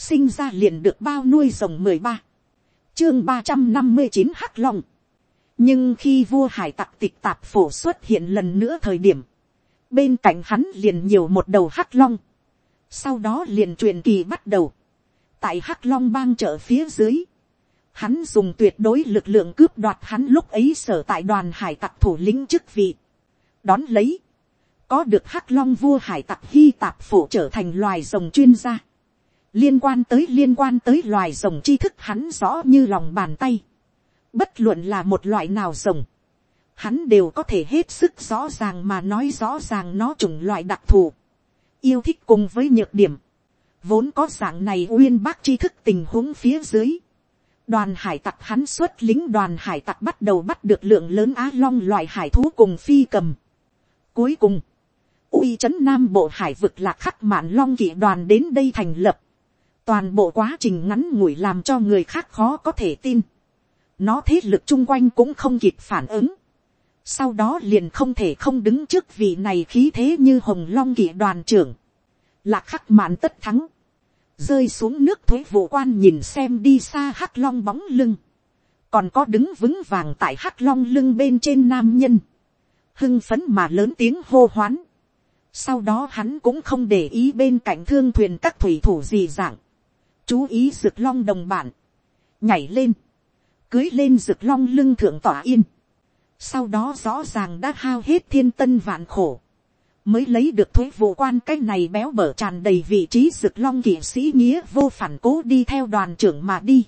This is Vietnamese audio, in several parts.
sinh ra liền được bao nuôi rồng mười ba, chương ba trăm năm mươi chín hắc long, nhưng khi vua hải tặc tịch tạp phổ xuất hiện lần nữa thời điểm, bên cạnh hắn liền nhiều một đầu hắc long, sau đó liền truyền kỳ bắt đầu, tại hắc long bang chợ phía dưới, hắn dùng tuyệt đối lực lượng cướp đoạt hắn lúc ấy sở tại đoàn hải tặc thủ lĩnh chức vị, đón lấy, có được hắc long vua hải tặc hy tạp phổ trở thành loài rồng chuyên gia, liên quan tới liên quan tới loài rồng tri thức hắn rõ như lòng bàn tay, bất luận là một loại nào rồng, hắn đều có thể hết sức rõ ràng mà nói rõ ràng nó chủng loại đặc thù, yêu thích cùng với nhược điểm, vốn có dạng này uyên bác tri thức tình huống phía dưới, đoàn hải tặc hắn xuất lính đoàn hải tặc bắt đầu bắt được lượng lớn á long loại hải thú cùng phi cầm. Cuối cùng, uy trấn nam bộ hải vực lạc khắc mạn long kỵ đoàn đến đây thành lập. Toàn bộ quá trình ngắn ngủi làm cho người khác khó có thể tin. Nó thế lực chung quanh cũng không kịp phản ứng. Sau đó liền không thể không đứng trước vị này khí thế như hồng long kỵ đoàn trưởng. Lạc khắc mạn tất thắng. Rơi xuống nước thuế vụ quan nhìn xem đi xa hắc long bóng lưng. Còn có đứng vững vàng tại hắc long lưng bên trên nam nhân. Hưng phấn mà lớn tiếng hô hoán sau đó hắn cũng không để ý bên cạnh thương thuyền các thủy thủ gì dạng. Chú ý rực long đồng bản. Nhảy lên. Cưới lên rực long lưng thượng tỏa yên. Sau đó rõ ràng đã hao hết thiên tân vạn khổ. Mới lấy được thuế vụ quan cái này béo bở tràn đầy vị trí rực long kỵ sĩ nghĩa vô phản cố đi theo đoàn trưởng mà đi.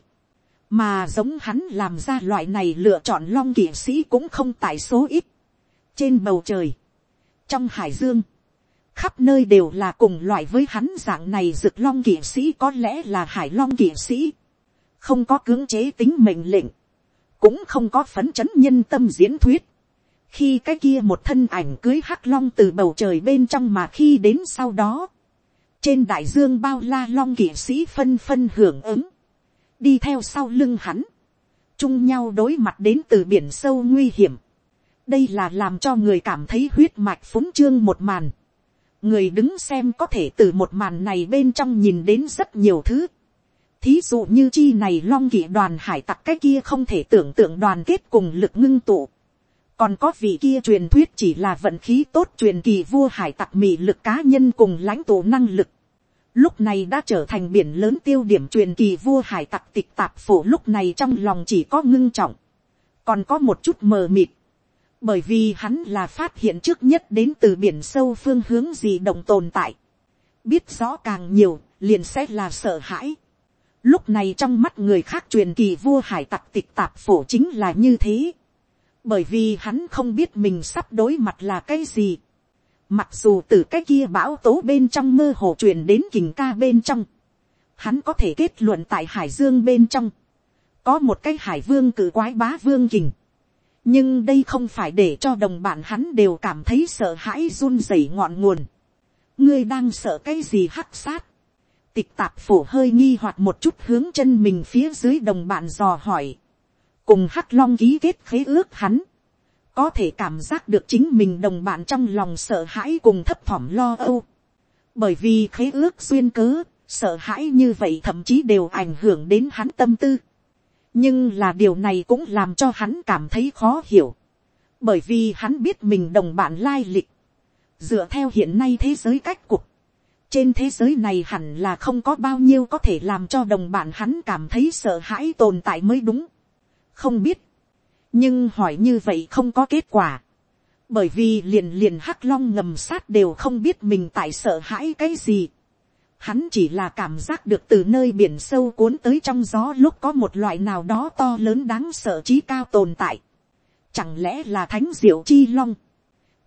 Mà giống hắn làm ra loại này lựa chọn long kỵ sĩ cũng không tại số ít. Trên bầu trời. Trong hải dương khắp nơi đều là cùng loại với hắn dạng này rực long kỵ sĩ có lẽ là hải long kỵ sĩ, không có cưỡng chế tính mệnh lệnh, cũng không có phấn chấn nhân tâm diễn thuyết, khi cái kia một thân ảnh cưới hắc long từ bầu trời bên trong mà khi đến sau đó, trên đại dương bao la long kỵ sĩ phân phân hưởng ứng, đi theo sau lưng hắn, chung nhau đối mặt đến từ biển sâu nguy hiểm, đây là làm cho người cảm thấy huyết mạch phúng trương một màn, người đứng xem có thể từ một màn này bên trong nhìn đến rất nhiều thứ. thí dụ như chi này long kỵ đoàn hải tặc cái kia không thể tưởng tượng đoàn kết cùng lực ngưng tụ. còn có vị kia truyền thuyết chỉ là vận khí tốt truyền kỳ vua hải tặc mị lực cá nhân cùng lãnh tụ năng lực. lúc này đã trở thành biển lớn tiêu điểm truyền kỳ vua hải tặc tịch tạp phổ lúc này trong lòng chỉ có ngưng trọng. còn có một chút mờ mịt bởi vì hắn là phát hiện trước nhất đến từ biển sâu phương hướng gì động tồn tại. biết rõ càng nhiều, liền sẽ là sợ hãi. lúc này trong mắt người khác truyền kỳ vua hải tặc tịch tạp phổ chính là như thế. bởi vì hắn không biết mình sắp đối mặt là cái gì. mặc dù từ cái kia bão tố bên trong mơ hồ truyền đến kình ca bên trong, hắn có thể kết luận tại hải dương bên trong, có một cái hải vương cử quái bá vương kình nhưng đây không phải để cho đồng bạn hắn đều cảm thấy sợ hãi run rẩy ngọn nguồn. ngươi đang sợ cái gì hắc sát. tịch tạp phổ hơi nghi hoặc một chút hướng chân mình phía dưới đồng bạn dò hỏi. cùng hắc long ký kết khế ước hắn. có thể cảm giác được chính mình đồng bạn trong lòng sợ hãi cùng thấp thỏm lo âu. bởi vì khế ước xuyên cớ, sợ hãi như vậy thậm chí đều ảnh hưởng đến hắn tâm tư nhưng là điều này cũng làm cho hắn cảm thấy khó hiểu, bởi vì hắn biết mình đồng bạn lai lịch, dựa theo hiện nay thế giới cách cục, trên thế giới này hẳn là không có bao nhiêu có thể làm cho đồng bạn hắn cảm thấy sợ hãi tồn tại mới đúng, không biết, nhưng hỏi như vậy không có kết quả, bởi vì liền liền hắc long ngầm sát đều không biết mình tại sợ hãi cái gì, Hắn chỉ là cảm giác được từ nơi biển sâu cuốn tới trong gió lúc có một loại nào đó to lớn đáng sợ trí cao tồn tại. Chẳng lẽ là thánh diệu chi long?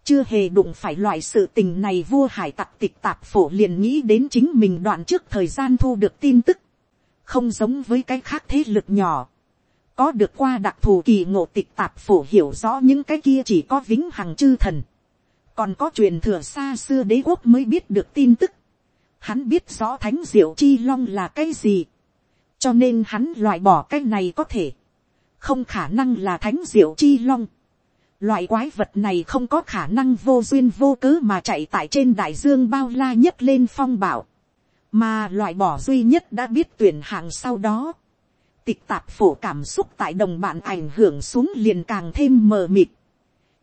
Chưa hề đụng phải loại sự tình này vua hải tặc tịch tạp phổ liền nghĩ đến chính mình đoạn trước thời gian thu được tin tức. Không giống với cái khác thế lực nhỏ. Có được qua đặc thù kỳ ngộ tịch tạp phổ hiểu rõ những cái kia chỉ có vĩnh hằng chư thần. Còn có truyền thừa xa xưa đế quốc mới biết được tin tức Hắn biết rõ thánh diệu chi long là cái gì. Cho nên hắn loại bỏ cái này có thể. Không khả năng là thánh diệu chi long. Loại quái vật này không có khả năng vô duyên vô cớ mà chạy tại trên đại dương bao la nhất lên phong bảo. mà loại bỏ duy nhất đã biết tuyển hạng sau đó, tịch tạp phổ cảm xúc tại đồng bạn ảnh hưởng xuống liền càng thêm mờ mịt.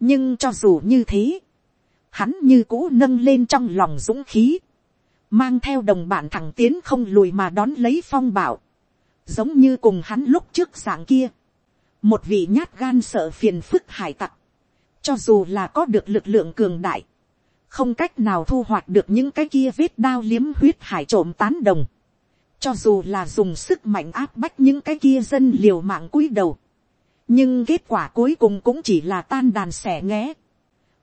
nhưng cho dù như thế, hắn như cũ nâng lên trong lòng dũng khí, mang theo đồng bạn thẳng tiến không lùi mà đón lấy phong bảo, giống như cùng hắn lúc trước dạng kia, một vị nhát gan sợ phiền phức hải tặc, cho dù là có được lực lượng cường đại, không cách nào thu hoạch được những cái kia vết đao liếm huyết hải trộm tán đồng, cho dù là dùng sức mạnh áp bách những cái kia dân liều mạng cúi đầu, nhưng kết quả cuối cùng cũng chỉ là tan đàn xẻ nghé,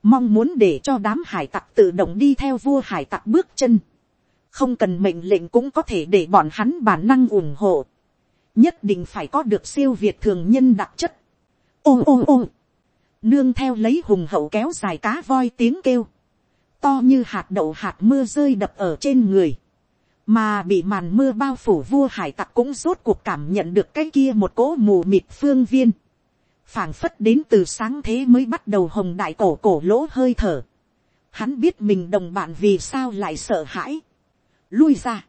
mong muốn để cho đám hải tặc tự động đi theo vua hải tặc bước chân, không cần mệnh lệnh cũng có thể để bọn hắn bản năng ủng hộ, nhất định phải có được siêu việt thường nhân đặc chất. ôm ôm ôm nương theo lấy hùng hậu kéo dài cá voi tiếng kêu, to như hạt đậu hạt mưa rơi đập ở trên người, mà bị màn mưa bao phủ vua hải tặc cũng rốt cuộc cảm nhận được cái kia một cỗ mù mịt phương viên, phảng phất đến từ sáng thế mới bắt đầu hồng đại cổ cổ lỗ hơi thở, hắn biết mình đồng bạn vì sao lại sợ hãi, lui ra,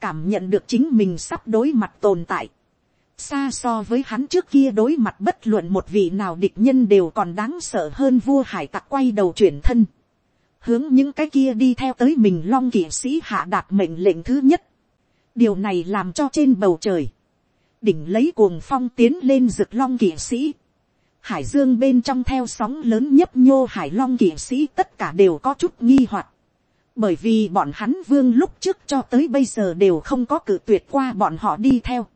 cảm nhận được chính mình sắp đối mặt tồn tại, xa so với hắn trước kia đối mặt bất luận một vị nào địch nhân đều còn đáng sợ hơn vua hải tặc quay đầu chuyển thân, hướng những cái kia đi theo tới mình long kỵ sĩ hạ đạt mệnh lệnh thứ nhất. điều này làm cho trên bầu trời, đỉnh lấy cuồng phong tiến lên rực long kỵ sĩ. hải dương bên trong theo sóng lớn nhấp nhô hải long kỵ sĩ tất cả đều có chút nghi hoặc bởi vì bọn hắn vương lúc trước cho tới bây giờ đều không có cử tuyệt qua bọn họ đi theo.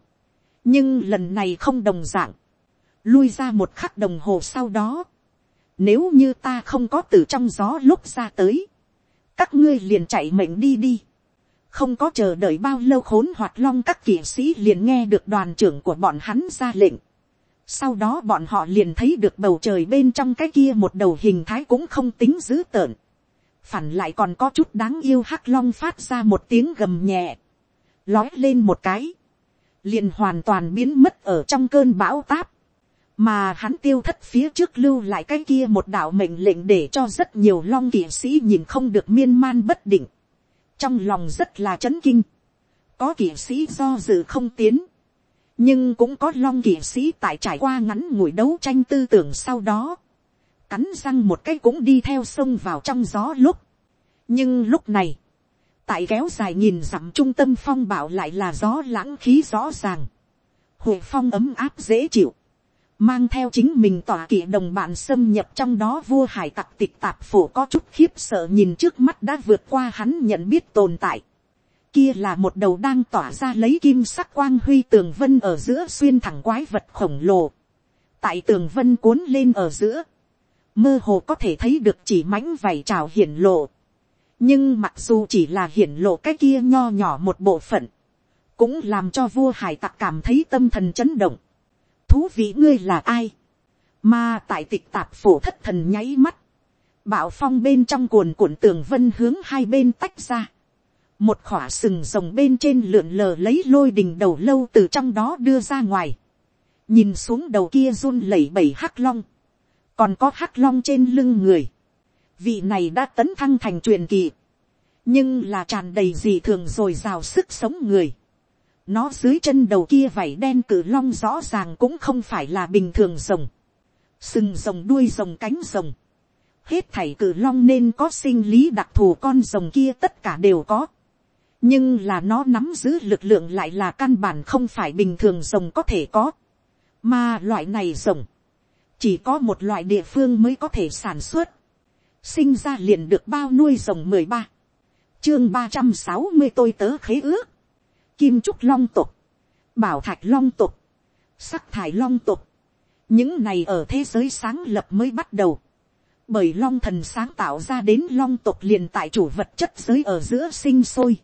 nhưng lần này không đồng d ạ n g lui ra một khắc đồng hồ sau đó, nếu như ta không có từ trong gió lúc ra tới. Các ngươi liền chạy mệnh đi đi. Không có chờ đợi bao lâu khốn hoạt long các kỵ sĩ liền nghe được đoàn trưởng của bọn hắn ra lệnh. Sau đó bọn họ liền thấy được bầu trời bên trong cái kia một đầu hình thái cũng không tính dữ tợn. Phản lại còn có chút đáng yêu hắc long phát ra một tiếng gầm nhẹ. Lói lên một cái. Liền hoàn toàn biến mất ở trong cơn bão táp. Mà hắn tiêu thất phía trước lưu lại cái kia một đạo mệnh lệnh để cho rất nhiều long kỵ sĩ nhìn không được miên man bất định, trong lòng rất là chấn kinh, có kỵ sĩ do dự không tiến, nhưng cũng có long kỵ sĩ tại trải qua ngắn ngủi đấu tranh tư tưởng sau đó, cắn răng một cái cũng đi theo sông vào trong gió lúc, nhưng lúc này, tại kéo dài nhìn dặm trung tâm phong bảo lại là gió lãng khí rõ ràng, hội phong ấm áp dễ chịu, mang theo chính mình tỏa kỵ đồng bạn xâm nhập trong đó vua hải tặc tịch tạp phổ có chút khiếp sợ nhìn trước mắt đã vượt qua hắn nhận biết tồn tại. Kia là một đầu đang tỏa ra lấy kim sắc quang huy tường vân ở giữa xuyên thẳng quái vật khổng lồ. Tại tường vân cuốn lên ở giữa. Mơ hồ có thể thấy được chỉ mãnh vảy trào hiển lộ. Nhưng mặc dù chỉ là hiển lộ cái kia nho nhỏ một bộ phận. Cũng làm cho vua hải tặc cảm thấy tâm thần chấn động thú vị ngươi là ai. Mà tại tịch tạp phổ thất thần nháy mắt. Bạo phong bên trong cuồn cuộn tường vân hướng hai bên tách ra. Một khỏa sừng rồng bên trên lượn lờ lấy lôi đình đầu lâu từ trong đó đưa ra ngoài. Nhìn xuống đầu kia run lẩy bẩy hắc long. Còn có hắc long trên lưng người. Vị này đã tấn thăng thành truyền kỳ. Nhưng là tràn đầy gì thường rồi rào sức sống người nó dưới chân đầu kia vảy đen cử long rõ ràng cũng không phải là bình thường rồng. Sừng rồng đuôi rồng cánh rồng. Hết thảy cử long nên có sinh lý đặc thù con rồng kia tất cả đều có. Nhưng là nó nắm giữ lực lượng lại là căn bản không phải bình thường rồng có thể có. Mà loại này rồng. Chỉ có một loại địa phương mới có thể sản xuất. Sinh ra liền được bao nuôi rồng mười ba chương ba trăm sáu mươi tôi tớ khế ước kim trúc long tục, bảo thạch long tục, sắc thải long tục, những này ở thế giới sáng lập mới bắt đầu, bởi long thần sáng tạo ra đến long tục liền tại chủ vật chất giới ở giữa sinh sôi.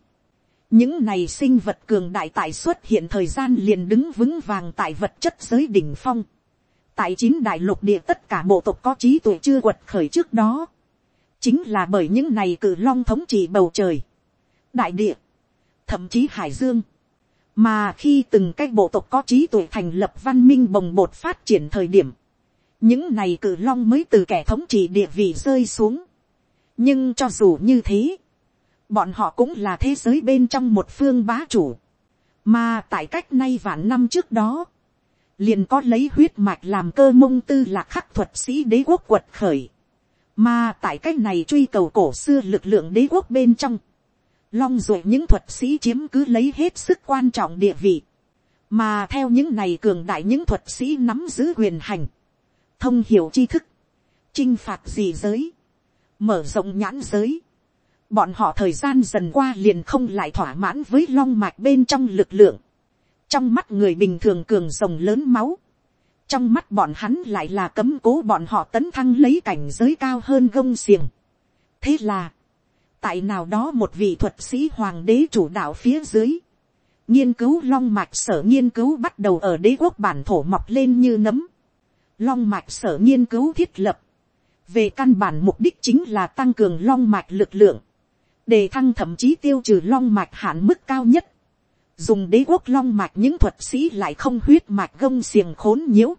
những này sinh vật cường đại tại xuất hiện thời gian liền đứng vững vàng tại vật chất giới đỉnh phong tại chín đại lục địa tất cả bộ tộc có trí tuệ chưa quật khởi trước đó. chính là bởi những này cử long thống trị bầu trời, đại địa, thậm chí hải dương. Mà khi từng cái bộ tộc có trí tuệ thành lập văn minh bồng bột phát triển thời điểm, những này cử long mới từ kẻ thống trị địa vị rơi xuống. nhưng cho dù như thế, bọn họ cũng là thế giới bên trong một phương bá chủ, mà tại cách nay vạn năm trước đó, liền có lấy huyết mạch làm cơ mông tư là khắc thuật sĩ đế quốc quật khởi, mà tại cách này truy cầu cổ xưa lực lượng đế quốc bên trong, long rồi những thuật sĩ chiếm cứ lấy hết sức quan trọng địa vị, mà theo những này cường đại những thuật sĩ nắm giữ quyền hành, thông hiểu tri thức, chinh phạt gì giới, mở rộng nhãn giới, bọn họ thời gian dần qua liền không lại thỏa mãn với long mạch bên trong lực lượng, trong mắt người bình thường cường rồng lớn máu, trong mắt bọn hắn lại là cấm cố bọn họ tấn thăng lấy cảnh giới cao hơn gông xiềng. thế là, tại nào đó một vị thuật sĩ hoàng đế chủ đạo phía dưới, nghiên cứu long mạch sở nghiên cứu bắt đầu ở đế quốc bản thổ mọc lên như nấm. long mạch sở nghiên cứu thiết lập, về căn bản mục đích chính là tăng cường long mạch lực lượng, đề thăng thậm chí tiêu trừ long mạch hạn mức cao nhất, dùng đế quốc long mạch những thuật sĩ lại không huyết mạch gông xiềng khốn nhiễu,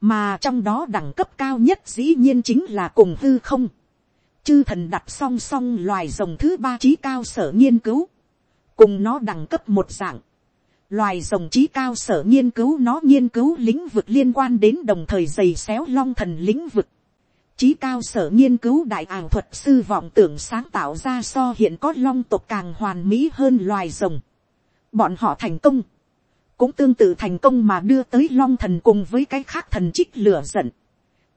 mà trong đó đẳng cấp cao nhất dĩ nhiên chính là cùng hư không, chư thần đặt song song loài rồng thứ ba trí cao sở nghiên cứu, cùng nó đẳng cấp một dạng, loài rồng trí cao sở nghiên cứu nó nghiên cứu lĩnh vực liên quan đến đồng thời giày xéo long thần lĩnh vực, trí cao sở nghiên cứu đại ảo thuật sư vọng tưởng sáng tạo ra so hiện có long tộc càng hoàn mỹ hơn loài rồng. Bọn họ thành công, cũng tương tự thành công mà đưa tới long thần cùng với cái khác thần trích lửa giận.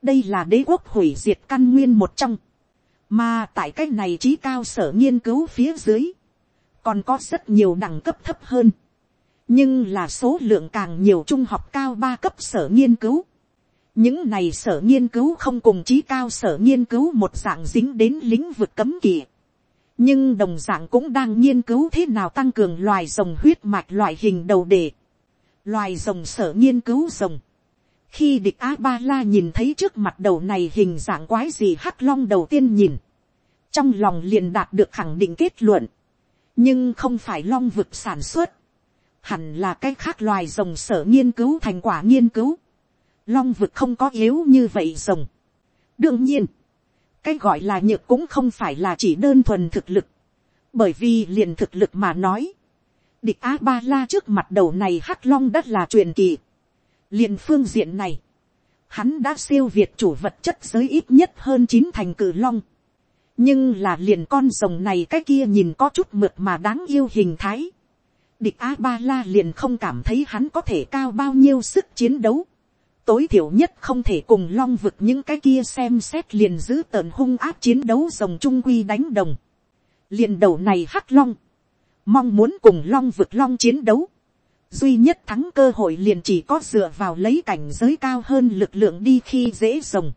đây là đế quốc hủy diệt căn nguyên một trong, mà tại cái này trí cao sở nghiên cứu phía dưới, còn có rất nhiều đẳng cấp thấp hơn, nhưng là số lượng càng nhiều trung học cao ba cấp sở nghiên cứu. những này sở nghiên cứu không cùng trí cao sở nghiên cứu một dạng dính đến lĩnh vực cấm kỵ, nhưng đồng dạng cũng đang nghiên cứu thế nào tăng cường loài rồng huyết mạch loại hình đầu đề, loài rồng sở nghiên cứu rồng. khi địch a ba la nhìn thấy trước mặt đầu này hình dạng quái gì hắc long đầu tiên nhìn, trong lòng liền đạt được khẳng định kết luận, nhưng không phải long vực sản xuất, hẳn là cái khác loài rồng sở nghiên cứu thành quả nghiên cứu, long vực không có yếu như vậy rồng. đương nhiên, cái gọi là nhược cũng không phải là chỉ đơn thuần thực lực, bởi vì liền thực lực mà nói, địch a ba la trước mặt đầu này hắc long đất là truyền kỳ, liền phương diện này, hắn đã siêu việt chủ vật chất giới ít nhất hơn chín thành cử long, nhưng là liền con rồng này cái kia nhìn có chút mượt mà đáng yêu hình thái. địch a ba la liền không cảm thấy hắn có thể cao bao nhiêu sức chiến đấu tối thiểu nhất không thể cùng long vực những cái kia xem xét liền giữ tợn hung áp chiến đấu rồng trung quy đánh đồng. liền đầu này hắc long. mong muốn cùng long vực long chiến đấu. duy nhất thắng cơ hội liền chỉ có dựa vào lấy cảnh giới cao hơn lực lượng đi khi dễ rồng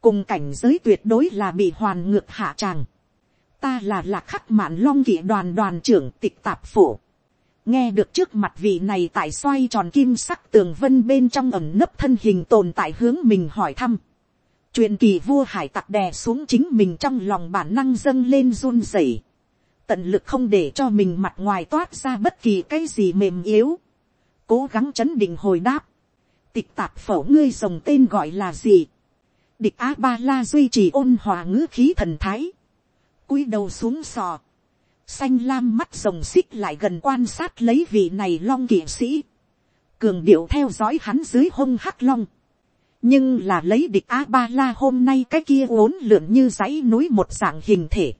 cùng cảnh giới tuyệt đối là bị hoàn ngược hạ tràng. ta là lạc khắc mạn long kỵ đoàn đoàn trưởng tịch tạp phổ nghe được trước mặt vị này tại xoay tròn kim sắc tường vân bên trong ẩm nấp thân hình tồn tại hướng mình hỏi thăm. chuyện kỳ vua hải tặc đè xuống chính mình trong lòng bản năng dâng lên run rẩy. tận lực không để cho mình mặt ngoài toát ra bất kỳ cái gì mềm yếu. cố gắng chấn định hồi đáp. tịch tạp phổ ngươi dòng tên gọi là gì địch a ba la duy trì ôn hòa ngữ khí thần thái, cúi đầu xuống sò, xanh lam mắt rồng xích lại gần quan sát lấy vị này long kỵ sĩ, cường điệu theo dõi hắn dưới hông hắc long, nhưng là lấy địch a ba la hôm nay cái kia uốn lượn như dãy núi một dạng hình thể,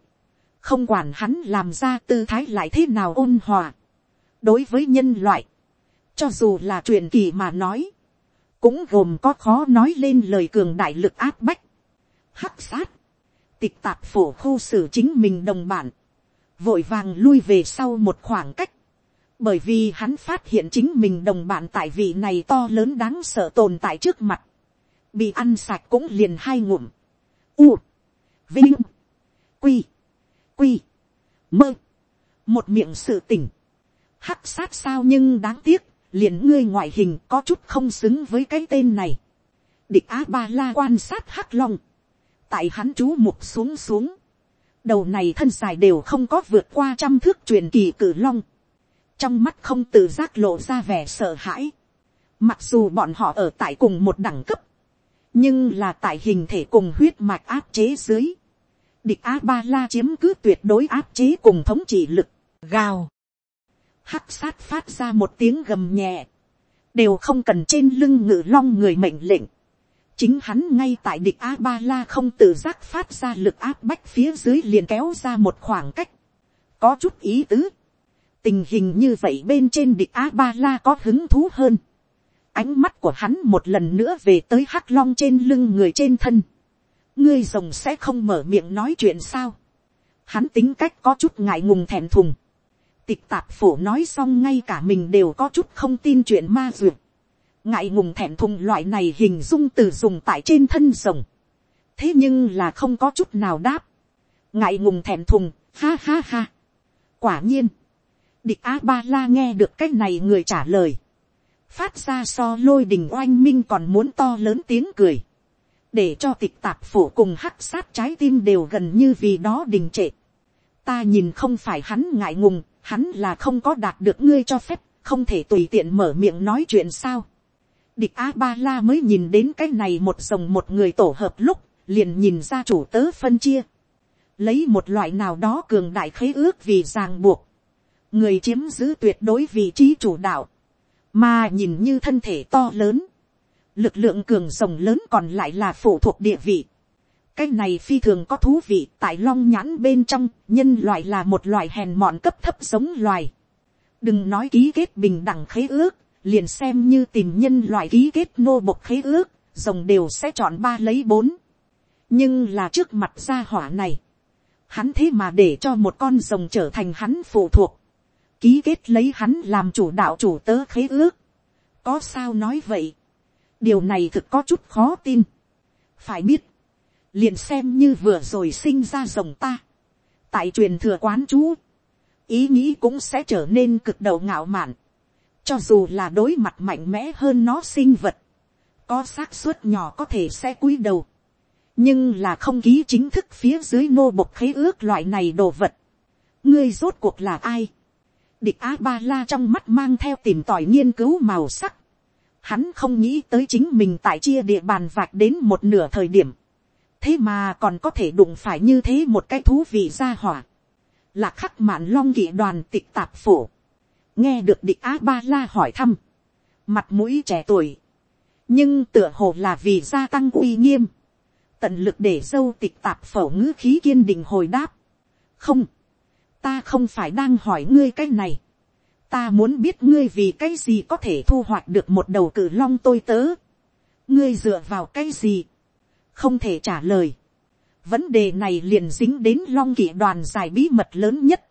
không quản hắn làm ra tư thái lại thế nào ôn hòa, đối với nhân loại, cho dù là truyền kỳ mà nói, cũng gồm có khó nói lên lời cường đại lực áp bách, hắc sát, tịch tạp phổ khu xử chính mình đồng bản, vội vàng lui về sau một khoảng cách, bởi vì hắn phát hiện chính mình đồng bạn tại vị này to lớn đáng sợ tồn tại trước mặt, bị ăn sạch cũng liền hai ngụm, u, vinh, quy, quy, mơ, một miệng sự tỉnh, hắc sát sao nhưng đáng tiếc, liền ngươi ngoại hình có chút không xứng với cái tên này. địch á ba la quan sát hắc long, tại hắn chú mục xuống xuống, đầu này thân dài đều không có vượt qua trăm thước truyền kỳ cử long, trong mắt không tự giác lộ ra vẻ sợ hãi, mặc dù bọn họ ở tại cùng một đẳng cấp, nhưng là tại hình thể cùng huyết mạch áp chế dưới, địch a ba la chiếm cứ tuyệt đối áp chế cùng thống trị lực, gào, hắc sát phát ra một tiếng gầm nhẹ, đều không cần trên lưng ngự long người mệnh lệnh, chính hắn ngay tại địch a ba la không tự giác phát ra lực áp bách phía dưới liền kéo ra một khoảng cách, có chút ý tứ, tình hình như vậy bên trên địch a ba la có hứng thú hơn, ánh mắt của hắn một lần nữa về tới hắc long trên lưng người trên thân, ngươi rồng sẽ không mở miệng nói chuyện sao, hắn tính cách có chút ngại ngùng thèm thùng, tịch tạp phổ nói xong ngay cả mình đều có chút không tin chuyện ma duyệt, ngại ngùng thẹn thùng loại này hình dung từ dùng tại trên thân rồng, thế nhưng là không có chút nào đáp, ngại ngùng thẹn thùng, ha ha ha. quả nhiên, địch a ba la nghe được cái này người trả lời, phát ra so lôi đình oanh minh còn muốn to lớn tiếng cười, để cho tịch tạp phủ cùng hắc sát trái tim đều gần như vì đó đình trệ. ta nhìn không phải hắn ngại ngùng, hắn là không có đạt được ngươi cho phép, không thể tùy tiện mở miệng nói chuyện sao địch a ba la mới nhìn đến cái này một dòng một người tổ hợp lúc, liền nhìn ra chủ tớ phân chia. lấy một loại nào đó cường đại khế ước vì ràng buộc. người chiếm giữ tuyệt đối vị trí chủ đạo mà nhìn như thân thể to lớn, lực lượng cường rồng lớn còn lại là phụ thuộc địa vị. cái này phi thường có thú vị tại long nhãn bên trong nhân loại là một loại hèn mọn cấp thấp giống loài. đừng nói ký kết bình đẳng khế ước, liền xem như tìm nhân loại ký kết nô bộc khế ước, rồng đều sẽ chọn ba lấy bốn. nhưng là trước mặt gia hỏa này, hắn thế mà để cho một con rồng trở thành hắn phụ thuộc ký kết lấy hắn làm chủ đạo chủ tớ khế ước. có sao nói vậy. điều này thực có chút khó tin. phải biết, liền xem như vừa rồi sinh ra rồng ta. tại truyền thừa quán chú, ý nghĩ cũng sẽ trở nên cực đầu ngạo mạn cho dù là đối mặt mạnh mẽ hơn nó sinh vật, có xác suất nhỏ có thể sẽ cúi đầu. nhưng là không ký chính thức phía dưới nô bộc khế ước loại này đồ vật. ngươi rốt cuộc là ai địch a ba la trong mắt mang theo tìm tòi nghiên cứu màu sắc. Hắn không nghĩ tới chính mình tại chia địa bàn vạch đến một nửa thời điểm. Thế mà còn có thể đụng phải như thế một cái thú vị ra hỏa. Là khắc mạn long kỵ đoàn tịch tạp phổ. Nghe được địch a ba la hỏi thăm. Mặt mũi trẻ tuổi. Nhưng tựa hồ là vì gia tăng uy nghiêm. Tận lực để dâu tịch tạp phổ ngữ khí kiên định hồi đáp. Không ta không phải đang hỏi ngươi cái này. ta muốn biết ngươi vì cái gì có thể thu hoạch được một đầu cử long tôi tớ. ngươi dựa vào cái gì. không thể trả lời. vấn đề này liền dính đến long kỵ đoàn giải bí mật lớn nhất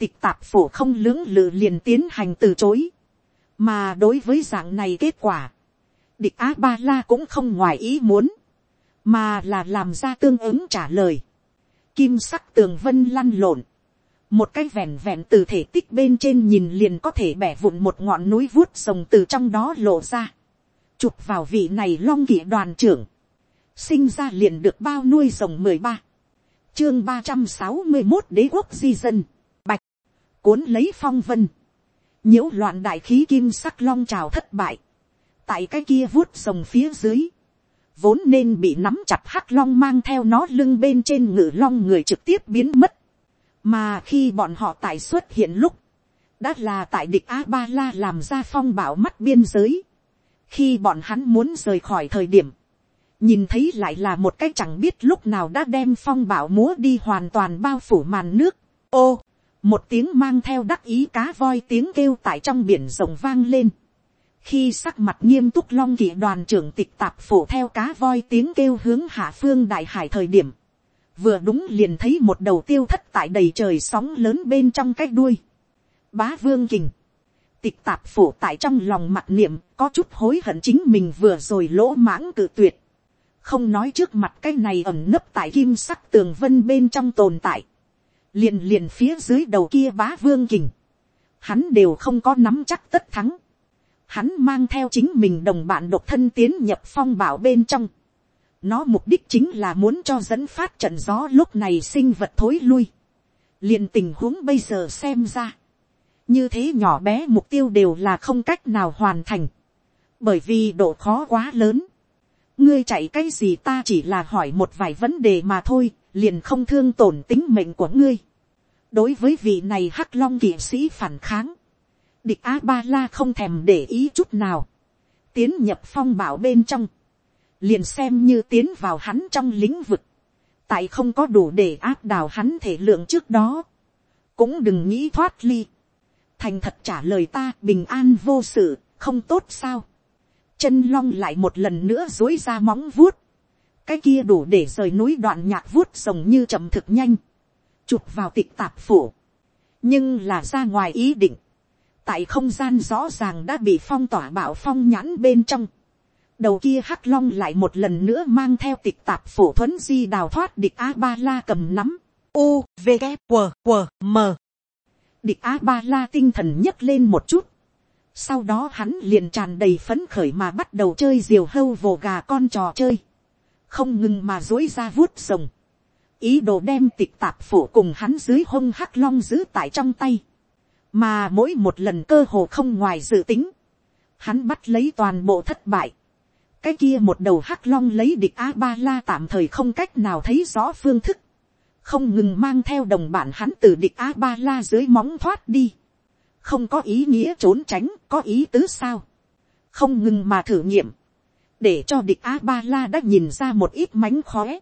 tịch tạp phổ không lưỡng lự liền tiến hành từ chối. mà đối với dạng này kết quả, địch á ba la cũng không ngoài ý muốn, mà là làm ra tương ứng trả lời. Kim sắc tường vân lăn lộn, một cái vẹn vẹn từ thể tích bên trên nhìn liền có thể bẻ vụn một ngọn núi vuốt rồng từ trong đó lộ ra, chụp vào vị này long kỵ đoàn trưởng, sinh ra liền được bao nuôi rồng mười ba, chương ba trăm sáu mươi một đế quốc di dân, cuốn lấy phong vân, nhiễu loạn đại khí kim sắc long trào thất bại, tại cái kia vuốt rồng phía dưới, vốn nên bị nắm chặt hắc long mang theo nó lưng bên trên ngự long người trực tiếp biến mất, mà khi bọn họ tại xuất hiện lúc, đã là tại địch a ba la làm ra phong bảo mắt biên giới, khi bọn hắn muốn rời khỏi thời điểm, nhìn thấy lại là một cái chẳng biết lúc nào đã đem phong bảo múa đi hoàn toàn bao phủ màn nước. ô, một tiếng mang theo đắc ý cá voi tiếng kêu tại trong biển rồng vang lên. khi sắc mặt nghiêm túc long kỵ đoàn trưởng tịch tạp phổ theo cá voi tiếng kêu hướng hạ phương đại hải thời điểm, vừa đúng liền thấy một đầu tiêu thất tại đầy trời sóng lớn bên trong cái đuôi. Bá vương kình, tịch tạp phủ tại trong lòng mặt niệm có chút hối hận chính mình vừa rồi lỗ mãng cự tuyệt. không nói trước mặt cái này ẩm nấp tại kim sắc tường vân bên trong tồn tại liền liền phía dưới đầu kia bá vương kình. hắn đều không có nắm chắc tất thắng. hắn mang theo chính mình đồng bạn độc thân tiến nhập phong bảo bên trong nó mục đích chính là muốn cho dẫn phát trận gió lúc này sinh vật thối lui. liền tình huống bây giờ xem ra. như thế nhỏ bé mục tiêu đều là không cách nào hoàn thành. bởi vì độ khó quá lớn ngươi chạy cái gì ta chỉ là hỏi một vài vấn đề mà thôi, liền không thương tổn tính mệnh của ngươi. đối với vị này hắc long kỵ sĩ phản kháng, địch a ba la không thèm để ý chút nào, tiến nhập phong bảo bên trong, liền xem như tiến vào hắn trong lĩnh vực, tại không có đủ để áp đào hắn thể lượng trước đó, cũng đừng nghĩ thoát ly, thành thật trả lời ta bình an vô sự, không tốt sao, chân long lại một lần nữa dối ra móng vuốt, cái kia đủ để rời núi đoạn nhạc vuốt rồng như chậm thực nhanh, chụp vào tịch tạp phủ, nhưng là ra ngoài ý định, tại không gian rõ ràng đã bị phong tỏa bảo phong nhãn bên trong, đầu kia hắc long lại một lần nữa mang theo tịch tạp phổ thuấn di đào thoát địch a ba la cầm nắm, u v g q q m. Địch a ba la tinh thần nhấc lên một chút, sau đó hắn liền tràn đầy phấn khởi mà bắt đầu chơi diều hâu vồ gà con trò chơi, không ngừng mà dối ra vuốt rồng, ý đồ đem tịch tạp phủ cùng hắn dưới hông hắc long giữ tại trong tay, mà mỗi một lần cơ hồ không ngoài dự tính, hắn bắt lấy toàn bộ thất bại, cái kia một đầu hắc long lấy địch a ba la tạm thời không cách nào thấy rõ phương thức, không ngừng mang theo đồng bản hắn từ địch a ba la dưới móng thoát đi, không có ý nghĩa trốn tránh có ý tứ sao, không ngừng mà thử nghiệm, để cho địch a ba la đã nhìn ra một ít mánh khóe,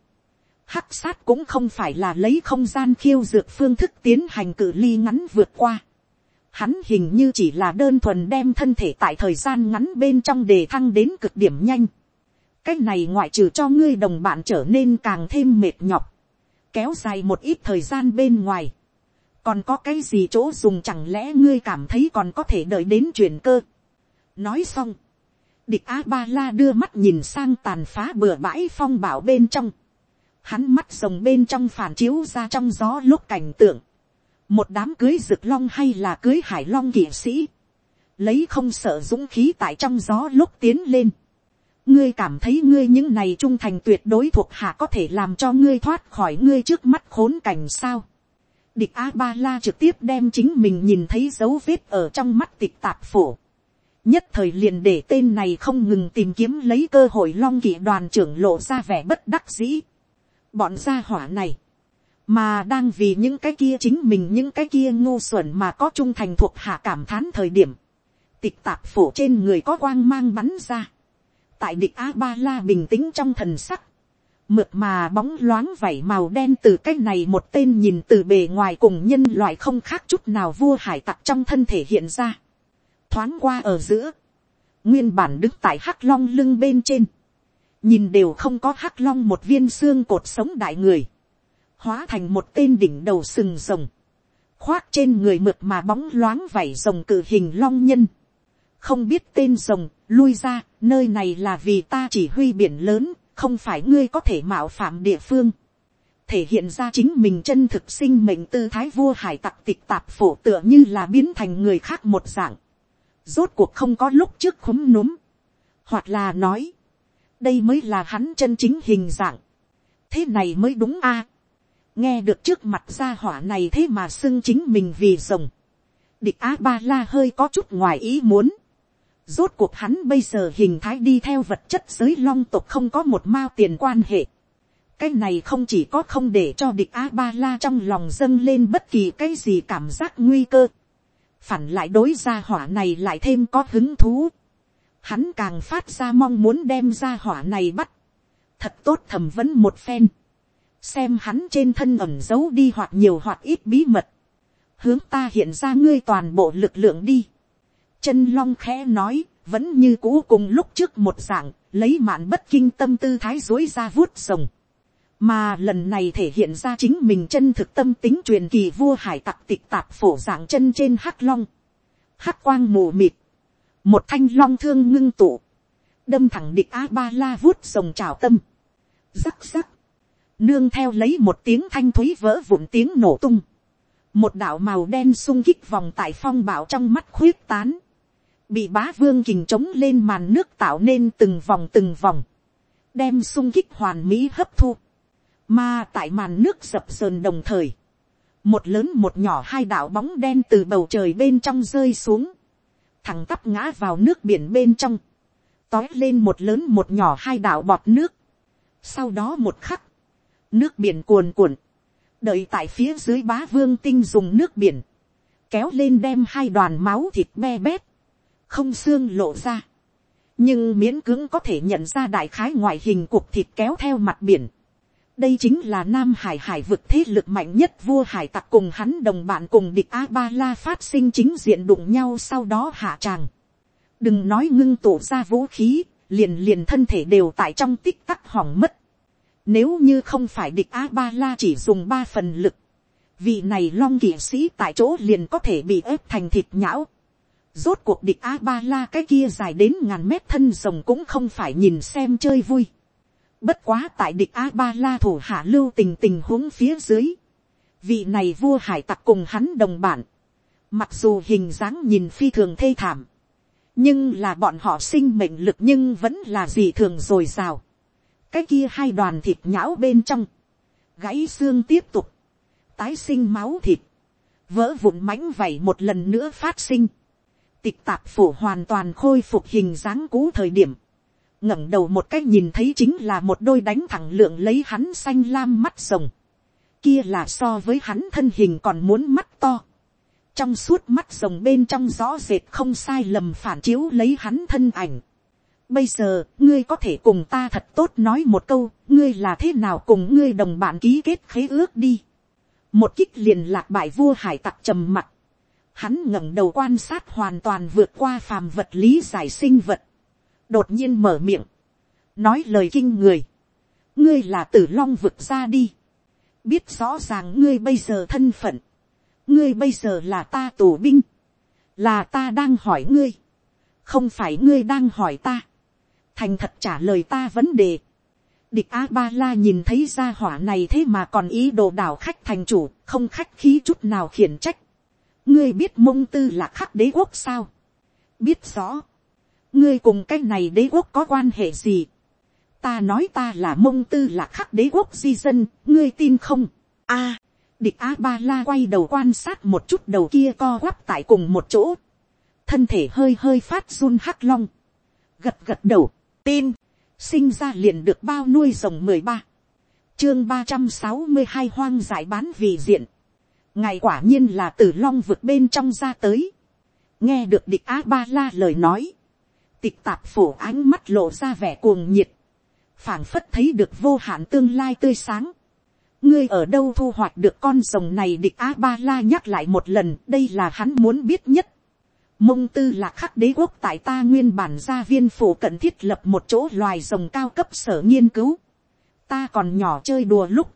hắc sát cũng không phải là lấy không gian khiêu dược phương thức tiến hành cự ly ngắn vượt qua, hắn hình như chỉ là đơn thuần đem thân thể tại thời gian ngắn bên trong đề thăng đến cực điểm nhanh. cái này ngoại trừ cho ngươi đồng bạn trở nên càng thêm mệt nhọc, kéo dài một ít thời gian bên ngoài còn có cái gì chỗ dùng chẳng lẽ ngươi cảm thấy còn có thể đợi đến chuyển cơ. nói xong, địch a ba la đưa mắt nhìn sang tàn phá bừa bãi phong bảo bên trong. hắn mắt rồng bên trong phản chiếu ra trong gió lúc cảnh tượng một đám cưới rực long hay là cưới hải long kỵ sĩ, lấy không sợ dũng khí tại trong gió lúc tiến lên. ngươi cảm thấy ngươi những này trung thành tuyệt đối thuộc hạ có thể làm cho ngươi thoát khỏi ngươi trước mắt khốn cảnh sao địch a ba la trực tiếp đem chính mình nhìn thấy dấu vết ở trong mắt tịch tạp phổ. nhất thời liền để tên này không ngừng tìm kiếm lấy cơ hội long kỵ đoàn trưởng lộ ra vẻ bất đắc dĩ. bọn gia hỏa này mà đang vì những cái kia chính mình những cái kia ngu xuẩn mà có trung thành thuộc hạ cảm thán thời điểm, tịch tạp phổ trên người có quang mang bắn ra, tại địch a ba la bình tĩnh trong thần sắc, mượt mà bóng loáng vảy màu đen từ cái này một tên nhìn từ bề ngoài cùng nhân loại không khác chút nào vua hải tặc trong thân thể hiện ra, thoáng qua ở giữa, nguyên bản đứng tại hắc long lưng bên trên, nhìn đều không có hắc long một viên xương cột sống đại người, hóa thành một tên đỉnh đầu sừng rồng, khoác trên người mượt mà bóng loáng vảy rồng cử hình long nhân. không biết tên rồng, lui ra, nơi này là vì ta chỉ huy biển lớn, không phải ngươi có thể mạo phạm địa phương. thể hiện ra chính mình chân thực sinh mệnh tư thái vua hải tặc tịch tạp phổ tựa như là biến thành người khác một dạng. rốt cuộc không có lúc trước khúm núm. hoặc là nói, đây mới là hắn chân chính hình dạng. thế này mới đúng a nghe được trước mặt gia hỏa này thế mà xưng chính mình vì rồng. địch á ba la hơi có chút ngoài ý muốn rốt cuộc hắn bây giờ hình thái đi theo vật chất giới long tộc không có một mao tiền quan hệ. cái này không chỉ có không để cho địch á ba la trong lòng dâng lên bất kỳ cái gì cảm giác nguy cơ. phản lại đối gia hỏa này lại thêm có hứng thú. hắn càng phát ra mong muốn đem gia hỏa này bắt. thật tốt thẩm vấn một phen xem hắn trên thân ẩm giấu đi hoặc nhiều hoặc ít bí mật, hướng ta hiện ra ngươi toàn bộ lực lượng đi chân long khẽ nói, vẫn như cũ cùng lúc trước một dạng, lấy mạn bất kinh tâm tư thái dối ra vuốt rồng. mà lần này thể hiện ra chính mình chân thực tâm tính truyền kỳ vua hải tặc tịch tạp phổ dạng chân trên hắc long. hắc quang mù mịt, một thanh long thương ngưng tụ, đâm thẳng địch a ba la vuốt rồng trào tâm. rắc rắc, nương theo lấy một tiếng thanh thúy vỡ vụn tiếng nổ tung, một đạo màu đen sung kích vòng tại phong bảo trong mắt khuyết tán, bị bá vương kình trống lên màn nước tạo nên từng vòng từng vòng, đem sung kích hoàn mỹ hấp thu, mà tại màn nước dập sờn đồng thời, một lớn một nhỏ hai đạo bóng đen từ bầu trời bên trong rơi xuống, thẳng tắp ngã vào nước biển bên trong, tói lên một lớn một nhỏ hai đạo bọt nước, sau đó một khắc, nước biển cuồn cuộn, đợi tại phía dưới bá vương tinh dùng nước biển, kéo lên đem hai đoàn máu thịt be bét, không xương lộ ra, nhưng miễn cưỡng có thể nhận ra đại khái ngoại hình cục thịt kéo theo mặt biển. đây chính là nam hải hải vực thế lực mạnh nhất vua hải tặc cùng hắn đồng bạn cùng địch a ba la phát sinh chính diện đụng nhau sau đó hạ tràng. đừng nói ngưng tụ ra vũ khí, liền liền thân thể đều tại trong tích tắc hỏng mất. nếu như không phải địch a ba la chỉ dùng ba phần lực, vị này long kỵ sĩ tại chỗ liền có thể bị ép thành thịt nhão Rốt cuộc địch A-ba-la cái kia dài đến ngàn mét thân rồng cũng không phải nhìn xem chơi vui. Bất quá tại địch A-ba-la thủ hạ lưu tình tình huống phía dưới. Vị này vua hải tặc cùng hắn đồng bản. Mặc dù hình dáng nhìn phi thường thê thảm. Nhưng là bọn họ sinh mệnh lực nhưng vẫn là gì thường rồi rào. Cái kia hai đoàn thịt nhão bên trong. Gãy xương tiếp tục. Tái sinh máu thịt. Vỡ vụn mánh vảy một lần nữa phát sinh tịch tạp phủ hoàn toàn khôi phục hình dáng cũ thời điểm, ngẩng đầu một cách nhìn thấy chính là một đôi đánh thẳng lượng lấy hắn xanh lam mắt rồng, kia là so với hắn thân hình còn muốn mắt to, trong suốt mắt rồng bên trong rõ rệt không sai lầm phản chiếu lấy hắn thân ảnh. Bây giờ, ngươi có thể cùng ta thật tốt nói một câu, ngươi là thế nào cùng ngươi đồng bạn ký kết khế ước đi. Một kích liền lạc bại vua hải tặc trầm mặt hắn ngẩng đầu quan sát hoàn toàn vượt qua phàm vật lý giải sinh vật, đột nhiên mở miệng, nói lời kinh người, ngươi là tử long vực ra đi, biết rõ ràng ngươi bây giờ thân phận, ngươi bây giờ là ta tù binh, là ta đang hỏi ngươi, không phải ngươi đang hỏi ta, thành thật trả lời ta vấn đề. Địch A Ba La nhìn thấy ra hỏa này thế mà còn ý đồ đảo khách thành chủ, không khách khí chút nào khiển trách ngươi biết mông tư là khắc đế quốc sao, biết rõ, ngươi cùng cái này đế quốc có quan hệ gì, ta nói ta là mông tư là khắc đế quốc di dân, ngươi tin không, a, à, địch a ba la quay đầu quan sát một chút đầu kia co quắp tại cùng một chỗ, thân thể hơi hơi phát run hắc long, gật gật đầu, tin, sinh ra liền được bao nuôi rồng mười ba, chương ba trăm sáu mươi hai hoang giải bán vì diện, ngài quả nhiên là từ long vực bên trong ra tới. nghe được địch a ba la lời nói. tịch tạp phổ ánh mắt lộ ra vẻ cuồng nhiệt. phảng phất thấy được vô hạn tương lai tươi sáng. ngươi ở đâu thu hoạch được con rồng này địch a ba la nhắc lại một lần đây là hắn muốn biết nhất. mông tư là khắc đế quốc tại ta nguyên bản gia viên phủ cận thiết lập một chỗ loài rồng cao cấp sở nghiên cứu. ta còn nhỏ chơi đùa lúc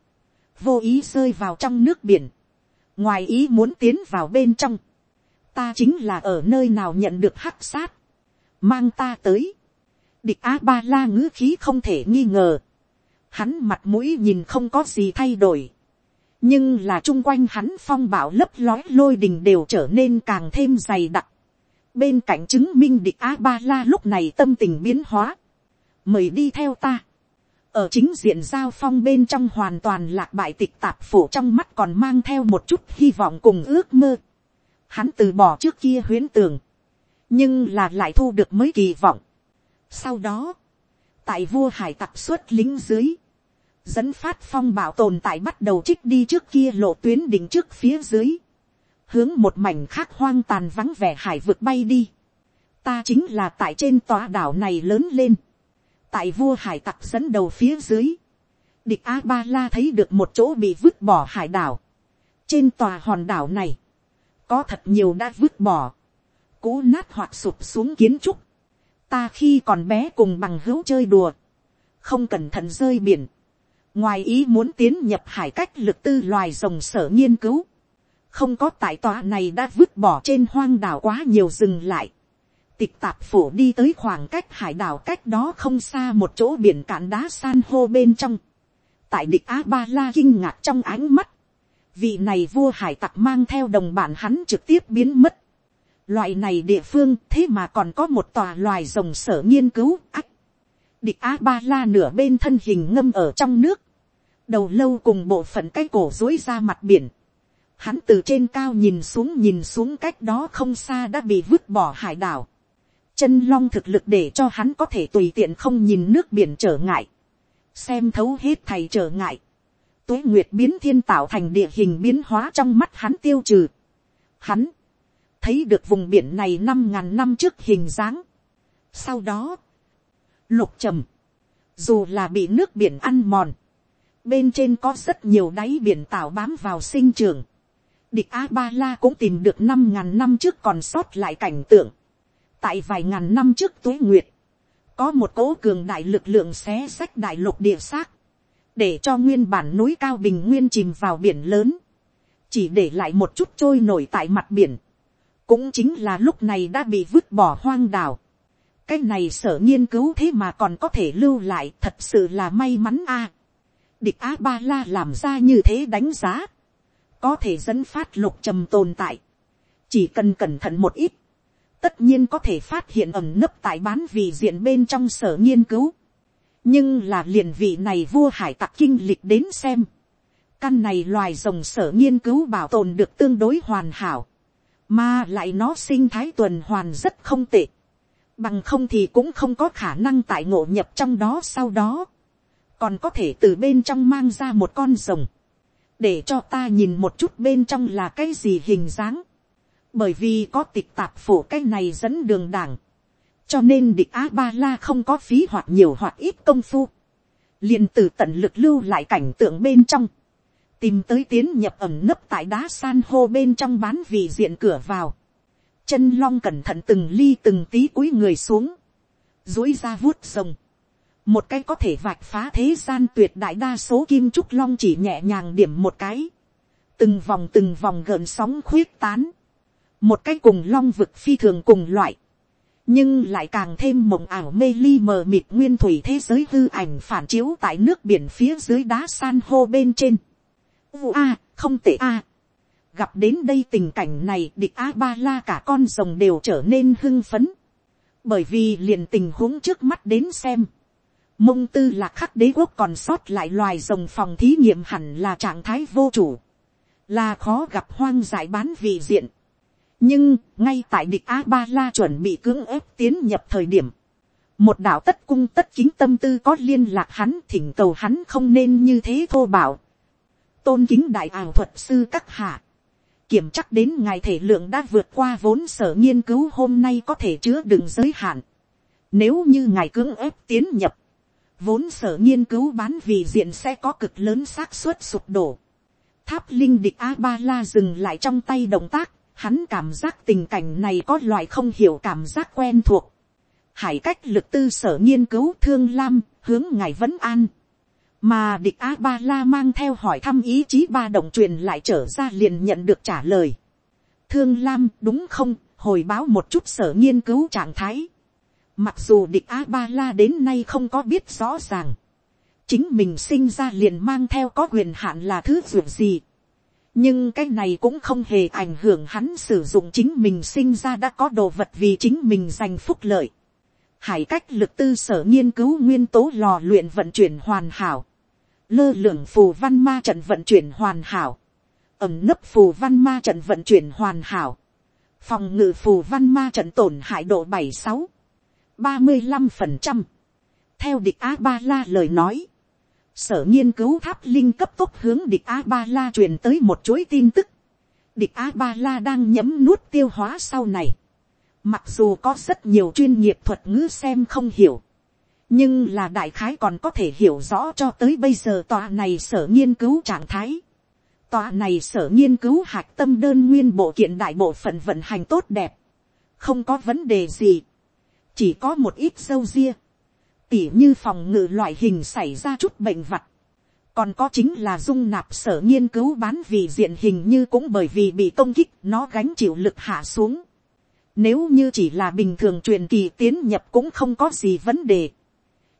vô ý rơi vào trong nước biển ngoài ý muốn tiến vào bên trong, ta chính là ở nơi nào nhận được hắc sát, mang ta tới, địch a ba la ngữ khí không thể nghi ngờ, hắn mặt mũi nhìn không có gì thay đổi, nhưng là chung quanh hắn phong bảo lấp lói lôi đình đều trở nên càng thêm dày đặc, bên cạnh chứng minh địch a ba la lúc này tâm tình biến hóa, mời đi theo ta, ở chính diện giao phong bên trong hoàn toàn lạc bại tịch tạp phủ trong mắt còn mang theo một chút hy vọng cùng ước mơ. Hắn từ bỏ trước kia huyến tưởng nhưng là lại thu được mới kỳ vọng. Sau đó, tại vua hải tặc xuất lính dưới, dẫn phát phong bảo tồn tại bắt đầu trích đi trước kia lộ tuyến đỉnh trước phía dưới, hướng một mảnh khác hoang tàn vắng vẻ hải vực bay đi. Ta chính là tại trên tòa đảo này lớn lên tại vua hải tặc dẫn đầu phía dưới, địch a ba la thấy được một chỗ bị vứt bỏ hải đảo. trên tòa hòn đảo này, có thật nhiều đã vứt bỏ, cũ nát hoặc sụp xuống kiến trúc. ta khi còn bé cùng bằng hữu chơi đùa, không cẩn thận rơi biển, ngoài ý muốn tiến nhập hải cách lực tư loài rồng sở nghiên cứu, không có tại tòa này đã vứt bỏ trên hoang đảo quá nhiều dừng lại tịch tạp phủ đi tới khoảng cách hải đảo cách đó không xa một chỗ biển cạn đá san hô bên trong. tại địch á ba la kinh ngạc trong ánh mắt. vị này vua hải tặc mang theo đồng bản hắn trực tiếp biến mất. loại này địa phương thế mà còn có một tòa loài rồng sở nghiên cứu ách. địch á ba la nửa bên thân hình ngâm ở trong nước. đầu lâu cùng bộ phận cái cổ dối ra mặt biển. Hắn từ trên cao nhìn xuống nhìn xuống cách đó không xa đã bị vứt bỏ hải đảo chân long thực lực để cho hắn có thể tùy tiện không nhìn nước biển trở ngại, xem thấu hết thầy trở ngại, tuế nguyệt biến thiên tạo thành địa hình biến hóa trong mắt hắn tiêu trừ. Hắn, thấy được vùng biển này năm ngàn năm trước hình dáng. Sau đó, lục trầm, dù là bị nước biển ăn mòn, bên trên có rất nhiều đáy biển tạo bám vào sinh trường. Địch A-ba-la cũng tìm được năm ngàn năm trước còn sót lại cảnh tượng. Tại vài ngàn năm trước tuế nguyệt, có một cỗ cường đại lực lượng xé sách đại lục địa xác để cho nguyên bản núi cao bình nguyên chìm vào biển lớn, chỉ để lại một chút trôi nổi tại mặt biển, cũng chính là lúc này đã bị vứt bỏ hoang đảo. cái này sở nghiên cứu thế mà còn có thể lưu lại thật sự là may mắn a. địch a ba la làm ra như thế đánh giá, có thể dẫn phát lục trầm tồn tại, chỉ cần cẩn thận một ít, tất nhiên có thể phát hiện ẩm nấp tại bán vì diện bên trong sở nghiên cứu. Nhưng là liền vị này vua hải tặc kinh lịch đến xem, căn này loài rồng sở nghiên cứu bảo tồn được tương đối hoàn hảo, mà lại nó sinh thái tuần hoàn rất không tệ, bằng không thì cũng không có khả năng tại ngộ nhập trong đó sau đó, còn có thể từ bên trong mang ra một con rồng, để cho ta nhìn một chút bên trong là cái gì hình dáng, bởi vì có tịch tạp phổ cái này dẫn đường đảng, cho nên địch a ba la không có phí hoặc nhiều hoặc ít công phu, liền từ tận lực lưu lại cảnh tượng bên trong, tìm tới tiến nhập ẩm nấp tại đá san hô bên trong bán vì diện cửa vào, chân long cẩn thận từng ly từng tí cúi người xuống, dối ra vuốt rồng, một cái có thể vạch phá thế gian tuyệt đại đa số kim trúc long chỉ nhẹ nhàng điểm một cái, từng vòng từng vòng gợn sóng khuyết tán, một cái cùng long vực phi thường cùng loại, nhưng lại càng thêm mộng ảo mê ly mờ mịt nguyên thủy thế giới hư ảnh phản chiếu tại nước biển phía dưới đá san hô bên trên. U a, không tệ a. Gặp đến đây tình cảnh này địch a ba la cả con rồng đều trở nên hưng phấn. Bởi vì liền tình huống trước mắt đến xem. Mông tư là khắc đế quốc còn sót lại loài rồng phòng thí nghiệm hẳn là trạng thái vô chủ. Là khó gặp hoang dại bán vị diện nhưng ngay tại địch a ba la chuẩn bị cưỡng ép tiến nhập thời điểm, một đạo tất cung tất chính tâm tư có liên lạc hắn thỉnh cầu hắn không nên như thế thô bảo. tôn kính đại ảo thuật sư các hạ, kiểm chắc đến ngài thể lượng đã vượt qua vốn sở nghiên cứu hôm nay có thể chứa đựng giới hạn. Nếu như ngài cưỡng ép tiến nhập, vốn sở nghiên cứu bán vì diện sẽ có cực lớn xác suất sụp đổ. Tháp linh địch a ba la dừng lại trong tay động tác, Hắn cảm giác tình cảnh này có loại không hiểu cảm giác quen thuộc. Hải cách lực tư sở nghiên cứu thương lam, hướng ngài vẫn an. Mà địch A-ba-la mang theo hỏi thăm ý chí ba đồng truyền lại trở ra liền nhận được trả lời. Thương lam đúng không, hồi báo một chút sở nghiên cứu trạng thái. Mặc dù địch A-ba-la đến nay không có biết rõ ràng. Chính mình sinh ra liền mang theo có quyền hạn là thứ dụng gì nhưng cái này cũng không hề ảnh hưởng hắn sử dụng chính mình sinh ra đã có đồ vật vì chính mình giành phúc lợi. Hải cách lực tư sở nghiên cứu nguyên tố lò luyện vận chuyển hoàn hảo. Lơ lượng phù văn ma trận vận chuyển hoàn hảo. Ẩm nấp phù văn ma trận vận chuyển hoàn hảo. Phòng ngự phù văn ma trận tổn hại độ bảy sáu, ba mươi 35%. Theo địch A-ba-la lời nói sở nghiên cứu tháp linh cấp tốc hướng địch a ba la truyền tới một chuỗi tin tức. địch a ba la đang nhấm nuốt tiêu hóa sau này. mặc dù có rất nhiều chuyên nghiệp thuật ngữ xem không hiểu. nhưng là đại khái còn có thể hiểu rõ cho tới bây giờ tòa này sở nghiên cứu trạng thái. tòa này sở nghiên cứu hạc tâm đơn nguyên bộ kiện đại bộ phận vận hành tốt đẹp. không có vấn đề gì. chỉ có một ít sâu ria tỉ như phòng ngự loại hình xảy ra chút bệnh vặt. còn có chính là dung nạp sở nghiên cứu bán vì diện hình như cũng bởi vì bị công kích nó gánh chịu lực hạ xuống. nếu như chỉ là bình thường truyền kỳ tiến nhập cũng không có gì vấn đề.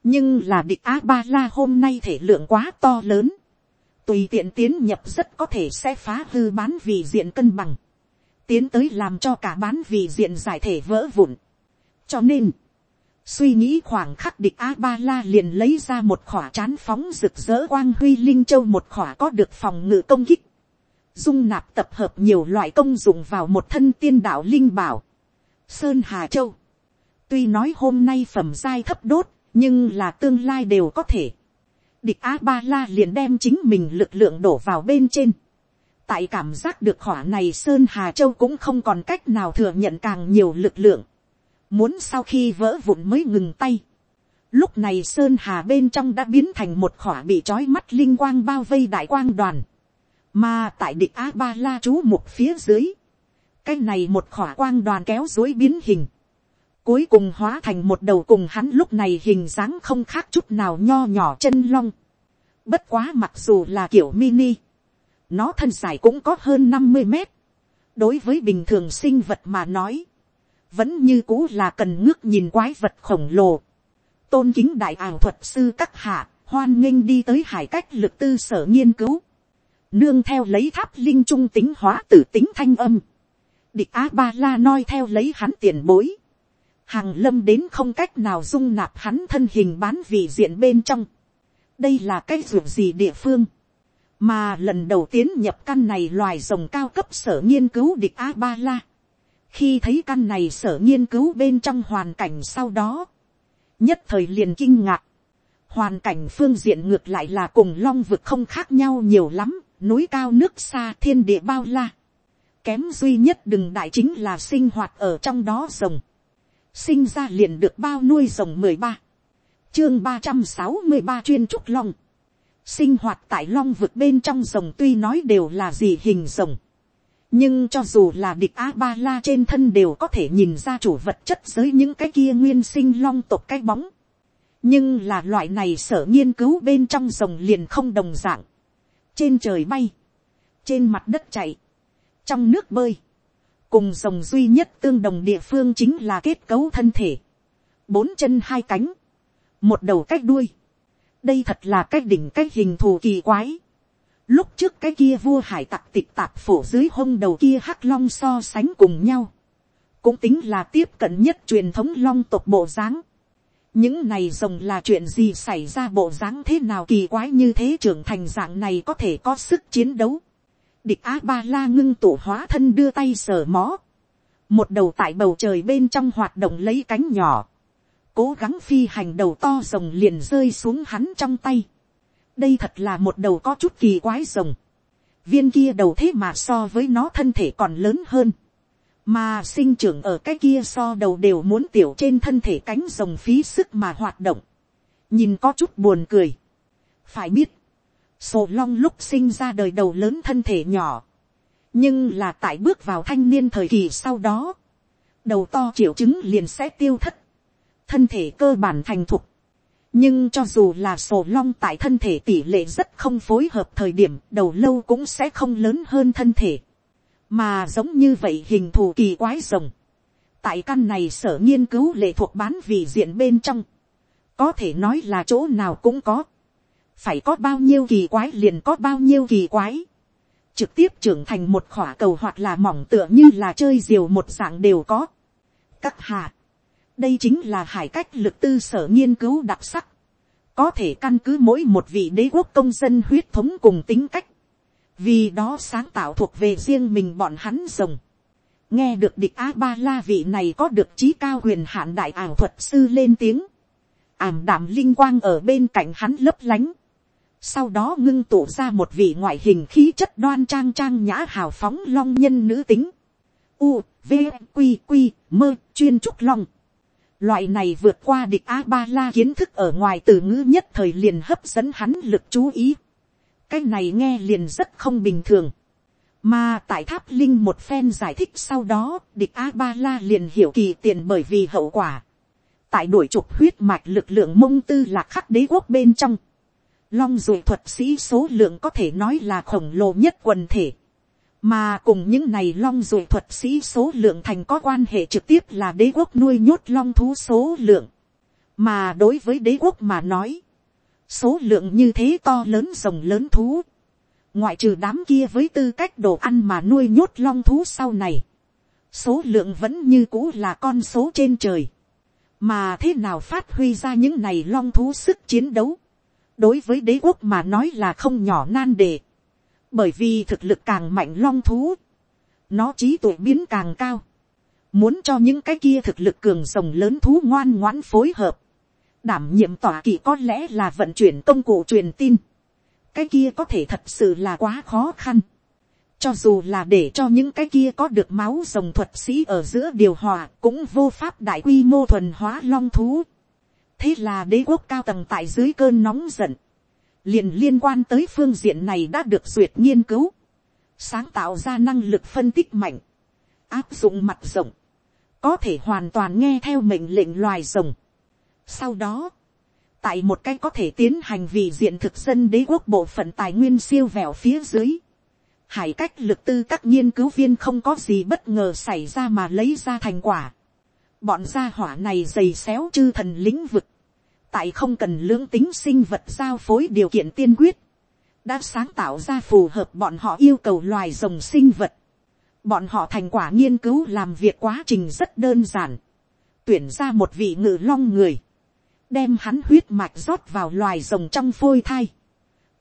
nhưng là địch a ba la hôm nay thể lượng quá to lớn. tùy tiện tiến nhập rất có thể sẽ phá hư bán vì diện cân bằng. tiến tới làm cho cả bán vì diện giải thể vỡ vụn. cho nên, Suy nghĩ khoảng khắc địch A-ba-la liền lấy ra một khỏa chán phóng rực rỡ quang huy linh châu một khỏa có được phòng ngự công kích. Dung nạp tập hợp nhiều loại công dụng vào một thân tiên đạo linh bảo. Sơn Hà Châu. tuy nói hôm nay phẩm giai thấp đốt, nhưng là tương lai đều có thể. địch a ba la liền đem chính mình lực lượng đổ vào bên trên. tại cảm giác được khỏa này sơn hà châu cũng không còn cách nào thừa nhận càng nhiều lực lượng muốn sau khi vỡ vụn mới ngừng tay. lúc này sơn hà bên trong đã biến thành một khỏa bị trói mắt linh quang bao vây đại quang đoàn. mà tại địch a ba la chú một phía dưới, cái này một khỏa quang đoàn kéo dối biến hình cuối cùng hóa thành một đầu cùng hắn lúc này hình dáng không khác chút nào nho nhỏ chân long. Bất quá mặc dù là kiểu mini, nó thân dài cũng có hơn năm mươi mét. đối với bình thường sinh vật mà nói, vẫn như cũ là cần ngước nhìn quái vật khổng lồ. tôn kính đại ảo thuật sư các hạ, hoan nghênh đi tới hải cách lực tư sở nghiên cứu. nương theo lấy tháp linh trung tính hóa tử tính thanh âm. địch a ba la noi theo lấy hắn tiền bối hàng lâm đến không cách nào dung nạp hắn thân hình bán vị diện bên trong. đây là cái ruộng gì địa phương, mà lần đầu tiến nhập căn này loài rồng cao cấp sở nghiên cứu địch a ba la khi thấy căn này sở nghiên cứu bên trong hoàn cảnh sau đó, nhất thời liền kinh ngạc. hoàn cảnh phương diện ngược lại là cùng long vực không khác nhau nhiều lắm, núi cao nước xa thiên địa bao la. kém duy nhất đừng đại chính là sinh hoạt ở trong đó rồng sinh ra liền được bao nuôi rồng mười ba, chương ba trăm sáu mươi ba chuyên trúc long, sinh hoạt tại long vực bên trong rồng tuy nói đều là gì hình rồng, nhưng cho dù là địch a ba la trên thân đều có thể nhìn ra chủ vật chất dưới những cái kia nguyên sinh long tộc cái bóng, nhưng là loại này sở nghiên cứu bên trong rồng liền không đồng dạng, trên trời bay, trên mặt đất chạy, trong nước bơi, cùng rồng duy nhất tương đồng địa phương chính là kết cấu thân thể, bốn chân hai cánh, một đầu cách đuôi, đây thật là cách đỉnh cách hình thù kỳ quái. Lúc trước cái kia vua hải tặc tịch tạp phổ dưới hông đầu kia hắc long so sánh cùng nhau. Cũng tính là tiếp cận nhất truyền thống long tộc bộ dáng. Những này rồng là chuyện gì xảy ra bộ dáng thế nào kỳ quái như thế trưởng thành dạng này có thể có sức chiến đấu địch a ba la ngưng tụ hóa thân đưa tay sờ mó, một đầu tại bầu trời bên trong hoạt động lấy cánh nhỏ, cố gắng phi hành đầu to rồng liền rơi xuống hắn trong tay đây thật là một đầu có chút kỳ quái rồng. viên kia đầu thế mà so với nó thân thể còn lớn hơn. mà sinh trưởng ở cái kia so đầu đều muốn tiểu trên thân thể cánh rồng phí sức mà hoạt động. nhìn có chút buồn cười. phải biết, Sổ long lúc sinh ra đời đầu lớn thân thể nhỏ. Nhưng là tại bước vào thanh niên thời kỳ sau đó. Đầu to triệu chứng liền sẽ tiêu thất. Thân thể cơ bản thành thục. Nhưng cho dù là sổ long tại thân thể tỷ lệ rất không phối hợp thời điểm đầu lâu cũng sẽ không lớn hơn thân thể. Mà giống như vậy hình thù kỳ quái rồng. Tại căn này sở nghiên cứu lệ thuộc bán vị diện bên trong. Có thể nói là chỗ nào cũng có phải có bao nhiêu kỳ quái liền có bao nhiêu kỳ quái, trực tiếp trưởng thành một khỏa cầu hoặc là mỏng tựa như là chơi diều một dạng đều có. các hạ, đây chính là hải cách lực tư sở nghiên cứu đặc sắc, có thể căn cứ mỗi một vị đế quốc công dân huyết thống cùng tính cách, vì đó sáng tạo thuộc về riêng mình bọn hắn rồng. nghe được địch a ba la vị này có được trí cao huyền hạn đại ảo thuật sư lên tiếng, ảm đảm linh quang ở bên cạnh hắn lấp lánh, sau đó ngưng tụ ra một vị ngoại hình khí chất đoan trang trang nhã hào phóng long nhân nữ tính. U, V, Q Q mơ, chuyên trúc long. Loại này vượt qua địch A-ba-la kiến thức ở ngoài từ ngữ nhất thời liền hấp dẫn hắn lực chú ý. Cái này nghe liền rất không bình thường. Mà tại tháp linh một phen giải thích sau đó, địch A-ba-la liền hiểu kỳ tiền bởi vì hậu quả. Tại đuổi trục huyết mạch lực lượng mông tư là khắc đế quốc bên trong long dụ thuật sĩ số lượng có thể nói là khổng lồ nhất quần thể. Mà cùng những này long dụ thuật sĩ số lượng thành có quan hệ trực tiếp là đế quốc nuôi nhốt long thú số lượng. Mà đối với đế quốc mà nói, số lượng như thế to lớn rồng lớn thú. Ngoại trừ đám kia với tư cách đồ ăn mà nuôi nhốt long thú sau này. Số lượng vẫn như cũ là con số trên trời. Mà thế nào phát huy ra những này long thú sức chiến đấu đối với đế quốc mà nói là không nhỏ nan đề, bởi vì thực lực càng mạnh long thú, nó trí tuệ biến càng cao, muốn cho những cái kia thực lực cường rồng lớn thú ngoan ngoãn phối hợp, đảm nhiệm tỏa kỳ có lẽ là vận chuyển công cụ truyền tin, cái kia có thể thật sự là quá khó khăn, cho dù là để cho những cái kia có được máu rồng thuật sĩ ở giữa điều hòa cũng vô pháp đại quy mô thuần hóa long thú. thế là đế quốc cao tầng tại dưới cơn nóng giận, liền liên quan tới phương diện này đã được duyệt nghiên cứu, sáng tạo ra năng lực phân tích mạnh, áp dụng mặt rộng, có thể hoàn toàn nghe theo mệnh lệnh loài rồng. Sau đó, tại một cách có thể tiến hành vì diện thực dân đế quốc bộ phận tài nguyên siêu vẹo phía dưới, hải cách lực tư các nghiên cứu viên không có gì bất ngờ xảy ra mà lấy ra thành quả. Bọn gia hỏa này dày xéo chư thần lĩnh vực, tại không cần lưỡng tính sinh vật giao phối điều kiện tiên quyết, đã sáng tạo ra phù hợp bọn họ yêu cầu loài rồng sinh vật. Bọn họ thành quả nghiên cứu làm việc quá trình rất đơn giản. Tuyển ra một vị ngự long người. Đem hắn huyết mạch rót vào loài rồng trong phôi thai.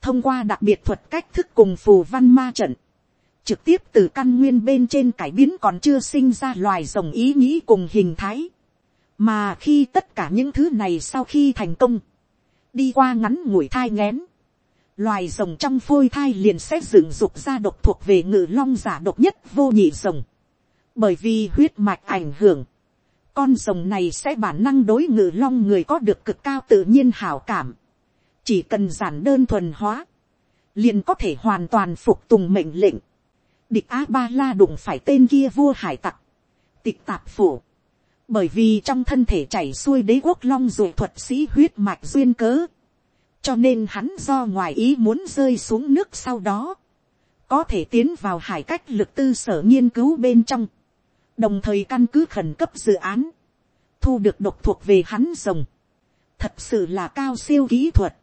Thông qua đặc biệt thuật cách thức cùng phù văn ma trận. Trực tiếp từ căn nguyên bên trên cải biến còn chưa sinh ra loài rồng ý nghĩ cùng hình thái. Mà khi tất cả những thứ này sau khi thành công. Đi qua ngắn ngủi thai ngén loài rồng trong phôi thai liền sẽ dựng dục ra độc thuộc về ngự long giả độc nhất vô nhị rồng. Bởi vì huyết mạch ảnh hưởng, con rồng này sẽ bản năng đối ngự long người có được cực cao tự nhiên hảo cảm. Chỉ cần giản đơn thuần hóa, liền có thể hoàn toàn phục tùng mệnh lệnh. Địch A-ba-la đụng phải tên kia vua hải tặc, tịch tạp phủ. Bởi vì trong thân thể chảy xuôi đế quốc long rồi thuật sĩ huyết mạch duyên cớ. Cho nên hắn do ngoài ý muốn rơi xuống nước sau đó, có thể tiến vào hải cách lực tư sở nghiên cứu bên trong, đồng thời căn cứ khẩn cấp dự án, thu được độc thuộc về hắn rồng, thật sự là cao siêu kỹ thuật,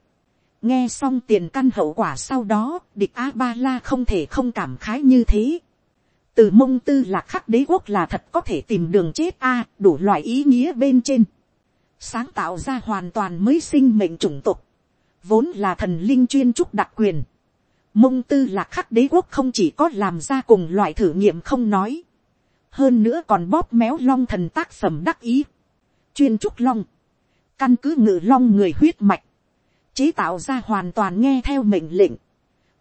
nghe xong tiền căn hậu quả sau đó, địch a ba la không thể không cảm khái như thế từ mông tư là khắc đế quốc là thật có thể tìm đường chết a đủ loại ý nghĩa bên trên, sáng tạo ra hoàn toàn mới sinh mệnh chủng tộc, vốn là thần linh chuyên trúc đặc quyền. Mông tư là khắc đế quốc không chỉ có làm ra cùng loại thử nghiệm không nói. Hơn nữa còn bóp méo long thần tác phẩm đắc ý. Chuyên trúc long. Căn cứ ngự long người huyết mạch. Chế tạo ra hoàn toàn nghe theo mệnh lệnh.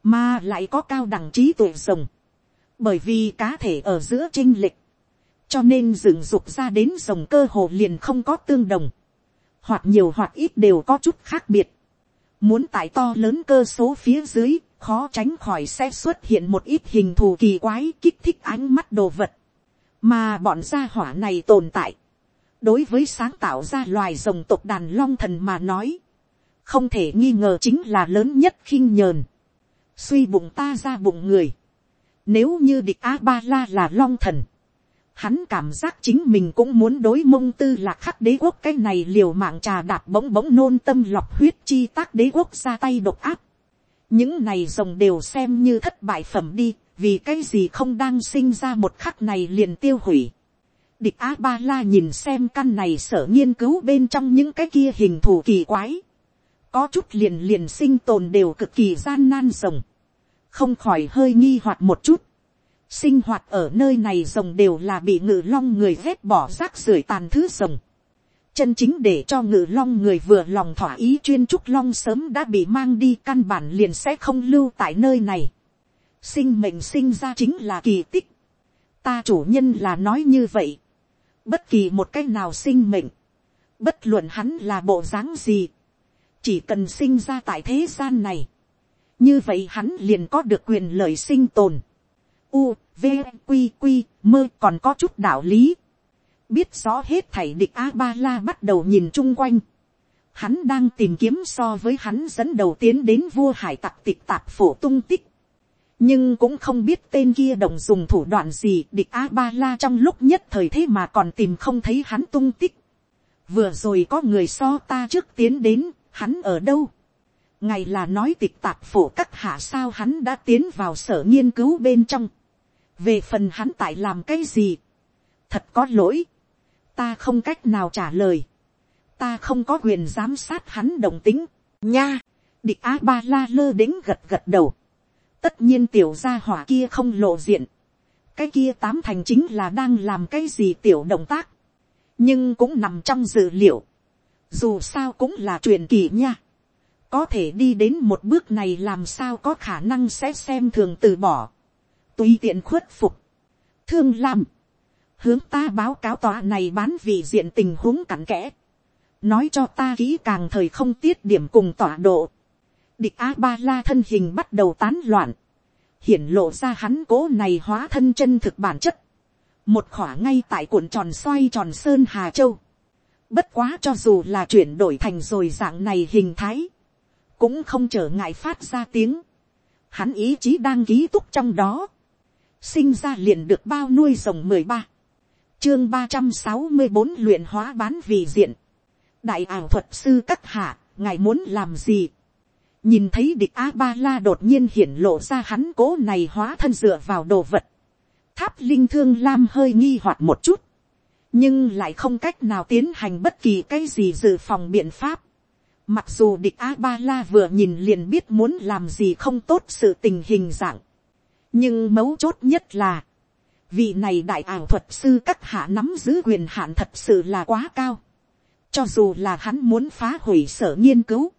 Mà lại có cao đẳng trí tuệ rồng. Bởi vì cá thể ở giữa trinh lịch. Cho nên dựng dục ra đến rồng cơ hồ liền không có tương đồng. Hoặc nhiều hoặc ít đều có chút khác biệt Muốn tại to lớn cơ số phía dưới, khó tránh khỏi sẽ xuất hiện một ít hình thù kỳ quái kích thích ánh mắt đồ vật. Mà bọn gia hỏa này tồn tại. Đối với sáng tạo ra loài rồng tộc đàn long thần mà nói. Không thể nghi ngờ chính là lớn nhất khinh nhờn. Suy bụng ta ra bụng người. Nếu như địch A-ba-la là long thần hắn cảm giác chính mình cũng muốn đối mông tư là khắc đế quốc cái này liều mạng trà đạp bỗng bỗng nôn tâm lọc huyết chi tác đế quốc ra tay độc áp. những này rồng đều xem như thất bại phẩm đi, vì cái gì không đang sinh ra một khắc này liền tiêu hủy. địch a ba la nhìn xem căn này sở nghiên cứu bên trong những cái kia hình thù kỳ quái. có chút liền liền sinh tồn đều cực kỳ gian nan rồng không khỏi hơi nghi hoặc một chút sinh hoạt ở nơi này rồng đều là bị ngự long người vét bỏ rác rưởi tàn thứ rồng. chân chính để cho ngự long người vừa lòng thỏa ý chuyên trúc long sớm đã bị mang đi căn bản liền sẽ không lưu tại nơi này. sinh mệnh sinh ra chính là kỳ tích. ta chủ nhân là nói như vậy. bất kỳ một cái nào sinh mệnh, bất luận hắn là bộ dáng gì, chỉ cần sinh ra tại thế gian này, như vậy hắn liền có được quyền lợi sinh tồn u, v, q q mơ còn có chút đạo lý. biết rõ hết thảy địch a ba la bắt đầu nhìn chung quanh. hắn đang tìm kiếm so với hắn dẫn đầu tiến đến vua hải tặc tịch tạp phổ tung tích. nhưng cũng không biết tên kia đồng dùng thủ đoạn gì địch a ba la trong lúc nhất thời thế mà còn tìm không thấy hắn tung tích. vừa rồi có người so ta trước tiến đến, hắn ở đâu ngày là nói tịch tạp phổ các hạ sao hắn đã tiến vào sở nghiên cứu bên trong. Về phần hắn tại làm cái gì, thật có lỗi, ta không cách nào trả lời, ta không có quyền giám sát hắn đồng tính, nha, địch a ba la lơ đĩnh gật gật đầu, tất nhiên tiểu gia hỏa kia không lộ diện, cái kia tám thành chính là đang làm cái gì tiểu động tác, nhưng cũng nằm trong dự liệu, dù sao cũng là truyền kỳ nha, có thể đi đến một bước này làm sao có khả năng sẽ xem thường từ bỏ, tùy tiện khuất phục, thương lam, hướng ta báo cáo tòa này bán vị diện tình huống cặn kẽ, nói cho ta kỹ càng thời không tiết điểm cùng tọa độ, địch a ba la thân hình bắt đầu tán loạn, hiển lộ ra hắn cố này hóa thân chân thực bản chất, một khỏa ngay tại cuộn tròn xoay tròn sơn hà châu, bất quá cho dù là chuyển đổi thành rồi dạng này hình thái, cũng không trở ngại phát ra tiếng, hắn ý chí đang ký túc trong đó, sinh ra liền được bao nuôi rồng mười ba, chương ba trăm sáu mươi bốn luyện hóa bán vì diện, đại ảo thuật sư các hạ, ngài muốn làm gì, nhìn thấy địch a ba la đột nhiên hiển lộ ra hắn cố này hóa thân dựa vào đồ vật, tháp linh thương lam hơi nghi hoặc một chút, nhưng lại không cách nào tiến hành bất kỳ cái gì dự phòng biện pháp. Mặc dù địch a ba la vừa nhìn liền biết muốn làm gì không tốt sự tình hình dạng, nhưng mấu chốt nhất là, vị này đại ảo thuật sư các hạ nắm giữ quyền hạn thật sự là quá cao. cho dù là hắn muốn phá hủy sở nghiên cứu,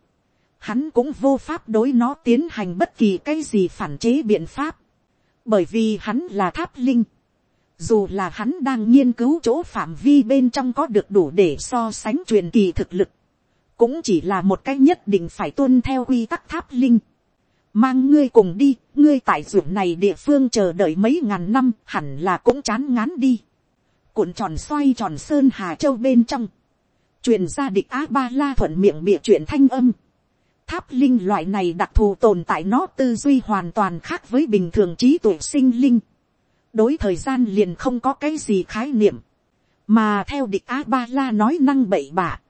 hắn cũng vô pháp đối nó tiến hành bất kỳ cái gì phản chế biện pháp, bởi vì hắn là tháp linh. Dù là hắn đang nghiên cứu chỗ phạm vi bên trong có được đủ để so sánh truyền kỳ thực lực, cũng chỉ là một cái nhất định phải tuân theo quy tắc tháp linh. Mang ngươi cùng đi, ngươi tại ruộng này địa phương chờ đợi mấy ngàn năm hẳn là cũng chán ngán đi. Cuộn tròn xoay tròn sơn hà châu bên trong. truyền ra địch á ba la thuận miệng bịa chuyện thanh âm tháp linh loại này đặc thù tồn tại nó tư duy hoàn toàn khác với bình thường trí tuệ sinh linh. đối thời gian liền không có cái gì khái niệm. mà theo địch a ba la nói năng bậy bạ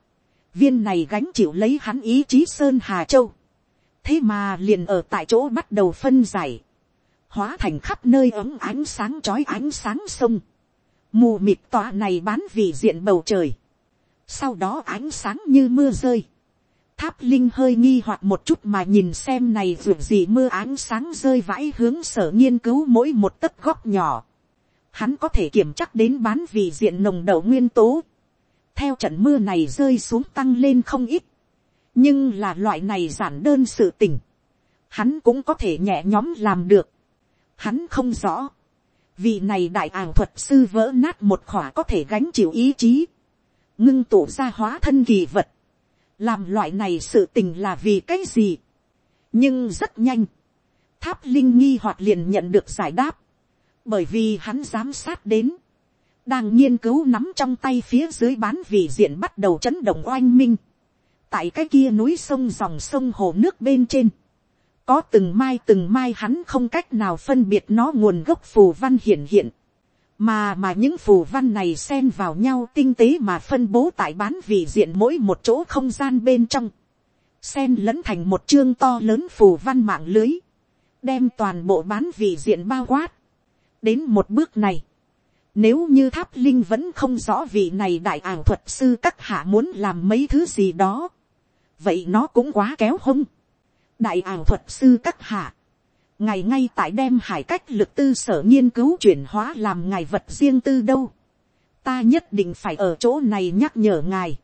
viên này gánh chịu lấy hắn ý chí sơn hà châu. thế mà liền ở tại chỗ bắt đầu phân giải. hóa thành khắp nơi ấm ánh sáng chói ánh sáng sông. mù mịt tọa này bán vị diện bầu trời. sau đó ánh sáng như mưa rơi Tháp Linh hơi nghi hoặc một chút mà nhìn xem này dù gì mưa ánh sáng rơi vãi hướng sở nghiên cứu mỗi một tấc góc nhỏ. Hắn có thể kiểm chắc đến bán vị diện nồng đậu nguyên tố. Theo trận mưa này rơi xuống tăng lên không ít. Nhưng là loại này giản đơn sự tình. Hắn cũng có thể nhẹ nhóm làm được. Hắn không rõ. vì này đại ảo thuật sư vỡ nát một khỏa có thể gánh chịu ý chí. Ngưng tụ ra hóa thân kỳ vật làm loại này sự tình là vì cái gì. nhưng rất nhanh, tháp linh nghi hoạt liền nhận được giải đáp, bởi vì hắn giám sát đến, đang nghiên cứu nắm trong tay phía dưới bán vị diện bắt đầu chấn động oanh minh, tại cái kia núi sông dòng sông hồ nước bên trên, có từng mai từng mai hắn không cách nào phân biệt nó nguồn gốc phù văn hiển hiện, mà mà những phù văn này xen vào nhau tinh tế mà phân bố tại bán vị diện mỗi một chỗ không gian bên trong, xen lẫn thành một chương to lớn phù văn mạng lưới, đem toàn bộ bán vị diện bao quát. đến một bước này, nếu như tháp linh vẫn không rõ vị này đại ảo thuật sư các hạ muốn làm mấy thứ gì đó, vậy nó cũng quá kéo hông. đại ảo thuật sư các hạ, ngài ngay tại đem hải cách lực tư sở nghiên cứu chuyển hóa làm ngài vật riêng tư đâu. ta nhất định phải ở chỗ này nhắc nhở ngài.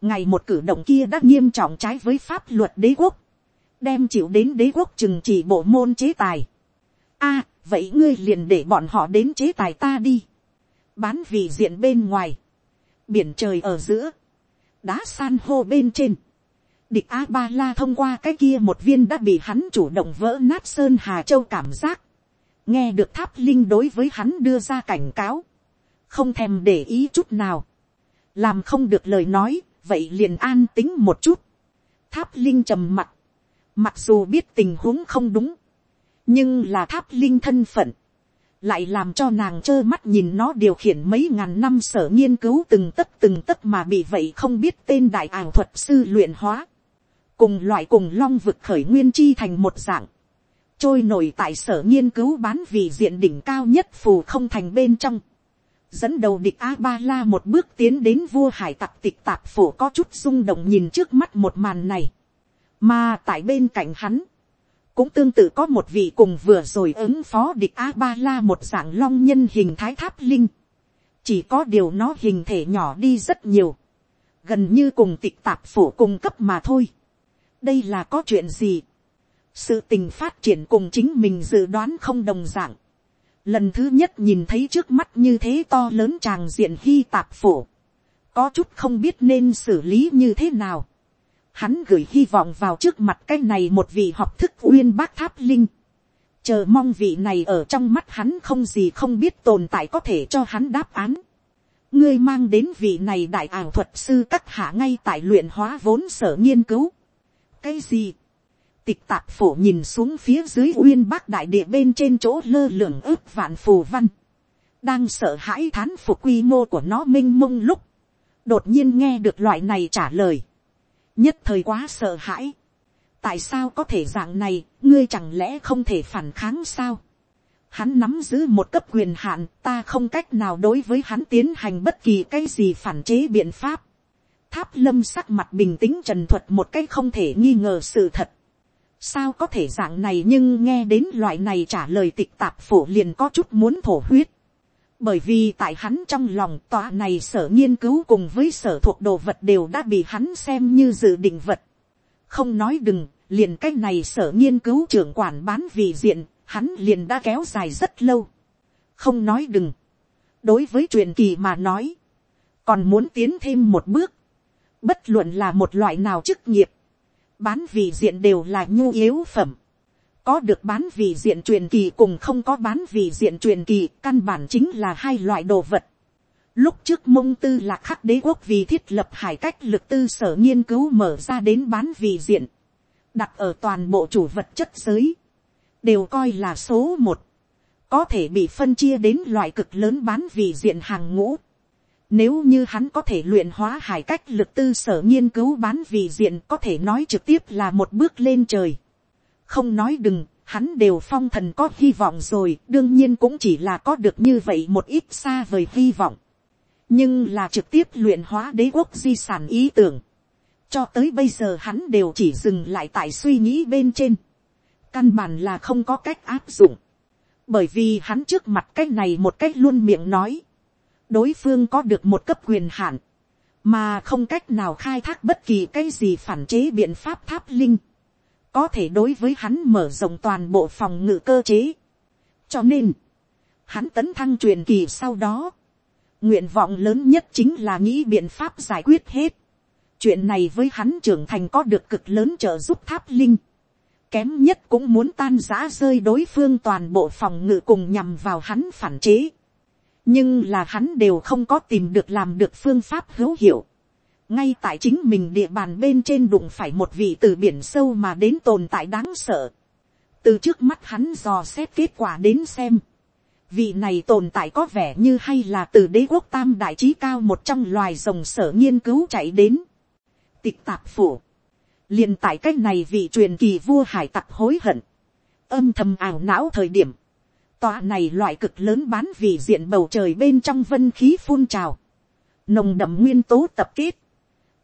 ngài một cử động kia đã nghiêm trọng trái với pháp luật đế quốc. đem chịu đến đế quốc chừng chỉ bộ môn chế tài. a, vậy ngươi liền để bọn họ đến chế tài ta đi bán vì diện bên ngoài. biển trời ở giữa. đá san hô bên trên. Địch a ba la thông qua cái kia một viên đã bị hắn chủ động vỡ nát sơn hà châu cảm giác, nghe được tháp linh đối với hắn đưa ra cảnh cáo, không thèm để ý chút nào, làm không được lời nói, vậy liền an tính một chút, tháp linh trầm mặt, mặc dù biết tình huống không đúng, nhưng là tháp linh thân phận, lại làm cho nàng trơ mắt nhìn nó điều khiển mấy ngàn năm sở nghiên cứu từng tấc từng tấc mà bị vậy không biết tên đại ảo thuật sư luyện hóa. Cùng loại cùng long vực khởi nguyên chi thành một dạng, trôi nổi tại sở nghiên cứu bán vì diện đỉnh cao nhất phù không thành bên trong, dẫn đầu địch a ba la một bước tiến đến vua hải tặc tịch tạp phổ có chút rung động nhìn trước mắt một màn này, mà tại bên cạnh hắn, cũng tương tự có một vị cùng vừa rồi ứng phó địch a ba la một dạng long nhân hình thái tháp linh, chỉ có điều nó hình thể nhỏ đi rất nhiều, gần như cùng tịch tạp phổ cung cấp mà thôi. đây là có chuyện gì, sự tình phát triển cùng chính mình dự đoán không đồng dạng, lần thứ nhất nhìn thấy trước mắt như thế to lớn tràng diện hy tạp phổ, có chút không biết nên xử lý như thế nào. Hắn gửi hy vọng vào trước mặt cái này một vị học thức uyên bác tháp linh. Chờ mong vị này ở trong mắt hắn không gì không biết tồn tại có thể cho hắn đáp án. Ngươi mang đến vị này đại ảo thuật sư các hạ ngay tại luyện hóa vốn sở nghiên cứu. Cái gì? Tịch tạp phổ nhìn xuống phía dưới uyên bác đại địa bên trên chỗ lơ lửng ướp vạn phù văn. Đang sợ hãi thán phục quy mô của nó minh mông lúc. Đột nhiên nghe được loại này trả lời. Nhất thời quá sợ hãi. Tại sao có thể dạng này, ngươi chẳng lẽ không thể phản kháng sao? Hắn nắm giữ một cấp quyền hạn, ta không cách nào đối với hắn tiến hành bất kỳ cái gì phản chế biện pháp. Tháp lâm sắc mặt bình tĩnh trần thuật một cách không thể nghi ngờ sự thật sao có thể dạng này nhưng nghe đến loại này trả lời tịch tạp phổ liền có chút muốn thổ huyết bởi vì tại hắn trong lòng tòa này sở nghiên cứu cùng với sở thuộc đồ vật đều đã bị hắn xem như dự định vật. không nói đừng, liền cái này sở nghiên cứu trưởng quản bán vì diện, hắn liền đã kéo dài rất lâu. không nói đừng. đối với truyền kỳ mà nói, còn muốn tiến thêm một bước, bất luận là một loại nào chức nghiệp, bán vị diện đều là nhu yếu phẩm. Có được bán vị diện truyền kỳ cùng không có bán vị diện truyền kỳ, căn bản chính là hai loại đồ vật. Lúc trước mông tư là khắc đế quốc vì thiết lập hải cách lực tư sở nghiên cứu mở ra đến bán vị diện. Đặt ở toàn bộ chủ vật chất giới. Đều coi là số một. Có thể bị phân chia đến loại cực lớn bán vị diện hàng ngũ nếu như hắn có thể luyện hóa hải cách lực tư sở nghiên cứu bán vì diện có thể nói trực tiếp là một bước lên trời. Không nói đừng, hắn đều phong thần có hy vọng rồi, đương nhiên cũng chỉ là có được như vậy một ít xa vời hy vọng. Nhưng là trực tiếp luyện hóa đế quốc di sản ý tưởng. Cho tới bây giờ hắn đều chỉ dừng lại tại suy nghĩ bên trên. Căn bản là không có cách áp dụng. Bởi vì hắn trước mặt cách này một cách luôn miệng nói đối phương có được một cấp quyền hạn, mà không cách nào khai thác bất kỳ cái gì phản chế biện pháp tháp linh, có thể đối với hắn mở rộng toàn bộ phòng ngự cơ chế. cho nên, hắn tấn thăng truyền kỳ sau đó, nguyện vọng lớn nhất chính là nghĩ biện pháp giải quyết hết. chuyện này với hắn trưởng thành có được cực lớn trợ giúp tháp linh. kém nhất cũng muốn tan giã rơi đối phương toàn bộ phòng ngự cùng nhằm vào hắn phản chế nhưng là hắn đều không có tìm được làm được phương pháp hữu hiệu ngay tại chính mình địa bàn bên trên đụng phải một vị từ biển sâu mà đến tồn tại đáng sợ. từ trước mắt hắn dò xét kết quả đến xem. vị này tồn tại có vẻ như hay là từ đế quốc tam đại trí cao một trong loài rồng sở nghiên cứu chạy đến. tịch tạp phủ. liền tại c á c h này vị truyền kỳ vua hải tặc hối hận. âm thầm ảo não thời điểm Tòa này loại cực lớn bán vì diện bầu trời bên trong vân khí phun trào. Nồng đậm nguyên tố tập kết.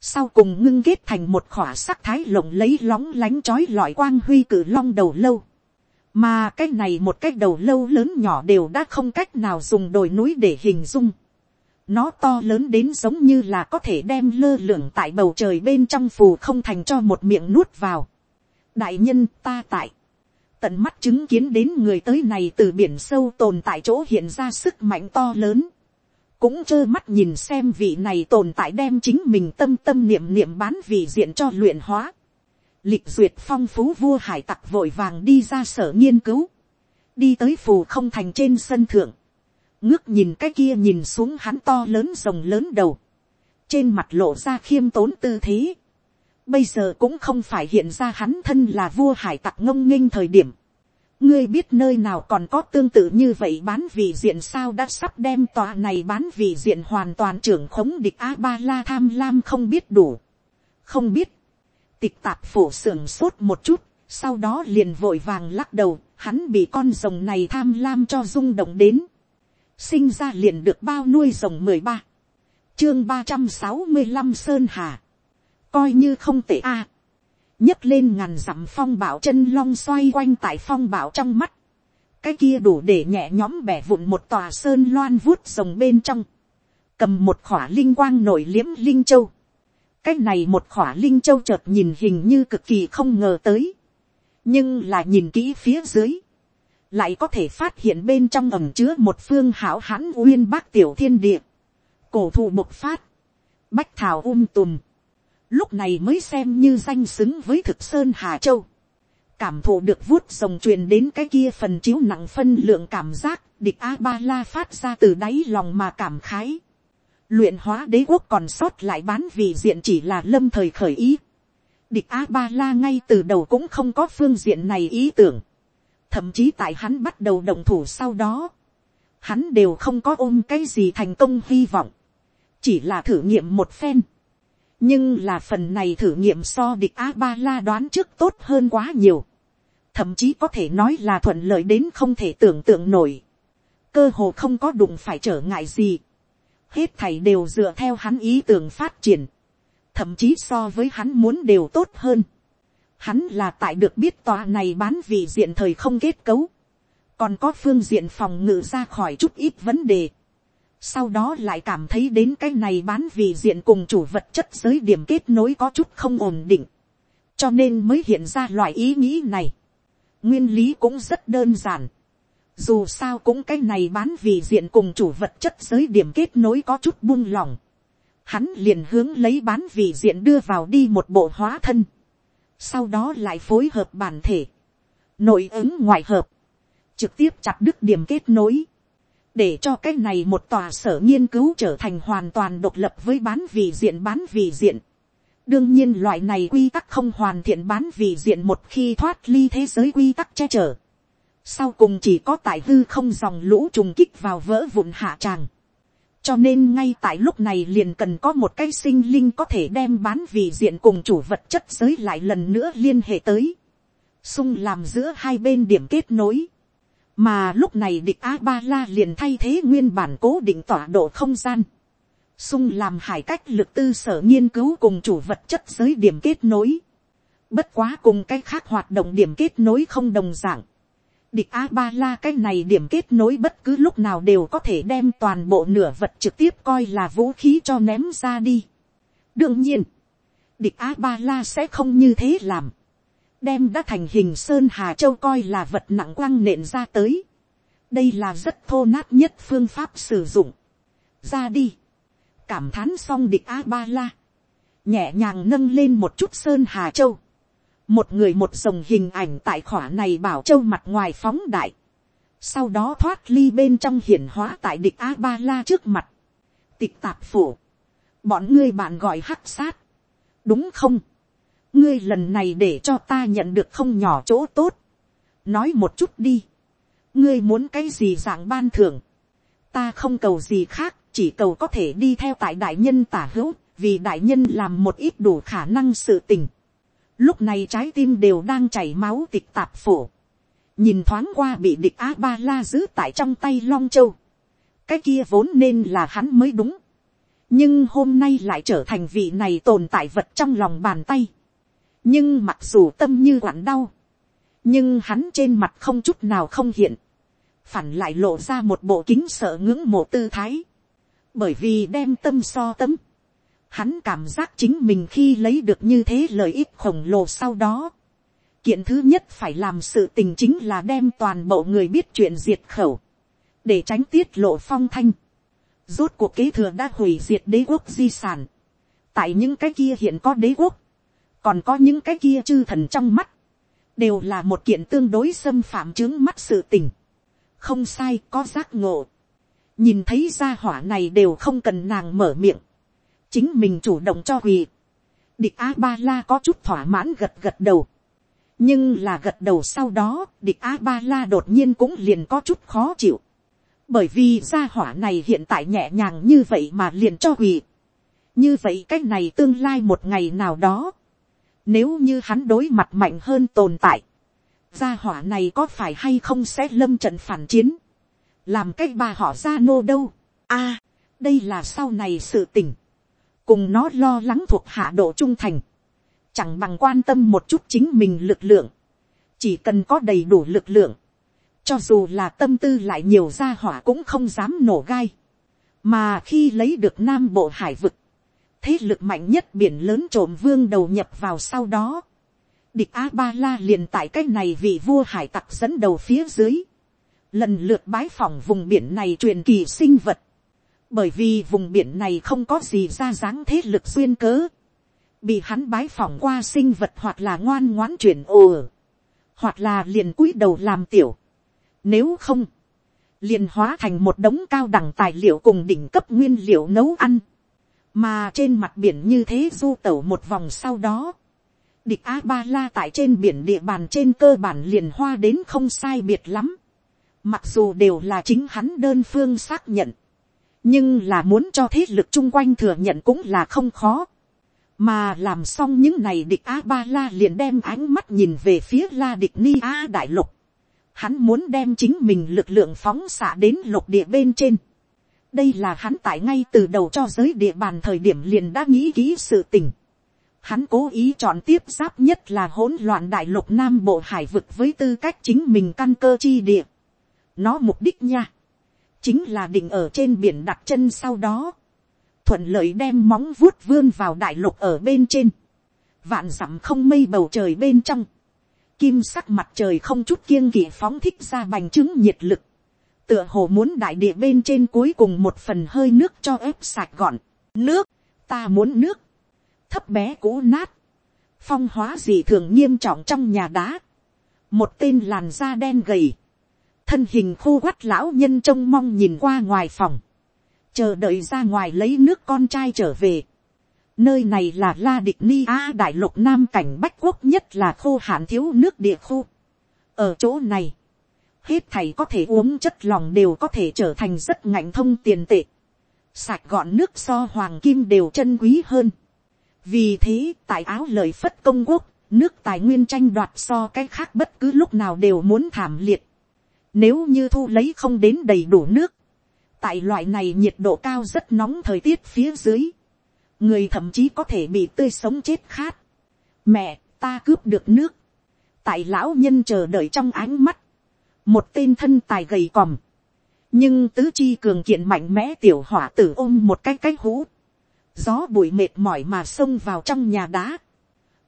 Sau cùng ngưng kết thành một khỏa sắc thái lộng lấy lóng lánh chói lọi quang huy cử long đầu lâu. Mà cái này một cái đầu lâu lớn nhỏ đều đã không cách nào dùng đồi núi để hình dung. Nó to lớn đến giống như là có thể đem lơ lửng tại bầu trời bên trong phù không thành cho một miệng nuốt vào. Đại nhân ta tại tận mắt chứng kiến đến người tới này từ biển sâu tồn tại chỗ hiện ra sức mạnh to lớn, cũng trơ mắt nhìn xem vị này tồn tại đem chính mình tâm tâm niệm niệm bán vị diện cho luyện hóa. Lịch duyệt phong phú vua hải tặc vội vàng đi ra sở nghiên cứu, đi tới phù không thành trên sân thượng, ngước nhìn cái kia nhìn xuống hắn to lớn rồng lớn đầu, trên mặt lộ ra khiêm tốn tư thế, bây giờ cũng không phải hiện ra hắn thân là vua hải tặc ngông nghênh thời điểm ngươi biết nơi nào còn có tương tự như vậy bán vị diện sao đã sắp đem tòa này bán vị diện hoàn toàn trưởng khống địch a ba la tham lam không biết đủ. không biết, tịch tạp phổ sưởng sốt một chút, sau đó liền vội vàng lắc đầu, hắn bị con rồng này tham lam cho rung động đến. sinh ra liền được bao nuôi rồng mười ba, chương ba trăm sáu mươi năm sơn hà coi như không tệ a nhấc lên ngàn dặm phong bảo chân long xoay quanh tại phong bảo trong mắt, cái kia đủ để nhẹ nhóm bẻ vụn một tòa sơn loan vuốt rồng bên trong, cầm một khỏa linh quang nổi liếm linh châu, cái này một khỏa linh châu chợt nhìn hình như cực kỳ không ngờ tới, nhưng là nhìn kỹ phía dưới, lại có thể phát hiện bên trong ẩm chứa một phương hảo hãn uyên bác tiểu thiên địa, cổ thụ bộc phát, bách thảo um tùm, lúc này mới xem như danh xứng với thực sơn hà châu, cảm thụ được vuốt rồng truyền đến cái kia phần chiếu nặng phân lượng cảm giác địch a ba la phát ra từ đáy lòng mà cảm khái. luyện hóa đế quốc còn sót lại bán vì diện chỉ là lâm thời khởi ý. địch a ba la ngay từ đầu cũng không có phương diện này ý tưởng. thậm chí tại hắn bắt đầu động thủ sau đó, hắn đều không có ôm cái gì thành công hy vọng, chỉ là thử nghiệm một phen nhưng là phần này thử nghiệm so địch a ba la đoán trước tốt hơn quá nhiều, thậm chí có thể nói là thuận lợi đến không thể tưởng tượng nổi, cơ hồ không có đụng phải trở ngại gì, hết thảy đều dựa theo hắn ý tưởng phát triển, thậm chí so với hắn muốn đều tốt hơn, hắn là tại được biết tòa này bán vì diện thời không kết cấu, còn có phương diện phòng ngự ra khỏi chút ít vấn đề, sau đó lại cảm thấy đến cái này bán vì diện cùng chủ vật chất giới điểm kết nối có chút không ổn định, cho nên mới hiện ra loại ý nghĩ này. nguyên lý cũng rất đơn giản. dù sao cũng cái này bán vì diện cùng chủ vật chất giới điểm kết nối có chút buông lỏng. hắn liền hướng lấy bán vì diện đưa vào đi một bộ hóa thân. sau đó lại phối hợp bản thể. nội ứng ngoại hợp. trực tiếp chặt đứt điểm kết nối để cho cái này một tòa sở nghiên cứu trở thành hoàn toàn độc lập với bán vị diện bán vị diện. đương nhiên loại này quy tắc không hoàn thiện bán vị diện một khi thoát ly thế giới quy tắc che chở. sau cùng chỉ có tại hư không dòng lũ trùng kích vào vỡ vụn hạ tràng. cho nên ngay tại lúc này liền cần có một cái sinh linh có thể đem bán vị diện cùng chủ vật chất giới lại lần nữa liên hệ tới. sung làm giữa hai bên điểm kết nối mà lúc này địch a ba la liền thay thế nguyên bản cố định tọa độ không gian, sung làm hải cách lực tư sở nghiên cứu cùng chủ vật chất giới điểm kết nối, bất quá cùng cái khác hoạt động điểm kết nối không đồng d ạ n g địch a ba la cái này điểm kết nối bất cứ lúc nào đều có thể đem toàn bộ nửa vật trực tiếp coi là vũ khí cho ném ra đi. đương nhiên, địch a ba la sẽ không như thế làm đem đã thành hình sơn hà châu coi là vật nặng quăng nện ra tới. đây là rất thô nát nhất phương pháp sử dụng. ra đi. cảm thán xong địch a ba la. nhẹ nhàng nâng lên một chút sơn hà châu. một người một dòng hình ảnh tại khỏa này bảo châu mặt ngoài phóng đại. sau đó thoát ly bên trong hiển hóa tại địch a ba la trước mặt. tịch tạp phủ. bọn ngươi bạn gọi hắc sát. đúng không? Ngươi lần này để cho ta nhận được không nhỏ chỗ tốt. nói một chút đi. ngươi muốn cái gì dạng ban thưởng. ta không cầu gì khác, chỉ cầu có thể đi theo tại đại nhân tả hữu, vì đại nhân làm một ít đủ khả năng sự tình. lúc này trái tim đều đang chảy máu tịch tạp phổ. nhìn thoáng qua bị địch a ba la giữ tại trong tay long châu. cái kia vốn nên là hắn mới đúng. nhưng hôm nay lại trở thành vị này tồn tại vật trong lòng bàn tay nhưng mặc dù tâm như quặn đau, nhưng hắn trên mặt không chút nào không hiện, phản lại lộ ra một bộ kính sợ ngưỡng mộ tư thái, bởi vì đem tâm so tấm, hắn cảm giác chính mình khi lấy được như thế lợi ích khổng lồ sau đó, kiện thứ nhất phải làm sự tình chính là đem toàn bộ người biết chuyện diệt khẩu, để tránh tiết lộ phong thanh, rốt cuộc kế thừa đã hủy diệt đế quốc di sản, tại những cái kia hiện có đế quốc, còn có những cái kia chư thần trong mắt, đều là một kiện tương đối xâm phạm chướng mắt sự tình. không sai có giác ngộ. nhìn thấy gia hỏa này đều không cần nàng mở miệng. chính mình chủ động cho quỳ. địch a ba la có chút thỏa mãn gật gật đầu. nhưng là gật đầu sau đó, địch a ba la đột nhiên cũng liền có chút khó chịu. bởi vì gia hỏa này hiện tại nhẹ nhàng như vậy mà liền cho quỳ. như vậy cách này tương lai một ngày nào đó, nếu như hắn đối mặt mạnh hơn tồn tại. Gia hỏa này có phải hay không sẽ lâm trận phản chiến. Làm cách bà họ ra nô đâu. a à, đây là sau này sự tình. Cùng nó lo lắng thuộc hạ độ trung thành. chẳng bằng quan tâm một chút chính mình lực lượng, chỉ cần có đầy đủ lực lượng, cho dù là tâm tư lại nhiều gia hỏa cũng không dám nổ gai, mà khi lấy được nam bộ hải vực, thế lực mạnh nhất biển lớn trộm vương đầu nhập vào sau đó, địch a ba la liền tại cái này vị vua hải tặc dẫn đầu phía dưới, lần lượt bái phỏng vùng biển này truyền kỳ sinh vật, bởi vì vùng biển này không có gì ra dáng thế lực duyên cớ, bị hắn bái phỏng qua sinh vật hoặc là ngoan ngoãn chuyển ồ, hoặc là liền cúi đầu làm tiểu, nếu không, liền hóa thành một đống cao đẳng tài liệu cùng đỉnh cấp nguyên liệu nấu ăn, mà trên mặt biển như thế du tẩu một vòng sau đó, địch a ba la tại trên biển địa bàn trên cơ bản liền hoa đến không sai biệt lắm, mặc dù đều là chính hắn đơn phương xác nhận, nhưng là muốn cho thế lực chung quanh thừa nhận cũng là không khó, mà làm xong những này địch a ba la liền đem ánh mắt nhìn về phía la địch ni a đại lục, hắn muốn đem chính mình lực lượng phóng xạ đến lục địa bên trên, đây là hắn tại ngay từ đầu cho giới địa bàn thời điểm liền đã nghĩ kỹ sự tình. Hắn cố ý chọn tiếp giáp nhất là hỗn loạn đại lục nam bộ hải vực với tư cách chính mình căn cơ chi địa. Nó mục đích nha. Chính là định ở trên biển đặt chân sau đó. Thuận lợi đem móng vuốt vươn vào đại lục ở bên trên. Vạn dặm không mây bầu trời bên trong. Kim sắc mặt trời không chút kiêng kỵ phóng thích ra bành trướng nhiệt lực tựa hồ muốn đại địa bên trên cuối cùng một phần hơi nước cho ép sạch gọn. Nước, ta muốn nước. Thấp bé cũ nát. Phong hóa gì thường nghiêm trọng trong nhà đá. Một tên làn da đen gầy. Thân hình khô quắt lão nhân trông mong nhìn qua ngoài phòng. Chờ đợi ra ngoài lấy nước con trai trở về. Nơi này là La Địch Ni A Đại Lục Nam cảnh Bách Quốc nhất là khô hạn thiếu nước địa khu. Ở chỗ này hết thầy có thể uống chất lòng đều có thể trở thành rất ngạnh thông tiền tệ. Sạch gọn nước so hoàng kim đều chân quý hơn. Vì thế, tại áo lời phất công quốc, nước tài nguyên tranh đoạt so cái khác bất cứ lúc nào đều muốn thảm liệt. Nếu như thu lấy không đến đầy đủ nước, tại loại này nhiệt độ cao rất nóng thời tiết phía dưới, người thậm chí có thể bị tươi sống chết khát. Mẹ, ta cướp được nước. Tại lão nhân chờ đợi trong ánh mắt, một tên thân tài gầy còm, nhưng tứ chi cường kiện mạnh mẽ tiểu hỏa tử ôm một cái cái hũ, gió bụi mệt mỏi mà xông vào trong nhà đá,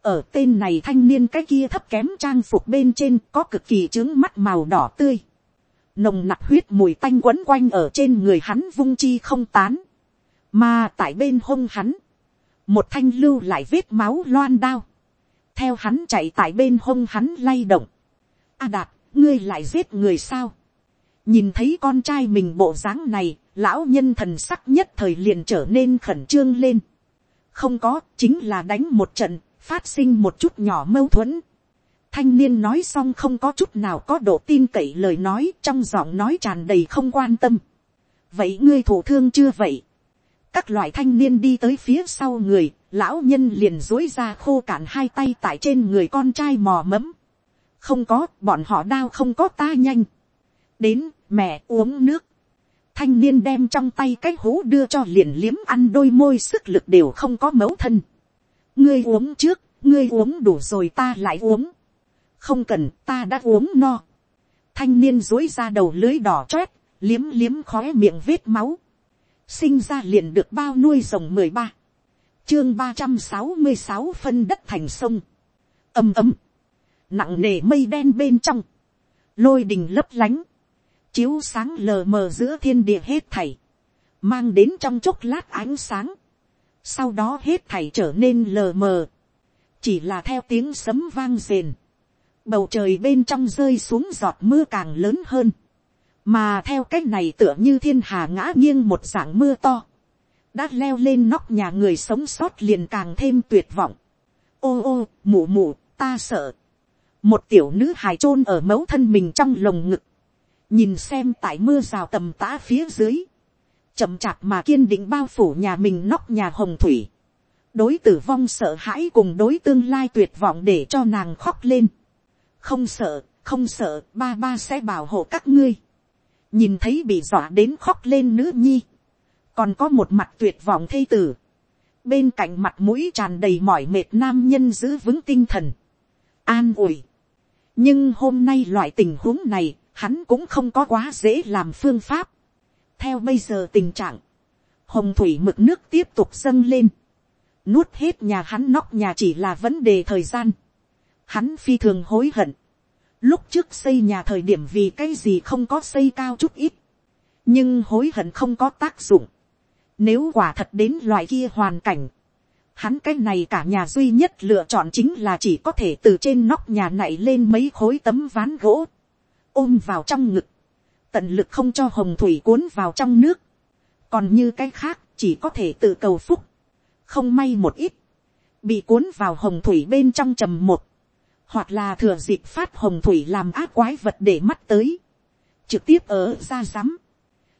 ở tên này thanh niên cái kia thấp kém trang phục bên trên có cực kỳ trướng mắt màu đỏ tươi, nồng nặc huyết mùi tanh quấn quanh ở trên người hắn vung chi không tán, mà tại bên hông hắn, một thanh lưu lại vết máu loan đao, theo hắn chạy tại bên hông hắn lay động, a đạt ngươi lại giết người sao. nhìn thấy con trai mình bộ dáng này, lão nhân thần sắc nhất thời liền trở nên khẩn trương lên. không có, chính là đánh một trận, phát sinh một chút nhỏ mâu thuẫn. thanh niên nói xong không có chút nào có độ tin cậy lời nói trong giọng nói tràn đầy không quan tâm. vậy ngươi thủ thương chưa vậy. các loại thanh niên đi tới phía sau người, lão nhân liền dối ra khô cạn hai tay tại trên người con trai mò mẫm không có, bọn họ đao không có ta nhanh. đến, mẹ uống nước. thanh niên đem trong tay cái hố đưa cho liền liếm ăn đôi môi sức lực đều không có mấu thân. ngươi uống trước, ngươi uống đủ rồi ta lại uống. không cần, ta đã uống no. thanh niên dối ra đầu lưới đỏ chét, liếm liếm khó miệng vết máu. sinh ra liền được bao nuôi rồng mười ba. chương ba trăm sáu mươi sáu phân đất thành sông. ầm ầm nặng nề mây đen bên trong, lôi đình lấp lánh, chiếu sáng lờ mờ giữa thiên địa hết thảy, mang đến trong chốc lát ánh sáng, sau đó hết thảy trở nên lờ mờ, chỉ là theo tiếng sấm vang rền, bầu trời bên trong rơi xuống giọt mưa càng lớn hơn, mà theo cách này tựa như thiên hà ngã nghiêng một dạng mưa to, đã leo lên nóc nhà người sống sót liền càng thêm tuyệt vọng. ô ô, mù mù, ta sợ, một tiểu nữ hài chôn ở mẫu thân mình trong lồng ngực, nhìn xem tại mưa rào tầm tã phía dưới, chậm chạp mà kiên định bao phủ nhà mình nóc nhà hồng thủy, đối tử vong sợ hãi cùng đối tương lai tuyệt vọng để cho nàng khóc lên, không sợ, không sợ, ba ba sẽ bảo hộ các ngươi, nhìn thấy bị dọa đến khóc lên nữ nhi, còn có một mặt tuyệt vọng thây tử, bên cạnh mặt mũi tràn đầy mỏi mệt nam nhân giữ vững tinh thần, an ủi nhưng hôm nay loại tình huống này, hắn cũng không có quá dễ làm phương pháp. theo bây giờ tình trạng, hồng thủy mực nước tiếp tục dâng lên, nuốt hết nhà hắn nóc nhà chỉ là vấn đề thời gian. hắn phi thường hối hận, lúc trước xây nhà thời điểm vì cái gì không có xây cao chút ít, nhưng hối hận không có tác dụng. Nếu quả thật đến loại kia hoàn cảnh, hắn cái này cả nhà duy nhất lựa chọn chính là chỉ có thể từ trên nóc nhà này lên mấy khối tấm ván gỗ, ôm vào trong ngực, tận lực không cho hồng thủy cuốn vào trong nước, còn như cái khác chỉ có thể tự cầu phúc, không may một ít, bị cuốn vào hồng thủy bên trong trầm một, hoặc là thừa dịp phát hồng thủy làm ác quái vật để mắt tới, trực tiếp ở ra rắm,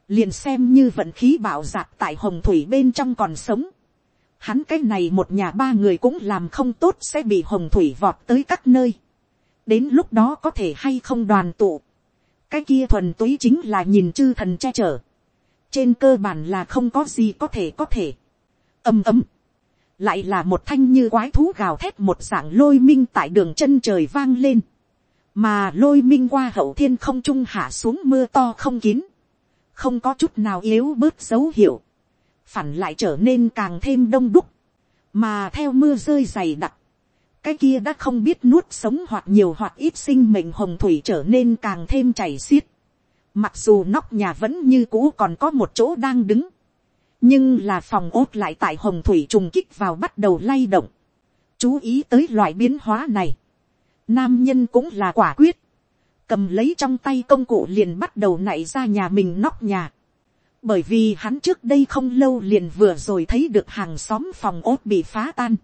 liền xem như vận khí bảo giạc tại hồng thủy bên trong còn sống, hắn cái này một nhà ba người cũng làm không tốt sẽ bị hồng thủy vọt tới các nơi, đến lúc đó có thể hay không đoàn tụ, cái kia thuần túy chính là nhìn chư thần che chở, trên cơ bản là không có gì có thể có thể, ầm ầm, lại là một thanh như quái thú gào thét một dạng lôi minh tại đường chân trời vang lên, mà lôi minh qua hậu thiên không trung hạ xuống mưa to không kín, không có chút nào yếu bớt dấu hiệu, phản lại trở nên càng thêm đông đúc, mà theo mưa rơi dày đặc, cái kia đã không biết nuốt sống hoặc nhiều hoặc ít sinh mệnh hồng thủy trở nên càng thêm chảy xiết, mặc dù nóc nhà vẫn như cũ còn có một chỗ đang đứng, nhưng là phòng ốt lại tại hồng thủy trùng kích vào bắt đầu lay động. chú ý tới loại biến hóa này. nam nhân cũng là quả quyết. cầm lấy trong tay công cụ liền bắt đầu nảy ra nhà mình nóc nhà bởi vì hắn trước đây không lâu liền vừa rồi thấy được hàng xóm phòng ốt bị phá tan.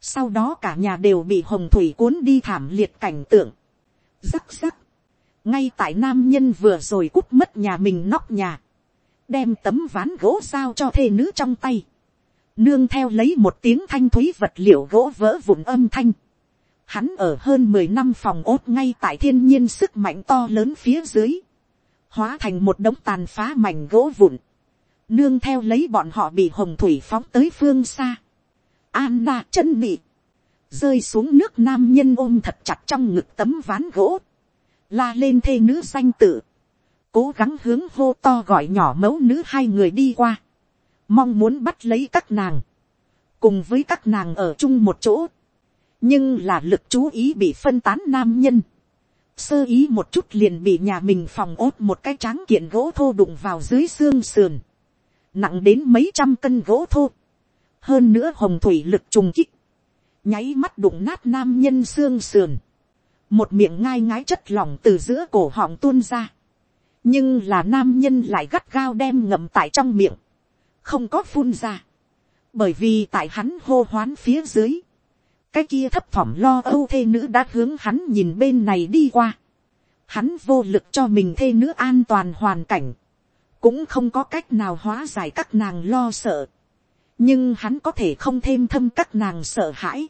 sau đó cả nhà đều bị hồng thủy cuốn đi thảm liệt cảnh tượng. rắc rắc. ngay tại nam nhân vừa rồi cút mất nhà mình nóc nhà đem tấm ván gỗ sao cho thê nữ trong tay, nương theo lấy một tiếng thanh thúy vật liệu gỗ vỡ vụn âm thanh, hắn ở hơn mười năm phòng ốt ngay tại thiên nhiên sức mạnh to lớn phía dưới, hóa thành một đống tàn phá mảnh gỗ vụn, nương theo lấy bọn họ bị hồng thủy phóng tới phương xa, Anna chân bị rơi xuống nước nam nhân ôm thật chặt trong ngực tấm ván gỗ, la lên thê nữ danh tự, cố gắng hướng hô to gọi nhỏ mẫu nữ hai người đi qua, mong muốn bắt lấy các nàng, cùng với các nàng ở chung một chỗ, nhưng là lực chú ý bị phân tán nam nhân, sơ ý một chút liền bị nhà mình phòng ốt một cái tráng kiện gỗ thô đụng vào dưới xương sườn, nặng đến mấy trăm cân gỗ thô, hơn nữa hồng thủy lực trùng kích, nháy mắt đụng nát nam nhân xương sườn, một miệng ngai ngái chất lỏng từ giữa cổ họng tuôn ra, nhưng là nam nhân lại gắt gao đem ngậm tại trong miệng, không có phun ra, bởi vì tại hắn hô hoán phía dưới, cái kia thấp phỏng lo âu thê nữ đã hướng hắn nhìn bên này đi qua, hắn vô lực cho mình thê nữ an toàn hoàn cảnh, cũng không có cách nào hóa giải các nàng lo sợ, nhưng hắn có thể không thêm thâm các nàng sợ hãi,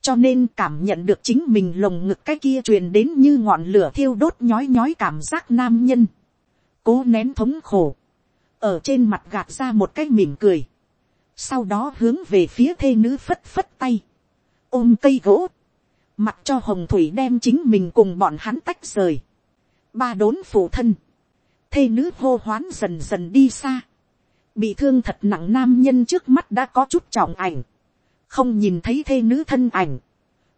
cho nên cảm nhận được chính mình lồng ngực cái kia truyền đến như ngọn lửa thiêu đốt nhói nhói cảm giác nam nhân, cố nén thống khổ, ở trên mặt gạt ra một cái mỉm cười, sau đó hướng về phía thê nữ phất phất tay, ôm cây gỗ, mặc cho hồng thủy đem chính mình cùng bọn hắn tách rời, ba đốn phụ thân, thê nữ hô hoán dần dần đi xa, bị thương thật nặng nam nhân trước mắt đã có chút trọng ảnh, không nhìn thấy thê nữ thân ảnh,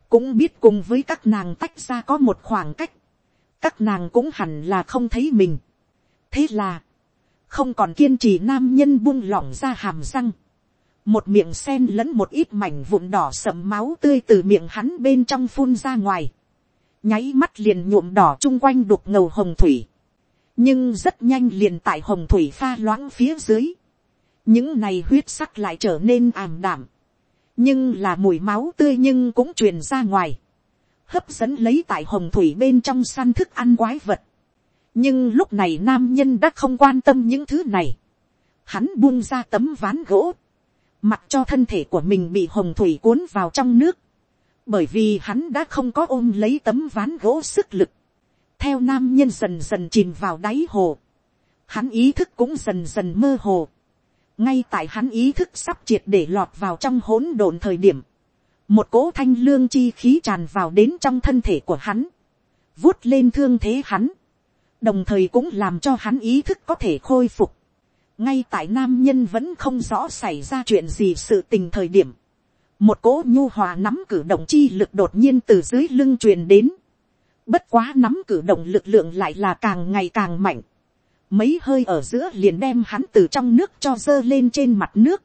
cũng biết cùng với các nàng tách ra có một khoảng cách, các nàng cũng hẳn là không thấy mình. thế là, không còn kiên trì nam nhân buông lỏng ra hàm răng, một miệng sen lẫn một ít mảnh vụn đỏ sậm máu tươi từ miệng hắn bên trong phun ra ngoài, nháy mắt liền nhuộm đỏ chung quanh đục ngầu hồng thủy, nhưng rất nhanh liền tại hồng thủy pha loãng phía dưới, những này huyết sắc lại trở nên ảm đảm, nhưng là mùi máu tươi nhưng cũng truyền ra ngoài, hấp dẫn lấy tại hồng thủy bên trong săn thức ăn quái vật. nhưng lúc này nam nhân đã không quan tâm những thứ này, hắn buông ra tấm ván gỗ, mặc cho thân thể của mình bị hồng thủy cuốn vào trong nước, bởi vì hắn đã không có ôm lấy tấm ván gỗ sức lực, theo nam nhân dần dần chìm vào đáy hồ, hắn ý thức cũng dần dần mơ hồ, ngay tại hắn ý thức sắp triệt để lọt vào trong hỗn độn thời điểm, một cỗ thanh lương chi khí tràn vào đến trong thân thể của hắn, vuốt lên thương thế hắn, đồng thời cũng làm cho hắn ý thức có thể khôi phục ngay tại nam nhân vẫn không rõ xảy ra chuyện gì sự tình thời điểm, một cỗ nhu hòa nắm cử động chi lực đột nhiên từ dưới lưng truyền đến, bất quá nắm cử động lực lượng lại là càng ngày càng mạnh, mấy hơi ở giữa liền đem hắn từ trong nước cho dơ lên trên mặt nước,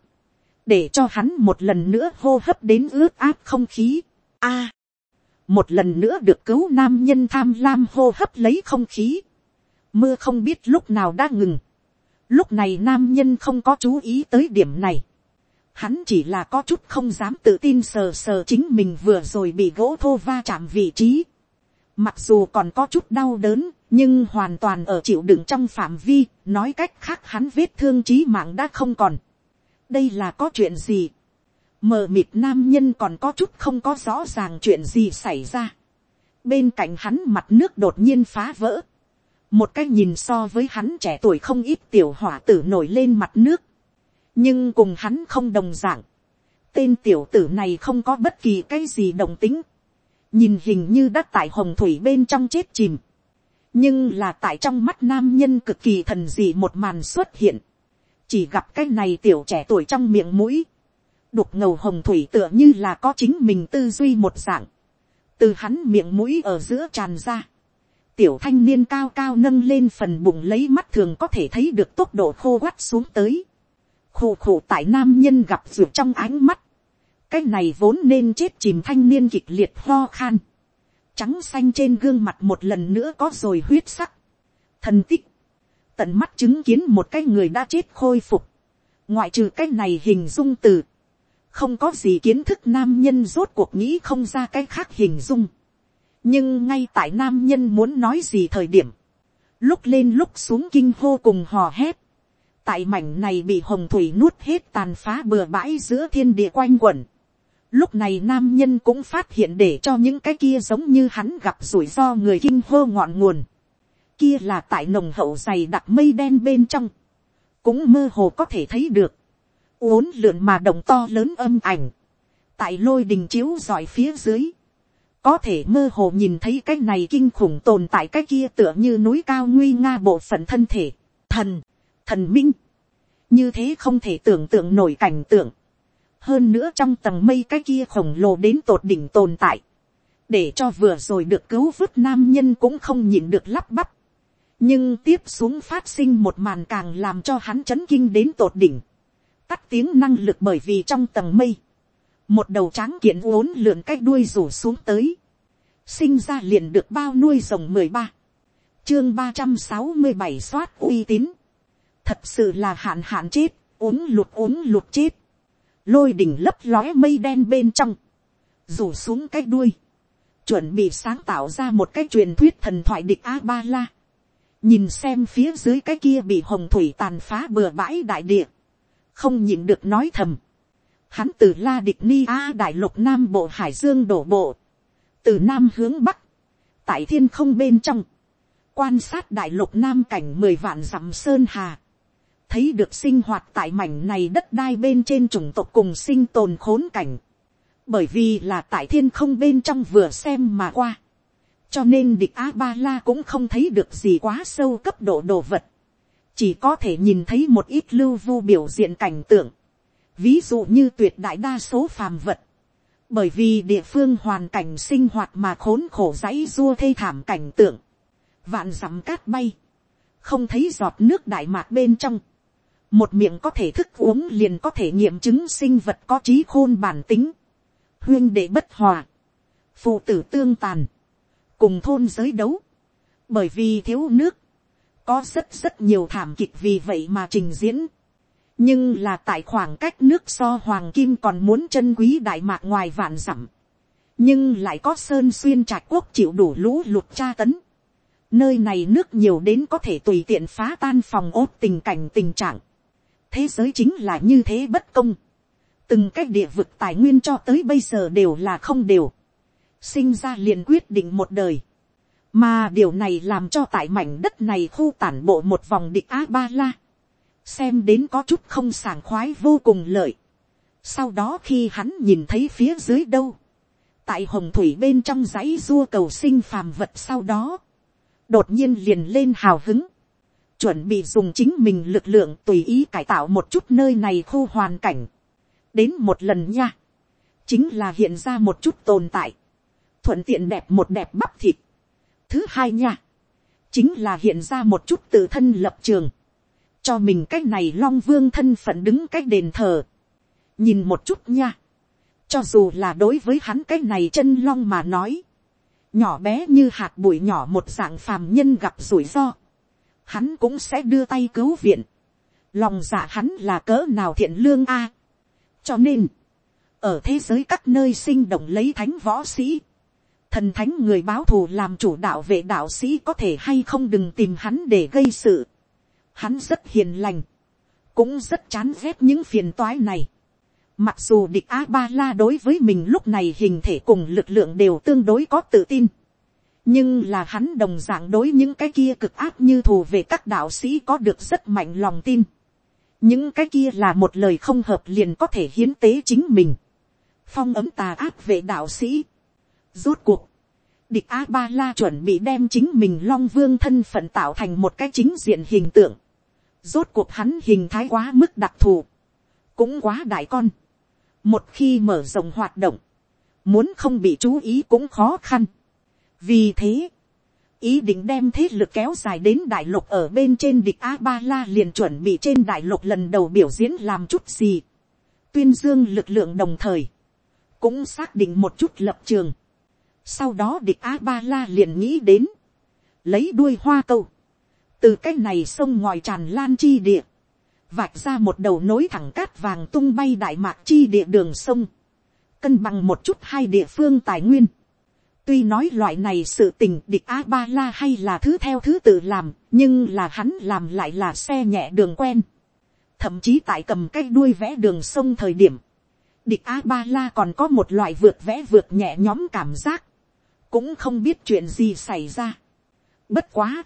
để cho hắn một lần nữa hô hấp đến ướt áp không khí. A, một lần nữa được cứu nam nhân tham lam hô hấp lấy không khí. Mưa không biết lúc nào đã ngừng. Lúc này nam nhân không có chú ý tới điểm này. Hắn chỉ là có chút không dám tự tin sờ sờ chính mình vừa rồi bị gỗ thô va chạm vị trí. Mặc dù còn có chút đau đớn, nhưng hoàn toàn ở chịu đựng trong phạm vi, nói cách khác hắn vết thương trí mạng đã không còn. đây là có chuyện gì. mờ mịt nam nhân còn có chút không có rõ ràng chuyện gì xảy ra. bên cạnh hắn mặt nước đột nhiên phá vỡ một cái nhìn so với hắn trẻ tuổi không ít tiểu hỏa tử nổi lên mặt nước. nhưng cùng hắn không đồng d ạ n g tên tiểu tử này không có bất kỳ cái gì đồng tính. nhìn hình như đã tại hồng thủy bên trong chết chìm. Nhưng là tại trong mắt nam nhân cực kỳ thần dị một màn xuất hiện, chỉ gặp cái này tiểu trẻ tuổi trong miệng mũi, đục ngầu hồng thủy tựa như là có chính mình tư duy một dạng, từ hắn miệng mũi ở giữa tràn ra, tiểu thanh niên cao cao nâng lên phần bụng lấy mắt thường có thể thấy được tốc độ khô quắt xuống tới, khổ khổ tại nam nhân gặp ruột trong ánh mắt, cái này vốn nên chết chìm thanh niên kịch liệt ho khan, trắng xanh trên gương mặt một lần nữa có rồi huyết sắc. Thần tích. Tận mắt chứng kiến một cái người đã chết khôi phục. Ngoại trừ cái này hình dung từ. Không có gì kiến thức nam nhân rốt cuộc nghĩ không ra cái khác hình dung. Nhưng ngay tại nam nhân muốn nói gì thời điểm. Lúc lên lúc xuống kinh hô cùng hò hét. Tại mảnh này bị hồng thủy nuốt hết tàn phá bừa bãi giữa thiên địa quanh quẩn Lúc này nam nhân cũng phát hiện để cho những cái kia giống như hắn gặp rủi ro người kinh hô ngọn nguồn. Kia là tại nồng hậu dày đặc mây đen bên trong. Cũng mơ hồ có thể thấy được. Uốn lượn mà đồng to lớn âm ảnh. Tại lôi đình chiếu dọi phía dưới. Có thể mơ hồ nhìn thấy cái này kinh khủng tồn tại cái kia tựa như núi cao nguy nga bộ phận thân thể. Thần, thần minh. Như thế không thể tưởng tượng nổi cảnh tượng. Hơn nữa trong tầng mây cái kia khổng lồ đến tột đỉnh tồn tại, để cho vừa rồi được cứu vớt nam nhân cũng không nhịn được lắp bắp, nhưng tiếp xuống phát sinh một màn càng làm cho hắn chấn kinh đến tột đỉnh, tắt tiếng năng lực bởi vì trong tầng mây, một đầu tráng kiện uốn lượn cái đuôi rủ xuống tới, sinh ra liền được bao nuôi rồng mười ba, chương ba trăm sáu mươi bảy soát uy tín, thật sự là hạn hạn chết, uống lụt uống lụt chết, lôi đỉnh lấp lóe mây đen bên trong, rủ xuống cái đuôi, chuẩn bị sáng tạo ra một cái truyền thuyết thần thoại địch a ba la, nhìn xem phía dưới cái kia bị hồng thủy tàn phá bừa bãi đại địa, không nhịn được nói thầm, hắn từ la địch ni a đại lục nam bộ hải dương đổ bộ, từ nam hướng bắc, tại thiên không bên trong, quan sát đại lục nam cảnh mười vạn dặm sơn hà, thấy được sinh hoạt tại mảnh này đất đai bên trên chủng tộc cùng sinh tồn khốn cảnh. Bởi vì là tại thiên không bên trong vừa xem mà qua. Cho nên địch A-ba-la cũng không thấy được gì quá sâu cấp độ đồ vật. Chỉ có thể nhìn thấy một ít lưu vu biểu diện cảnh tượng. Ví dụ như tuyệt đại đa số phàm vật. Bởi vì địa phương hoàn cảnh sinh hoạt mà khốn khổ dãy rua thê thảm cảnh tượng. Vạn dặm cát bay. Không thấy giọt nước đại mạc bên trong. Một miệng có thể thức uống liền có thể nghiệm chứng sinh vật có trí khôn bản tính, huyên đệ bất hòa, phụ tử tương tàn, cùng thôn giới đấu, bởi vì thiếu nước, có rất rất nhiều thảm kịch vì vậy mà trình diễn, nhưng là tại khoảng cách nước so hoàng kim còn muốn chân quý đại mạc ngoài vạn dặm, nhưng lại có sơn xuyên trạch quốc chịu đủ lũ lụt tra tấn, nơi này nước nhiều đến có thể tùy tiện phá tan phòng ốt tình cảnh tình trạng, thế giới chính là như thế bất công. từng cái địa vực tài nguyên cho tới bây giờ đều là không đều. sinh ra liền quyết định một đời. mà điều này làm cho tại mảnh đất này khu tản bộ một vòng địch a ba la xem đến có chút không sảng khoái vô cùng lợi. sau đó khi hắn nhìn thấy phía dưới đâu, tại hồng thủy bên trong dãy dua cầu sinh phàm vật sau đó, đột nhiên liền lên hào hứng, chuẩn bị dùng chính mình lực lượng tùy ý cải tạo một chút nơi này khu hoàn cảnh. đến một lần nha, chính là hiện ra một chút tồn tại, thuận tiện đẹp một đẹp bắp thịt. thứ hai nha, chính là hiện ra một chút tự thân lập trường, cho mình cái này long vương thân phận đứng cái đền thờ. nhìn một chút nha, cho dù là đối với hắn cái này chân long mà nói, nhỏ bé như hạt bụi nhỏ một dạng phàm nhân gặp rủi ro, hắn cũng sẽ đưa tay cứu viện, lòng dạ hắn là cỡ nào thiện lương a. cho nên, ở thế giới các nơi sinh động lấy thánh võ sĩ, thần thánh người báo thù làm chủ đạo vệ đạo sĩ có thể hay không đừng tìm hắn để gây sự. Hắn rất hiền lành, cũng rất chán ghét những phiền toái này. Mặc dù địch A-ba-la đối với mình lúc này hình thể cùng lực lượng đều tương đối có tự tin. Nhưng là hắn đồng dạng đối những cái kia cực áp như thù về các đạo sĩ có được rất mạnh lòng tin. Những cái kia là một lời không hợp liền có thể hiến tế chính mình. Phong ấm tà áp về đạo sĩ. Rốt cuộc. Địch A-ba-la chuẩn bị đem chính mình long vương thân phận tạo thành một cái chính diện hình tượng. Rốt cuộc hắn hình thái quá mức đặc thù. Cũng quá đại con một khi mở rộng hoạt động, muốn không bị chú ý cũng khó khăn. vì thế, ý định đem thế lực kéo dài đến đại lục ở bên trên địch a ba la liền chuẩn bị trên đại lục lần đầu biểu diễn làm chút gì. tuyên dương lực lượng đồng thời, cũng xác định một chút lập trường. sau đó địch a ba la liền nghĩ đến, lấy đuôi hoa câu, từ cái này sông ngoài tràn lan chi địa, vạch ra một đầu nối thẳng cát vàng tung bay đại mạc chi địa đường sông, cân bằng một chút hai địa phương tài nguyên. tuy nói loại này sự tình địch a ba la hay là thứ theo thứ tự làm, nhưng là hắn làm lại là xe nhẹ đường quen. thậm chí tại cầm cái đuôi vẽ đường sông thời điểm, địch a ba la còn có một loại vượt vẽ vượt nhẹ nhóm cảm giác, cũng không biết chuyện gì xảy ra. bất quá,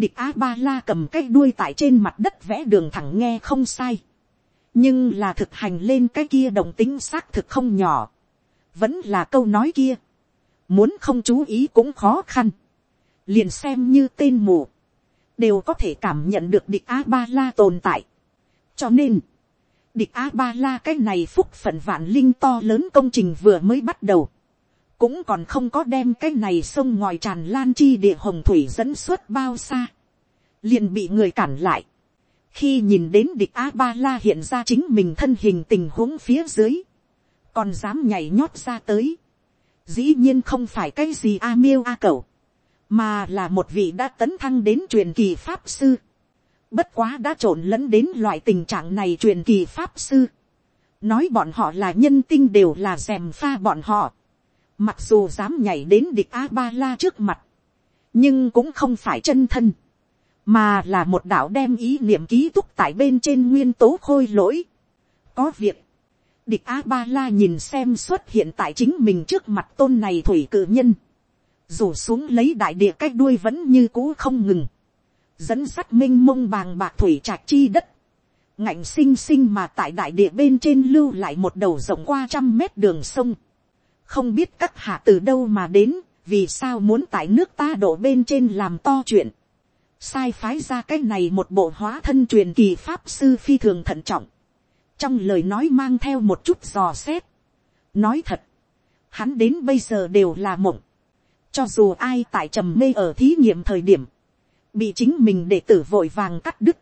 địch a ba la cầm cái đuôi tại trên mặt đất vẽ đường thẳng nghe không sai. nhưng là thực hành lên cái kia đồng tính xác thực không nhỏ. vẫn là câu nói kia. muốn không chú ý cũng khó khăn. liền xem như tên mù. đều có thể cảm nhận được địch a ba la tồn tại. cho nên, địch a ba la cái này phúc phận vạn linh to lớn công trình vừa mới bắt đầu cũng còn không có đem cái này sông ngoài tràn lan chi địa hồng thủy dẫn suốt bao xa, liền bị người cản lại. khi nhìn đến địch a ba la hiện ra chính mình thân hình tình huống phía dưới, còn dám nhảy nhót ra tới, dĩ nhiên không phải cái gì a miêu a cầu, mà là một vị đã tấn thăng đến truyền kỳ pháp sư, bất quá đã trộn lẫn đến loại tình trạng này truyền kỳ pháp sư, nói bọn họ là nhân tinh đều là dèm pha bọn họ, Mặc dù dám nhảy đến địch A-ba-la trước mặt. Nhưng cũng không phải chân thân. Mà là một đạo đem ý niệm ký túc tại bên trên nguyên tố khôi lỗi. Có việc. Địch A-ba-la nhìn xem xuất hiện tại chính mình trước mặt tôn này thủy cử nhân. Rủ xuống lấy đại địa cách đuôi vẫn như cũ không ngừng. Dẫn sắt minh mông bàng bạc thủy trạc chi đất ngạnh xinh xinh mà tại đại địa bên trên lưu lại một đầu rộng qua trăm mét đường sông không biết các hạ từ đâu mà đến, vì sao muốn tại nước ta đổ bên trên làm to chuyện. sai phái ra cái này một bộ hóa thân truyền kỳ pháp sư phi thường thận trọng. trong lời nói mang theo một chút dò xét. nói thật, hắn đến bây giờ đều là mộng. cho dù ai tại trầm mê ở thí nghiệm thời điểm, bị chính mình để tử vội vàng cắt đứt.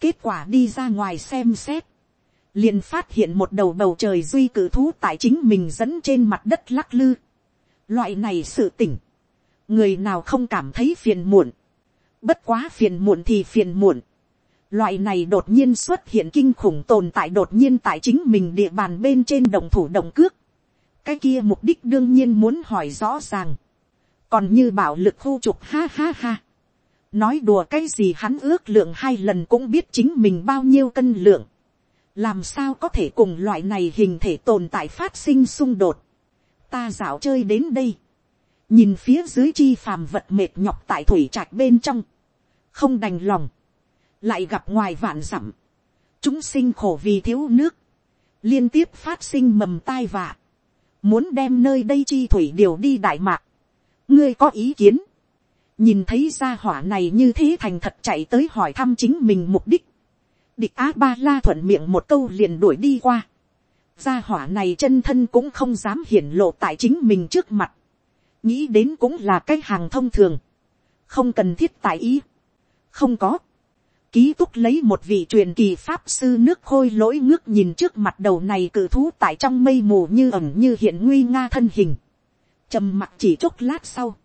kết quả đi ra ngoài xem xét liền phát hiện một đầu bầu trời duy cử thú tại chính mình dẫn trên mặt đất lắc lư. Loại này sự tỉnh, người nào không cảm thấy phiền muộn, bất quá phiền muộn thì phiền muộn. Loại này đột nhiên xuất hiện kinh khủng tồn tại đột nhiên tại chính mình địa bàn bên trên đồng thủ đồng cước. Cái kia mục đích đương nhiên muốn hỏi rõ ràng. Còn như bảo lực khu trục ha ha ha. Nói đùa cái gì hắn ước lượng hai lần cũng biết chính mình bao nhiêu cân lượng làm sao có thể cùng loại này hình thể tồn tại phát sinh xung đột. ta dạo chơi đến đây, nhìn phía dưới chi phàm vật mệt nhọc tại thủy trạch bên trong, không đành lòng, lại gặp ngoài vạn dặm, chúng sinh khổ vì thiếu nước, liên tiếp phát sinh mầm tai vạ, muốn đem nơi đây chi thủy điều đi đại mạc, ngươi có ý kiến, nhìn thấy gia hỏa này như thế thành thật chạy tới hỏi thăm chính mình mục đích, địch á ba la thuận miệng một câu liền đuổi đi qua, gia hỏa này chân thân cũng không dám hiển lộ tại chính mình trước mặt, nghĩ đến cũng là cái hàng thông thường, không cần thiết tại ý, không có, ký túc lấy một vị truyền kỳ pháp sư nước khôi lỗi ngước nhìn trước mặt đầu này cử thú tại trong mây mù như ẩm như hiện nguy nga thân hình. trầm mặc chỉ chốc lát sau.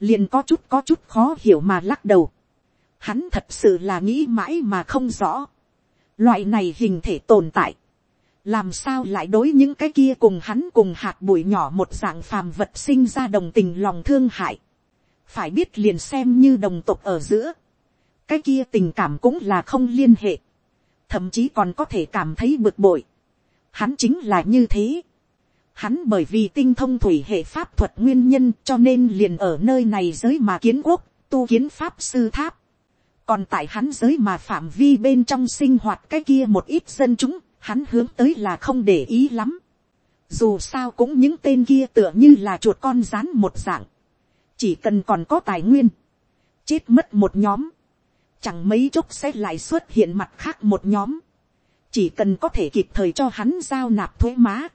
liền có chút có chút khó hiểu mà lắc đầu. hắn thật sự là nghĩ mãi mà không rõ loại này hình thể tồn tại. làm sao lại đối những cái kia cùng hắn cùng hạt bụi nhỏ một dạng phàm vật sinh ra đồng tình lòng thương hại. phải biết liền xem như đồng tộc ở giữa cái kia tình cảm cũng là không liên hệ, thậm chí còn có thể cảm thấy bực bội. Hắn chính là như thế. Hắn bởi vì tinh thông thủy hệ pháp thuật nguyên nhân cho nên liền ở nơi này giới mà kiến quốc, tu kiến pháp sư tháp. Còn tại hắn giới mà phạm vi bên trong sinh hoạt cái kia một ít dân chúng, hắn hướng tới là không để ý lắm. Dù sao cũng những tên kia tựa như là chuột con rán một dạng. Chỉ cần còn có tài nguyên. Chết mất một nhóm chẳng mấy chốc sẽ lại xuất hiện mặt khác một nhóm, chỉ cần có thể kịp thời cho hắn giao nạp thuế má,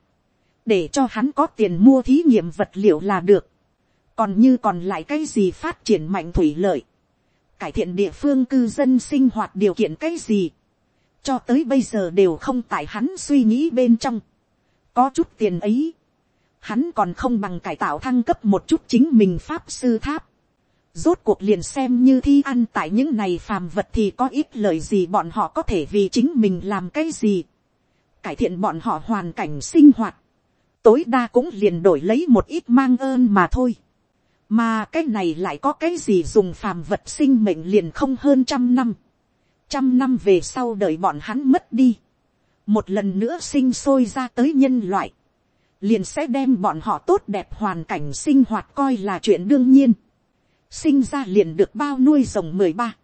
để cho hắn có tiền mua thí nghiệm vật liệu là được, còn như còn lại cái gì phát triển mạnh thủy lợi, cải thiện địa phương cư dân sinh hoạt điều kiện cái gì, cho tới bây giờ đều không tại hắn suy nghĩ bên trong, có chút tiền ấy, hắn còn không bằng cải tạo thăng cấp một chút chính mình pháp sư tháp, Rốt cuộc liền xem như thi ăn tại những này phàm vật thì có ít lời gì bọn họ có thể vì chính mình làm cái gì. Cải thiện bọn họ hoàn cảnh sinh hoạt. Tối đa cũng liền đổi lấy một ít mang ơn mà thôi. Mà cái này lại có cái gì dùng phàm vật sinh mệnh liền không hơn trăm năm. Trăm năm về sau đời bọn hắn mất đi. Một lần nữa sinh sôi ra tới nhân loại. Liền sẽ đem bọn họ tốt đẹp hoàn cảnh sinh hoạt coi là chuyện đương nhiên sinh ra liền được bao nuôi rồng mười ba,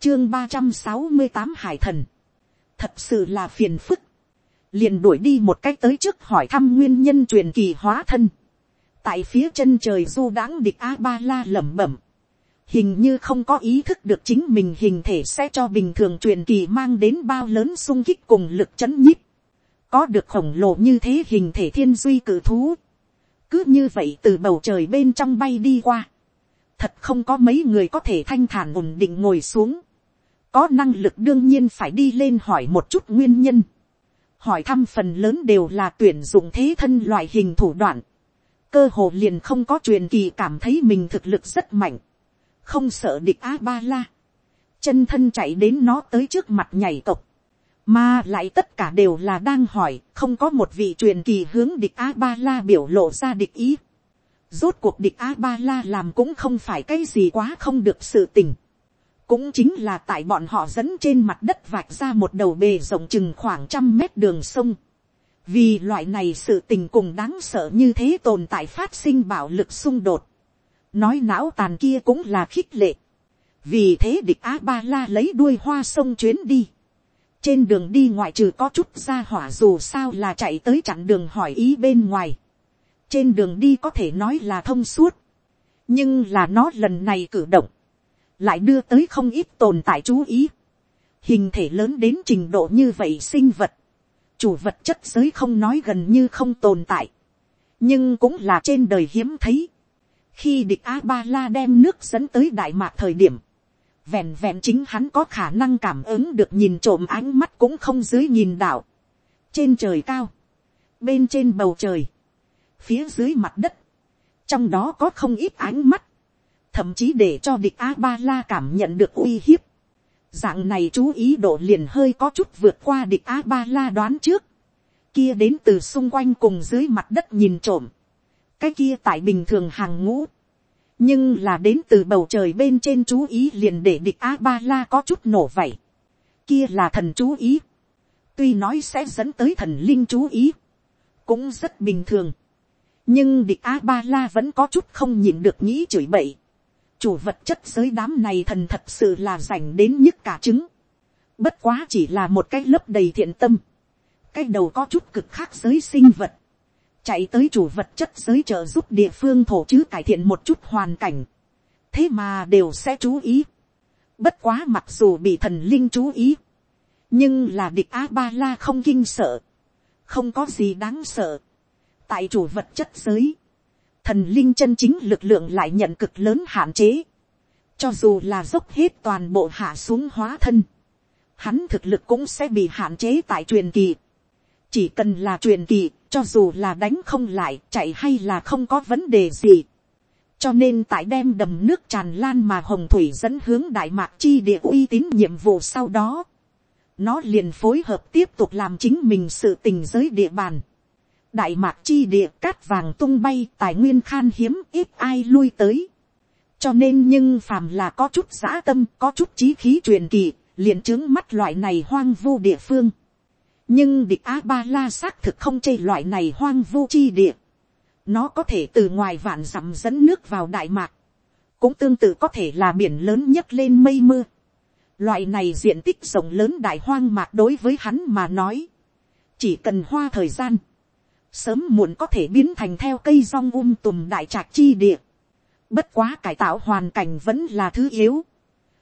chương ba trăm sáu mươi tám hải thần, thật sự là phiền phức, liền đuổi đi một cách tới trước hỏi thăm nguyên nhân truyền kỳ hóa thân, tại phía chân trời du đãng địch a ba la lẩm bẩm, hình như không có ý thức được chính mình hình thể sẽ cho bình thường truyền kỳ mang đến bao lớn sung kích cùng lực chấn nhíp, có được khổng lồ như thế hình thể thiên duy cử thú, cứ như vậy từ bầu trời bên trong bay đi qua, thật không có mấy người có thể thanh thản ổn định ngồi xuống. có năng lực đương nhiên phải đi lên hỏi một chút nguyên nhân. hỏi thăm phần lớn đều là tuyển dụng thế thân loại hình thủ đoạn cơ hồ liền không có truyền kỳ cảm thấy mình thực lực rất mạnh. không sợ địch a ba la. chân thân chạy đến nó tới trước mặt nhảy cộc. mà lại tất cả đều là đang hỏi, không có một vị truyền kỳ hướng địch a ba la biểu lộ ra địch ý Rốt cuộc địch A-ba-la làm cũng không phải cái gì quá không được sự tình. Cũng chính là tại bọn họ dẫn trên mặt đất vạch ra một đầu bề rộng chừng khoảng trăm mét đường sông. Vì loại này sự tình cùng đáng sợ như thế tồn tại phát sinh bạo lực xung đột. Nói não tàn kia cũng là khích lệ. Vì thế địch A-ba-la lấy đuôi hoa sông chuyến đi. Trên đường đi ngoại trừ có chút ra hỏa dù sao là chạy tới chặn đường hỏi ý bên ngoài trên đường đi có thể nói là thông suốt, nhưng là nó lần này cử động, lại đưa tới không ít tồn tại chú ý, hình thể lớn đến trình độ như vậy sinh vật, chủ vật chất giới không nói gần như không tồn tại, nhưng cũng là trên đời hiếm thấy. khi địch a ba la đem nước dẫn tới đại mạc thời điểm, vẹn vẹn chính hắn có khả năng cảm ứng được nhìn trộm ánh mắt cũng không dưới nhìn đảo, trên trời cao, bên trên bầu trời, phía dưới mặt đất, trong đó có không ít ánh mắt, thậm chí để cho địch a ba la cảm nhận được uy hiếp. Dạng này chú ý độ liền hơi có chút vượt qua địch a ba la đoán trước, kia đến từ xung quanh cùng dưới mặt đất nhìn trộm, cái kia tại bình thường hàng ngũ, nhưng là đến từ bầu trời bên trên chú ý liền để địch a ba la có chút nổ vậy, kia là thần chú ý, tuy nói sẽ dẫn tới thần linh chú ý, cũng rất bình thường. Nhưng địch a ba la vẫn có chút không nhìn được nghĩ chửi bậy chủ vật chất giới đám này thần thật sự là dành đến nhất cả trứng. Bất quá chỉ là một cái lớp đầy thiện tâm. Cái đầu có chút cực khác giới sinh vật. Chạy tới chủ vật chất giới trợ giúp địa phương thổ chứ cải thiện một chút hoàn cảnh. Thế mà đều sẽ chú ý. Bất quá mặc dù bị thần linh chú ý. Nhưng là địch A-ba-la không kinh sợ. Không có gì đáng sợ. Tại chủ vật chất giới. Thần linh chân chính lực lượng lại nhận cực lớn hạn chế. Cho dù là dốc hết toàn bộ hạ xuống hóa thân hắn thực lực cũng sẽ bị hạn chế tại truyền kỳ. chỉ cần là truyền kỳ, cho dù là đánh không lại, chạy hay là không có vấn đề gì. cho nên tại đem đầm nước tràn lan mà hồng thủy dẫn hướng đại mạc chi địa uy tín nhiệm vụ sau đó. nó liền phối hợp tiếp tục làm chính mình sự tình giới địa bàn đại mạc chi địa cát vàng tung bay, tài nguyên khan hiếm, ít ai lui tới cho nên nhưng phàm là có chút giã tâm, có chút trí khí truyền kỳ, liền chứng mắt loại này hoang vu địa phương. nhưng địch a ba la xác thực không chê loại này hoang vu chi địa. nó có thể từ ngoài vạn dặm dẫn nước vào đại mạc. cũng tương tự có thể là biển lớn nhất lên mây mưa. loại này diện tích rộng lớn đại hoang mạc đối với hắn mà nói. chỉ cần hoa thời gian sớm muộn có thể biến thành theo cây rong um tùm đại trạc chi địa. bất quá cải tạo hoàn cảnh vẫn là thứ yếu.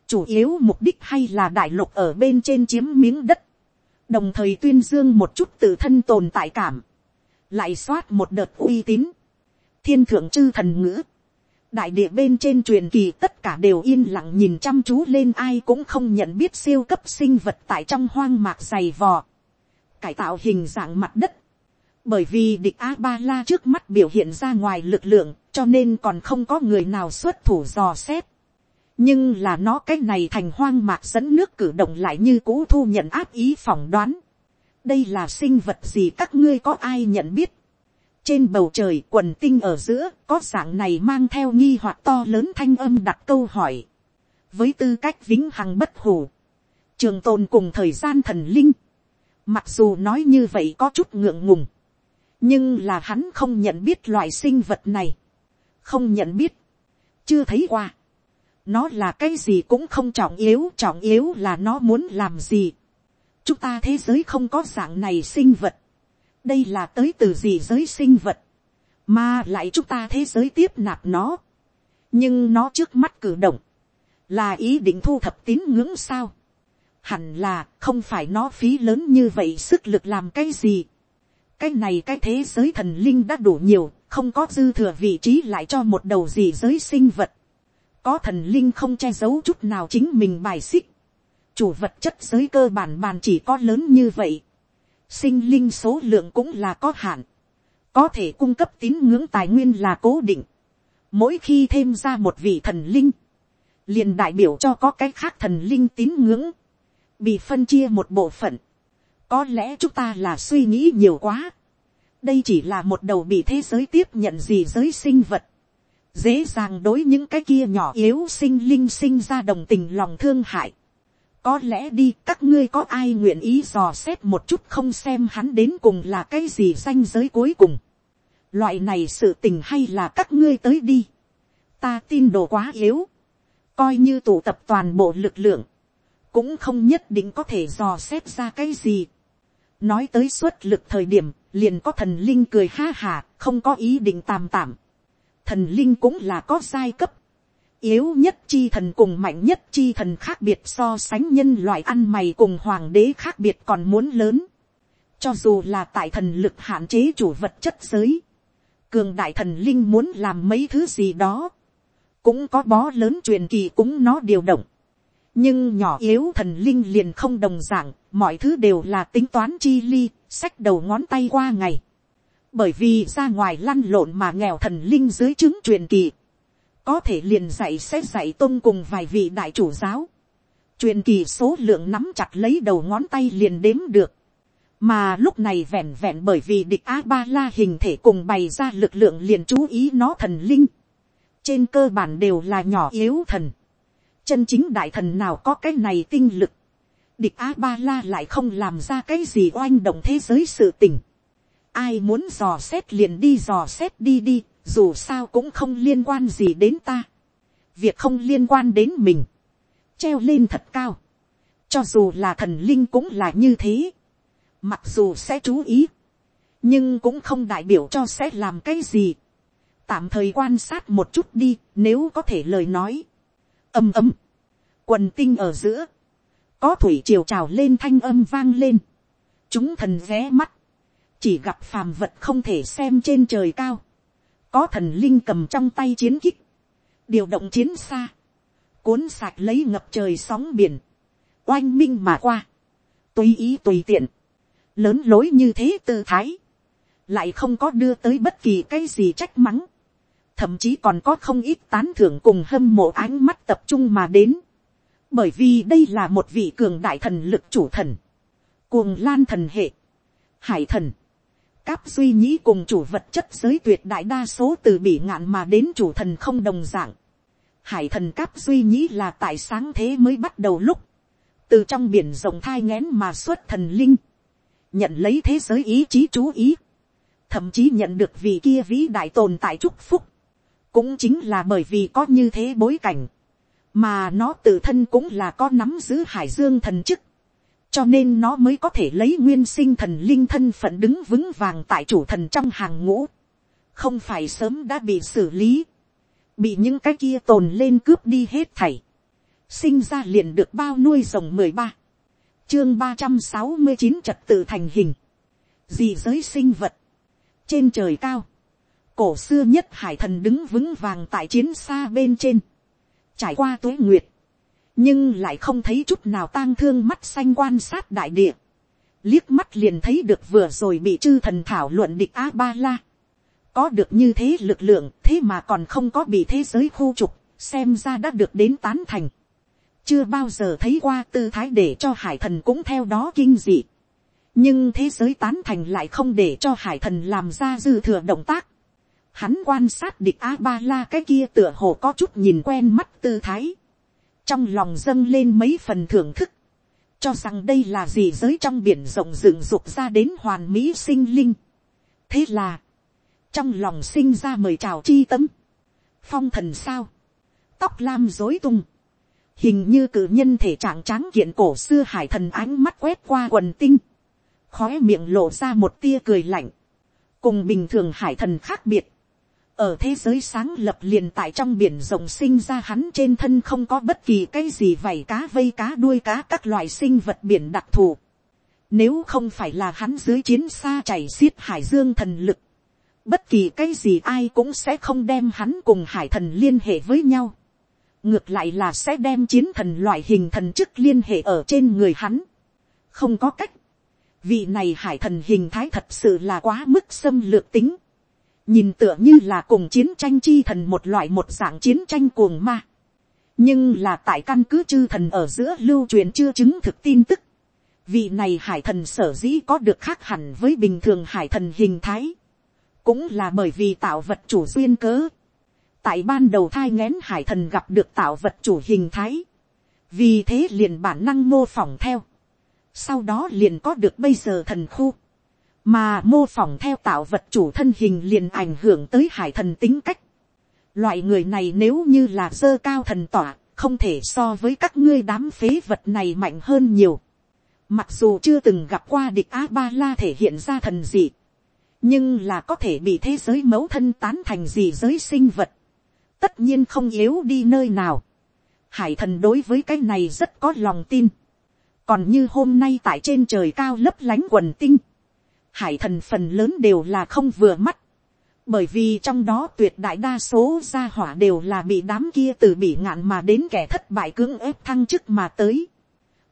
Chủ yếu mục đích hay là đại lục ở bên trên chiếm miếng đất, đồng thời tuyên dương một chút tự thân tồn tại cảm, lại soát một đợt uy tín, thiên thượng chư thần ngữ, đại địa bên trên truyền kỳ tất cả đều yên lặng nhìn chăm chú lên ai cũng không nhận biết siêu cấp sinh vật tại trong hoang mạc dày vò, cải tạo hình dạng mặt đất, bởi vì địch a ba la trước mắt biểu hiện ra ngoài lực lượng cho nên còn không có người nào xuất thủ dò xét nhưng là nó cái này thành hoang mạc dẫn nước cử động lại như cũ thu nhận áp ý phỏng đoán. đây là sinh vật gì các ngươi có ai nhận biết. trên bầu trời quần tinh ở giữa có dạng này mang theo nghi hoặc to lớn thanh âm đặt câu hỏi. với tư cách vĩnh hằng bất hủ, trường tồn cùng thời gian thần linh. mặc dù nói như vậy có chút ngượng ngùng, nhưng là hắn không nhận biết loại sinh vật này. không nhận biết, chưa thấy qua. Nó là cái gì cũng không trọng yếu trọng yếu là nó muốn làm gì. Chúng ta thế giới không có dạng này sinh vật. Đây là tới từ gì giới sinh vật? Mà lại chúng ta thế giới tiếp nạp nó. Nhưng nó trước mắt cử động. Là ý định thu thập tín ngưỡng sao? Hẳn là không phải nó phí lớn như vậy sức lực làm cái gì cái này cái thế giới thần linh đã đủ nhiều không có dư thừa vị trí lại cho một đầu gì giới sinh vật. Có thần linh không che giấu chút nào chính mình bài xích, chủ vật chất giới cơ bản bàn chỉ có lớn như vậy, sinh linh số lượng cũng là có hạn, có thể cung cấp tín ngưỡng tài nguyên là cố định, mỗi khi thêm ra một vị thần linh, liền đại biểu cho có cái khác thần linh tín ngưỡng, bị phân chia một bộ phận, có lẽ chúng ta là suy nghĩ nhiều quá, đây chỉ là một đầu bị thế giới tiếp nhận gì giới sinh vật, dễ dàng đối những cái kia nhỏ yếu sinh linh sinh ra đồng tình lòng thương hại. có lẽ đi các ngươi có ai nguyện ý dò xét một chút không xem hắn đến cùng là cái gì danh giới cuối cùng. loại này sự tình hay là các ngươi tới đi. ta tin đồ quá yếu. coi như tụ tập toàn bộ lực lượng. cũng không nhất định có thể dò xét ra cái gì nói tới suất lực thời điểm, liền có thần linh cười ha hà, không có ý định tàm tạm thần linh cũng là có giai cấp. Yếu nhất chi thần cùng mạnh nhất chi thần khác biệt so sánh nhân loại ăn mày cùng hoàng đế khác biệt còn muốn lớn. Cho dù là tại thần lực hạn chế chủ vật chất giới. Cường đại thần linh muốn làm mấy thứ gì đó. Cũng có bó lớn truyền kỳ cũng nó điều động. Nhưng nhỏ yếu thần linh liền không đồng dạng, mọi thứ đều là tính toán chi ly, sách đầu ngón tay qua ngày. Bởi vì ra ngoài lăn lộn mà nghèo thần linh dưới chứng truyền kỳ, có thể liền dạy sẽ dạy tôn cùng vài vị đại chủ giáo, truyền kỳ số lượng nắm chặt lấy đầu ngón tay liền đếm được, mà lúc này vẹn vẹn bởi vì địch a ba la hình thể cùng bày ra lực lượng liền chú ý nó thần linh, trên cơ bản đều là nhỏ yếu thần, chân chính đại thần nào có cái này tinh lực, địch a ba la lại không làm ra cái gì oanh động thế giới sự tình, ai muốn dò xét liền đi dò xét đi đi, dù sao cũng không liên quan gì đến ta. việc không liên quan đến mình, treo lên thật cao, cho dù là thần linh cũng là như thế, mặc dù sẽ chú ý, nhưng cũng không đại biểu cho sẽ làm cái gì, tạm thời quan sát một chút đi, nếu có thể lời nói, âm âm quần tinh ở giữa, có thủy triều trào lên thanh âm vang lên, chúng thần ré mắt, chỉ gặp phàm vật không thể xem trên trời cao, có thần linh cầm trong tay chiến kích, điều động chiến xa, cuốn sạch lấy ngập trời sóng biển, oanh minh mà qua, tùy ý tùy tiện, lớn lối như thế tư thái, lại không có đưa tới bất kỳ cái gì trách mắng, thậm chí còn có không ít tán thưởng cùng hâm mộ ánh mắt tập trung mà đến, bởi vì đây là một vị cường đại thần lực chủ thần, cuồng lan thần hệ, hải thần, cáp duy nhĩ cùng chủ vật chất giới tuyệt đại đa số từ bị ngạn mà đến chủ thần không đồng dạng. Hải thần cáp duy nhĩ là tại sáng thế mới bắt đầu lúc, từ trong biển rộng thai ngén mà xuất thần linh, nhận lấy thế giới ý chí chú ý, thậm chí nhận được vị kia vĩ đại tồn tại chúc phúc, cũng chính là bởi vì có như thế bối cảnh, mà nó tự thân cũng là có nắm giữ hải dương thần chức, cho nên nó mới có thể lấy nguyên sinh thần linh thân phận đứng vững vàng tại chủ thần trong hàng ngũ, không phải sớm đã bị xử lý, bị những cái kia tồn lên cướp đi hết thảy, sinh ra liền được bao nuôi rồng mười ba, chương ba trăm sáu mươi chín trật tự thành hình, dị giới sinh vật, trên trời cao, cổ xưa nhất hải thần đứng vững vàng tại chiến xa bên trên, trải qua tuế nguyệt, nhưng lại không thấy chút nào tang thương mắt xanh quan sát đại địa, liếc mắt liền thấy được vừa rồi bị chư thần thảo luận địch a ba la, có được như thế lực lượng thế mà còn không có bị thế giới khu trục, xem ra đã được đến tán thành, chưa bao giờ thấy qua tư thái để cho hải thần cũng theo đó kinh dị, nhưng thế giới tán thành lại không để cho hải thần làm ra dư thừa động tác, hắn quan sát địch a ba la cái kia tựa hồ có chút nhìn quen mắt tư thái, trong lòng dâng lên mấy phần thưởng thức, cho rằng đây là gì giới trong biển rộng dựng dục ra đến hoàn mỹ sinh linh. thế là, trong lòng sinh ra mời chào chi tấm, phong thần sao, tóc lam dối tung, hình như cử nhân thể trạng tráng kiện cổ xưa hải thần ánh mắt quét qua quần tinh, khói miệng lộ ra một tia cười lạnh, cùng bình thường hải thần khác biệt, ở thế giới sáng lập liền tại trong biển rộng sinh ra hắn trên thân không có bất kỳ cái gì vảy cá, vây cá, đuôi cá, các loài sinh vật biển đặc thù. Nếu không phải là hắn dưới chiến xa chảy xiết hải dương thần lực. Bất kỳ cái gì ai cũng sẽ không đem hắn cùng hải thần liên hệ với nhau. Ngược lại là sẽ đem chiến thần loại hình thần chức liên hệ ở trên người hắn. Không có cách. Vị này hải thần hình thái thật sự là quá mức xâm lược tính nhìn tựa như là cùng chiến tranh chi thần một loại một dạng chiến tranh cuồng ma. nhưng là tại căn cứ chư thần ở giữa lưu truyền chưa chứng thực tin tức. vị này hải thần sở dĩ có được khác hẳn với bình thường hải thần hình thái. cũng là bởi vì tạo vật chủ duyên cớ. tại ban đầu thai ngén hải thần gặp được tạo vật chủ hình thái. vì thế liền bản năng mô phỏng theo. sau đó liền có được bây giờ thần khu mà mô phỏng theo tạo vật chủ thân hình liền ảnh hưởng tới hải thần tính cách. Loại người này nếu như là dơ cao thần tỏa, không thể so với các ngươi đám phế vật này mạnh hơn nhiều. Mặc dù chưa từng gặp qua địch A-ba-la thể hiện ra thần gì, nhưng là có thể bị thế giới mẫu thân tán thành gì giới sinh vật. Tất nhiên không yếu đi nơi nào. Hải thần đối với cái này rất có lòng tin. Còn như hôm nay tại trên trời cao lấp lánh quần tinh hải thần phần lớn đều là không vừa mắt, bởi vì trong đó tuyệt đại đa số gia hỏa đều là bị đám kia từ bị ngạn mà đến kẻ thất bại cưỡng ép thăng chức mà tới.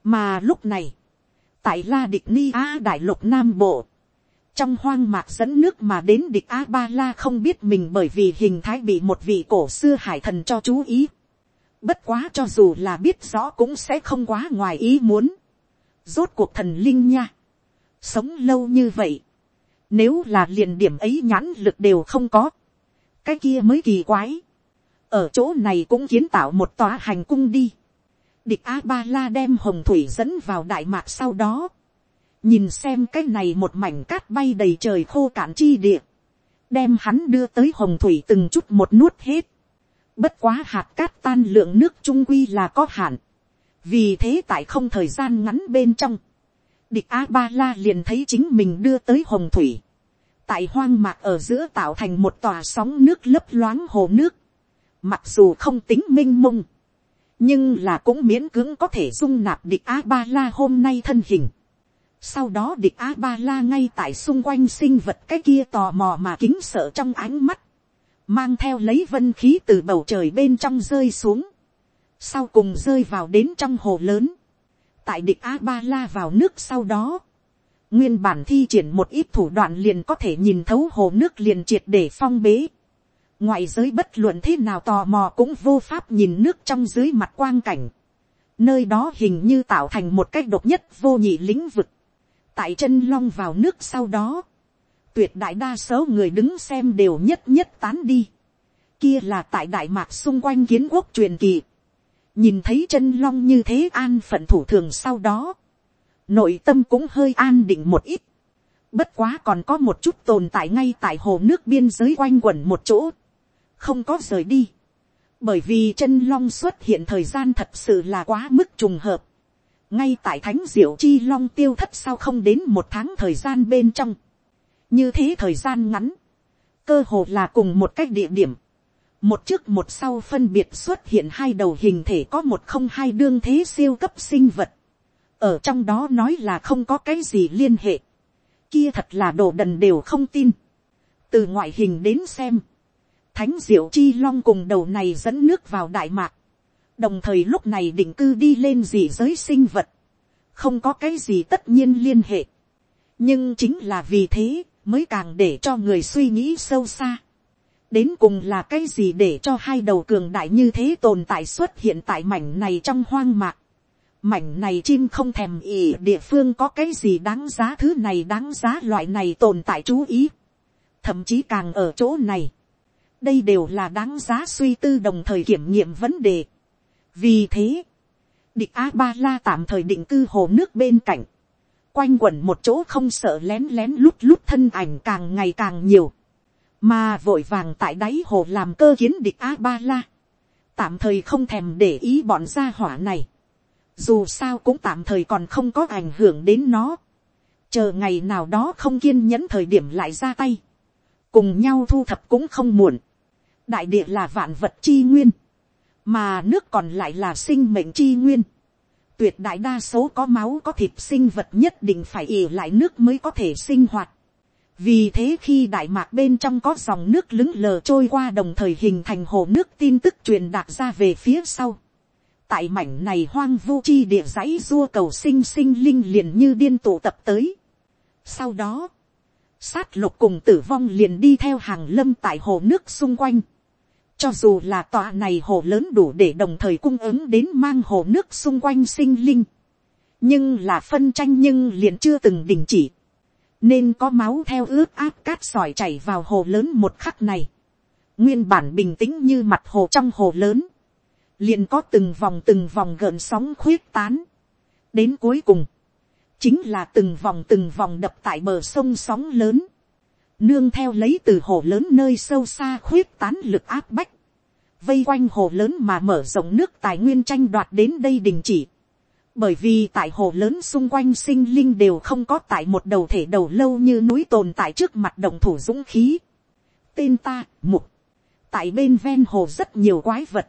mà lúc này, tại la địch ni a đại lục nam bộ, trong hoang mạc dẫn nước mà đến địch a ba la không biết mình bởi vì hình thái bị một vị cổ xưa hải thần cho chú ý. bất quá cho dù là biết rõ cũng sẽ không quá ngoài ý muốn. rốt cuộc thần linh nha sống lâu như vậy, nếu là liền điểm ấy nhãn lực đều không có, cái kia mới kỳ quái, ở chỗ này cũng kiến tạo một tòa hành cung đi, địch a ba la đem hồng thủy dẫn vào đại mạc sau đó, nhìn xem cái này một mảnh cát bay đầy trời khô cạn chi địa, đem hắn đưa tới hồng thủy từng chút một nuốt hết, bất quá hạt cát tan lượng nước trung quy là có hạn, vì thế tại không thời gian ngắn bên trong, địch a ba la liền thấy chính mình đưa tới hồng thủy, tại hoang mạc ở giữa tạo thành một tòa sóng nước lấp loáng hồ nước, mặc dù không tính minh mông, nhưng là cũng miễn cưỡng có thể dung nạp địch a ba la hôm nay thân hình. sau đó địch a ba la ngay tại xung quanh sinh vật cái kia tò mò mà kính sợ trong ánh mắt, mang theo lấy vân khí từ bầu trời bên trong rơi xuống, sau cùng rơi vào đến trong hồ lớn, tại địch a ba la vào nước sau đó, nguyên bản thi triển một ít thủ đoạn liền có thể nhìn thấu hồ nước liền triệt để phong bế. ngoại giới bất luận thế nào tò mò cũng vô pháp nhìn nước trong dưới mặt quang cảnh. nơi đó hình như tạo thành một cách độc nhất vô nhị lĩnh vực. tại chân long vào nước sau đó, tuyệt đại đa số người đứng xem đều nhất nhất tán đi. kia là tại đại mạc xung quanh kiến quốc truyền kỳ nhìn thấy chân long như thế an phận thủ thường sau đó nội tâm cũng hơi an định một ít. Bất quá còn có một chút tồn tại ngay tại hồ nước biên giới quanh quẩn một chỗ. Không có rời đi. Bởi vì chân long xuất hiện thời gian thật sự là quá mức trùng hợp. Ngay tại thánh diệu chi long tiêu thất sau không đến một tháng thời gian bên trong. Như thế thời gian ngắn. Cơ hồ là cùng một cách địa điểm. Một trước một sau phân biệt xuất hiện hai đầu hình thể có một không hai đương thế siêu cấp sinh vật. Ở trong đó nói là không có cái gì liên hệ, kia thật là đồ đần đều không tin, từ ngoại hình đến xem, thánh diệu chi long cùng đầu này dẫn nước vào đại mạc, đồng thời lúc này định cư đi lên gì giới sinh vật, không có cái gì tất nhiên liên hệ, nhưng chính là vì thế mới càng để cho người suy nghĩ sâu xa đến cùng là cái gì để cho hai đầu cường đại như thế tồn tại xuất hiện tại mảnh này trong hoang mạc mảnh này chim không thèm ỉ địa phương có cái gì đáng giá thứ này đáng giá loại này tồn tại chú ý. thậm chí càng ở chỗ này. đây đều là đáng giá suy tư đồng thời kiểm nghiệm vấn đề. vì thế, địch a ba la tạm thời định cư hồ nước bên cạnh. quanh quẩn một chỗ không sợ lén lén lút lút thân ảnh càng ngày càng nhiều mà vội vàng tại đáy hồ làm cơ kiến địch a ba la. tạm thời không thèm để ý bọn gia hỏa này. Dù sao cũng tạm thời còn không có ảnh hưởng đến nó, chờ ngày nào đó không kiên nhẫn thời điểm lại ra tay, cùng nhau thu thập cũng không muộn, đại địa là vạn vật chi nguyên, mà nước còn lại là sinh mệnh chi nguyên, tuyệt đại đa số có máu có thịt sinh vật nhất định phải ỉ lại nước mới có thể sinh hoạt vì thế khi đại mạc bên trong có dòng nước lững lờ trôi qua đồng thời hình thành hồ nước tin tức truyền đạt ra về phía sau tại mảnh này hoang vu chi địa dãy dua cầu sinh sinh linh liền như điên tụ tập tới. Sau đó, sát lục cùng tử vong liền đi theo hàng lâm tại hồ nước xung quanh. Cho dù là tòa này hồ lớn đủ để đồng thời cung ứng đến mang hồ nước xung quanh sinh linh. Nhưng là phân tranh nhưng liền chưa từng đình chỉ. Nên có máu theo ướt áp cát sỏi chảy vào hồ lớn một khắc này. Nguyên bản bình tĩnh như mặt hồ trong hồ lớn liền có từng vòng từng vòng gợn sóng khuyết tán. đến cuối cùng, chính là từng vòng từng vòng đập tại bờ sông sóng lớn, nương theo lấy từ hồ lớn nơi sâu xa khuyết tán lực áp bách, vây quanh hồ lớn mà mở rộng nước tài nguyên tranh đoạt đến đây đình chỉ. Bởi vì tại hồ lớn xung quanh sinh linh đều không có tại một đầu thể đầu lâu như núi tồn tại trước mặt đồng thủ dũng khí. Tên ta, mục. Tại bên ven hồ rất nhiều quái vật.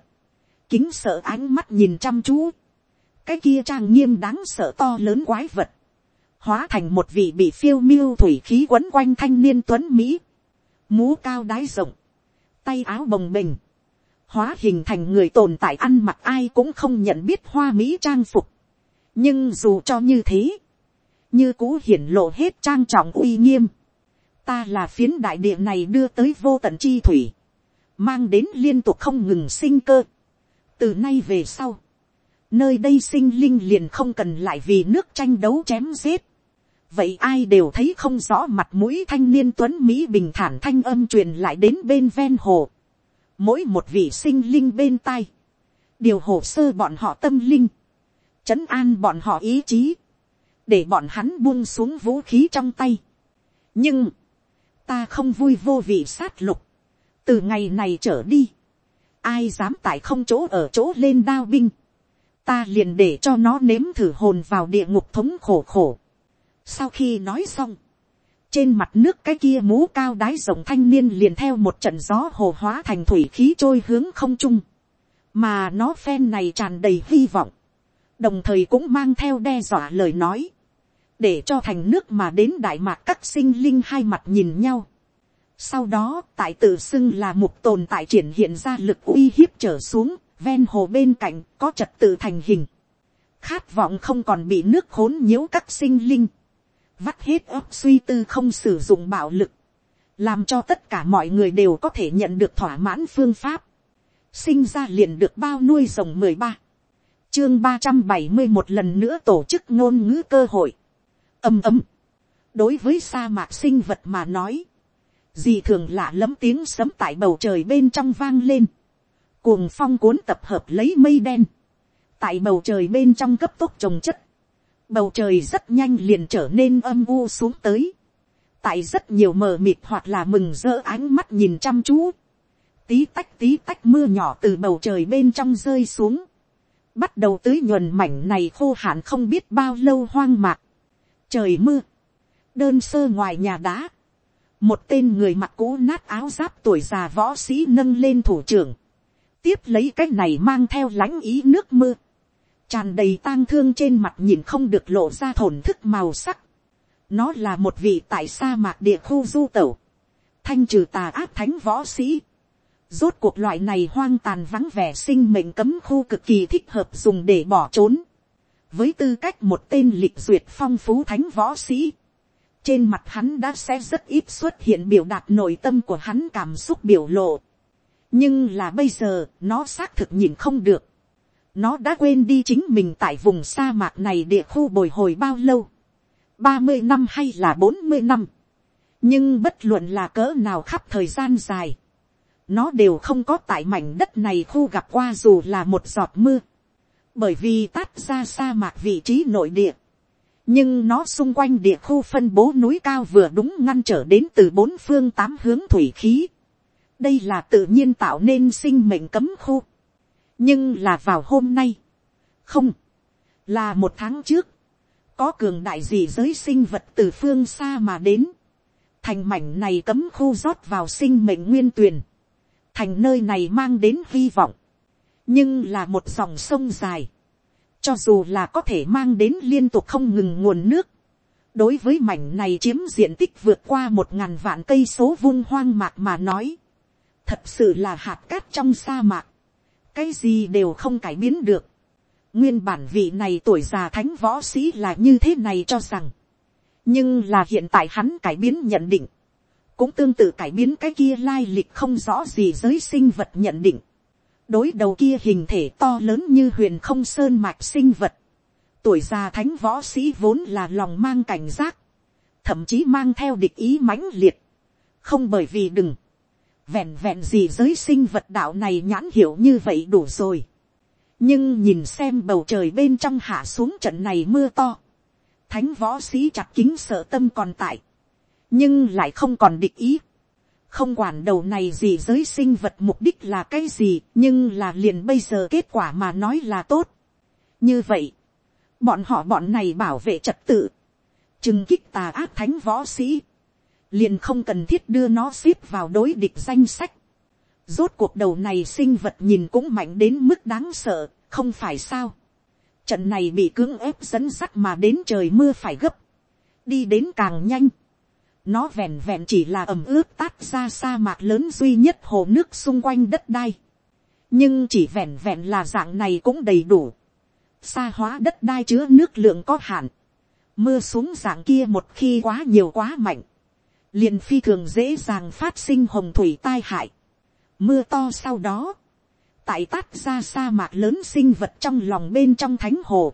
Kính sợ ánh mắt nhìn chăm chú, cái kia trang nghiêm đáng sợ to lớn quái vật, hóa thành một vị bị phiêu miêu thủy khí quấn quanh thanh niên tuấn mỹ, mú cao đái rộng, tay áo bồng bềnh, hóa hình thành người tồn tại ăn mặc ai cũng không nhận biết hoa mỹ trang phục, nhưng dù cho như thế, như cũ hiển lộ hết trang trọng uy nghiêm, ta là phiến đại địa này đưa tới vô tận chi thủy, mang đến liên tục không ngừng sinh cơ, từ nay về sau, nơi đây sinh linh liền không cần lại vì nước tranh đấu chém giết. vậy ai đều thấy không rõ mặt mũi thanh niên tuấn mỹ bình thản thanh âm truyền lại đến bên ven hồ. mỗi một vị sinh linh bên tai, điều hồ sơ bọn họ tâm linh, trấn an bọn họ ý chí, để bọn hắn buông xuống vũ khí trong tay. nhưng, ta không vui vô vị sát lục, từ ngày này trở đi, ai dám tại không chỗ ở chỗ lên đao binh, ta liền để cho nó nếm thử hồn vào địa ngục thống khổ khổ. sau khi nói xong, trên mặt nước cái kia mũ cao đái rộng thanh niên liền theo một trận gió hồ hóa thành thủy khí trôi hướng không trung, mà nó phen này tràn đầy hy vọng, đồng thời cũng mang theo đe dọa lời nói, để cho thành nước mà đến đại mạc các sinh linh hai mặt nhìn nhau. Sau đó, tại tự xưng là một tồn tại triển hiện ra lực uy hiếp trở xuống, ven hồ bên cạnh có trật tự thành hình. Khát vọng không còn bị nước khốn nhiễu các sinh linh. Vắt hết óc suy tư không sử dụng bạo lực. Làm cho tất cả mọi người đều có thể nhận được thỏa mãn phương pháp. Sinh ra liền được bao nuôi rồng mười ba Chương ba trăm bảy mươi một lần nữa tổ chức ngôn ngữ cơ hội. Âm ấm. Đối với sa mạc sinh vật mà nói. Dì thường lạ lấm tiếng sấm tại bầu trời bên trong vang lên cuồng phong cuốn tập hợp lấy mây đen, tại bầu trời bên trong cấp tốc trồng chất, bầu trời rất nhanh liền trở nên âm u xuống tới, tại rất nhiều mờ mịt hoặc là mừng rỡ ánh mắt nhìn chăm chú, tí tách tí tách mưa nhỏ từ bầu trời bên trong rơi xuống, bắt đầu tưới nhuần mảnh này khô hạn không biết bao lâu hoang mạc, trời mưa, đơn sơ ngoài nhà đá, một tên người mặc cũ nát áo giáp tuổi già võ sĩ nâng lên thủ trưởng, tiếp lấy cái này mang theo lãnh ý nước mưa, tràn đầy tang thương trên mặt nhìn không được lộ ra thổn thức màu sắc. nó là một vị tại sa mạc địa khu du tẩu, thanh trừ tà áp thánh võ sĩ rốt cuộc loại này hoang tàn vắng vẻ sinh mệnh cấm khu cực kỳ thích hợp dùng để bỏ trốn. với tư cách một tên lịch duyệt phong phú thánh võ sĩ, trên mặt hắn đã sẽ rất ít xuất hiện biểu đạt nội tâm của hắn cảm xúc biểu lộ nhưng là bây giờ nó xác thực nhìn không được. nó đã quên đi chính mình tại vùng sa mạc này địa khu bồi hồi bao lâu. ba mươi năm hay là bốn mươi năm. nhưng bất luận là cỡ nào khắp thời gian dài nó đều không có tại mảnh đất này khu gặp qua dù là một giọt mưa. bởi vì tát ra sa mạc vị trí nội địa. Nhưng nó xung quanh địa khu phân bố núi cao vừa đúng ngăn trở đến từ bốn phương tám hướng thủy khí. Đây là tự nhiên tạo nên sinh mệnh cấm khu. nhưng là vào hôm nay, không, là một tháng trước, có cường đại gì giới sinh vật từ phương xa mà đến, thành mảnh này cấm khu rót vào sinh mệnh nguyên tuyền, thành nơi này mang đến hy vọng, nhưng là một dòng sông dài, cho dù là có thể mang đến liên tục không ngừng nguồn nước, đối với mảnh này chiếm diện tích vượt qua một ngàn vạn cây số vung hoang mạc mà nói, thật sự là hạt cát trong sa mạc, cái gì đều không cải biến được. nguyên bản vị này tuổi già thánh võ sĩ là như thế này cho rằng, nhưng là hiện tại hắn cải biến nhận định, cũng tương tự cải biến cái kia lai lịch không rõ gì giới sinh vật nhận định. đối đầu kia hình thể to lớn như huyền không sơn mạch sinh vật, tuổi già thánh võ sĩ vốn là lòng mang cảnh giác, thậm chí mang theo địch ý mãnh liệt, không bởi vì đừng, vẹn vẹn gì giới sinh vật đạo này nhãn hiểu như vậy đủ rồi. nhưng nhìn xem bầu trời bên trong hạ xuống trận này mưa to, thánh võ sĩ chặt kính sợ tâm còn tại, nhưng lại không còn địch ý. không quản đầu này gì giới sinh vật mục đích là cái gì, nhưng là liền bây giờ kết quả mà nói là tốt. như vậy, bọn họ bọn này bảo vệ trật tự, chừng kích tà ác thánh võ sĩ, liền không cần thiết đưa nó ship vào đối địch danh sách. Rốt cuộc đầu này sinh vật nhìn cũng mạnh đến mức đáng sợ, không phải sao. Trận này bị cưỡng ép dẫn sắt mà đến trời mưa phải gấp. Đi đến càng nhanh. Nó vẹn vẹn chỉ là ẩm ướt tát ra sa mạc lớn duy nhất hồ nước xung quanh đất đai. Nhưng chỉ vẹn vẹn là dạng này cũng đầy đủ. Sa hóa đất đai chứa nước lượng có hạn. Mưa xuống dạng kia một khi quá nhiều quá mạnh liền phi thường dễ dàng phát sinh hồng thủy tai hại. Mưa to sau đó, tại tát ra sa mạc lớn sinh vật trong lòng bên trong thánh hồ,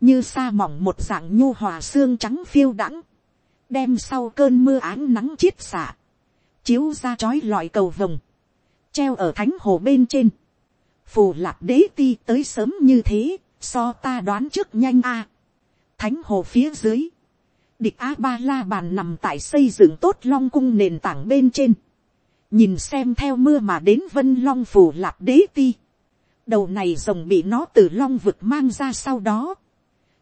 như sa mỏng một dạng nhu hòa xương trắng phiêu đãng, đem sau cơn mưa áng nắng chiết xạ, chiếu ra chói lọi cầu vồng, treo ở thánh hồ bên trên, phù lạp đế ti tới sớm như thế, so ta đoán trước nhanh a, thánh hồ phía dưới, địch a ba la bàn nằm tại xây dựng tốt long cung nền tảng bên trên, nhìn xem theo mưa mà đến vân long phù lạp đế ti, đầu này rồng bị nó từ long vực mang ra sau đó,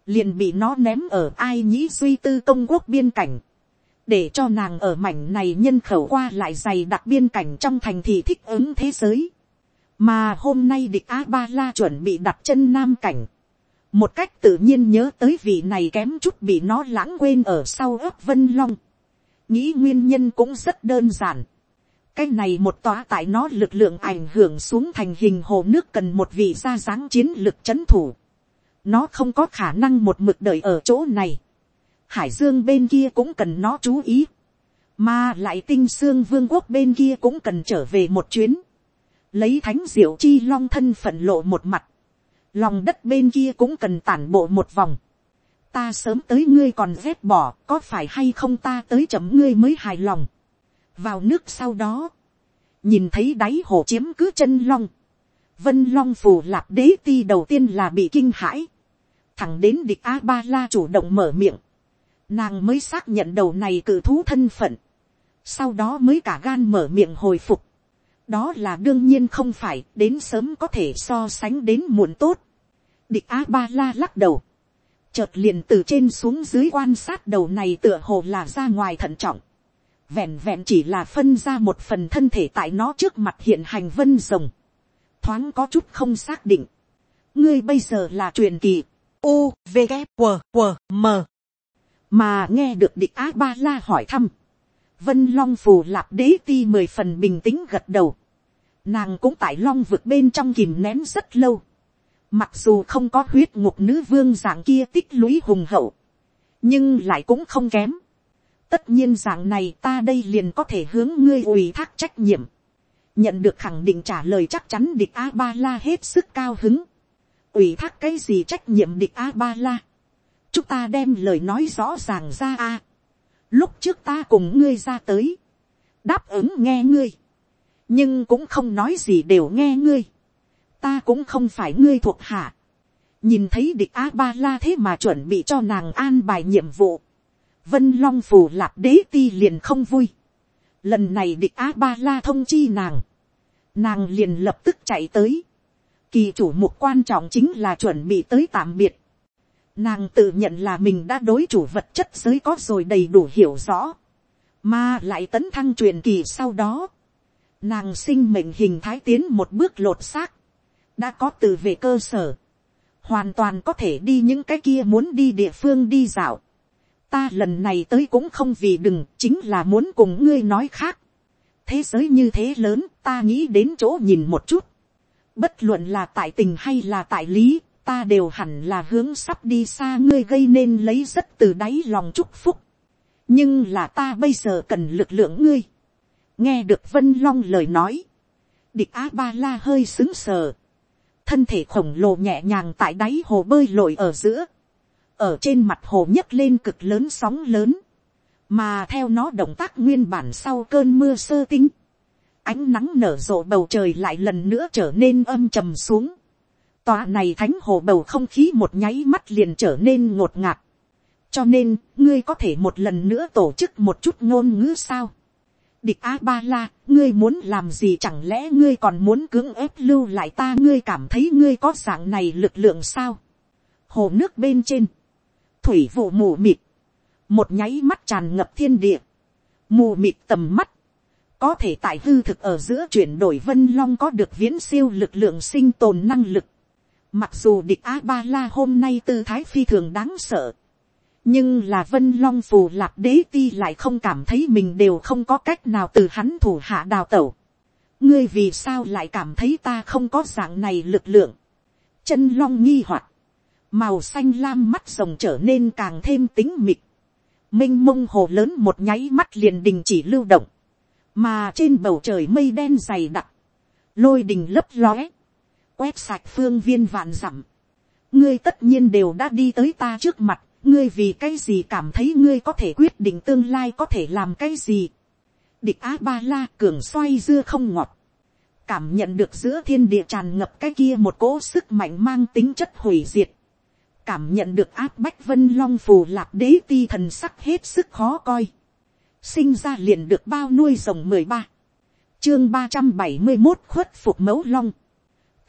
liền bị nó ném ở ai nhĩ duy tư công quốc biên cảnh, để cho nàng ở mảnh này nhân khẩu qua lại dày đặc biên cảnh trong thành thị thích ứng thế giới. mà hôm nay địch a ba la chuẩn bị đặt chân nam cảnh, một cách tự nhiên nhớ tới vị này kém chút bị nó lãng quên ở sau ấp vân long. nghĩ nguyên nhân cũng rất đơn giản. cái này một tòa tại nó lực lượng ảnh hưởng xuống thành hình hồ nước cần một vị gia dáng chiến lực c h ấ n thủ nó không có khả năng một mực đợi ở chỗ này. hải dương bên kia cũng cần nó chú ý. mà lại tinh xương vương quốc bên kia cũng cần trở về một chuyến. lấy thánh diệu chi long thân phận lộ một mặt lòng đất bên kia cũng cần tản bộ một vòng. ta sớm tới ngươi còn ghét bỏ có phải hay không ta tới chậm ngươi mới hài lòng. vào nước sau đó, nhìn thấy đáy hồ chiếm cứ chân long. vân long phù lạp đế ti đầu tiên là bị kinh hãi thẳng đến địch a ba la chủ động mở miệng. nàng mới xác nhận đầu này cử thú thân phận. sau đó mới cả gan mở miệng hồi phục đó là đương nhiên không phải đến sớm có thể so sánh đến muộn tốt. địch a ba la lắc đầu, chợt liền từ trên xuống dưới quan sát đầu này tựa hồ là ra ngoài thận trọng, vẹn vẹn chỉ là phân ra một phần thân thể tại nó trước mặt hiện hành vân rồng, thoáng có chút không xác định, ngươi bây giờ là truyền kỳ, u v g q q m mà nghe được địch Á ba la hỏi thăm, vân long phù lạp đế ti mười phần bình tĩnh gật đầu. Nàng cũng tại long vực bên trong kìm nén rất lâu. Mặc dù không có huyết ngục nữ vương dạng kia tích lũy hùng hậu. Nhưng lại cũng không kém. Tất nhiên dạng này ta đây liền có thể hướng ngươi ủy thác trách nhiệm. Nhận được khẳng định trả lời chắc chắn địch A-ba-la hết sức cao hứng ủy thác cái gì trách nhiệm địch A-ba-la. Chúng ta đem lời nói rõ ràng ra a. Lúc trước ta cùng ngươi ra tới, đáp ứng nghe ngươi, nhưng cũng không nói gì đều nghe ngươi, ta cũng không phải ngươi thuộc hạ, nhìn thấy địch a ba la thế mà chuẩn bị cho nàng an bài nhiệm vụ, vân long phù lạp đế ti liền không vui, lần này địch a ba la thông chi nàng, nàng liền lập tức chạy tới, kỳ chủ mục quan trọng chính là chuẩn bị tới tạm biệt, Nàng tự nhận là mình đã đối chủ vật chất giới có rồi đầy đủ hiểu rõ. Mà lại tấn thăng truyền kỳ sau đó. Nàng sinh mệnh hình thái tiến một bước lột xác. Đã có từ về cơ sở. Hoàn toàn có thể đi những cái kia muốn đi địa phương đi dạo. Ta lần này tới cũng không vì đừng, chính là muốn cùng ngươi nói khác. Thế giới như thế lớn, ta nghĩ đến chỗ nhìn một chút. Bất luận là tại tình hay là tại lý, ta đều hẳn là hướng sắp đi xa ngươi gây nên lấy rất từ đáy lòng chúc phúc. nhưng là ta bây giờ cần lực lượng ngươi. nghe được vân long lời nói. địch a ba la hơi xứng sờ. thân thể khổng lồ nhẹ nhàng tại đáy hồ bơi lội ở giữa. ở trên mặt hồ nhấc lên cực lớn sóng lớn. mà theo nó động tác nguyên bản sau cơn mưa sơ tinh ánh nắng nở rộ bầu trời lại lần nữa trở nên âm trầm xuống Tòa này thánh hồ bầu không khí một nháy mắt liền trở nên ngột ngạt. Cho nên, ngươi có thể một lần nữa tổ chức một chút ngôn ngữ sao. Địch A-ba-la, ngươi muốn làm gì chẳng lẽ ngươi còn muốn cưỡng ép lưu lại ta ngươi cảm thấy ngươi có dạng này lực lượng sao. Hồ nước bên trên. Thủy vụ mù mịt. Một nháy mắt tràn ngập thiên địa. Mù mịt tầm mắt có thể tại hư thực ở giữa chuyển đổi vân long có được viễn siêu lực lượng sinh tồn năng lực. Mặc dù địch A-ba-la hôm nay tư thái phi thường đáng sợ. Nhưng là vân long phù lạc đế ti lại không cảm thấy mình đều không có cách nào từ hắn thủ hạ đào tẩu. Ngươi vì sao lại cảm thấy ta không có dạng này lực lượng. Chân long nghi hoặc Màu xanh lam mắt rồng trở nên càng thêm tính mịt. Minh mông hồ lớn một nháy mắt liền đình chỉ lưu động. Mà trên bầu trời mây đen dày đặc. Lôi đình lấp lóe quét sạch phương viên vạn dặm. ngươi tất nhiên đều đã đi tới ta trước mặt, ngươi vì cái gì cảm thấy ngươi có thể quyết định tương lai có thể làm cái gì. địch á ba la cường xoay dưa không ngọt. cảm nhận được giữa thiên địa tràn ngập cái kia một cỗ sức mạnh mang tính chất hủy diệt. cảm nhận được áp bách vân long phù lạp đế ti thần sắc hết sức khó coi sinh ra liền được bao nuôi rồng mười ba chương ba trăm bảy mươi một khuất phục mẫu long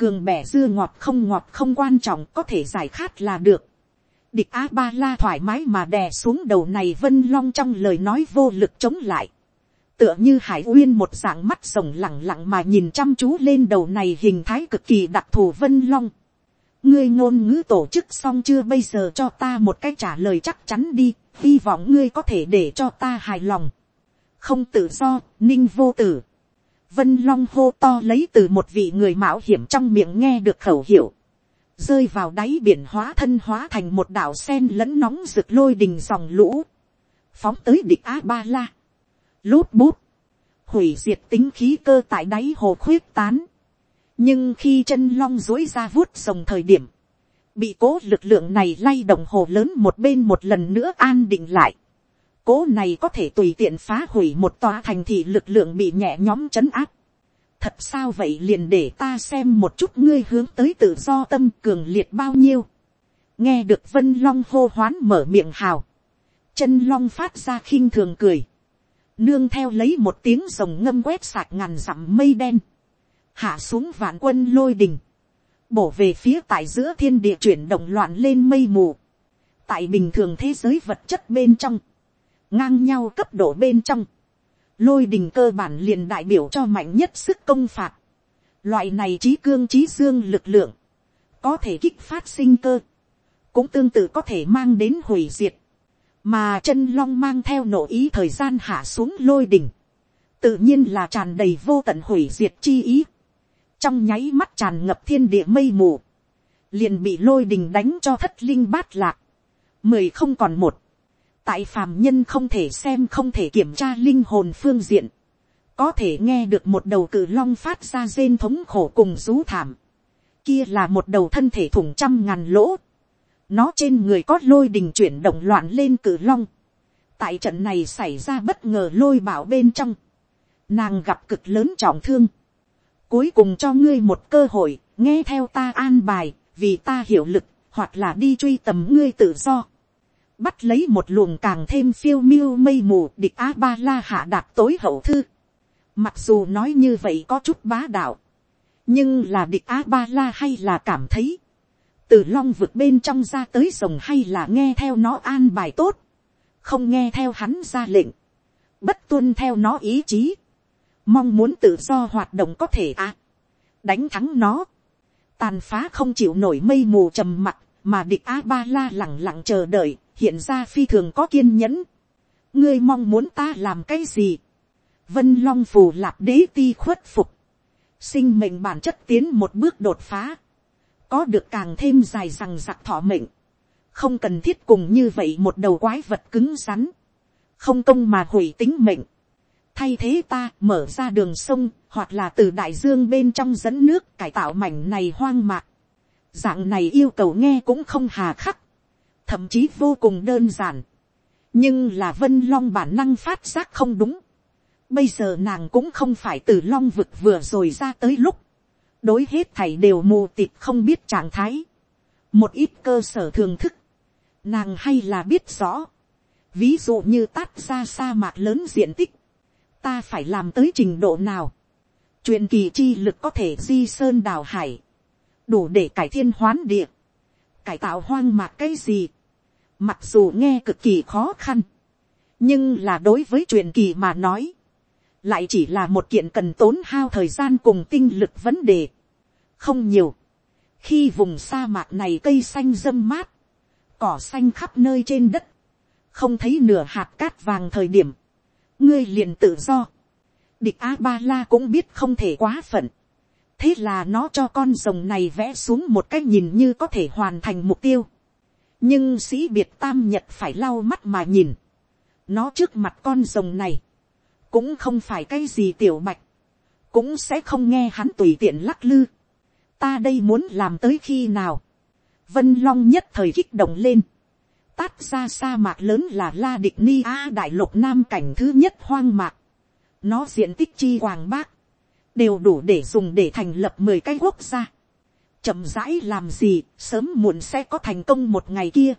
cường bẻ dưa ngọt không ngọt không quan trọng có thể giải khát là được. địch a ba la thoải mái mà đè xuống đầu này vân long trong lời nói vô lực chống lại. tựa như hải uyên một dạng mắt rồng lẳng lặng mà nhìn chăm chú lên đầu này hình thái cực kỳ đặc thù vân long. ngươi ngôn ngữ tổ chức xong chưa bây giờ cho ta một cái trả lời chắc chắn đi, hy vọng ngươi có thể để cho ta hài lòng. không tự do, ninh vô tử Vân Long hô to lấy từ một vị người mạo hiểm trong miệng nghe được khẩu hiệu. Rơi vào đáy biển hóa thân hóa thành một đảo sen lẫn nóng rực lôi đình dòng lũ. Phóng tới địch A-ba-la. Lút bút. Hủy diệt tính khí cơ tại đáy hồ khuyết tán. Nhưng khi chân long dối ra vuốt rồng thời điểm. Bị cố lực lượng này lay động hồ lớn một bên một lần nữa an định lại cố này có thể tùy tiện phá hủy một tòa thành thị lực lượng bị nhẹ nhóm chấn áp. Thật sao vậy liền để ta xem một chút ngươi hướng tới tự do tâm cường liệt bao nhiêu. Nghe được vân long hô hoán mở miệng hào. Chân long phát ra khinh thường cười. Nương theo lấy một tiếng rồng ngâm quét sạc ngàn dặm mây đen. Hạ xuống vạn quân lôi đình. Bổ về phía tại giữa thiên địa chuyển động loạn lên mây mù. Tại bình thường thế giới vật chất bên trong. Ngang nhau cấp độ bên trong, lôi đình cơ bản liền đại biểu cho mạnh nhất sức công phạt, loại này trí cương trí dương lực lượng, có thể kích phát sinh cơ, cũng tương tự có thể mang đến hủy diệt, mà chân long mang theo nổ ý thời gian hạ xuống lôi đình, tự nhiên là tràn đầy vô tận hủy diệt chi ý, trong nháy mắt tràn ngập thiên địa mây mù, liền bị lôi đình đánh cho thất linh bát lạc, mười không còn một, tại phàm nhân không thể xem không thể kiểm tra linh hồn phương diện, có thể nghe được một đầu cự long phát ra rên thống khổ cùng rú thảm, kia là một đầu thân thể thủng trăm ngàn lỗ, nó trên người có lôi đình chuyển động loạn lên cự long, tại trận này xảy ra bất ngờ lôi bảo bên trong, nàng gặp cực lớn trọng thương, cuối cùng cho ngươi một cơ hội, nghe theo ta an bài, vì ta hiểu lực, hoặc là đi truy tầm ngươi tự do bắt lấy một luồng càng thêm phiêu miêu mây mù địch a ba la hạ đạt tối hậu thư. Mặc dù nói như vậy có chút bá đạo, nhưng là địch a ba la hay là cảm thấy, từ long vực bên trong ra tới rồng hay là nghe theo nó an bài tốt, không nghe theo hắn ra lệnh, bất tuân theo nó ý chí, mong muốn tự do hoạt động có thể à, đánh thắng nó, tàn phá không chịu nổi mây mù trầm mặt, mà địch a ba la lẳng lặng chờ đợi, hiện ra phi thường có kiên nhẫn. ngươi mong muốn ta làm cái gì. vân long phù lạp đế ti khuất phục. sinh mệnh bản chất tiến một bước đột phá. có được càng thêm dài rằng giặc thọ mệnh. không cần thiết cùng như vậy một đầu quái vật cứng rắn. không công mà hủy tính mệnh thay thế ta mở ra đường sông hoặc là từ đại dương bên trong dẫn nước cải tạo mảnh này hoang mạc. dạng này yêu cầu nghe cũng không hà khắc. Thậm chí vô cùng đơn giản, nhưng là vân long bản năng phát giác không đúng. Bây giờ nàng cũng không phải từ long vực vừa rồi ra tới lúc, đối hết thảy đều mù tịt không biết trạng thái, một ít cơ sở thường thức, nàng hay là biết rõ, ví dụ như tát ra sa mạc lớn diện tích, ta phải làm tới trình độ nào, Truyền kỳ chi lực có thể di sơn đào hải, đủ để cải thiên hoán địa, cải tạo hoang mạc cái gì, mặc dù nghe cực kỳ khó khăn, nhưng là đối với truyền kỳ mà nói, lại chỉ là một kiện cần tốn hao thời gian cùng tinh lực vấn đề, không nhiều, khi vùng sa mạc này cây xanh dâm mát, cỏ xanh khắp nơi trên đất, không thấy nửa hạt cát vàng thời điểm, ngươi liền tự do, địch a ba la cũng biết không thể quá phận, thế là nó cho con rồng này vẽ xuống một cách nhìn như có thể hoàn thành mục tiêu. nhưng sĩ biệt tam nhật phải lau mắt mà nhìn. nó trước mặt con rồng này, cũng không phải cái gì tiểu mạch, cũng sẽ không nghe hắn tùy tiện lắc lư. ta đây muốn làm tới khi nào. vân long nhất thời kích động lên tát ra sa mạc lớn là la địch ni a đại lục nam cảnh thứ nhất hoang mạc. nó diện tích chi hoàng bác đều đủ để dùng để thành lập mười cái quốc gia. chậm rãi làm gì, sớm muộn sẽ có thành công một ngày kia.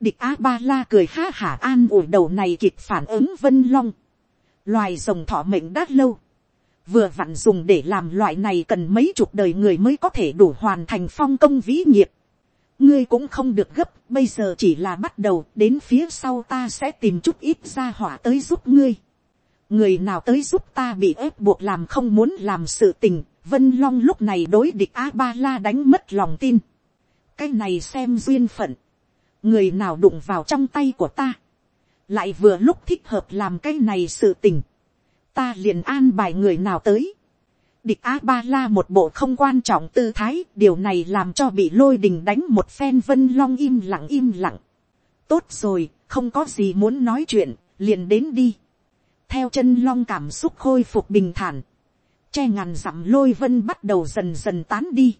địch a ba la cười ha hả an ủi đầu này kịp phản ứng vân long. loài rồng thọ mệnh đã lâu. vừa vặn dùng để làm loại này cần mấy chục đời người mới có thể đủ hoàn thành phong công vĩ nghiệp ngươi cũng không được gấp, bây giờ chỉ là bắt đầu, đến phía sau ta sẽ tìm chút ít ra hỏa tới giúp ngươi. người nào tới giúp ta bị ép buộc làm không muốn làm sự tình, vân long lúc này đối địch a ba la đánh mất lòng tin. cái này xem duyên phận, người nào đụng vào trong tay của ta, lại vừa lúc thích hợp làm cái này sự tình ta liền an bài người nào tới địch a ba la một bộ không quan trọng tư thái, điều này làm cho bị lôi đình đánh một phen vân long im lặng im lặng. tốt rồi, không có gì muốn nói chuyện, liền đến đi. theo chân long cảm xúc khôi phục bình thản, che ngàn dặm lôi vân bắt đầu dần dần tán đi.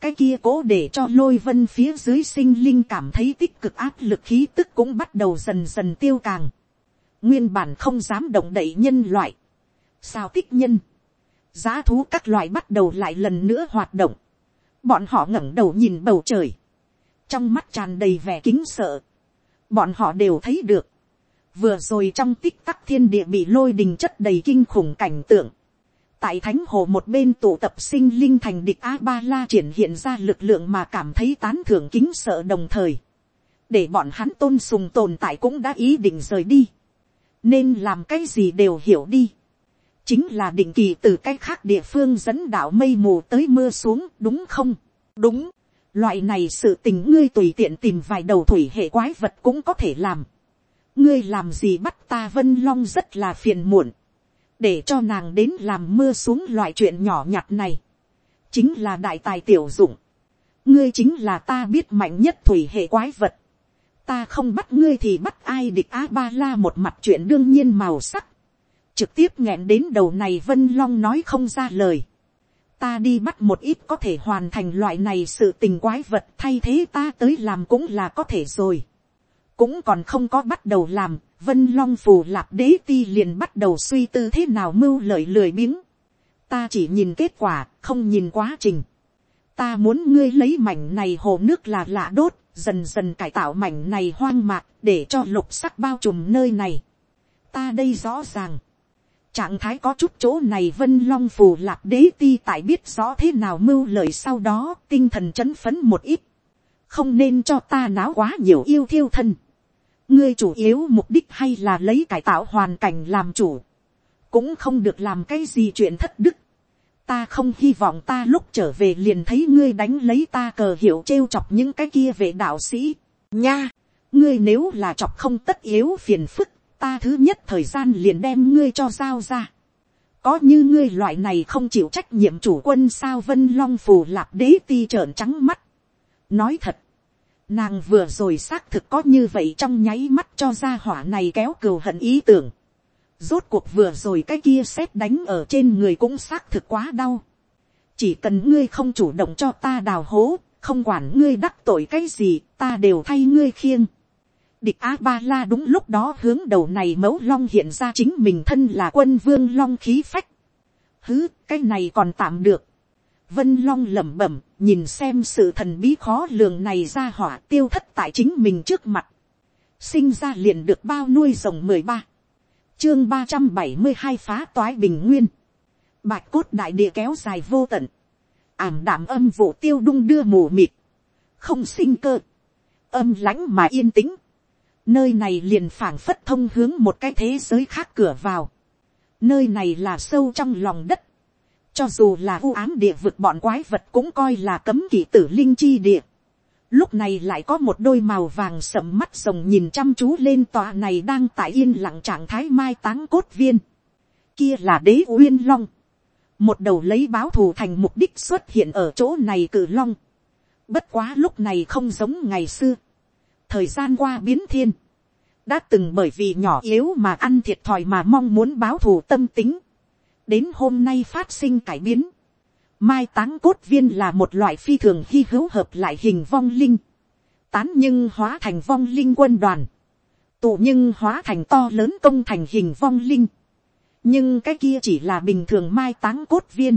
cái kia cố để cho lôi vân phía dưới sinh linh cảm thấy tích cực áp lực khí tức cũng bắt đầu dần dần tiêu càng nguyên bản không dám động đậy nhân loại, sao tích nhân, giá thú các loại bắt đầu lại lần nữa hoạt động, bọn họ ngẩng đầu nhìn bầu trời, trong mắt tràn đầy vẻ kính sợ, bọn họ đều thấy được, vừa rồi trong tích tắc thiên địa bị lôi đình chất đầy kinh khủng cảnh tượng, tại thánh hồ một bên tụ tập sinh linh thành địch a ba la triển hiện ra lực lượng mà cảm thấy tán thưởng kính sợ đồng thời, để bọn hắn tôn sùng tồn tại cũng đã ý định rời đi. Nên làm cái gì đều hiểu đi chính là định kỳ từ cái khác địa phương dẫn đạo mây mù tới mưa xuống đúng không, đúng, loại này sự tình ngươi tùy tiện tìm vài đầu thủy hệ quái vật cũng có thể làm. ngươi làm gì bắt ta vân long rất là phiền muộn, để cho nàng đến làm mưa xuống loại chuyện nhỏ nhặt này, chính là đại tài tiểu dụng, ngươi chính là ta biết mạnh nhất thủy hệ quái vật, ta không bắt ngươi thì bắt ai địch a ba la một mặt chuyện đương nhiên màu sắc, trực tiếp nghẹn đến đầu này vân long nói không ra lời, ta đi bắt một ít có thể hoàn thành loại này sự tình quái vật thay thế ta tới làm cũng là có thể rồi, cũng còn không có bắt đầu làm, vân long phù lạp đế ti liền bắt đầu suy tư thế nào mưu lợi lười biếng, ta chỉ nhìn kết quả, không nhìn quá trình, ta muốn ngươi lấy mảnh này hồ nước là lạ đốt, dần dần cải tạo mảnh này hoang mạc để cho lục sắc bao trùm nơi này. ta đây rõ ràng, trạng thái có chút chỗ này vân long phù lạc đế ti tại biết rõ thế nào mưu lời sau đó tinh thần chấn phấn một ít, không nên cho ta náo quá nhiều yêu thiêu thân. ngươi chủ yếu mục đích hay là lấy cải tạo hoàn cảnh làm chủ, cũng không được làm cái gì chuyện thất đức ta không hy vọng ta lúc trở về liền thấy ngươi đánh lấy ta cờ hiệu trêu chọc những cái kia về đạo sĩ. nha, ngươi nếu là chọc không tất yếu phiền phức, ta thứ nhất thời gian liền đem ngươi cho giao ra. có như ngươi loại này không chịu trách nhiệm chủ quân sao vân long phù lạp đế ti trợn trắng mắt. nói thật, nàng vừa rồi xác thực có như vậy trong nháy mắt cho ra hỏa này kéo cừu hận ý tưởng Rốt cuộc vừa rồi cái kia xét đánh ở trên người cũng xác thực quá đau. Chỉ cần ngươi không chủ động cho ta đào hố, không quản ngươi đắc tội cái gì, ta đều thay ngươi khiêng. Địch A-ba-la đúng lúc đó hướng đầu này mẫu long hiện ra chính mình thân là quân vương long khí phách. Hứ, cái này còn tạm được. Vân long lẩm bẩm, nhìn xem sự thần bí khó lường này ra hỏa tiêu thất tại chính mình trước mặt. Sinh ra liền được bao nuôi rồng mười ba chương ba trăm bảy mươi hai phá toái bình nguyên, bạch cốt đại địa kéo dài vô tận, ảm đạm âm vụ tiêu đung đưa mù mịt, không sinh cơ, âm lãnh mà yên tĩnh, nơi này liền phảng phất thông hướng một cái thế giới khác cửa vào, nơi này là sâu trong lòng đất, cho dù là u ám địa vực bọn quái vật cũng coi là cấm kỵ tử linh chi địa, Lúc này lại có một đôi màu vàng sầm mắt rồng nhìn chăm chú lên tòa này đang tại yên lặng trạng thái mai táng cốt viên. Kia là đế uyên long. Một đầu lấy báo thù thành mục đích xuất hiện ở chỗ này cử long. Bất quá lúc này không giống ngày xưa. Thời gian qua biến thiên. Đã từng bởi vì nhỏ yếu mà ăn thiệt thòi mà mong muốn báo thù tâm tính. Đến hôm nay phát sinh cải biến Mai táng cốt viên là một loại phi thường hy hữu hợp lại hình vong linh. Tán nhưng hóa thành vong linh quân đoàn. Tụ nhưng hóa thành to lớn công thành hình vong linh. Nhưng cái kia chỉ là bình thường mai táng cốt viên.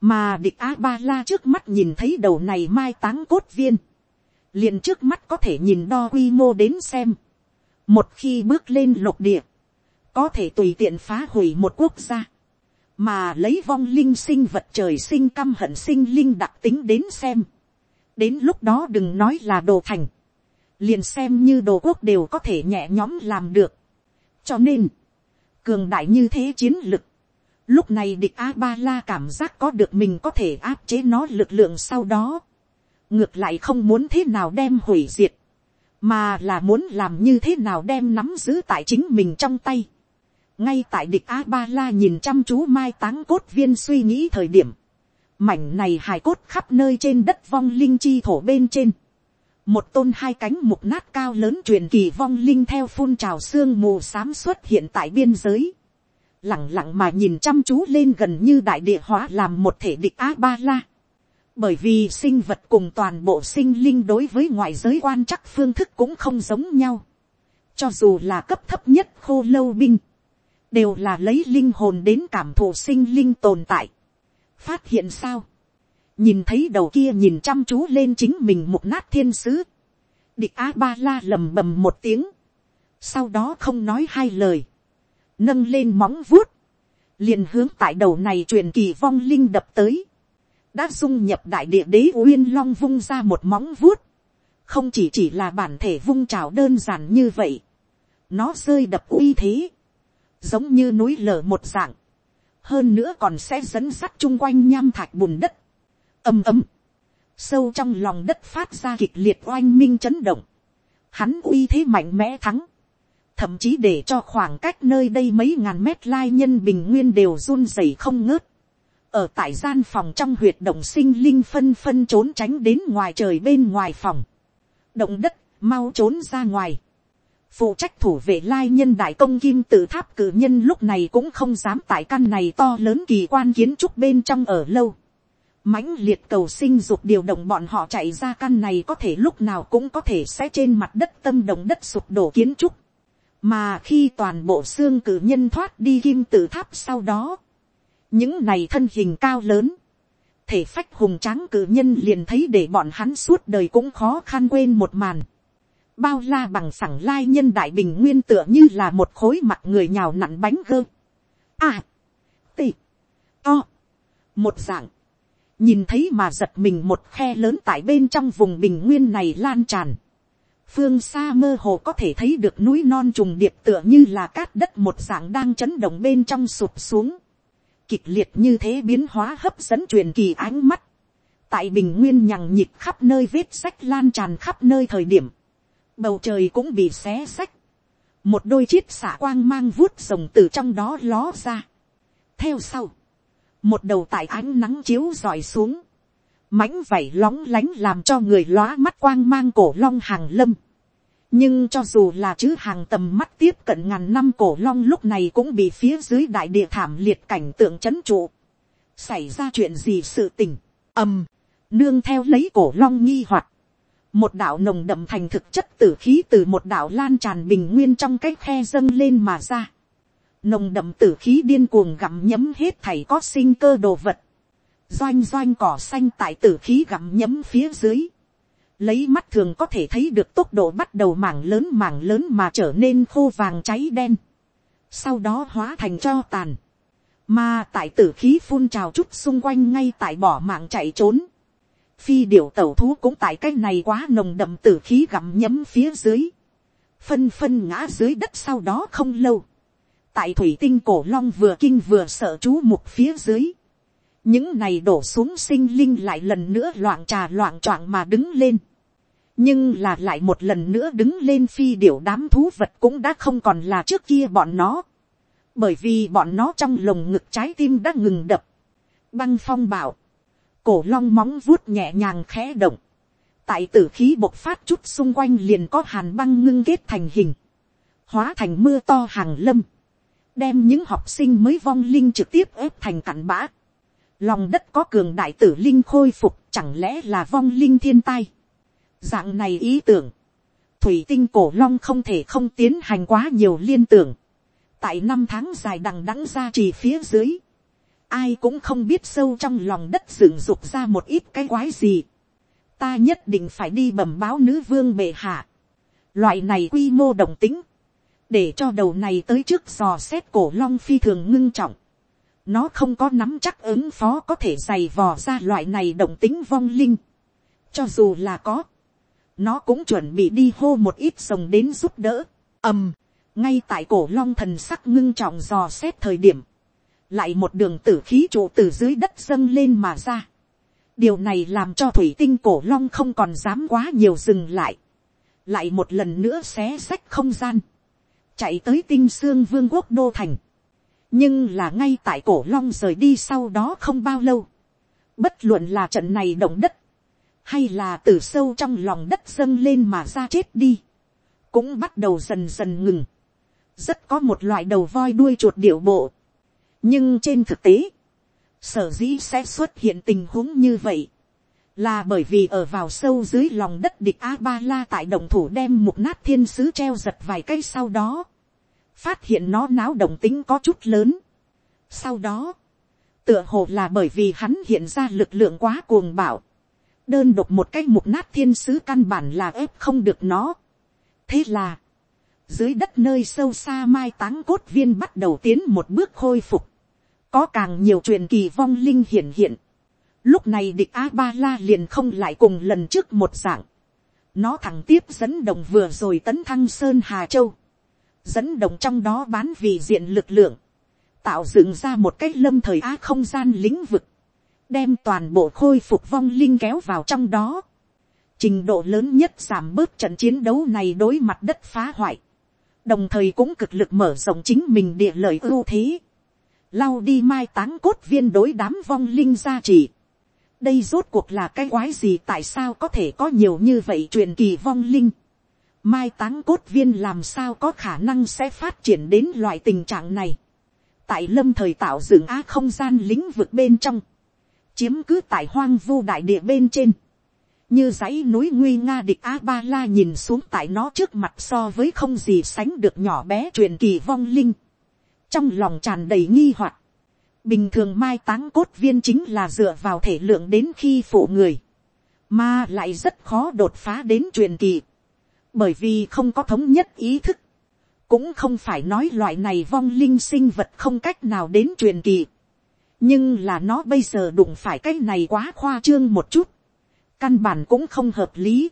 Mà địch A-ba-la trước mắt nhìn thấy đầu này mai táng cốt viên liền trước mắt có thể nhìn đo quy mô đến xem. Một khi bước lên lục địa. Có thể tùy tiện phá hủy một quốc gia mà lấy vong linh sinh vật trời sinh căm hận sinh linh đặc tính đến xem. đến lúc đó đừng nói là đồ thành, liền xem như đồ quốc đều có thể nhẹ nhóm làm được. cho nên, cường đại như thế chiến lực, lúc này địch a ba la cảm giác có được mình có thể áp chế nó lực lượng sau đó, ngược lại không muốn thế nào đem hủy diệt, mà là muốn làm như thế nào đem nắm giữ tại chính mình trong tay. ngay tại địch a ba la nhìn chăm chú mai táng cốt viên suy nghĩ thời điểm, mảnh này hài cốt khắp nơi trên đất vong linh chi thổ bên trên, một tôn hai cánh mục nát cao lớn truyền kỳ vong linh theo phun trào xương mù xám xuất hiện tại biên giới, lẳng lặng mà nhìn chăm chú lên gần như đại địa hóa làm một thể địch a ba la bởi vì sinh vật cùng toàn bộ sinh linh đối với ngoại giới quan chắc phương thức cũng không giống nhau. cho dù là cấp thấp nhất khô lâu binh, đều là lấy linh hồn đến cảm thụ sinh linh tồn tại. phát hiện sao, nhìn thấy đầu kia nhìn chăm chú lên chính mình một nát thiên sứ, địch a ba la lầm bầm một tiếng, sau đó không nói hai lời, nâng lên móng vuốt, liền hướng tại đầu này truyền kỳ vong linh đập tới, đã dung nhập đại địa đế uyên long vung ra một móng vuốt, không chỉ chỉ là bản thể vung trào đơn giản như vậy, nó rơi đập uy thế, giống như núi lở một dạng, hơn nữa còn sẽ dẫn sắt chung quanh nham thạch bùn đất, ầm ầm, sâu trong lòng đất phát ra kịch liệt oanh minh chấn động, hắn uy thế mạnh mẽ thắng, thậm chí để cho khoảng cách nơi đây mấy ngàn mét lai nhân bình nguyên đều run rẩy không ngớt, ở tại gian phòng trong huyệt động sinh linh phân phân trốn tránh đến ngoài trời bên ngoài phòng. động đất, mau trốn ra ngoài. phụ trách thủ vệ lai nhân đại công kim tự tháp cử nhân lúc này cũng không dám tại căn này to lớn kỳ quan kiến trúc bên trong ở lâu. mãnh liệt cầu sinh dục điều động bọn họ chạy ra căn này có thể lúc nào cũng có thể sẽ trên mặt đất tâm động đất sụp đổ kiến trúc. mà khi toàn bộ xương cử nhân thoát đi kim tự tháp sau đó, những này thân hình cao lớn, thể phách hùng tráng cử nhân liền thấy để bọn hắn suốt đời cũng khó khăn quên một màn. bao la bằng sẳng lai nhân đại bình nguyên tựa như là một khối mặt người nhào nặn bánh gơ. À, tì, to, một dạng, nhìn thấy mà giật mình một khe lớn tại bên trong vùng bình nguyên này lan tràn. phương xa mơ hồ có thể thấy được núi non trùng điệp tựa như là cát đất một dạng đang chấn động bên trong sụp xuống kịch liệt như thế biến hóa hấp dẫn truyền kỳ ánh mắt. tại bình nguyên nhằng nhịp khắp nơi vết sách lan tràn khắp nơi thời điểm, bầu trời cũng bị xé sách. một đôi chiếc xả quang mang vuốt rồng từ trong đó ló ra. theo sau, một đầu tại ánh nắng chiếu dọi xuống, mãnh vảy lóng lánh làm cho người lóa mắt quang mang cổ long hàng lâm nhưng cho dù là chữ hàng tầm mắt tiếp cận ngàn năm cổ long lúc này cũng bị phía dưới đại địa thảm liệt cảnh tượng c h ấ n trụ. xảy ra chuyện gì sự tình, ầm, nương theo lấy cổ long nghi hoạt một đạo nồng đậm thành thực chất tử khí từ một đạo lan tràn bình nguyên trong cái khe dâng lên mà ra. nồng đậm tử khí điên cuồng gặm nhấm hết thảy có sinh cơ đồ vật. doanh doanh cỏ xanh tại tử khí gặm nhấm phía dưới lấy mắt thường có thể thấy được tốc độ bắt đầu mảng lớn mảng lớn mà trở nên khô vàng cháy đen, sau đó hóa thành cho tàn, mà tại tử khí phun trào chút xung quanh ngay tại bỏ mạng chạy trốn, phi điểu tẩu thú cũng tại cái này quá nồng đậm tử khí gặm nhấm phía dưới, phân phân ngã dưới đất sau đó không lâu, tại thủy tinh cổ long vừa kinh vừa sợ chú mục phía dưới, những này đổ xuống sinh linh lại lần nữa loạn trà loạn choạng mà đứng lên. nhưng là lại một lần nữa đứng lên phi điểu đám thú vật cũng đã không còn là trước kia bọn nó. bởi vì bọn nó trong lồng ngực trái tim đã ngừng đập. băng phong bảo, cổ long móng vuốt nhẹ nhàng khẽ động. tại tử khí bộc phát chút xung quanh liền có hàn băng ngưng kết thành hình. hóa thành mưa to hàng lâm. đem những học sinh mới vong linh trực tiếp ép thành cặn bã lòng đất có cường đại tử linh khôi phục chẳng lẽ là vong linh thiên tai. dạng này ý tưởng, thủy tinh cổ long không thể không tiến hành quá nhiều liên tưởng. tại năm tháng dài đằng đẵng ra trì phía dưới, ai cũng không biết sâu trong lòng đất dựng dục ra một ít cái quái gì. ta nhất định phải đi bẩm báo nữ vương bệ hạ. loại này quy mô đồng tính, để cho đầu này tới trước dò xét cổ long phi thường ngưng trọng nó không có nắm chắc ứng phó có thể giày vò ra loại này động tính vong linh. cho dù là có, nó cũng chuẩn bị đi hô một ít rồng đến giúp đỡ. ầm, ngay tại cổ long thần sắc ngưng trọng dò xét thời điểm, lại một đường tử khí trụ từ dưới đất dâng lên mà ra. điều này làm cho thủy tinh cổ long không còn dám quá nhiều dừng lại, lại một lần nữa xé xách không gian, chạy tới tinh xương vương quốc đô thành nhưng là ngay tại cổ long rời đi sau đó không bao lâu, bất luận là trận này động đất, hay là từ sâu trong lòng đất dâng lên mà ra chết đi, cũng bắt đầu dần dần ngừng, rất có một loại đầu voi đuôi chuột điệu bộ, nhưng trên thực tế, sở dĩ sẽ xuất hiện tình huống như vậy, là bởi vì ở vào sâu dưới lòng đất địch a ba la tại đồng thủ đem một nát thiên sứ treo giật vài cây sau đó, phát hiện nó náo động tính có chút lớn. sau đó, tựa hồ là bởi vì hắn hiện ra lực lượng quá cuồng bạo, đơn độc một cái mục nát thiên sứ căn bản là ép không được nó. thế là, dưới đất nơi sâu xa mai táng cốt viên bắt đầu tiến một bước khôi phục, có càng nhiều truyền kỳ vong linh hiện hiện. lúc này địch a ba la liền không lại cùng lần trước một dạng, nó thẳng tiếp dẫn đồng vừa rồi tấn thăng sơn hà châu, dẫn đồng trong đó bán vì diện lực lượng, tạo dựng ra một cái lâm thời á không gian lĩnh vực, đem toàn bộ khôi phục vong linh kéo vào trong đó. Trình độ lớn nhất giảm bớt trận chiến đấu này đối mặt đất phá hoại. Đồng thời cũng cực lực mở rộng chính mình địa lợi ưu thế. Lau đi mai táng cốt viên đối đám vong linh gia trì. Đây rốt cuộc là cái quái gì tại sao có thể có nhiều như vậy truyền kỳ vong linh. Mai táng cốt viên làm sao có khả năng sẽ phát triển đến loại tình trạng này. Tại lâm thời tạo dựng á không gian lĩnh vực bên trong. Chiếm cứ tại hoang vu đại địa bên trên, như dãy núi nguy nga địch a ba la nhìn xuống tại nó trước mặt so với không gì sánh được nhỏ bé truyền kỳ vong linh, trong lòng tràn đầy nghi hoặc, bình thường mai táng cốt viên chính là dựa vào thể lượng đến khi phụ người, mà lại rất khó đột phá đến truyền kỳ, bởi vì không có thống nhất ý thức, cũng không phải nói loại này vong linh sinh vật không cách nào đến truyền kỳ, nhưng là nó bây giờ đụng phải cái này quá khoa trương một chút, căn bản cũng không hợp lý,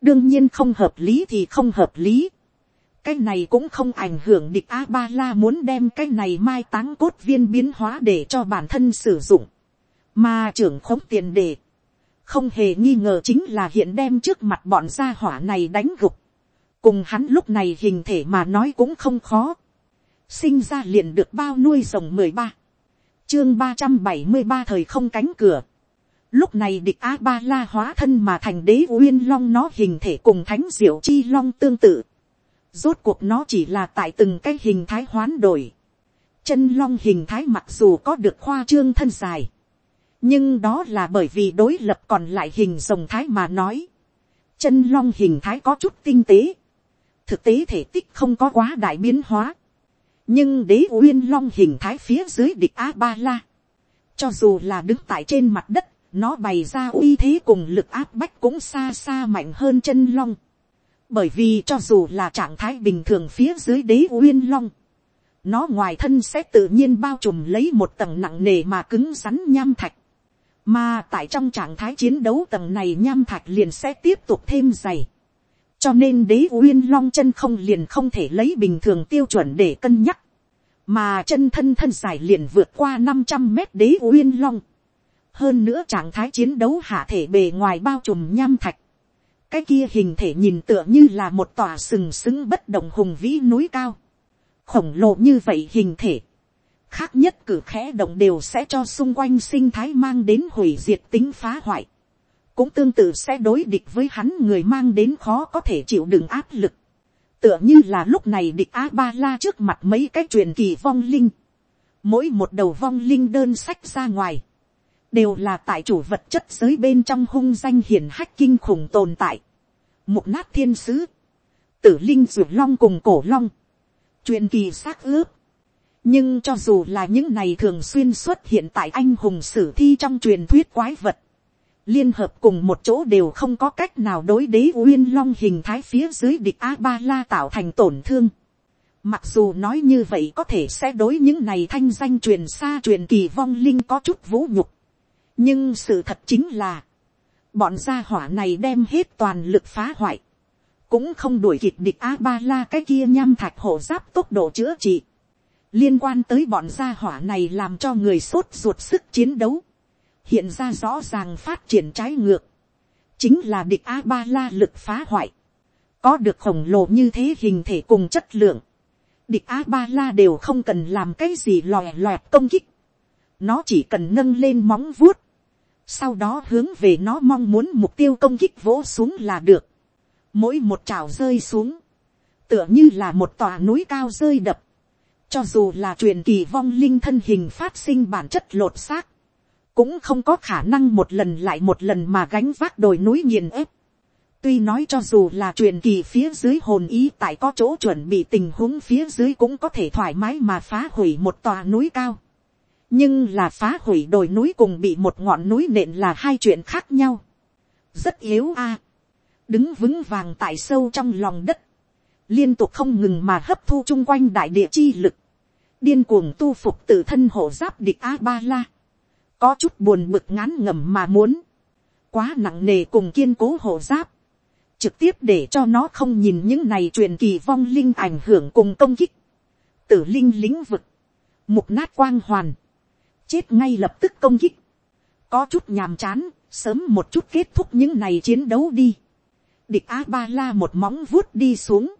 đương nhiên không hợp lý thì không hợp lý, cái này cũng không ảnh hưởng địch a ba la muốn đem cái này mai táng cốt viên biến hóa để cho bản thân sử dụng, mà trưởng khống tiền đề, không hề nghi ngờ chính là hiện đem trước mặt bọn gia hỏa này đánh gục, cùng hắn lúc này hình thể mà nói cũng không khó, sinh ra liền được bao nuôi rồng mười ba, chương ba trăm bảy mươi ba thời không cánh cửa. Lúc này địch A ba la hóa thân mà thành đế uyên long nó hình thể cùng thánh diệu chi long tương tự. Rốt cuộc nó chỉ là tại từng cái hình thái hoán đổi. Chân long hình thái mặc dù có được khoa trương thân dài. Nhưng đó là bởi vì đối lập còn lại hình rồng thái mà nói. Chân long hình thái có chút tinh tế. Thực tế thể tích không có quá đại biến hóa nhưng đế uyên long hình thái phía dưới địch a ba la, cho dù là đứng tại trên mặt đất, nó bày ra uy thế cùng lực áp bách cũng xa xa mạnh hơn chân long. bởi vì cho dù là trạng thái bình thường phía dưới đế uyên long, nó ngoài thân sẽ tự nhiên bao trùm lấy một tầng nặng nề mà cứng rắn nham thạch mà tại trong trạng thái chiến đấu tầng này nham thạch liền sẽ tiếp tục thêm dày. Cho nên đế uyên long chân không liền không thể lấy bình thường tiêu chuẩn để cân nhắc, mà chân thân thân dài liền vượt qua năm trăm mét đế uyên long. hơn nữa trạng thái chiến đấu hạ thể bề ngoài bao trùm nham thạch, cái kia hình thể nhìn tựa như là một tòa sừng sững bất động hùng vĩ núi cao, khổng lồ như vậy hình thể, khác nhất cử khẽ động đều sẽ cho xung quanh sinh thái mang đến hủy diệt tính phá hoại cũng tương tự sẽ đối địch với hắn người mang đến khó có thể chịu đựng áp lực. Tựa như là lúc này địch A-ba-la trước mặt mấy cái truyền kỳ vong linh. Mỗi một đầu vong linh đơn sách ra ngoài. Đều là tại chủ vật chất giới bên trong hung danh hiển hách kinh khủng tồn tại. Mục nát thiên sứ. Tử linh ruột long cùng cổ long. Truyền kỳ xác ướp. Nhưng cho dù là những này thường xuyên xuất hiện tại anh hùng sử thi trong truyền thuyết quái vật liên hợp cùng một chỗ đều không có cách nào đối đế uyên long hình thái phía dưới địch a ba la tạo thành tổn thương, Mặc dù nói như vậy có thể sẽ đối những này thanh danh truyền xa truyền kỳ vong linh có chút vũ nhục. Nhưng sự thật chính là, bọn gia hỏa này đem hết toàn lực phá hoại. Cũng không đuổi kịp địch A-ba-la cái kia nham thạch hộ giáp tốc độ chữa trị. Liên quan tới bọn gia hỏa này làm cho người sốt ruột sức chiến đấu. Hiện ra rõ ràng phát triển trái ngược. Chính là địch A-ba-la lực phá hoại. Có được khổng lồ như thế hình thể cùng chất lượng địch a ba la đều không cần làm cái gì lòe loẹt công kích. nó chỉ cần nâng lên móng vuốt. sau đó hướng về nó mong muốn mục tiêu công kích vỗ xuống là được. mỗi một trào rơi xuống, tựa như là một tòa núi cao rơi đập cho dù là truyền kỳ vong linh thân hình phát sinh bản chất lột xác, cũng không có khả năng một lần lại một lần mà gánh vác đồi núi nghiền ép Tuy nói cho dù là truyền kỳ phía dưới hồn ý tại có chỗ chuẩn bị tình huống phía dưới cũng có thể thoải mái mà phá hủy một tòa núi cao. Nhưng là phá hủy đồi núi cùng bị một ngọn núi nện là hai chuyện khác nhau. Rất yếu a. Đứng vững vàng tại sâu trong lòng đất. Liên tục không ngừng mà hấp thu chung quanh đại địa chi lực. Điên cuồng tu phục tự thân hộ giáp địch A-ba-la. Có chút buồn bực ngán ngẩm mà muốn. Quá nặng nề cùng kiên cố hộ giáp trực tiếp để cho nó không nhìn những này truyền kỳ vong linh ảnh hưởng cùng công kích. Tử linh lĩnh vực, mục nát quang hoàn, chết ngay lập tức công kích. Có chút nhàm chán, sớm một chút kết thúc những này chiến đấu đi. Địch A-ba-la một móng vuốt đi xuống.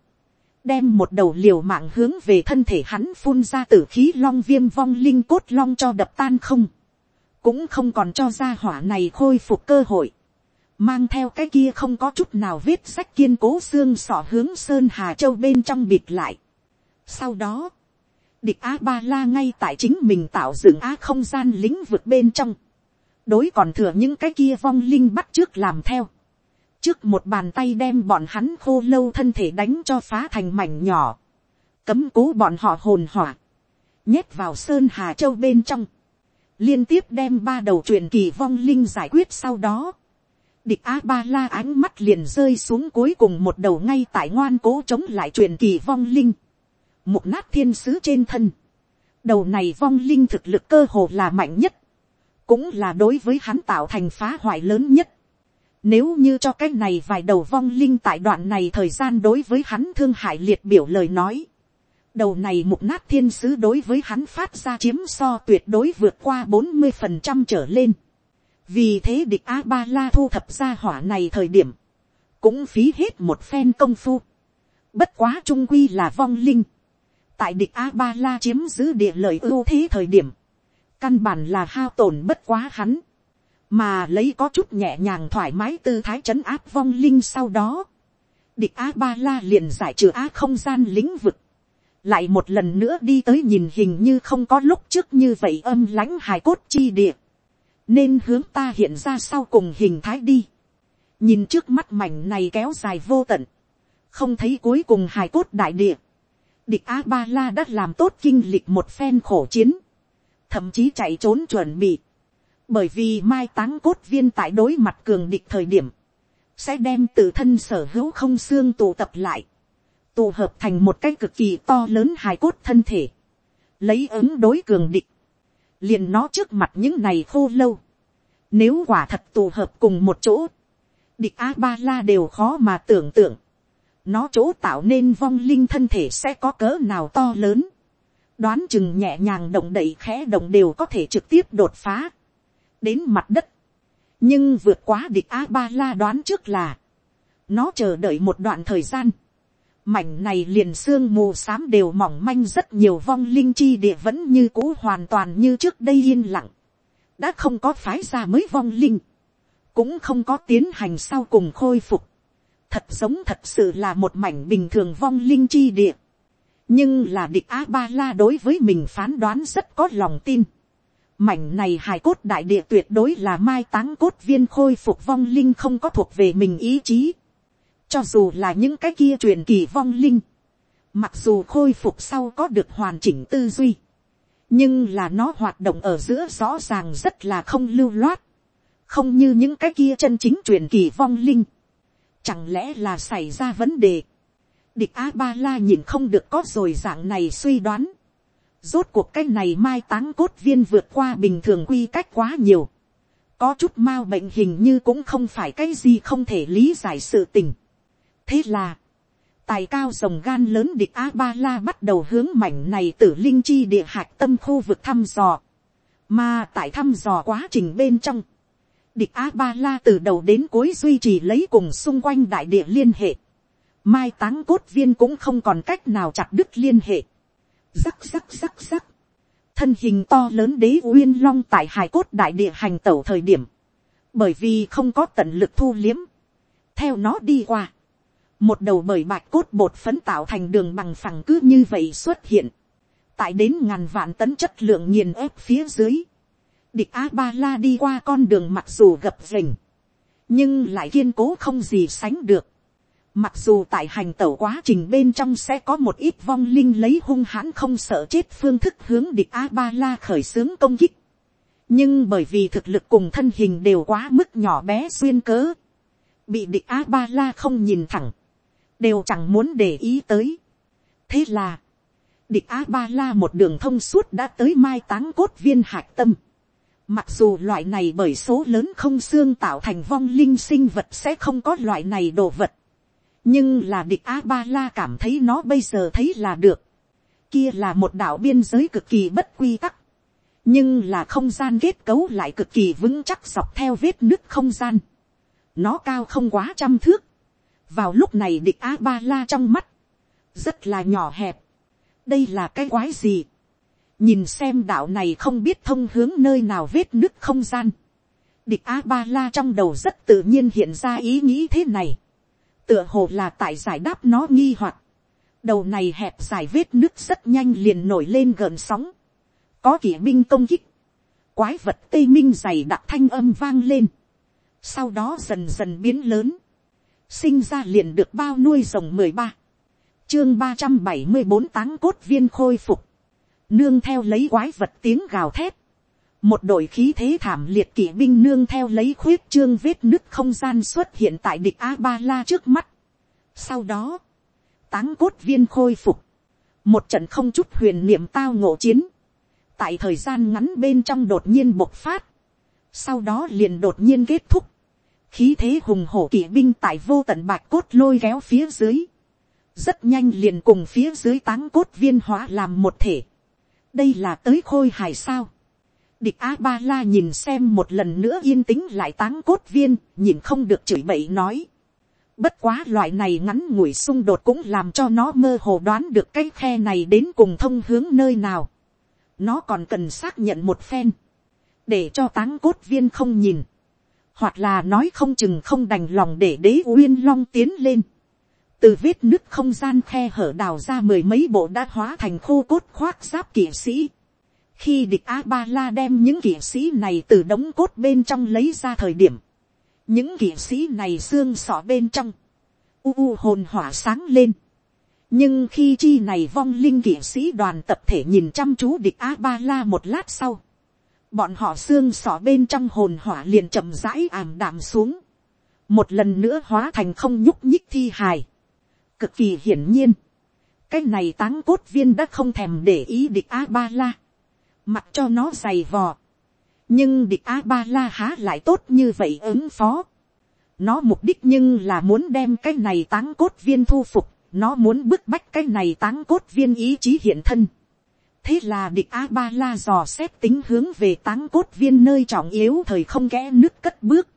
Đem một đầu liều mạng hướng về thân thể hắn phun ra tử khí long viêm vong linh cốt long cho đập tan không. Cũng không còn cho ra hỏa này khôi phục cơ hội mang theo cái kia không có chút nào vết sách kiên cố xương sọ hướng sơn hà châu bên trong bịt lại. sau đó, địch a ba la ngay tại chính mình tạo dựng a không gian lĩnh vực bên trong, đối còn thừa những cái kia vong linh bắt trước làm theo, trước một bàn tay đem bọn hắn khô lâu thân thể đánh cho phá thành mảnh nhỏ, cấm cố bọn họ hồn hỏa, nhét vào sơn hà châu bên trong, liên tiếp đem ba đầu truyền kỳ vong linh giải quyết sau đó, địch a ba la ánh mắt liền rơi xuống cuối cùng một đầu ngay tại ngoan cố chống lại truyền kỳ vong linh, một nát thiên sứ trên thân, đầu này vong linh thực lực cơ hồ là mạnh nhất, cũng là đối với hắn tạo thành phá hoại lớn nhất. Nếu như cho cái này vài đầu vong linh tại đoạn này thời gian đối với hắn thương hại liệt biểu lời nói. Đầu này mục nát thiên sứ đối với hắn phát ra chiếm so tuyệt đối vượt qua bốn mươi phần trăm trở lên vì thế địch a ba la thu thập ra hỏa này thời điểm, cũng phí hết một phen công phu. bất quá trung quy là vong linh. tại địch a ba la chiếm giữ địa lợi ưu thế thời điểm, căn bản là hao tổn bất quá hắn, mà lấy có chút nhẹ nhàng thoải mái tư thái trấn áp vong linh sau đó. địch a ba la liền giải trừ a không gian lĩnh vực, lại một lần nữa đi tới nhìn hình như không có lúc trước như vậy âm lãnh hài cốt chi địa nên hướng ta hiện ra sau cùng hình thái đi. nhìn trước mắt mảnh này kéo dài vô tận, không thấy cuối cùng hài cốt đại địa. địch a ba la đã làm tốt kinh lịch một phen khổ chiến, thậm chí chạy trốn chuẩn bị, bởi vì mai táng cốt viên tại đối mặt cường địch thời điểm, sẽ đem tự thân sở hữu không xương tụ tập lại, tụ hợp thành một cái cực kỳ to lớn hài cốt thân thể, lấy ứng đối cường địch, liền nó trước mặt những này khô lâu, nếu quả thật tụ hợp cùng một chỗ, địch a ba la đều khó mà tưởng tượng, nó chỗ tạo nên vong linh thân thể sẽ có cỡ nào to lớn, đoán chừng nhẹ nhàng động đậy khẽ động đều có thể trực tiếp đột phá, đến mặt đất, nhưng vượt quá địch a ba la đoán trước là, nó chờ đợi một đoạn thời gian, mảnh này liền xương mù s á m đều mỏng manh rất nhiều vong linh chi địa vẫn như cũ hoàn toàn như trước đây yên lặng, đã không có phái ra mới vong linh, cũng không có tiến hành sau cùng khôi phục, thật giống thật sự là một mảnh bình thường vong linh chi địa, nhưng là địch a ba la đối với mình phán đoán rất có lòng tin, mảnh này hài cốt đại địa tuyệt đối là mai táng cốt viên khôi phục vong linh không có thuộc về mình ý chí, cho dù là những cái kia truyền kỳ vong linh, mặc dù khôi phục sau có được hoàn chỉnh tư duy, nhưng là nó hoạt động ở giữa rõ ràng rất là không lưu loát, không như những cái kia chân chính truyền kỳ vong linh, chẳng lẽ là xảy ra vấn đề, địch a ba la nhìn không được có rồi dạng này suy đoán rốt cuộc cái này mai táng cốt viên vượt qua bình thường quy cách quá nhiều. có chút mau bệnh hình như cũng không phải cái gì không thể lý giải sự tình. thế là, tài cao rồng gan lớn địch a ba la bắt đầu hướng mảnh này tử linh chi địa hạch tâm khu vực thăm dò. mà tại thăm dò quá trình bên trong, địch a ba la từ đầu đến cuối duy trì lấy cùng xung quanh đại địa liên hệ mai táng cốt viên cũng không còn cách nào chặt đứt liên hệ. Rắc rắc rắc rắc. Thân hình to lớn đế uyên long tại hải cốt đại địa hành tẩu thời điểm. Bởi vì không có tận lực thu liếm. Theo nó đi qua. Một đầu bởi bạch cốt bột phấn tạo thành đường bằng phẳng cứ như vậy xuất hiện. Tại đến ngàn vạn tấn chất lượng nghiền ép phía dưới. Địch A-ba-la đi qua con đường mặc dù gập rình. Nhưng lại kiên cố không gì sánh được Mặc dù tại hành tẩu quá trình bên trong sẽ có một ít vong linh lấy hung hãn không sợ chết phương thức hướng địch A-ba-la khởi xướng công kích. Nhưng bởi vì thực lực cùng thân hình đều quá mức nhỏ bé xuyên cớ. Bị địch A-ba-la không nhìn thẳng. Đều chẳng muốn để ý tới. Thế là. Địch A-ba-la một đường thông suốt đã tới mai táng cốt viên hạc tâm. Mặc dù loại này bởi số lớn không xương tạo thành vong linh sinh vật sẽ không có loại này đồ vật nhưng là địch a ba la cảm thấy nó bây giờ thấy là được. kia là một đảo biên giới cực kỳ bất quy tắc. nhưng là không gian kết cấu lại cực kỳ vững chắc dọc theo vết nứt không gian. nó cao không quá trăm thước. vào lúc này địch a ba la trong mắt, rất là nhỏ hẹp. đây là cái quái gì. nhìn xem đảo này không biết thông hướng nơi nào vết nứt không gian. địch a ba la trong đầu rất tự nhiên hiện ra ý nghĩ thế này tựa hồ là tại giải đáp nó nghi hoặc, đầu này hẹp dài vết nước rất nhanh liền nổi lên gợn sóng, có kỵ binh công kích, quái vật tây minh dày đặc thanh âm vang lên, sau đó dần dần biến lớn, sinh ra liền được bao nuôi rồng mười ba, chương ba trăm bảy mươi bốn táng cốt viên khôi phục, nương theo lấy quái vật tiếng gào thét, một đội khí thế thảm liệt kỵ binh nương theo lấy khuyết trương vết nứt không gian xuất hiện tại địch a ba la trước mắt. sau đó, táng cốt viên khôi phục, một trận không chút huyền niệm tao ngộ chiến, tại thời gian ngắn bên trong đột nhiên bộc phát, sau đó liền đột nhiên kết thúc, khí thế hùng hổ kỵ binh tại vô tận bạch cốt lôi kéo phía dưới, rất nhanh liền cùng phía dưới táng cốt viên hóa làm một thể. đây là tới khôi hài sao, Địch A-ba-la nhìn xem một lần nữa yên tĩnh lại táng cốt viên, nhìn không được chửi bậy nói. Bất quá loại này ngắn ngủi xung đột cũng làm cho nó mơ hồ đoán được cái khe này đến cùng thông hướng nơi nào. Nó còn cần xác nhận một phen. Để cho táng cốt viên không nhìn. Hoặc là nói không chừng không đành lòng để đế uyên long tiến lên. Từ vết nứt không gian khe hở đào ra mười mấy bộ đã hóa thành khô cốt khoác giáp kỵ sĩ khi địch a ba la đem những kỵ sĩ này từ đống cốt bên trong lấy ra thời điểm, những kỵ sĩ này xương sọ bên trong, u u hồn hỏa sáng lên. nhưng khi chi này vong linh kỵ sĩ đoàn tập thể nhìn chăm chú địch a ba la một lát sau, bọn họ xương sọ bên trong hồn hỏa liền chậm rãi ảm đạm xuống, một lần nữa hóa thành không nhúc nhích thi hài. cực kỳ hiển nhiên, cái này táng cốt viên đã không thèm để ý địch a ba la mặc cho nó dày vò. nhưng địch a ba la há lại tốt như vậy ứng phó. nó mục đích nhưng là muốn đem cái này táng cốt viên thu phục, nó muốn bức bách cái này táng cốt viên ý chí hiện thân. thế là địch a ba la dò xét tính hướng về táng cốt viên nơi trọng yếu thời không kẽ nước cất bước.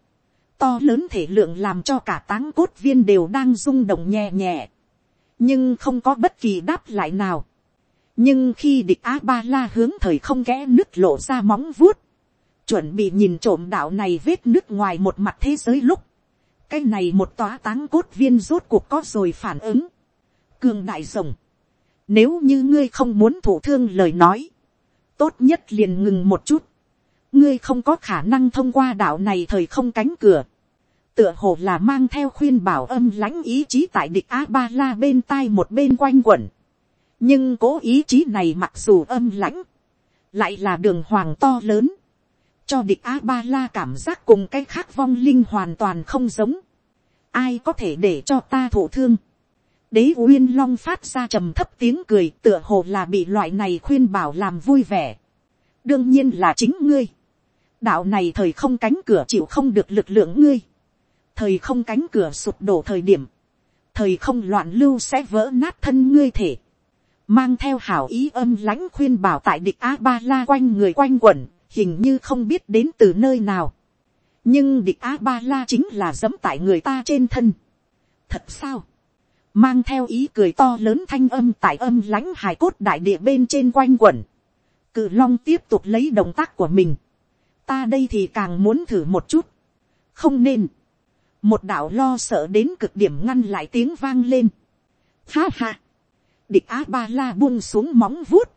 to lớn thể lượng làm cho cả táng cốt viên đều đang rung động nhẹ nhẹ. nhưng không có bất kỳ đáp lại nào nhưng khi địch a ba la hướng thời không kẽ nước lộ ra móng vuốt, chuẩn bị nhìn trộm đạo này vết nước ngoài một mặt thế giới lúc, cái này một tòa táng cốt viên rốt cuộc có rồi phản ứng. cường đại rồng, nếu như ngươi không muốn thủ thương lời nói, tốt nhất liền ngừng một chút, ngươi không có khả năng thông qua đạo này thời không cánh cửa, tựa hồ là mang theo khuyên bảo âm lãnh ý chí tại địch a ba la bên tai một bên quanh quẩn, nhưng cố ý chí này mặc dù âm lãnh, lại là đường hoàng to lớn, cho địch a ba la cảm giác cùng cái khác vong linh hoàn toàn không giống, ai có thể để cho ta thổ thương, đế uyên long phát ra trầm thấp tiếng cười tựa hồ là bị loại này khuyên bảo làm vui vẻ. đương nhiên là chính ngươi. đạo này thời không cánh cửa chịu không được lực lượng ngươi. thời không cánh cửa sụp đổ thời điểm. thời không loạn lưu sẽ vỡ nát thân ngươi thể mang theo hảo ý âm lãnh khuyên bảo tại địch a ba la quanh người quanh quẩn, hình như không biết đến từ nơi nào. nhưng địch a ba la chính là dẫm tại người ta trên thân. thật sao mang theo ý cười to lớn thanh âm tại âm lãnh hài cốt đại địa bên trên quanh quẩn. Cự long tiếp tục lấy động tác của mình. Ta đây thì càng muốn thử một chút. Không nên. Một đạo lo sợ đến cực điểm ngăn lại tiếng vang lên. Ha ha. Địch Á Ba La buông xuống móng vuốt.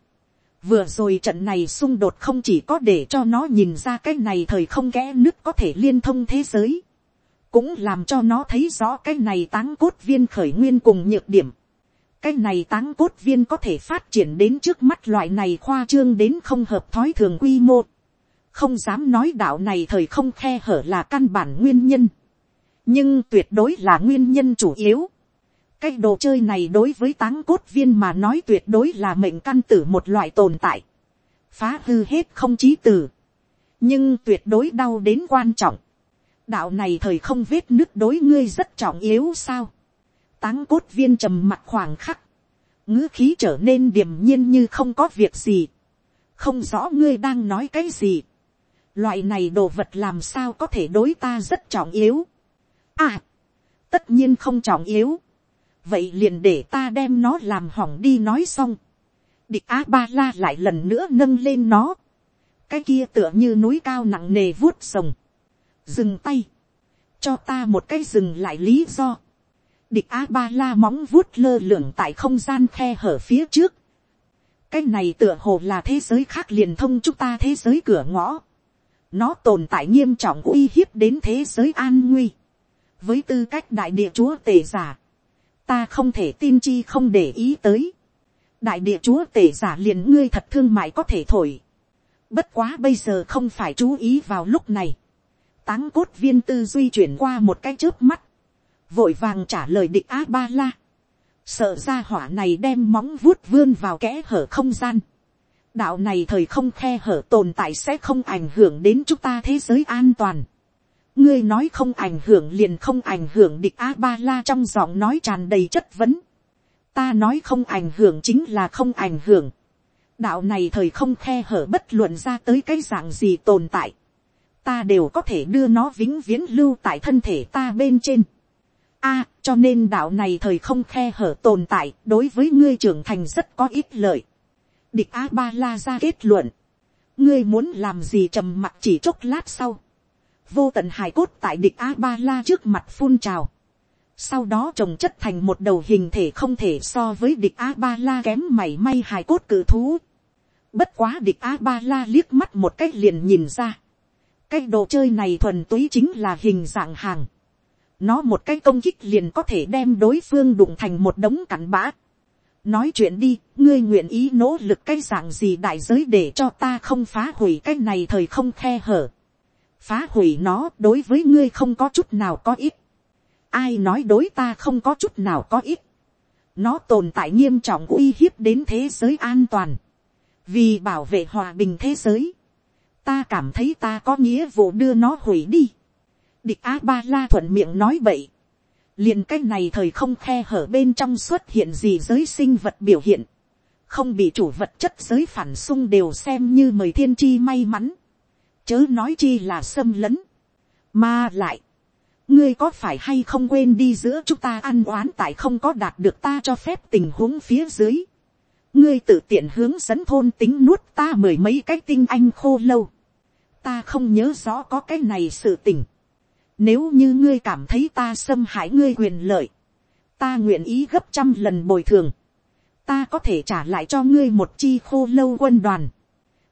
Vừa rồi trận này xung đột không chỉ có để cho nó nhìn ra cái này thời không kẽ nứt có thể liên thông thế giới, cũng làm cho nó thấy rõ cái này táng cốt viên khởi nguyên cùng nhược điểm. cái này táng cốt viên có thể phát triển đến trước mắt loại này khoa trương đến không hợp thói thường quy mô. không dám nói đạo này thời không khe hở là căn bản nguyên nhân. nhưng tuyệt đối là nguyên nhân chủ yếu cái đồ chơi này đối với táng cốt viên mà nói tuyệt đối là mệnh căn tử một loại tồn tại. phá hư hết không chí tử. nhưng tuyệt đối đau đến quan trọng đạo này thời không vết nước đối ngươi rất trọng yếu sao. táng cốt viên trầm mặt khoảng khắc, ngữ khí trở nên điềm nhiên như không có việc gì. không rõ ngươi đang nói cái gì. loại này đồ vật làm sao có thể đối ta rất trọng yếu. à, tất nhiên không trọng yếu vậy liền để ta đem nó làm hỏng đi nói xong. địch a ba la lại lần nữa nâng lên nó. cái kia tựa như núi cao nặng nề vuốt rồng dừng tay, cho ta một cái dừng lại lý do. địch a ba la móng vuốt lơ lửng tại không gian khe hở phía trước. cái này tựa hồ là thế giới khác liền thông chúng ta thế giới cửa ngõ. nó tồn tại nghiêm trọng uy hiếp đến thế giới an nguy. với tư cách đại địa chúa tể giả, ta không thể tin chi không để ý tới. đại địa chúa tể giả liền ngươi thật thương mại có thể thổi. bất quá bây giờ không phải chú ý vào lúc này táng cốt viên tư duy chuyển qua một cái trước mắt, vội vàng trả lời địch a ba la, sợ ra hỏa này đem móng vuốt vươn vào kẽ hở không gian, đạo này thời không khe hở tồn tại sẽ không ảnh hưởng đến chúng ta thế giới an toàn ngươi nói không ảnh hưởng liền không ảnh hưởng địch a ba la trong giọng nói tràn đầy chất vấn. ta nói không ảnh hưởng chính là không ảnh hưởng. đạo này thời không khe hở bất luận ra tới cái dạng gì tồn tại ta đều có thể đưa nó vĩnh viễn lưu tại thân thể ta bên trên. A, cho nên đạo này thời không khe hở tồn tại, đối với ngươi trưởng thành rất có ít lợi. Địch A Ba La ra kết luận. Ngươi muốn làm gì trầm mặc chỉ chốc lát sau. Vô tận hài cốt tại địch A Ba La trước mặt phun trào. Sau đó trồng chất thành một đầu hình thể không thể so với địch A Ba La kém mảy may hài cốt cử thú. Bất quá địch A Ba La liếc mắt một cách liền nhìn ra cái đồ chơi này thuần túy chính là hình dạng hàng. nó một cái công kích liền có thể đem đối phương đụng thành một đống cặn bã. nói chuyện đi, ngươi nguyện ý nỗ lực cái dạng gì đại giới để cho ta không phá hủy cái này thời không khe hở phá hủy nó, đối với ngươi không có chút nào có ít. ai nói đối ta không có chút nào có ít. nó tồn tại nghiêm trọng uy hiếp đến thế giới an toàn. vì bảo vệ hòa bình thế giới, ta cảm thấy ta có nghĩa vụ đưa nó hủy đi. địch a ba la thuận miệng nói bậy. liền cái này thời không khe hở bên trong xuất hiện gì giới sinh vật biểu hiện. không bị chủ vật chất giới phản xung đều xem như mời thiên chi may mắn chớ nói chi là xâm lấn. mà lại, ngươi có phải hay không quên đi giữa chúng ta ăn oán tại không có đạt được ta cho phép tình huống phía dưới ngươi tự tiện hướng dẫn thôn tính nuốt ta mười mấy cái tinh anh khô lâu. ta không nhớ rõ có cái này sự tình. nếu như ngươi cảm thấy ta xâm hại ngươi quyền lợi, ta nguyện ý gấp trăm lần bồi thường. ta có thể trả lại cho ngươi một chi khô lâu quân đoàn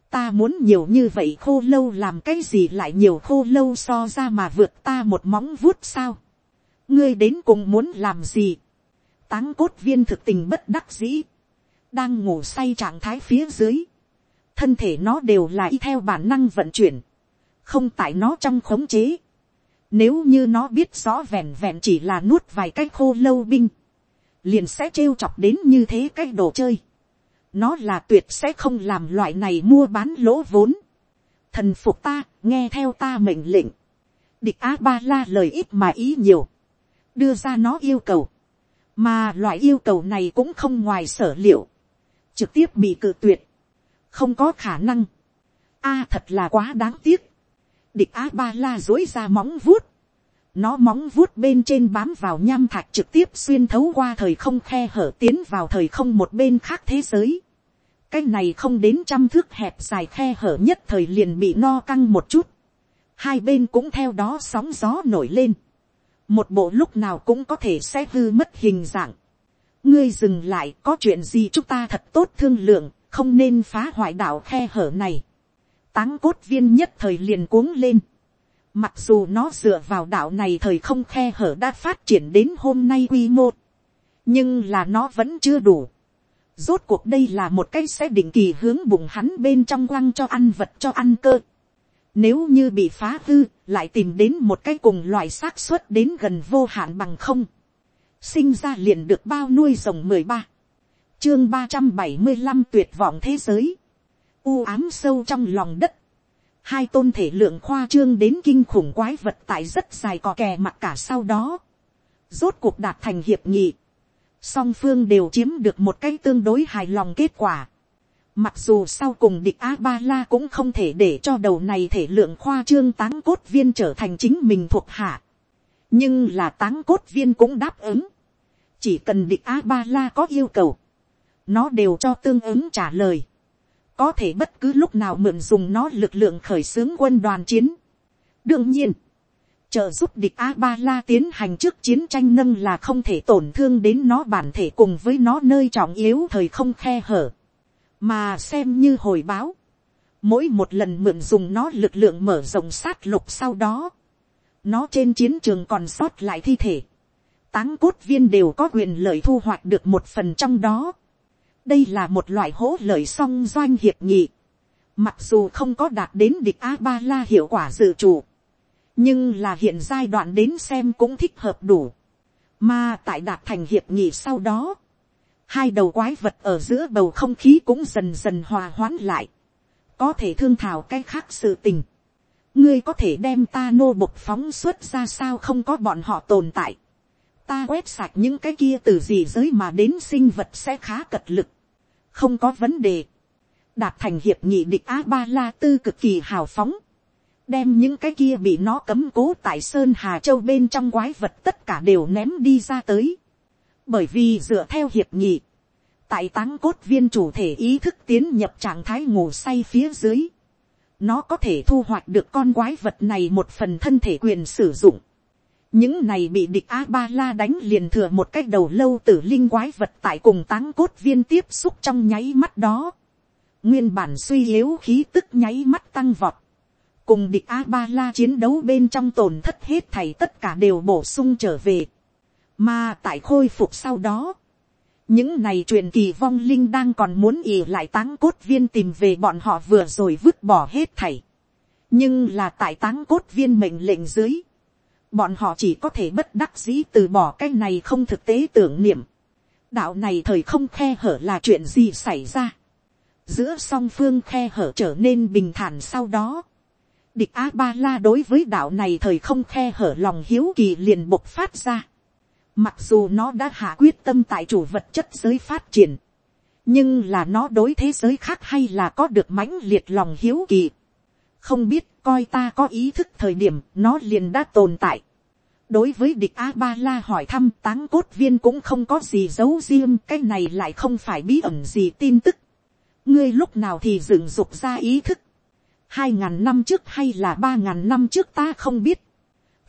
ta muốn nhiều như vậy khô lâu làm cái gì lại nhiều khô lâu so ra mà vượt ta một móng vuốt sao. ngươi đến cùng muốn làm gì. táng cốt viên thực tình bất đắc dĩ đang ngủ say trạng thái phía dưới, thân thể nó đều là y theo bản năng vận chuyển, không tại nó trong khống chế. Nếu như nó biết rõ vẹn vẹn chỉ là nuốt vài cái khô lâu binh, liền sẽ trêu chọc đến như thế cái đồ chơi nó là tuyệt sẽ không làm loại này mua bán lỗ vốn. thần phục ta, nghe theo ta mệnh lệnh. địch a ba la lời ít mà ý nhiều. đưa ra nó yêu cầu. mà loại yêu cầu này cũng không ngoài sở liệu. trực tiếp bị cự tuyệt. không có khả năng. a thật là quá đáng tiếc. địch a ba la dối ra móng vuốt nó móng vuốt bên trên bám vào nham thạch trực tiếp xuyên thấu qua thời không khe hở tiến vào thời không một bên khác thế giới. cái này không đến trăm thước hẹp dài khe hở nhất thời liền bị no căng một chút. hai bên cũng theo đó sóng gió nổi lên. một bộ lúc nào cũng có thể sẽ hư mất hình dạng. ngươi dừng lại, có chuyện gì chúng ta thật tốt thương lượng, không nên phá hoại đảo khe hở này. táng cốt viên nhất thời liền cuống lên Mặc dù nó dựa vào đạo này thời không khe hở đã phát triển đến hôm nay quy mô. Nhưng là nó vẫn chưa đủ. Rốt cuộc đây là một cái sẽ định kỳ hướng bụng hắn bên trong quăng cho ăn vật cho ăn cơ. Nếu như bị phá hư, lại tìm đến một cái cùng loại xác suất đến gần vô hạn bằng không. Sinh ra liền được bao nuôi rồng mười ba Chương ba trăm bảy mươi 375 tuyệt vọng thế giới. U ám sâu trong lòng đất hai tôn thể lượng khoa trương đến kinh khủng quái vật tại rất dài cò kè mặt cả sau đó, rốt cuộc đạt thành hiệp nghị, song phương đều chiếm được một cái tương đối hài lòng kết quả. Mặc dù sau cùng địch A-ba-la cũng không thể để cho đầu này thể lượng khoa trương táng cốt viên trở thành chính mình thuộc hạ. Nhưng là táng cốt viên cũng đáp ứng. Chỉ cần địch A-ba-la có yêu cầu. Nó đều cho tương ứng trả lời có thể bất cứ lúc nào mượn dùng nó lực lượng khởi xướng quân đoàn chiến. đương nhiên, trợ giúp địch a ba la tiến hành trước chiến tranh nâng là không thể tổn thương đến nó bản thể cùng với nó nơi trọng yếu thời không khe hở, mà xem như hồi báo. mỗi một lần mượn dùng nó lực lượng mở rộng sát lục sau đó, nó trên chiến trường còn sót lại thi thể, táng cốt viên đều có quyền lợi thu hoạch được một phần trong đó đây là một loại hỗ lợi song doanh hiệp nghị. Mặc dù không có đạt đến địch A-ba-la hiệu quả dự chủ. Nhưng là hiện giai đoạn đến xem cũng thích hợp đủ. Mà tại đạt thành hiệp nghị sau đó. Hai đầu quái vật ở giữa bầu không khí cũng dần dần hòa hoãn lại. Có thể thương thảo cái khác sự tình. Ngươi có thể đem ta nô bộc phóng xuất ra sao không có bọn họ tồn tại ta quét sạch những cái kia từ gì giới mà đến sinh vật sẽ khá cật lực. Không có vấn đề, đạt thành hiệp nghị địch a ba la tư cực kỳ hào phóng, đem những cái kia bị nó cấm cố tại sơn hà châu bên trong quái vật tất cả đều ném đi ra tới, bởi vì dựa theo hiệp nghị, tại táng cốt viên chủ thể ý thức tiến nhập trạng thái ngủ say phía dưới, nó có thể thu hoạch được con quái vật này một phần thân thể quyền sử dụng những này bị địch a ba la đánh liền thừa một cách đầu lâu tử linh quái vật tại cùng táng cốt viên tiếp xúc trong nháy mắt đó. nguyên bản suy yếu khí tức nháy mắt tăng vọt. cùng địch a ba la chiến đấu bên trong tổn thất hết thảy tất cả đều bổ sung trở về. mà tại khôi phục sau đó, những này truyền kỳ vong linh đang còn muốn ỉ lại táng cốt viên tìm về bọn họ vừa rồi vứt bỏ hết thảy. nhưng là tại táng cốt viên mệnh lệnh dưới, bọn họ chỉ có thể bất đắc dĩ từ bỏ cái này không thực tế tưởng niệm. đạo này thời không khe hở là chuyện gì xảy ra. giữa song phương khe hở trở nên bình thản sau đó. địch a ba la đối với đạo này thời không khe hở lòng hiếu kỳ liền bộc phát ra. mặc dù nó đã hạ quyết tâm tại chủ vật chất giới phát triển. nhưng là nó đối thế giới khác hay là có được mãnh liệt lòng hiếu kỳ không biết coi ta có ý thức thời điểm nó liền đã tồn tại. đối với địch a ba la hỏi thăm táng cốt viên cũng không có gì giấu riêng, cái này lại không phải bí ẩn gì tin tức. ngươi lúc nào thì dựng dục ra ý thức. hai ngàn năm trước hay là ba ngàn năm trước ta không biết.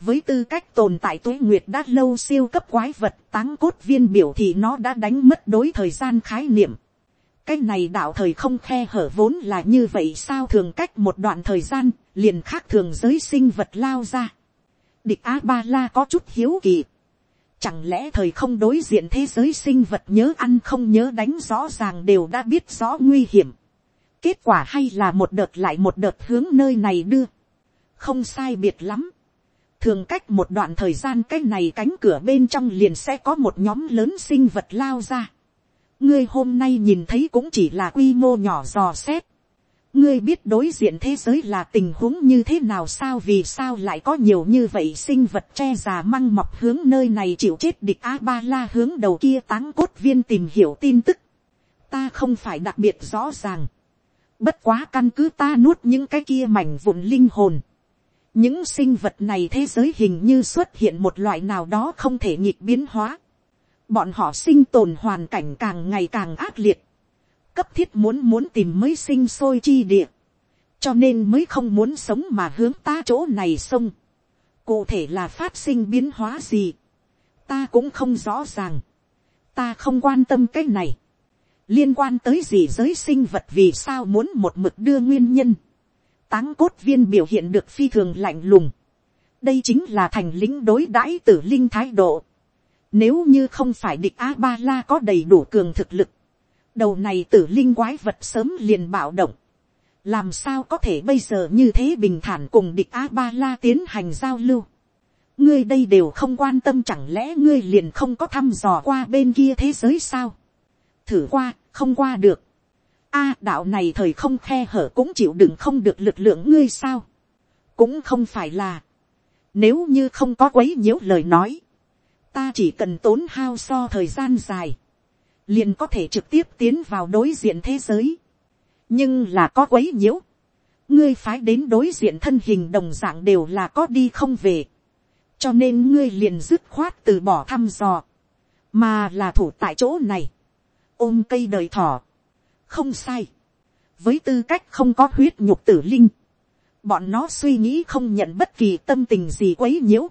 với tư cách tồn tại tuế nguyệt đã lâu siêu cấp quái vật, táng cốt viên biểu thì nó đã đánh mất đối thời gian khái niệm cái này đạo thời không khe hở vốn là như vậy sao thường cách một đoạn thời gian, liền khác thường giới sinh vật lao ra. địch a ba la có chút hiếu kỳ. chẳng lẽ thời không đối diện thế giới sinh vật nhớ ăn không nhớ đánh rõ ràng đều đã biết rõ nguy hiểm. kết quả hay là một đợt lại một đợt hướng nơi này đưa. không sai biệt lắm. thường cách một đoạn thời gian cái này cánh cửa bên trong liền sẽ có một nhóm lớn sinh vật lao ra ngươi hôm nay nhìn thấy cũng chỉ là quy mô nhỏ dò xét. ngươi biết đối diện thế giới là tình huống như thế nào sao, vì sao lại có nhiều như vậy sinh vật che già măng mọc hướng nơi này chịu chết địch a ba la hướng đầu kia táng cốt viên tìm hiểu tin tức. ta không phải đặc biệt rõ ràng. bất quá căn cứ ta nuốt những cái kia mảnh vụn linh hồn những sinh vật này thế giới hình như xuất hiện một loại nào đó không thể nhịp biến hóa bọn họ sinh tồn hoàn cảnh càng ngày càng ác liệt. cấp thiết muốn muốn tìm mới sinh sôi chi địa. cho nên mới không muốn sống mà hướng ta chỗ này sông. cụ thể là phát sinh biến hóa gì. ta cũng không rõ ràng. ta không quan tâm cái này. liên quan tới gì giới sinh vật vì sao muốn một mực đưa nguyên nhân táng cốt viên biểu hiện được phi thường lạnh lùng. đây chính là thành lính đối đãi tử linh thái độ nếu như không phải địch a ba la có đầy đủ cường thực lực, đầu này tử linh quái vật sớm liền bạo động. làm sao có thể bây giờ như thế bình thản cùng địch a ba la tiến hành giao lưu. ngươi đây đều không quan tâm chẳng lẽ ngươi liền không có thăm dò qua bên kia thế giới sao. thử qua, không qua được a đạo này thời không khe hở cũng chịu đựng không được lực lượng ngươi sao. cũng không phải là, nếu như không có quấy nhiễu lời nói, ta chỉ cần tốn hao so thời gian dài, liền có thể trực tiếp tiến vào đối diện thế giới. nhưng là có quấy nhiễu, ngươi phái đến đối diện thân hình đồng dạng đều là có đi không về, cho nên ngươi liền dứt khoát từ bỏ thăm dò, mà là thủ tại chỗ này, ôm cây đời thỏ, không sai. với tư cách không có huyết nhục tử linh, bọn nó suy nghĩ không nhận bất kỳ tâm tình gì quấy nhiễu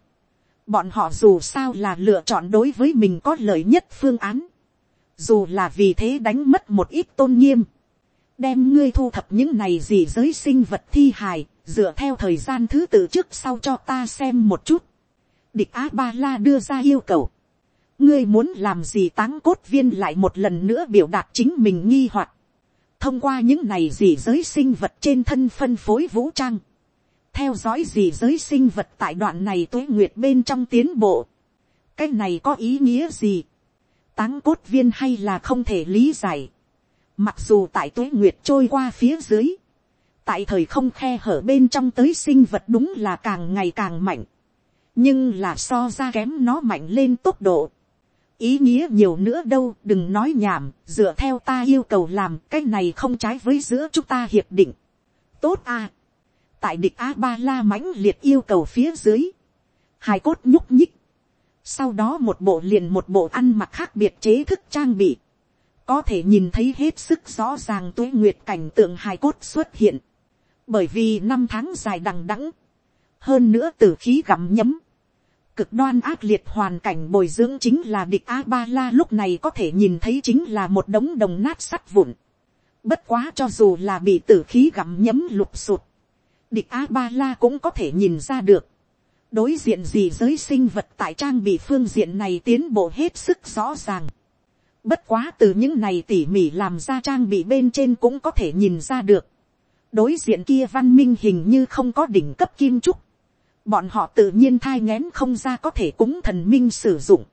bọn họ dù sao là lựa chọn đối với mình có lợi nhất phương án. dù là vì thế đánh mất một ít tôn nghiêm. đem ngươi thu thập những này gì giới sinh vật thi hài, dựa theo thời gian thứ tự trước sau cho ta xem một chút. địch á ba la đưa ra yêu cầu ngươi muốn làm gì táng cốt viên lại một lần nữa biểu đạt chính mình nghi hoặc thông qua những này gì giới sinh vật trên thân phân phối vũ trang, theo dõi gì giới sinh vật tại đoạn này tuế nguyệt bên trong tiến bộ, cái này có ý nghĩa gì, táng cốt viên hay là không thể lý giải, mặc dù tại tuế nguyệt trôi qua phía dưới, tại thời không khe hở bên trong tới sinh vật đúng là càng ngày càng mạnh, nhưng là so ra kém nó mạnh lên tốc độ, ý nghĩa nhiều nữa đâu đừng nói nhảm dựa theo ta yêu cầu làm cái này không trái với giữa chúng ta hiệp định. Tốt à tại địch a ba la mãnh liệt yêu cầu phía dưới. Hai cốt nhúc nhích. Sau đó một bộ liền một bộ ăn mặc khác biệt chế thức trang bị. Có thể nhìn thấy hết sức rõ ràng tuế nguyệt cảnh tượng hài cốt xuất hiện. Bởi vì năm tháng dài đằng đẵng hơn nữa từ khí gặm nhấm cực đoan ác liệt hoàn cảnh bồi dưỡng chính là địch a ba la lúc này có thể nhìn thấy chính là một đống đồng nát sắt vụn. bất quá cho dù là bị tử khí gặm nhấm lục sụt, địch a ba la cũng có thể nhìn ra được. đối diện gì giới sinh vật tại trang bị phương diện này tiến bộ hết sức rõ ràng. bất quá từ những này tỉ mỉ làm ra trang bị bên trên cũng có thể nhìn ra được. đối diện kia văn minh hình như không có đỉnh cấp kim trúc bọn họ tự nhiên thai ngén không ra có thể cúng thần minh sử dụng,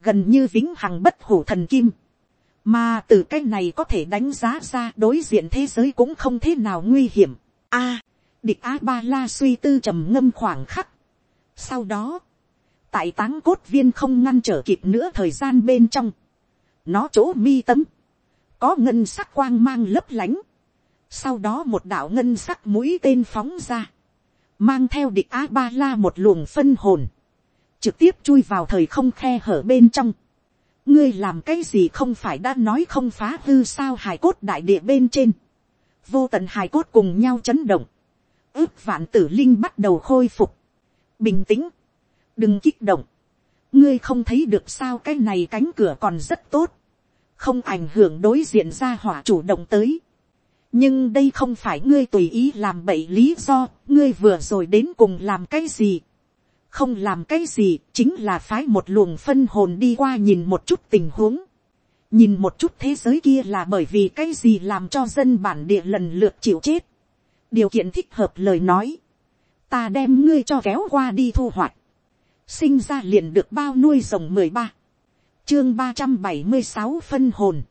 gần như vĩnh hằng bất hủ thần kim, mà từ cái này có thể đánh giá ra đối diện thế giới cũng không thế nào nguy hiểm. A, địch a ba la suy tư trầm ngâm khoảng khắc. sau đó, tại táng cốt viên không ngăn trở kịp nữa thời gian bên trong, nó chỗ mi tấm, có ngân sắc quang mang lấp lánh, sau đó một đạo ngân sắc mũi tên phóng ra, mang theo địch a ba la một luồng phân hồn, trực tiếp chui vào thời không khe hở bên trong. ngươi làm cái gì không phải đã nói không phá hư sao hài cốt đại địa bên trên. vô tận hài cốt cùng nhau chấn động ước vạn tử linh bắt đầu khôi phục. bình tĩnh. đừng kích động. ngươi không thấy được sao cái này cánh cửa còn rất tốt. không ảnh hưởng đối diện ra hỏa chủ động tới nhưng đây không phải ngươi tùy ý làm bậy lý do, ngươi vừa rồi đến cùng làm cái gì. không làm cái gì, chính là phái một luồng phân hồn đi qua nhìn một chút tình huống. nhìn một chút thế giới kia là bởi vì cái gì làm cho dân bản địa lần lượt chịu chết điều kiện thích hợp lời nói. ta đem ngươi cho kéo qua đi thu hoạch, sinh ra liền được bao nuôi rồng mười ba, chương ba trăm bảy mươi sáu phân hồn,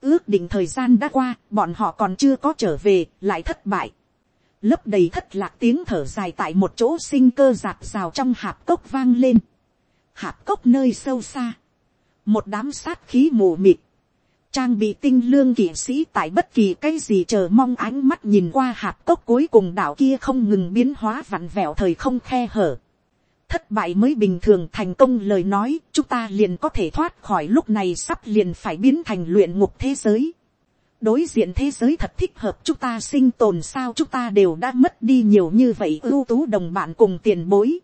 ước định thời gian đã qua, bọn họ còn chưa có trở về, lại thất bại, lấp đầy thất lạc tiếng thở dài tại một chỗ sinh cơ giạt rào trong hạp cốc vang lên, hạp cốc nơi sâu xa, một đám sát khí mù mịt, trang bị tinh lương kỵ sĩ tại bất kỳ cái gì chờ mong ánh mắt nhìn qua hạp cốc cuối cùng đảo kia không ngừng biến hóa vặn vẹo thời không khe hở. Thất bại mới bình thường thành công lời nói, chúng ta liền có thể thoát khỏi lúc này sắp liền phải biến thành luyện ngục thế giới. Đối diện thế giới thật thích hợp chúng ta sinh tồn sao chúng ta đều đã mất đi nhiều như vậy ưu tú đồng bạn cùng tiền bối.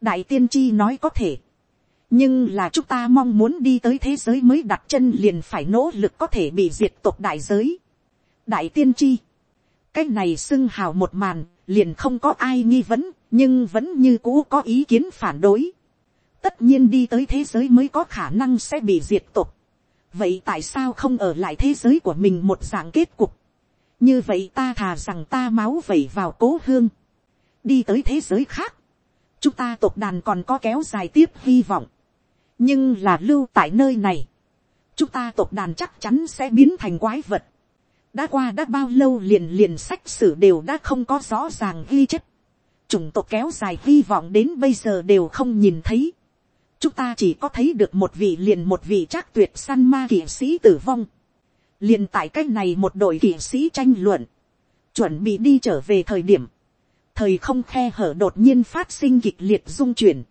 Đại tiên tri nói có thể nhưng là chúng ta mong muốn đi tới thế giới mới đặt chân liền phải nỗ lực có thể bị diệt tộc đại giới. đại tiên tri, cái này xưng hào một màn, liền không có ai nghi vấn, nhưng vẫn như cũ có ý kiến phản đối. tất nhiên đi tới thế giới mới có khả năng sẽ bị diệt tộc. vậy tại sao không ở lại thế giới của mình một dạng kết cục. như vậy ta thà rằng ta máu vẩy vào cố hương. đi tới thế giới khác. chúng ta tộc đàn còn có kéo dài tiếp hy vọng nhưng là lưu tại nơi này, chúng ta tộc đàn chắc chắn sẽ biến thành quái vật. đã qua đã bao lâu liền liền sách sử đều đã không có rõ ràng ghi chất. chủng tộc kéo dài hy vọng đến bây giờ đều không nhìn thấy. chúng ta chỉ có thấy được một vị liền một vị trác tuyệt săn ma kỵ sĩ tử vong. liền tại cái này một đội kỵ sĩ tranh luận, chuẩn bị đi trở về thời điểm, thời không khe hở đột nhiên phát sinh kịch liệt dung chuyển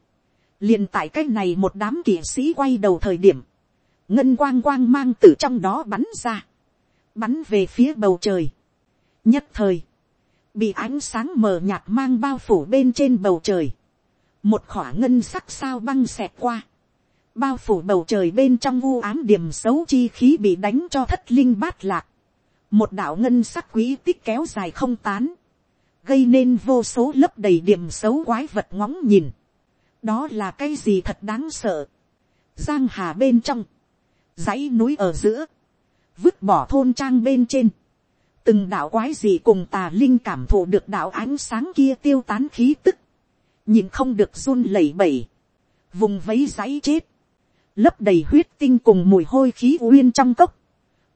liền tại cái này một đám kỵ sĩ quay đầu thời điểm, ngân quang quang mang từ trong đó bắn ra, bắn về phía bầu trời. nhất thời, bị ánh sáng mờ nhạt mang bao phủ bên trên bầu trời, một khỏa ngân sắc sao băng xẹt qua, bao phủ bầu trời bên trong vu ám điểm xấu chi khí bị đánh cho thất linh bát lạc, một đạo ngân sắc quý tích kéo dài không tán, gây nên vô số lớp đầy điểm xấu quái vật ngóng nhìn, đó là cái gì thật đáng sợ. giang hà bên trong, dãy núi ở giữa, vứt bỏ thôn trang bên trên, từng đạo quái gì cùng tà linh cảm thụ được đạo ánh sáng kia tiêu tán khí tức, nhìn không được run lẩy bẩy, vùng vấy dãy chết, lấp đầy huyết tinh cùng mùi hôi khí uyên trong cốc,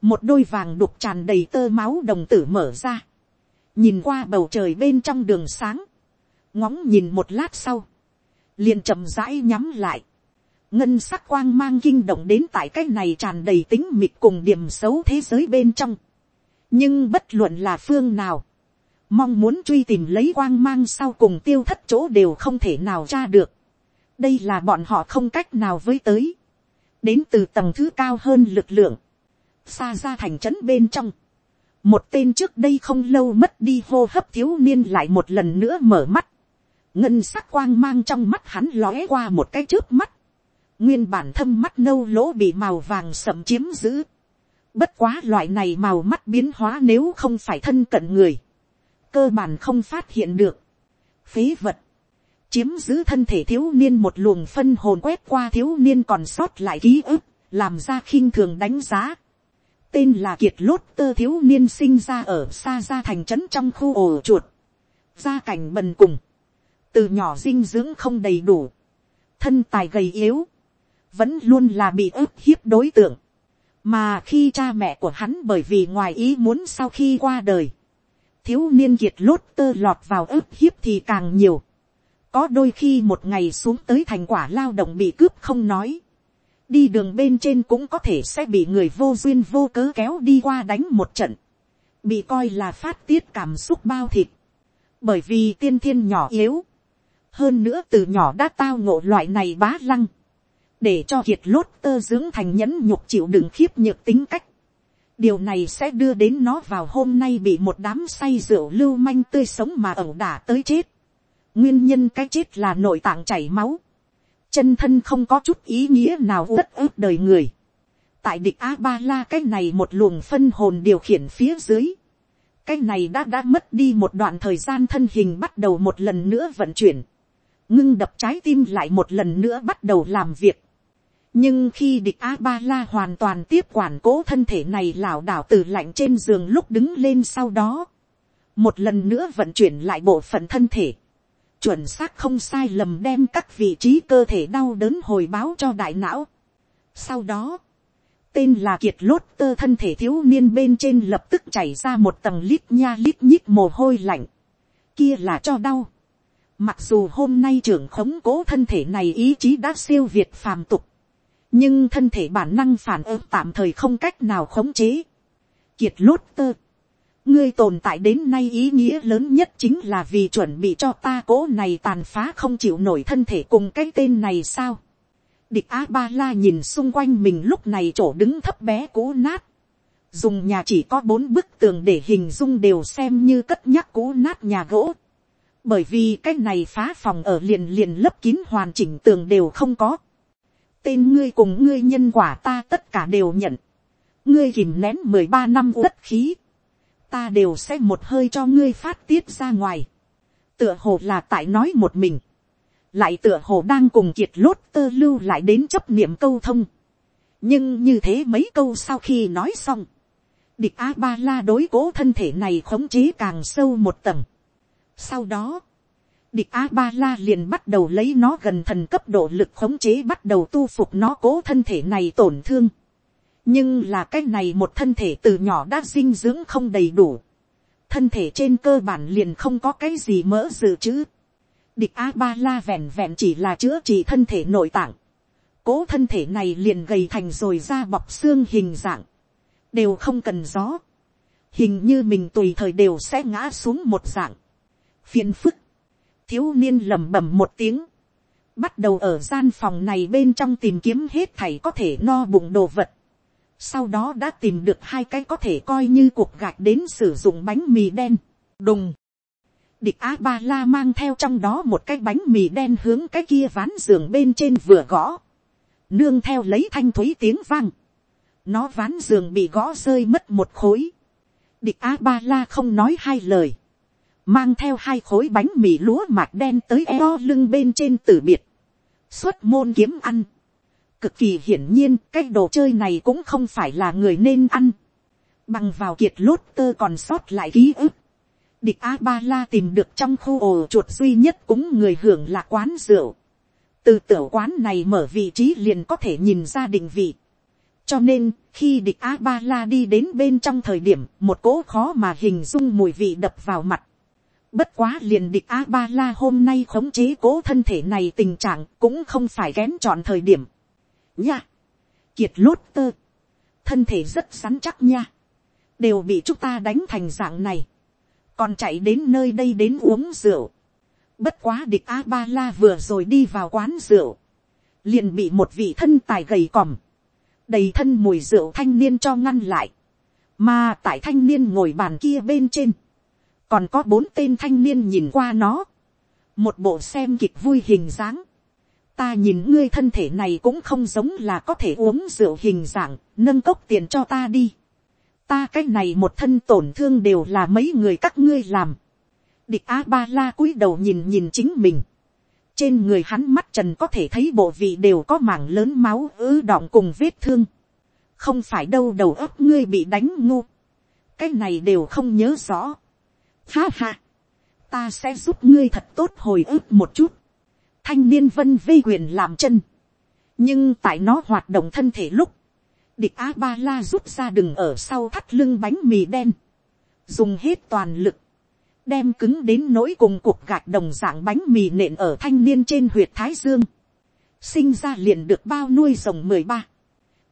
một đôi vàng đục tràn đầy tơ máu đồng tử mở ra, nhìn qua bầu trời bên trong đường sáng, ngóng nhìn một lát sau, liền chậm rãi nhắm lại, ngân sắc quang mang kinh động đến tại cái này tràn đầy tính mịt cùng điểm xấu thế giới bên trong. nhưng bất luận là phương nào, mong muốn truy tìm lấy quang mang sau cùng tiêu thất chỗ đều không thể nào ra được. đây là bọn họ không cách nào với tới, đến từ tầng thứ cao hơn lực lượng, xa ra thành trấn bên trong. một tên trước đây không lâu mất đi hô hấp thiếu niên lại một lần nữa mở mắt, ngân sắc quang mang trong mắt hắn lóe qua một cái trước mắt, nguyên bản thâm mắt nâu lỗ bị màu vàng sậm chiếm giữ, bất quá loại này màu mắt biến hóa nếu không phải thân cận người, cơ bản không phát hiện được, phế vật, chiếm giữ thân thể thiếu niên một luồng phân hồn quét qua thiếu niên còn sót lại ký ức, làm ra khinh thường đánh giá. Tên là kiệt lốt tơ thiếu niên sinh ra ở xa ra thành trấn trong khu ổ chuột. Gia cảnh bần cùng từ nhỏ dinh dưỡng không đầy đủ, thân tài gầy yếu, vẫn luôn là bị ức hiếp đối tượng, mà khi cha mẹ của hắn bởi vì ngoài ý muốn sau khi qua đời, thiếu niên kiệt lốt tơ lọt vào ức hiếp thì càng nhiều, có đôi khi một ngày xuống tới thành quả lao động bị cướp không nói, đi đường bên trên cũng có thể sẽ bị người vô duyên vô cớ kéo đi qua đánh một trận, bị coi là phát tiết cảm xúc bao thịt, bởi vì tiên thiên nhỏ yếu, hơn nữa từ nhỏ đã tao ngộ loại này bá lăng, để cho kiệt lốt tơ dưỡng thành nhẫn nhục chịu đựng khiếp nhược tính cách. điều này sẽ đưa đến nó vào hôm nay bị một đám say rượu lưu manh tươi sống mà ẩu đả tới chết. nguyên nhân cái chết là nội tạng chảy máu. chân thân không có chút ý nghĩa nào tất ức đời người. tại địch a ba la cái này một luồng phân hồn điều khiển phía dưới. cái này đã đã mất đi một đoạn thời gian thân hình bắt đầu một lần nữa vận chuyển ngưng đập trái tim lại một lần nữa bắt đầu làm việc. nhưng khi địch a ba la hoàn toàn tiếp quản cố thân thể này lảo đảo từ lạnh trên giường lúc đứng lên sau đó, một lần nữa vận chuyển lại bộ phận thân thể, chuẩn xác không sai lầm đem các vị trí cơ thể đau đớn hồi báo cho đại não. Sau đó, tên là kiệt lốt tơ thân thể thiếu niên bên trên lập tức chảy ra một tầng lít nha lít nhít mồ hôi lạnh. Kia là cho đau. Mặc dù hôm nay trưởng khống cố thân thể này ý chí đã siêu việt phàm tục. Nhưng thân thể bản năng phản ứng tạm thời không cách nào khống chế. Kiệt lốt tơ ngươi tồn tại đến nay ý nghĩa lớn nhất chính là vì chuẩn bị cho ta cố này tàn phá không chịu nổi thân thể cùng cái tên này sao. địch a ba la nhìn xung quanh mình lúc này chỗ đứng thấp bé cũ nát. dùng nhà chỉ có bốn bức tường để hình dung đều xem như cất nhắc cũ nát nhà gỗ bởi vì cái này phá phòng ở liền liền lấp kín hoàn chỉnh tường đều không có. tên ngươi cùng ngươi nhân quả ta tất cả đều nhận. ngươi kìm nén mười ba năm đất khí ta đều sẽ một hơi cho ngươi phát tiết ra ngoài. tựa hồ là tại nói một mình. lại tựa hồ đang cùng kiệt lốt tơ lưu lại đến chấp niệm câu thông. nhưng như thế mấy câu sau khi nói xong, địch a ba la đối cố thân thể này khống chế càng sâu một tầng sau đó, địch a ba la liền bắt đầu lấy nó gần thần cấp độ lực khống chế bắt đầu tu phục nó cố thân thể này tổn thương. Nhưng là cái này một thân thể từ nhỏ đã dinh dưỡng không đầy đủ, thân thể trên cơ bản liền không có cái gì mỡ dự trữ. địch a ba la vẹn vẹn chỉ là chữa trị thân thể nội tạng, cố thân thể này liền gầy thành rồi ra bọc xương hình dạng, đều không cần gió, hình như mình tùy thời đều sẽ ngã xuống một dạng, phiền phức, thiếu niên lẩm bẩm một tiếng, bắt đầu ở gian phòng này bên trong tìm kiếm hết thảy có thể no bụng đồ vật, sau đó đã tìm được hai cái có thể coi như cuộc gạch đến sử dụng bánh mì đen, đùng. địch á ba la mang theo trong đó một cái bánh mì đen hướng cái kia ván giường bên trên vừa gõ, nương theo lấy thanh thúy tiếng vang, nó ván giường bị gõ rơi mất một khối, địch á ba la không nói hai lời, mang theo hai khối bánh mì lúa mạc đen tới eo lưng bên trên tử biệt, xuất môn kiếm ăn, Cực kỳ hiển nhiên cái đồ chơi này cũng không phải là người nên ăn. Bằng vào kiệt lốt tơ còn sót lại ký ức. Địch A-ba-la tìm được trong khu ổ chuột duy nhất cũng người hưởng là quán rượu. Từ tiểu quán này mở vị trí liền có thể nhìn ra định vị. Cho nên, khi địch A-ba-la đi đến bên trong thời điểm, một cỗ khó mà hình dung mùi vị đập vào mặt. Bất quá liền địch A-ba-la hôm nay khống chế cố thân thể này tình trạng cũng không phải kém chọn thời điểm nha. Kiệt lốt tơ. Thân thể rất sắn chắc nha. Đều bị chúng ta đánh thành dạng này. Còn chạy đến nơi đây đến uống rượu. Bất quá địch A-ba-la vừa rồi đi vào quán rượu. Liền bị một vị thân tài gầy còm. Đầy thân mùi rượu thanh niên cho ngăn lại. Mà tại thanh niên ngồi bàn kia bên trên. Còn có bốn tên thanh niên nhìn qua nó. Một bộ xem kịch vui hình dáng ta nhìn ngươi thân thể này cũng không giống là có thể uống rượu hình dạng, nâng cốc tiền cho ta đi. ta cái này một thân tổn thương đều là mấy người các ngươi làm. địch a ba la cúi đầu nhìn nhìn chính mình. trên người hắn mắt trần có thể thấy bộ vị đều có mảng lớn máu ứ đọng cùng vết thương. không phải đâu đầu óc ngươi bị đánh ngu. cái này đều không nhớ rõ ha ha. ta sẽ giúp ngươi thật tốt hồi ức một chút. Thanh niên vân vây quyền làm chân. nhưng tại nó hoạt động thân thể lúc, địch a ba la rút ra đừng ở sau thắt lưng bánh mì đen, dùng hết toàn lực, đem cứng đến nỗi cùng cuộc gạch đồng dạng bánh mì nện ở thanh niên trên huyệt thái dương, sinh ra liền được bao nuôi rồng mười ba,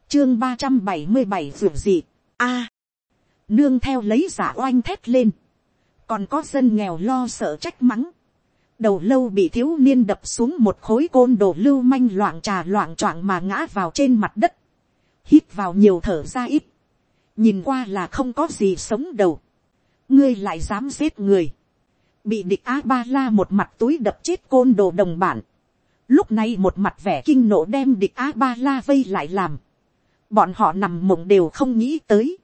chương ba trăm bảy mươi bảy ruột gì, a, nương theo lấy giả oanh thét lên, còn có dân nghèo lo sợ trách mắng, đầu lâu bị thiếu niên đập xuống một khối côn đồ lưu manh loạn trà loạn choạng mà ngã vào trên mặt đất, hít vào nhiều thở ra ít, nhìn qua là không có gì sống đầu, ngươi lại dám giết người, bị địch a ba la một mặt túi đập chết côn đồ đồng bản, lúc này một mặt vẻ kinh nộ đem địch a ba la vây lại làm, bọn họ nằm mộng đều không nghĩ tới,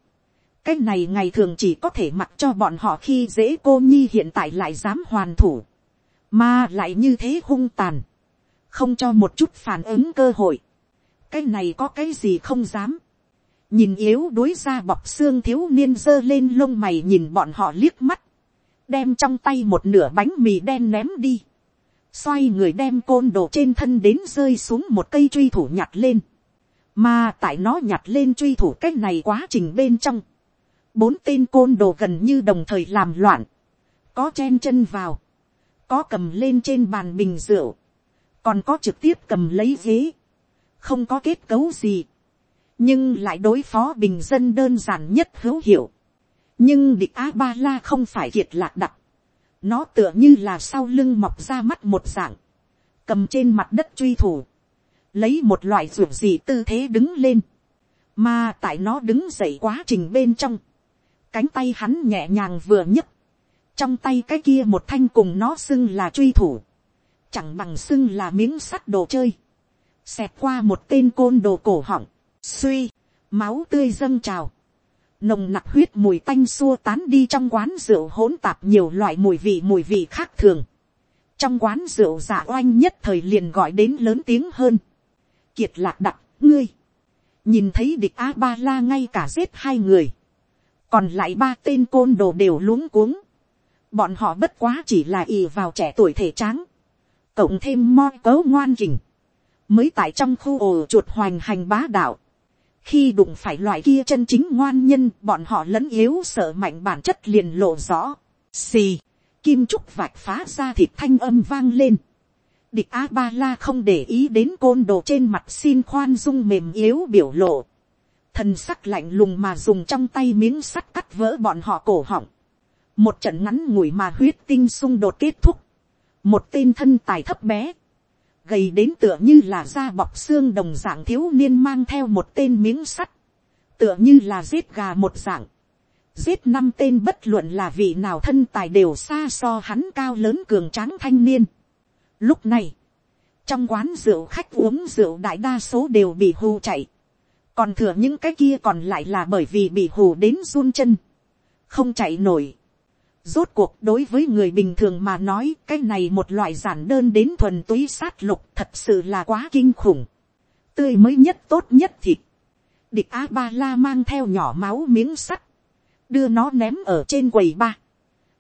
cái này ngày thường chỉ có thể mặc cho bọn họ khi dễ cô nhi hiện tại lại dám hoàn thủ. Mà lại như thế hung tàn, không cho một chút phản ứng cơ hội, cái này có cái gì không dám, nhìn yếu đối ra bọc xương thiếu niên giơ lên lông mày nhìn bọn họ liếc mắt, đem trong tay một nửa bánh mì đen ném đi, xoay người đem côn đồ trên thân đến rơi xuống một cây truy thủ nhặt lên, mà tại nó nhặt lên truy thủ cái này quá trình bên trong, bốn tên côn đồ gần như đồng thời làm loạn, có chen chân vào, có cầm lên trên bàn bình rượu, còn có trực tiếp cầm lấy ghế, không có kết cấu gì, nhưng lại đối phó bình dân đơn giản nhất hữu hiệu. nhưng địch a ba la không phải kiệt lạc đặc, nó tựa như là sau lưng mọc ra mắt một dạng, cầm trên mặt đất truy thủ, lấy một loại ruột gì tư thế đứng lên, mà tại nó đứng dậy quá trình bên trong, cánh tay hắn nhẹ nhàng vừa nhấc, trong tay cái kia một thanh cùng nó xưng là truy thủ, chẳng bằng xưng là miếng sắt đồ chơi, xẹt qua một tên côn đồ cổ họng, suy, máu tươi dâng trào, nồng nặc huyết mùi tanh xua tán đi trong quán rượu hỗn tạp nhiều loại mùi vị mùi vị khác thường, trong quán rượu giả oanh nhất thời liền gọi đến lớn tiếng hơn, kiệt lạc đặc, ngươi, nhìn thấy địch a ba la ngay cả giết hai người, còn lại ba tên côn đồ đều luống cuống, bọn họ bất quá chỉ là ì vào trẻ tuổi thể tráng, cộng thêm moi cớ ngoan kình, mới tại trong khu ổ chuột hoành hành bá đạo, khi đụng phải loại kia chân chính ngoan nhân, bọn họ lẫn yếu sợ mạnh bản chất liền lộ rõ. Xì, kim trúc vạch phá ra thịt thanh âm vang lên. Địch A Ba La không để ý đến côn đồ trên mặt xin khoan dung mềm yếu biểu lộ. Thần sắc lạnh lùng mà dùng trong tay miếng sắt cắt vỡ bọn họ cổ họng. Một trận ngắn ngủi mà huyết tinh xung đột kết thúc. Một tên thân tài thấp bé gầy đến tựa như là da bọc xương đồng dạng thiếu niên mang theo một tên miếng sắt, tựa như là giết gà một dạng, giết năm tên bất luận là vị nào thân tài đều xa so hắn cao lớn cường tráng thanh niên. Lúc này, trong quán rượu khách uống rượu đại đa số đều bị hù chạy, còn thừa những cái kia còn lại là bởi vì bị hù đến run chân, không chạy nổi. Rốt cuộc đối với người bình thường mà nói cái này một loại giản đơn đến thuần túy sát lục thật sự là quá kinh khủng. Tươi mới nhất tốt nhất thịt. Địch A-ba-la mang theo nhỏ máu miếng sắt. Đưa nó ném ở trên quầy ba.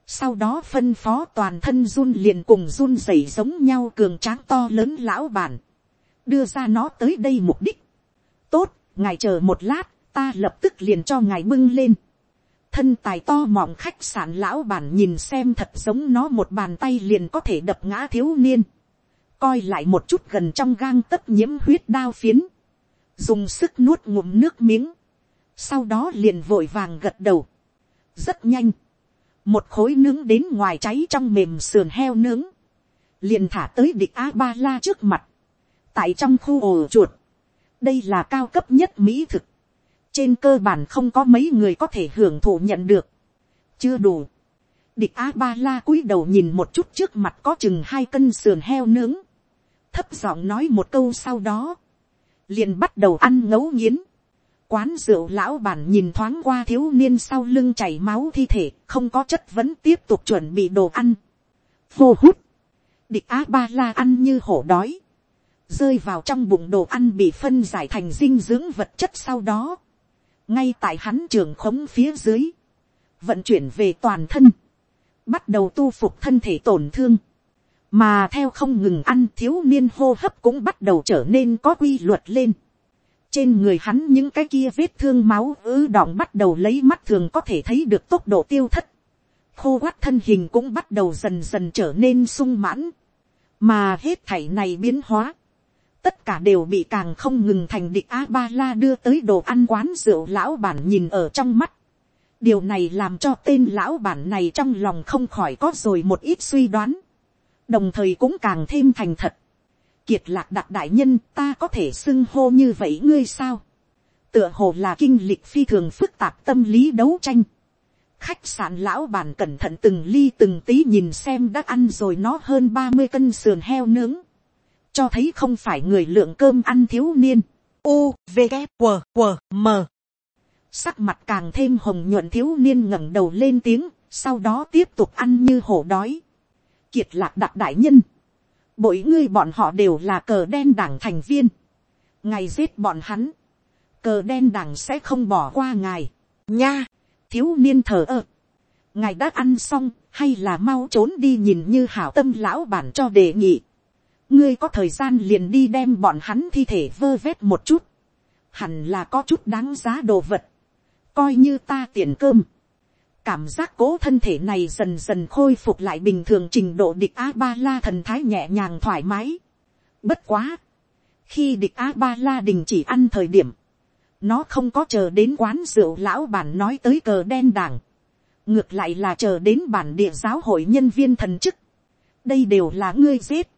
Sau đó phân phó toàn thân run liền cùng run rẩy giống nhau cường tráng to lớn lão bản. Đưa ra nó tới đây mục đích. Tốt, ngài chờ một lát, ta lập tức liền cho ngài bưng lên. Thân tài to mọng khách sạn lão bản nhìn xem thật giống nó một bàn tay liền có thể đập ngã thiếu niên, coi lại một chút gần trong gang tất nhiễm huyết đao phiến, dùng sức nuốt ngụm nước miếng, sau đó liền vội vàng gật đầu, rất nhanh, một khối nướng đến ngoài cháy trong mềm sườn heo nướng, liền thả tới địch a ba la trước mặt, tại trong khu ổ chuột, đây là cao cấp nhất mỹ thực, trên cơ bản không có mấy người có thể hưởng thụ nhận được. chưa đủ. địch a ba la cúi đầu nhìn một chút trước mặt có chừng hai cân sườn heo nướng. thấp giọng nói một câu sau đó. liền bắt đầu ăn ngấu nghiến. quán rượu lão bản nhìn thoáng qua thiếu niên sau lưng chảy máu thi thể không có chất vẫn tiếp tục chuẩn bị đồ ăn. vô hút. địch a ba la ăn như hổ đói rơi vào trong bụng đồ ăn bị phân giải thành dinh dưỡng vật chất sau đó, ngay tại hắn trường khống phía dưới, vận chuyển về toàn thân, bắt đầu tu phục thân thể tổn thương, mà theo không ngừng ăn thiếu niên hô hấp cũng bắt đầu trở nên có quy luật lên. trên người hắn những cái kia vết thương máu ứ đọng bắt đầu lấy mắt thường có thể thấy được tốc độ tiêu thất, khô quát thân hình cũng bắt đầu dần dần trở nên sung mãn, mà hết thảy này biến hóa, tất cả đều bị càng không ngừng thành địch a ba la đưa tới đồ ăn quán rượu lão bản nhìn ở trong mắt. điều này làm cho tên lão bản này trong lòng không khỏi có rồi một ít suy đoán. đồng thời cũng càng thêm thành thật. kiệt lạc đặc đại nhân, ta có thể xưng hô như vậy ngươi sao. tựa hồ là kinh lịch phi thường phức tạp tâm lý đấu tranh. khách sạn lão bản cẩn thận từng ly từng tí nhìn xem đã ăn rồi nó hơn ba mươi cân sườn heo nướng cho thấy không phải người lượng cơm ăn thiếu niên. U, V, K, W, W, M. Sắc mặt càng thêm hồng nhuận thiếu niên ngẩng đầu lên tiếng, sau đó tiếp tục ăn như hổ đói. Kiệt lạc đặc đại nhân. Bội ngươi bọn họ đều là cờ đen đảng thành viên. Ngài giết bọn hắn. Cờ đen đảng sẽ không bỏ qua ngài. Nha, thiếu niên thở ơ. Ngài đã ăn xong, hay là mau trốn đi nhìn như hảo tâm lão bản cho đề nghị, ngươi có thời gian liền đi đem bọn hắn thi thể vơ vét một chút, hẳn là có chút đáng giá đồ vật, coi như ta tiền cơm, cảm giác cố thân thể này dần dần khôi phục lại bình thường trình độ địch a ba la thần thái nhẹ nhàng thoải mái. Bất quá, khi địch a ba la đình chỉ ăn thời điểm, nó không có chờ đến quán rượu lão bản nói tới cờ đen đảng, ngược lại là chờ đến bản địa giáo hội nhân viên thần chức, đây đều là ngươi giết,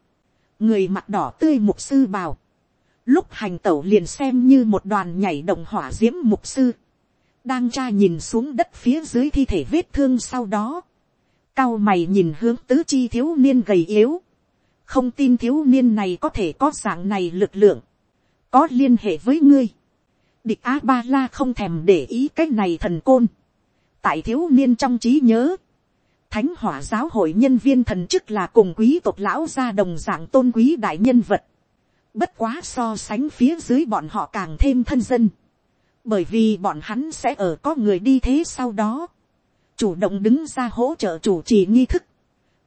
người mặt đỏ tươi mục sư bào, lúc hành tẩu liền xem như một đoàn nhảy động hỏa d i ễ m mục sư, đang tra nhìn xuống đất phía dưới thi thể vết thương sau đó, cao mày nhìn hướng tứ chi thiếu niên gầy yếu, không tin thiếu niên này có thể có dạng này lực lượng, có liên hệ với ngươi, địch a ba la không thèm để ý cái này thần côn, tại thiếu niên trong trí nhớ, thánh hỏa giáo hội nhân viên thần chức là cùng quý tộc lão gia đồng dạng tôn quý đại nhân vật, Bất quá so sánh phía dưới bọn họ càng thêm thân dân. Bởi vì bọn hắn sẽ ở có người đi thế sau đó. Chủ động đứng ra hỗ trợ chủ trì nghi thức.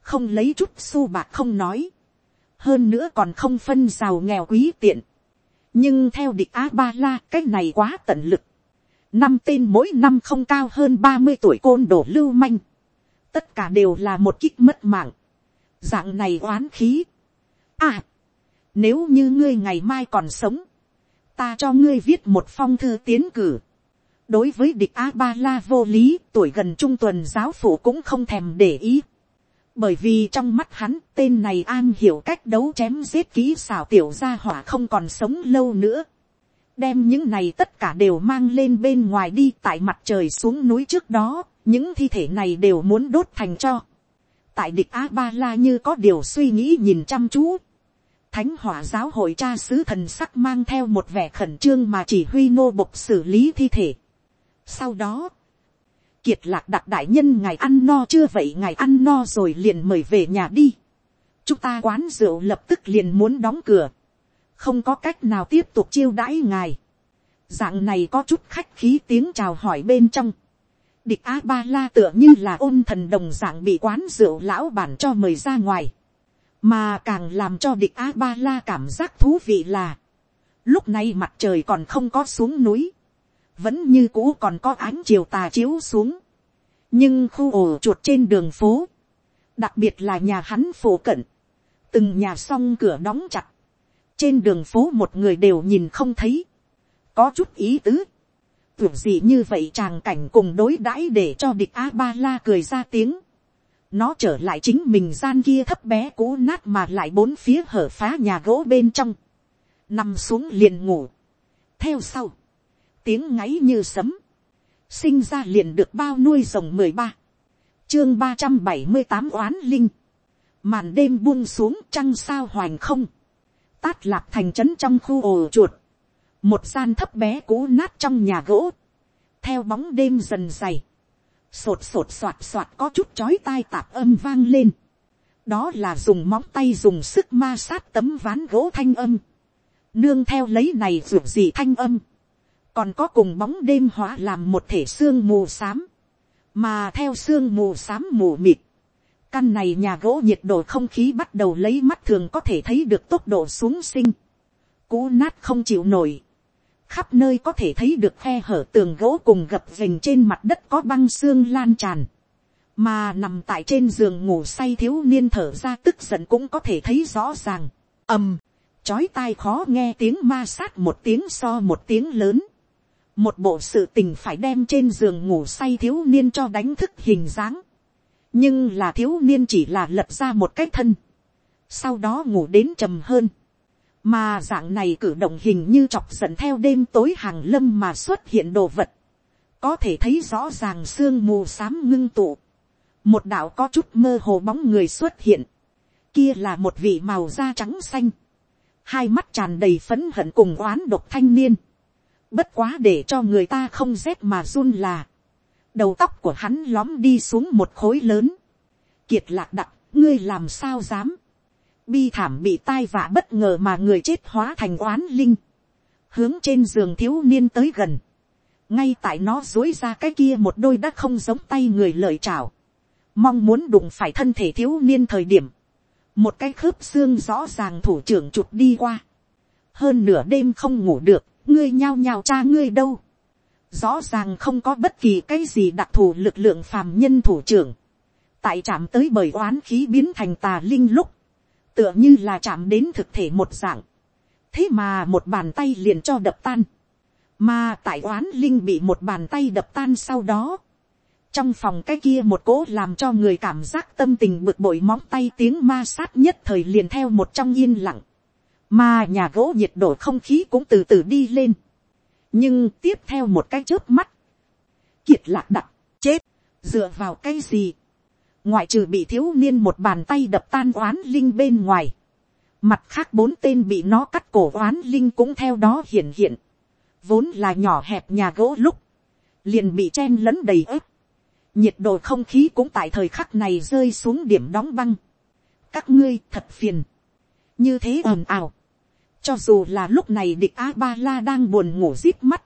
Không lấy chút xu bạc không nói. Hơn nữa còn không phân giàu nghèo quý tiện. Nhưng theo địch A-ba-la cái này quá tận lực. Năm tên mỗi năm không cao hơn ba mươi tuổi côn đổ lưu manh. Tất cả đều là một kích mất mạng. Dạng này oán khí. À nếu như ngươi ngày mai còn sống, ta cho ngươi viết một phong thư tiến cử. Đối với địch A-ba-la vô lý, tuổi gần trung tuần giáo phụ cũng không thèm để ý. Bởi vì trong mắt hắn, tên này an hiểu cách đấu chém giết kỹ xảo tiểu gia hỏa không còn sống lâu nữa. Đem những này tất cả đều mang lên bên ngoài đi tại mặt trời xuống núi trước đó, những thi thể này đều muốn đốt thành cho. Tại địch A-ba-la như có điều suy nghĩ nhìn chăm chú thánh hỏa giáo hội cha sứ thần sắc mang theo một vẻ khẩn trương mà chỉ huy nô bộc xử lý thi thể. Sau đó, kiệt lạc đặc đại nhân ngài ăn no chưa vậy ngài ăn no rồi liền mời về nhà đi. chúng ta quán rượu lập tức liền muốn đóng cửa. không có cách nào tiếp tục chiêu đãi ngài. dạng này có chút khách khí tiếng chào hỏi bên trong địch a ba la tựa như là ôn thần đồng dạng bị quán rượu lão bản cho mời ra ngoài. Mà càng làm cho địch a ba la cảm giác thú vị là, lúc này mặt trời còn không có xuống núi, vẫn như cũ còn có ánh chiều tà chiếu xuống, nhưng khu ổ chuột trên đường phố, đặc biệt là nhà hắn phổ cận, từng nhà xong cửa đóng chặt, trên đường phố một người đều nhìn không thấy, có chút ý tứ, tưởng gì như vậy tràng cảnh cùng đối đãi để cho địch a ba la cười ra tiếng, nó trở lại chính mình gian kia thấp bé cũ nát mà lại bốn phía hở phá nhà gỗ bên trong, nằm xuống liền ngủ, theo sau, tiếng ngáy như sấm, sinh ra liền được bao nuôi rồng mười ba, chương ba trăm bảy mươi tám oán linh, màn đêm buông xuống trăng sao hoành không, tát lạc thành trấn trong khu ồ chuột, một gian thấp bé cũ nát trong nhà gỗ, theo bóng đêm dần dày, sột sột soạt soạt có chút chói tai tạp âm vang lên. đó là dùng móng tay dùng sức ma sát tấm ván gỗ thanh âm. nương theo lấy này ruột gì thanh âm. còn có cùng bóng đêm hóa làm một thể xương mù xám. mà theo xương mù xám mù mịt. căn này nhà gỗ nhiệt độ không khí bắt đầu lấy mắt thường có thể thấy được tốc độ xuống sinh. cú nát không chịu nổi khắp nơi có thể thấy được khe hở tường gỗ cùng gập vềnh trên mặt đất có băng xương lan tràn, mà nằm tại trên giường ngủ say thiếu niên thở ra tức giận cũng có thể thấy rõ ràng, ầm, chói tai khó nghe tiếng ma sát một tiếng so một tiếng lớn, một bộ sự tình phải đem trên giường ngủ say thiếu niên cho đánh thức hình dáng, nhưng là thiếu niên chỉ là lật ra một cái thân, sau đó ngủ đến trầm hơn, mà dạng này cử động hình như chọc giận theo đêm tối hàng lâm mà xuất hiện đồ vật, có thể thấy rõ ràng sương mù s á m ngưng tụ, một đạo có chút mơ hồ bóng người xuất hiện, kia là một vị màu da trắng xanh, hai mắt tràn đầy phấn hận cùng oán độc thanh niên, bất quá để cho người ta không rét mà run là, đầu tóc của hắn lóm đi xuống một khối lớn, kiệt lạc đặc, ngươi làm sao dám, bi thảm bị tai vạ bất ngờ mà người chết hóa thành oán linh, hướng trên giường thiếu niên tới gần, ngay tại nó dối ra cái kia một đôi đã không giống tay người lợi chào. Mong muốn đụng phải thân thể thiếu niên thời điểm, một cái khớp xương rõ ràng thủ trưởng chụp đi qua, hơn nửa đêm không ngủ được, ngươi nhao nhao cha ngươi đâu, rõ ràng không có bất kỳ cái gì đặc thù lực lượng phàm nhân thủ trưởng, tại chạm tới bởi oán khí biến thành tà linh lúc, tựa như là chạm đến thực thể một dạng, thế mà một bàn tay liền cho đập tan, mà tại oán linh bị một bàn tay đập tan sau đó, trong phòng cái kia một cố làm cho người cảm giác tâm tình bực bội móng tay tiếng ma sát nhất thời liền theo một trong yên lặng, mà nhà gỗ nhiệt độ không khí cũng từ từ đi lên, nhưng tiếp theo một cái chớp mắt, kiệt lạc đặc, chết, dựa vào cái gì, ngoại trừ bị thiếu niên một bàn tay đập tan oán linh bên ngoài, mặt khác bốn tên bị nó cắt cổ oán linh cũng theo đó hiện hiện, vốn là nhỏ hẹp nhà gỗ lúc, liền bị chen lẫn đầy ớt, nhiệt độ không khí cũng tại thời khắc này rơi xuống điểm đóng băng, các ngươi thật phiền, như thế ồn ào, cho dù là lúc này địch a ba la đang buồn ngủ rít mắt,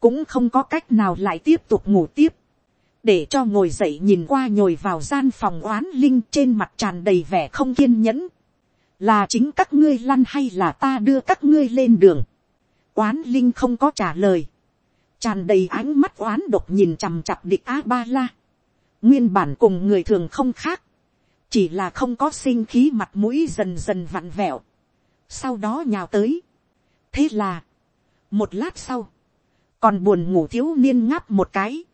cũng không có cách nào lại tiếp tục ngủ tiếp, để cho ngồi dậy nhìn qua nhồi vào gian phòng oán linh trên mặt tràn đầy vẻ không kiên nhẫn, là chính các ngươi lăn hay là ta đưa các ngươi lên đường, oán linh không có trả lời, tràn đầy ánh mắt oán độc nhìn chằm chặp địch a ba la, nguyên bản cùng người thường không khác, chỉ là không có sinh khí mặt mũi dần dần vặn vẹo, sau đó nhào tới. thế là, một lát sau, còn buồn ngủ thiếu niên ngáp một cái,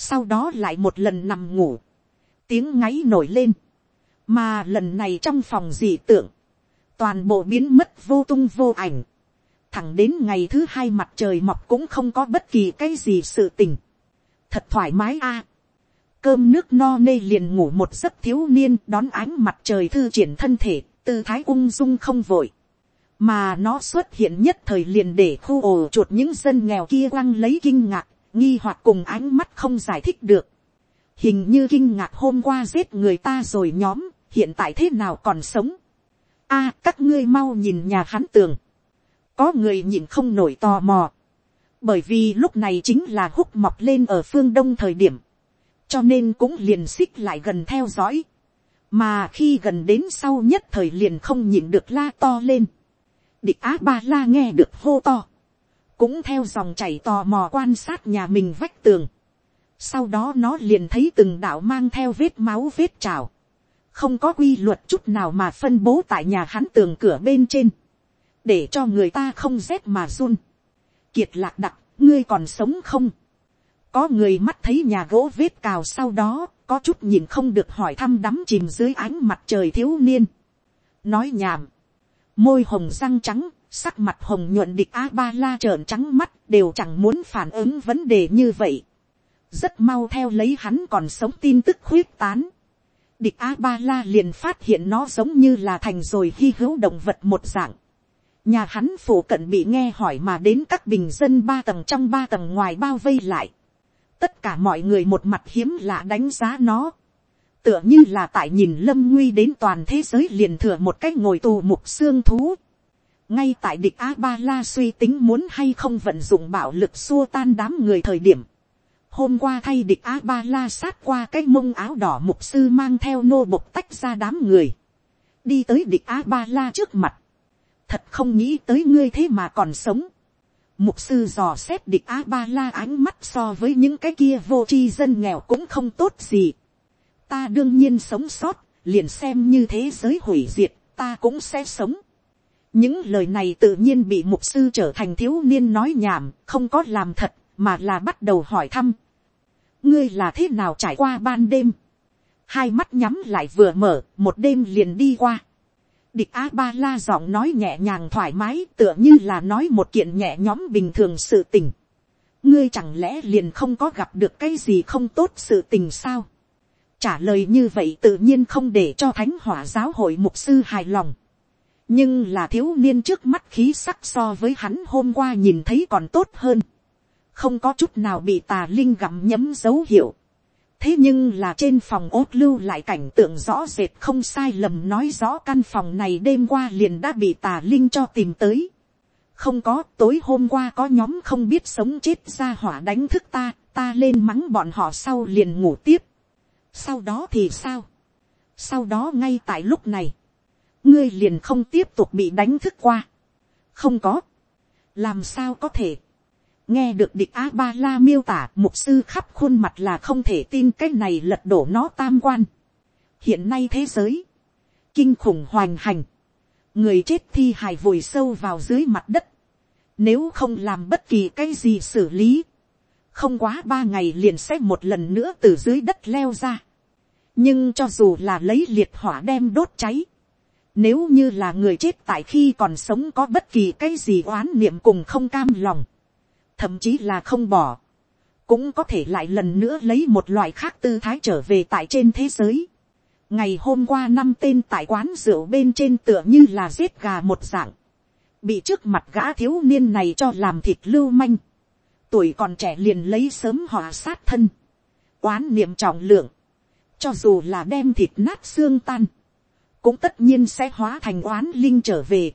sau đó lại một lần nằm ngủ, tiếng ngáy nổi lên, mà lần này trong phòng dị tưởng, toàn bộ biến mất vô tung vô ảnh, thẳng đến ngày thứ hai mặt trời mọc cũng không có bất kỳ cái gì sự tình, thật thoải mái a, cơm nước no nê liền ngủ một giấc thiếu niên đón ánh mặt trời thư triển thân thể, tư thái ung dung không vội. Mà nó xuất hiện nhất thời liền để khu ổ chuột những dân nghèo kia quăng lấy kinh ngạc, nghi hoặc cùng ánh mắt không giải thích được. hình như kinh ngạc hôm qua giết người ta rồi nhóm, hiện tại thế nào còn sống. a các ngươi mau nhìn nhà hắn tường. có người nhìn không nổi tò mò. bởi vì lúc này chính là húc mọc lên ở phương đông thời điểm. cho nên cũng liền xích lại gần theo dõi. mà khi gần đến sau nhất thời liền không nhìn được la to lên địch á ba la nghe được hô to, cũng theo dòng chảy tò mò quan sát nhà mình vách tường. sau đó nó liền thấy từng đạo mang theo vết máu vết trào, không có quy luật chút nào mà phân bố tại nhà hắn tường cửa bên trên, để cho người ta không rét mà run. kiệt lạc đặc, ngươi còn sống không. có người mắt thấy nhà gỗ vết cào sau đó, có chút nhìn không được hỏi thăm đắm chìm dưới ánh mặt trời thiếu niên. nói nhảm, môi hồng răng trắng, sắc mặt hồng nhuận địch a ba la trợn trắng mắt, đều chẳng muốn phản ứng vấn đề như vậy. rất mau theo lấy hắn còn sống tin tức khuyết tán. địch a ba la liền phát hiện nó giống như là thành rồi hy hữu động vật một dạng. nhà hắn phủ cận bị nghe hỏi mà đến các bình dân ba tầng trong ba tầng ngoài bao vây lại. tất cả mọi người một mặt hiếm lạ đánh giá nó tựa như là tại nhìn lâm nguy đến toàn thế giới liền thừa một cách ngồi tù mục xương thú ngay tại địch a ba la suy tính muốn hay không vận dụng bạo lực xua tan đám người thời điểm. hôm qua thay địch a ba la sát qua cái mông áo đỏ mục sư mang theo nô bộc tách ra đám người. đi tới địch a ba la trước mặt. thật không nghĩ tới ngươi thế mà còn sống. Mục sư dò xét địch a ba la ánh mắt so với những cái kia vô tri dân nghèo cũng không tốt gì ta đương nhiên sống sót, liền xem như thế giới hủy diệt, ta cũng sẽ sống những lời này tự nhiên bị mục sư trở thành thiếu niên nói nhảm, không có làm thật, mà là bắt đầu hỏi thăm. ngươi là thế nào trải qua ban đêm. hai mắt nhắm lại vừa mở, một đêm liền đi qua. địch a ba la giọng nói nhẹ nhàng thoải mái, tựa như là nói một kiện nhẹ nhóm bình thường sự tình. ngươi chẳng lẽ liền không có gặp được cái gì không tốt sự tình sao trả lời như vậy tự nhiên không để cho thánh hỏa giáo hội mục sư hài lòng nhưng là thiếu niên trước mắt khí sắc so với hắn hôm qua nhìn thấy còn tốt hơn. không có chút nào bị tà linh gặm nhấm dấu hiệu. thế nhưng là trên phòng ốt lưu lại cảnh tượng rõ rệt không sai lầm nói rõ căn phòng này đêm qua liền đã bị tà linh cho tìm tới. không có tối hôm qua có nhóm không biết sống chết ra hỏa đánh thức ta ta lên mắng bọn họ sau liền ngủ tiếp sau đó thì sao, sau đó ngay tại lúc này, ngươi liền không tiếp tục bị đánh thức qua, không có, làm sao có thể, nghe được địch a ba la miêu tả mục sư khắp khuôn mặt là không thể tin cái này lật đổ nó tam quan. hiện nay thế giới, kinh khủng hoành hành, người chết thi hài vùi sâu vào dưới mặt đất, nếu không làm bất kỳ cái gì xử lý, không quá ba ngày liền sẽ một lần nữa từ dưới đất leo ra. nhưng cho dù là lấy liệt hỏa đem đốt cháy, nếu như là người chết tại khi còn sống có bất kỳ cái gì oán niệm cùng không cam lòng, thậm chí là không bỏ, cũng có thể lại lần nữa lấy một loại khác tư thái trở về tại trên thế giới. ngày hôm qua năm tên tại quán rượu bên trên tựa như là giết gà một dạng, bị trước mặt gã thiếu niên này cho làm thịt lưu manh, tuổi còn trẻ liền lấy sớm họ sát thân, quán niệm trọng lượng, cho dù là đem thịt nát xương tan, cũng tất nhiên sẽ hóa thành oán linh trở về.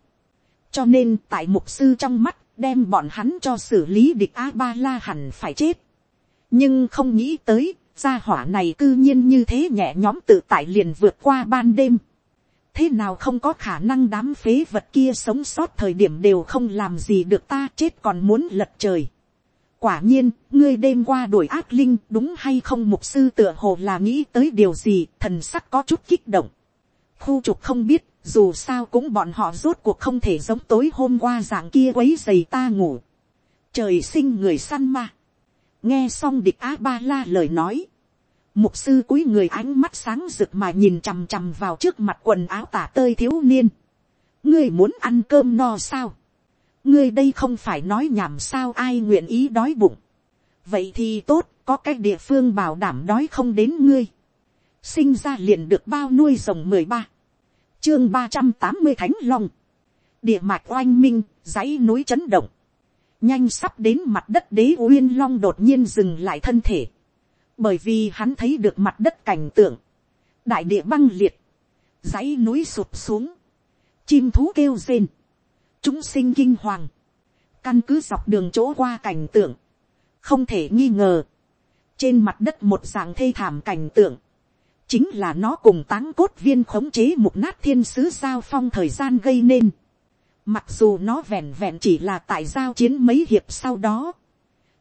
cho nên tại mục sư trong mắt, đem bọn hắn cho xử lý địch a ba la hẳn phải chết. nhưng không nghĩ tới, gia hỏa này cư nhiên như thế nhẹ nhóm tự tại liền vượt qua ban đêm. thế nào không có khả năng đám phế vật kia sống sót thời điểm đều không làm gì được ta chết còn muốn lật trời. quả nhiên, ngươi đêm qua đuổi ác linh đúng hay không mục sư tựa hồ là nghĩ tới điều gì thần sắc có chút kích động khu trục không biết dù sao cũng bọn họ rốt cuộc không thể giống tối hôm qua dạng kia quấy giày ta ngủ. trời sinh người săn ma. nghe xong địch a ba la lời nói. mục sư cúi người ánh mắt sáng rực mà nhìn chằm chằm vào trước mặt quần áo tả tơi thiếu niên. ngươi muốn ăn cơm no sao. ngươi đây không phải nói nhảm sao ai nguyện ý đói bụng. vậy thì tốt, có cái địa phương bảo đảm đói không đến ngươi sinh ra liền được bao nuôi rồng mười ba chương ba trăm tám mươi thánh long, địa mạch oanh minh, dãy núi chấn động, nhanh sắp đến mặt đất đế uyên long đột nhiên dừng lại thân thể, bởi vì hắn thấy được mặt đất cảnh tượng, đại địa băng liệt, dãy núi sụp xuống, chim thú kêu rên, chúng sinh kinh hoàng, căn cứ dọc đường chỗ qua cảnh tượng, không thể nghi ngờ, trên mặt đất một dạng thê thảm cảnh tượng, chính là nó cùng táng cốt viên khống chế một nát thiên sứ giao phong thời gian gây nên. Mặc dù nó vẹn vẹn chỉ là tại giao chiến mấy hiệp sau đó,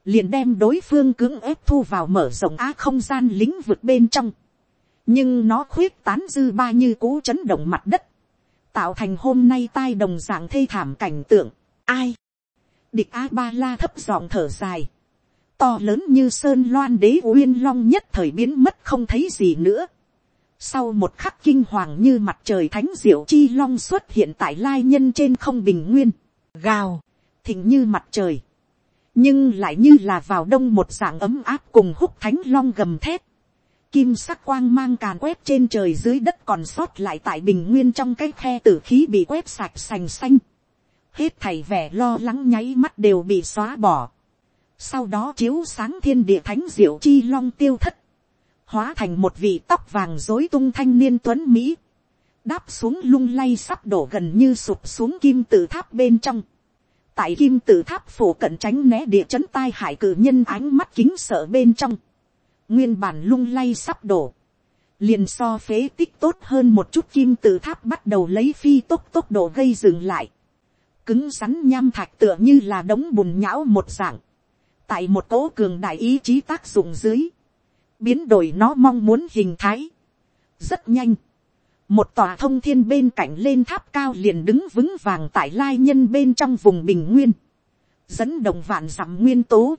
liền đem đối phương cưỡng ép thu vào mở rộng á không gian lĩnh vực bên trong. nhưng nó khuyết tán dư ba như cú chấn động mặt đất, tạo thành hôm nay tai đồng dạng thê thảm cảnh tượng. ai, địch a ba la thấp giọng thở dài, to lớn như sơn loan đế uyên long nhất thời biến mất không thấy gì nữa. Sau một khắc kinh hoàng như mặt trời thánh diệu chi long xuất hiện tại lai nhân trên không bình nguyên. Gào, thình như mặt trời. Nhưng lại như là vào đông một dạng ấm áp cùng húc thánh long gầm thét. Kim sắc quang mang càn quét trên trời dưới đất còn sót lại tại bình nguyên trong cái khe tử khí bị quét sạch sành xanh. Hết thầy vẻ lo lắng nháy mắt đều bị xóa bỏ. Sau đó chiếu sáng thiên địa thánh diệu chi long tiêu thất hóa thành một vị tóc vàng dối tung thanh niên tuấn mỹ, đáp xuống lung lay sắp đổ gần như sụp xuống kim tự tháp bên trong. tại kim tự tháp phủ cận tránh né địa chấn tai hải cử nhân ánh mắt kính sợ bên trong. nguyên bản lung lay sắp đổ. liền so phế tích tốt hơn một chút kim tự tháp bắt đầu lấy phi tốc tốc độ gây dừng lại. cứng rắn nham thạch tựa như là đống bùn nhão một dạng tại một cỗ cường đại ý chí tác dụng dưới biến đổi nó mong muốn hình thái. rất nhanh, một tòa thông thiên bên cạnh lên tháp cao liền đứng vững vàng tại lai nhân bên trong vùng bình nguyên, dẫn đồng vạn dặm nguyên tố,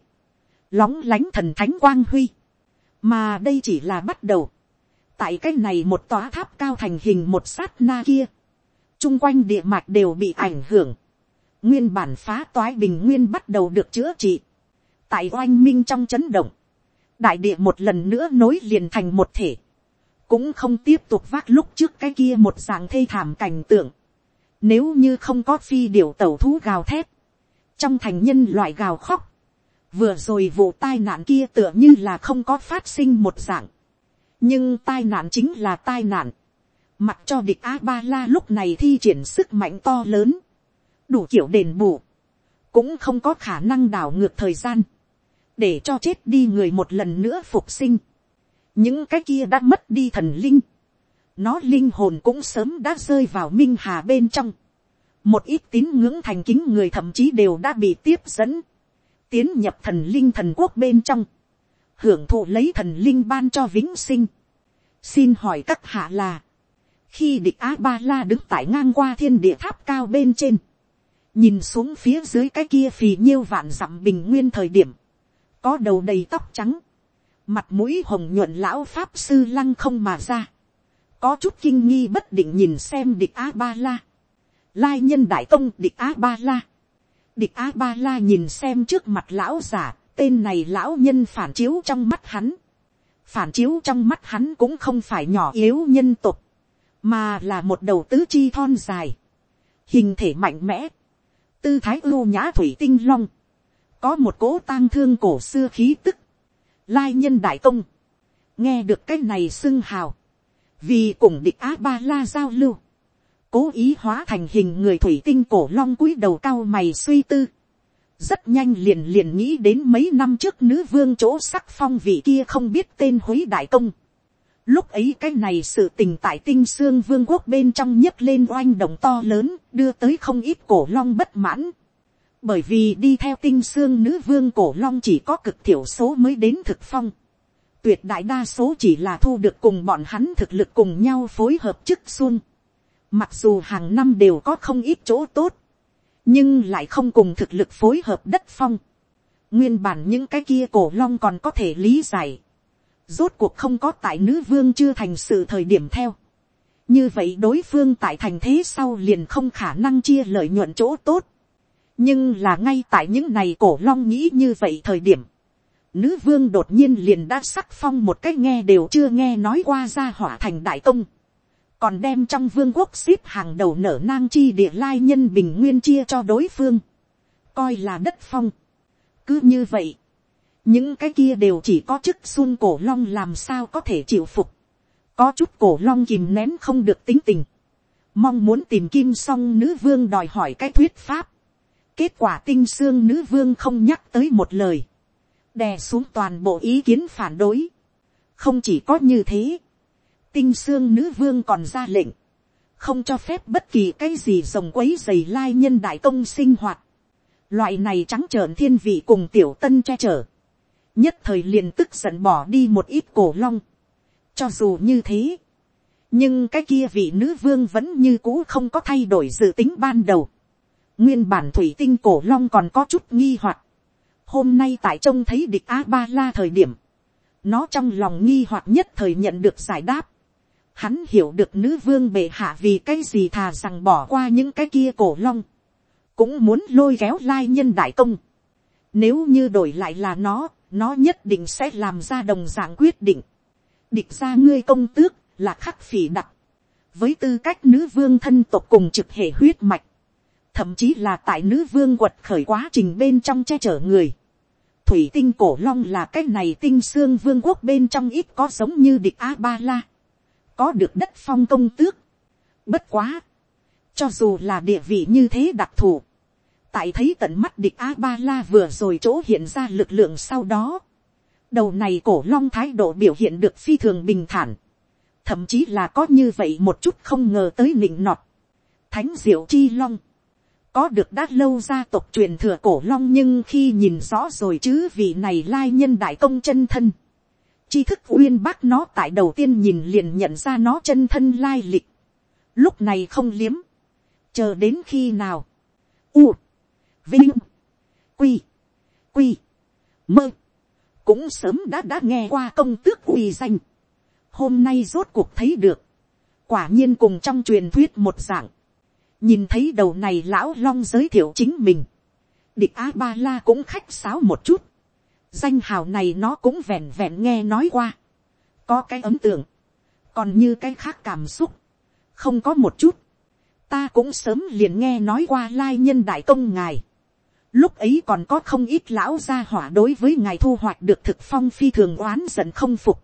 lóng lánh thần thánh quang huy, mà đây chỉ là bắt đầu, tại cái này một tòa tháp cao thành hình một sát na kia, chung quanh địa mạch đều bị ảnh hưởng, nguyên bản phá toái bình nguyên bắt đầu được chữa trị, tại oanh minh trong chấn động, đại địa một lần nữa nối liền thành một thể, cũng không tiếp tục vác lúc trước cái kia một dạng thê thảm cảnh tượng, nếu như không có phi điểu tẩu thú gào thét, trong thành nhân loại gào khóc, vừa rồi vụ tai nạn kia tựa như là không có phát sinh một dạng, nhưng tai nạn chính là tai nạn, mặc cho địch a ba la lúc này thi triển sức mạnh to lớn, đủ kiểu đền bù, cũng không có khả năng đảo ngược thời gian, để cho chết đi người một lần nữa phục sinh. những cái kia đã mất đi thần linh, nó linh hồn cũng sớm đã rơi vào minh hà bên trong, một ít tín ngưỡng thành kính người thậm chí đều đã bị tiếp dẫn, tiến nhập thần linh thần quốc bên trong, hưởng thụ lấy thần linh ban cho vĩnh sinh. xin hỏi các hạ là, khi địch á ba la đứng tại ngang qua thiên địa tháp cao bên trên, nhìn xuống phía dưới cái kia phì nhiêu vạn dặm bình nguyên thời điểm, có đầu đầy tóc trắng, mặt mũi hồng nhuận lão pháp sư lăng không mà ra, có chút kinh nghi bất định nhìn xem địch a ba la, lai nhân đại công địch a ba la, địch a ba la nhìn xem trước mặt lão giả, tên này lão nhân phản chiếu trong mắt hắn, phản chiếu trong mắt hắn cũng không phải nhỏ yếu nhân tục, mà là một đầu tứ chi thon dài, hình thể mạnh mẽ, tư thái ưu nhã thủy tinh long, có một cỗ tang thương cổ xưa khí tức, lai nhân đại công, nghe được cái này xưng hào, vì cùng địch á ba la giao lưu, cố ý hóa thành hình người thủy tinh cổ long cúi đầu cao mày suy tư, rất nhanh liền liền nghĩ đến mấy năm trước nữ vương chỗ sắc phong vị kia không biết tên huế đại công. Lúc ấy cái này sự tình tại tinh xương vương quốc bên trong nhấc lên oanh động to lớn, đưa tới không ít cổ long bất mãn. Bởi vì đi theo tinh xương nữ vương cổ long chỉ có cực thiểu số mới đến thực phong. Tuyệt đại đa số chỉ là thu được cùng bọn hắn thực lực cùng nhau phối hợp chức xuân. Mặc dù hàng năm đều có không ít chỗ tốt. Nhưng lại không cùng thực lực phối hợp đất phong. Nguyên bản những cái kia cổ long còn có thể lý giải rốt cuộc không có tại nữ vương chưa thành sự thời điểm theo. như vậy đối phương tại thành thế sau liền không khả năng chia lợi nhuận chỗ tốt nhưng là ngay tại những này cổ long nghĩ như vậy thời điểm, nữ vương đột nhiên liền đã sắc phong một cách nghe đều chưa nghe nói qua ra hỏa thành đại công. còn đem trong vương quốc xếp hàng đầu nở nang chi địa lai nhân bình nguyên chia cho đối phương. coi là đất phong. cứ như vậy, những cái kia đều chỉ có chức xuân cổ long làm sao có thể chịu phục, có chút cổ long kìm nén không được tính tình, mong muốn tìm kim song nữ vương đòi hỏi cái thuyết pháp, kết quả tinh xương nữ vương không nhắc tới một lời, đè xuống toàn bộ ý kiến phản đối, không chỉ có như thế, tinh xương nữ vương còn ra lệnh, không cho phép bất kỳ cái gì rồng quấy dày lai nhân đại công sinh hoạt, loại này trắng trợn thiên vị cùng tiểu tân che chở, nhất thời liền tức giận bỏ đi một ít cổ long. cho dù như thế, nhưng cái kia vị nữ vương vẫn như cũ không có thay đổi dự tính ban đầu nguyên bản thủy tinh cổ long còn có chút nghi hoặc. hôm nay tại trông thấy địch a ba la thời điểm, nó trong lòng nghi hoặc nhất thời nhận được giải đáp. Hắn hiểu được nữ vương bệ hạ vì cái gì thà rằng bỏ qua những cái kia cổ long. Cũng muốn lôi kéo lai nhân đại công. Nếu như đổi lại là nó, nó nhất định sẽ làm ra đồng dạng quyết định. địch ra ngươi công tước là khắc phỉ đặc, với tư cách nữ vương thân tộc cùng trực hệ huyết mạch, thậm chí là tại nữ vương quật khởi quá trình bên trong che chở người. Thủy tinh cổ long là cái này tinh xương vương quốc bên trong ít có giống như địch a ba la, có được đất phong công tước. Bất quá, cho dù là địa vị như thế đặc thù, tại thấy tận mắt địch a ba la vừa rồi chỗ hiện ra lực lượng sau đó, đầu này cổ long thái độ biểu hiện được phi thường bình thản, thậm chí là có như vậy một chút không ngờ tới nịnh nọt. thánh diệu chi long, có được đã lâu gia tộc truyền thừa cổ long nhưng khi nhìn rõ rồi chứ vị này lai nhân đại công chân thân, tri thức uyên bác nó tại đầu tiên nhìn liền nhận ra nó chân thân lai lịch, lúc này không liếm, chờ đến khi nào, u, Vinh. Quy. Quy. Mơ. Cũng sớm đã đã nghe qua công tước uy danh. Hôm nay rốt cuộc thấy được. Quả nhiên cùng trong truyền thuyết một dạng. Nhìn thấy đầu này lão long giới thiệu chính mình. Địch A-ba-la cũng khách sáo một chút. Danh hào này nó cũng vẹn vẹn nghe nói qua. Có cái ấn tượng. Còn như cái khác cảm xúc. Không có một chút ta cũng sớm liền nghe nói qua lai nhân đại công ngài. Lúc ấy còn có không ít lão gia hỏa đối với ngài thu hoạch được thực phong phi thường oán giận không phục.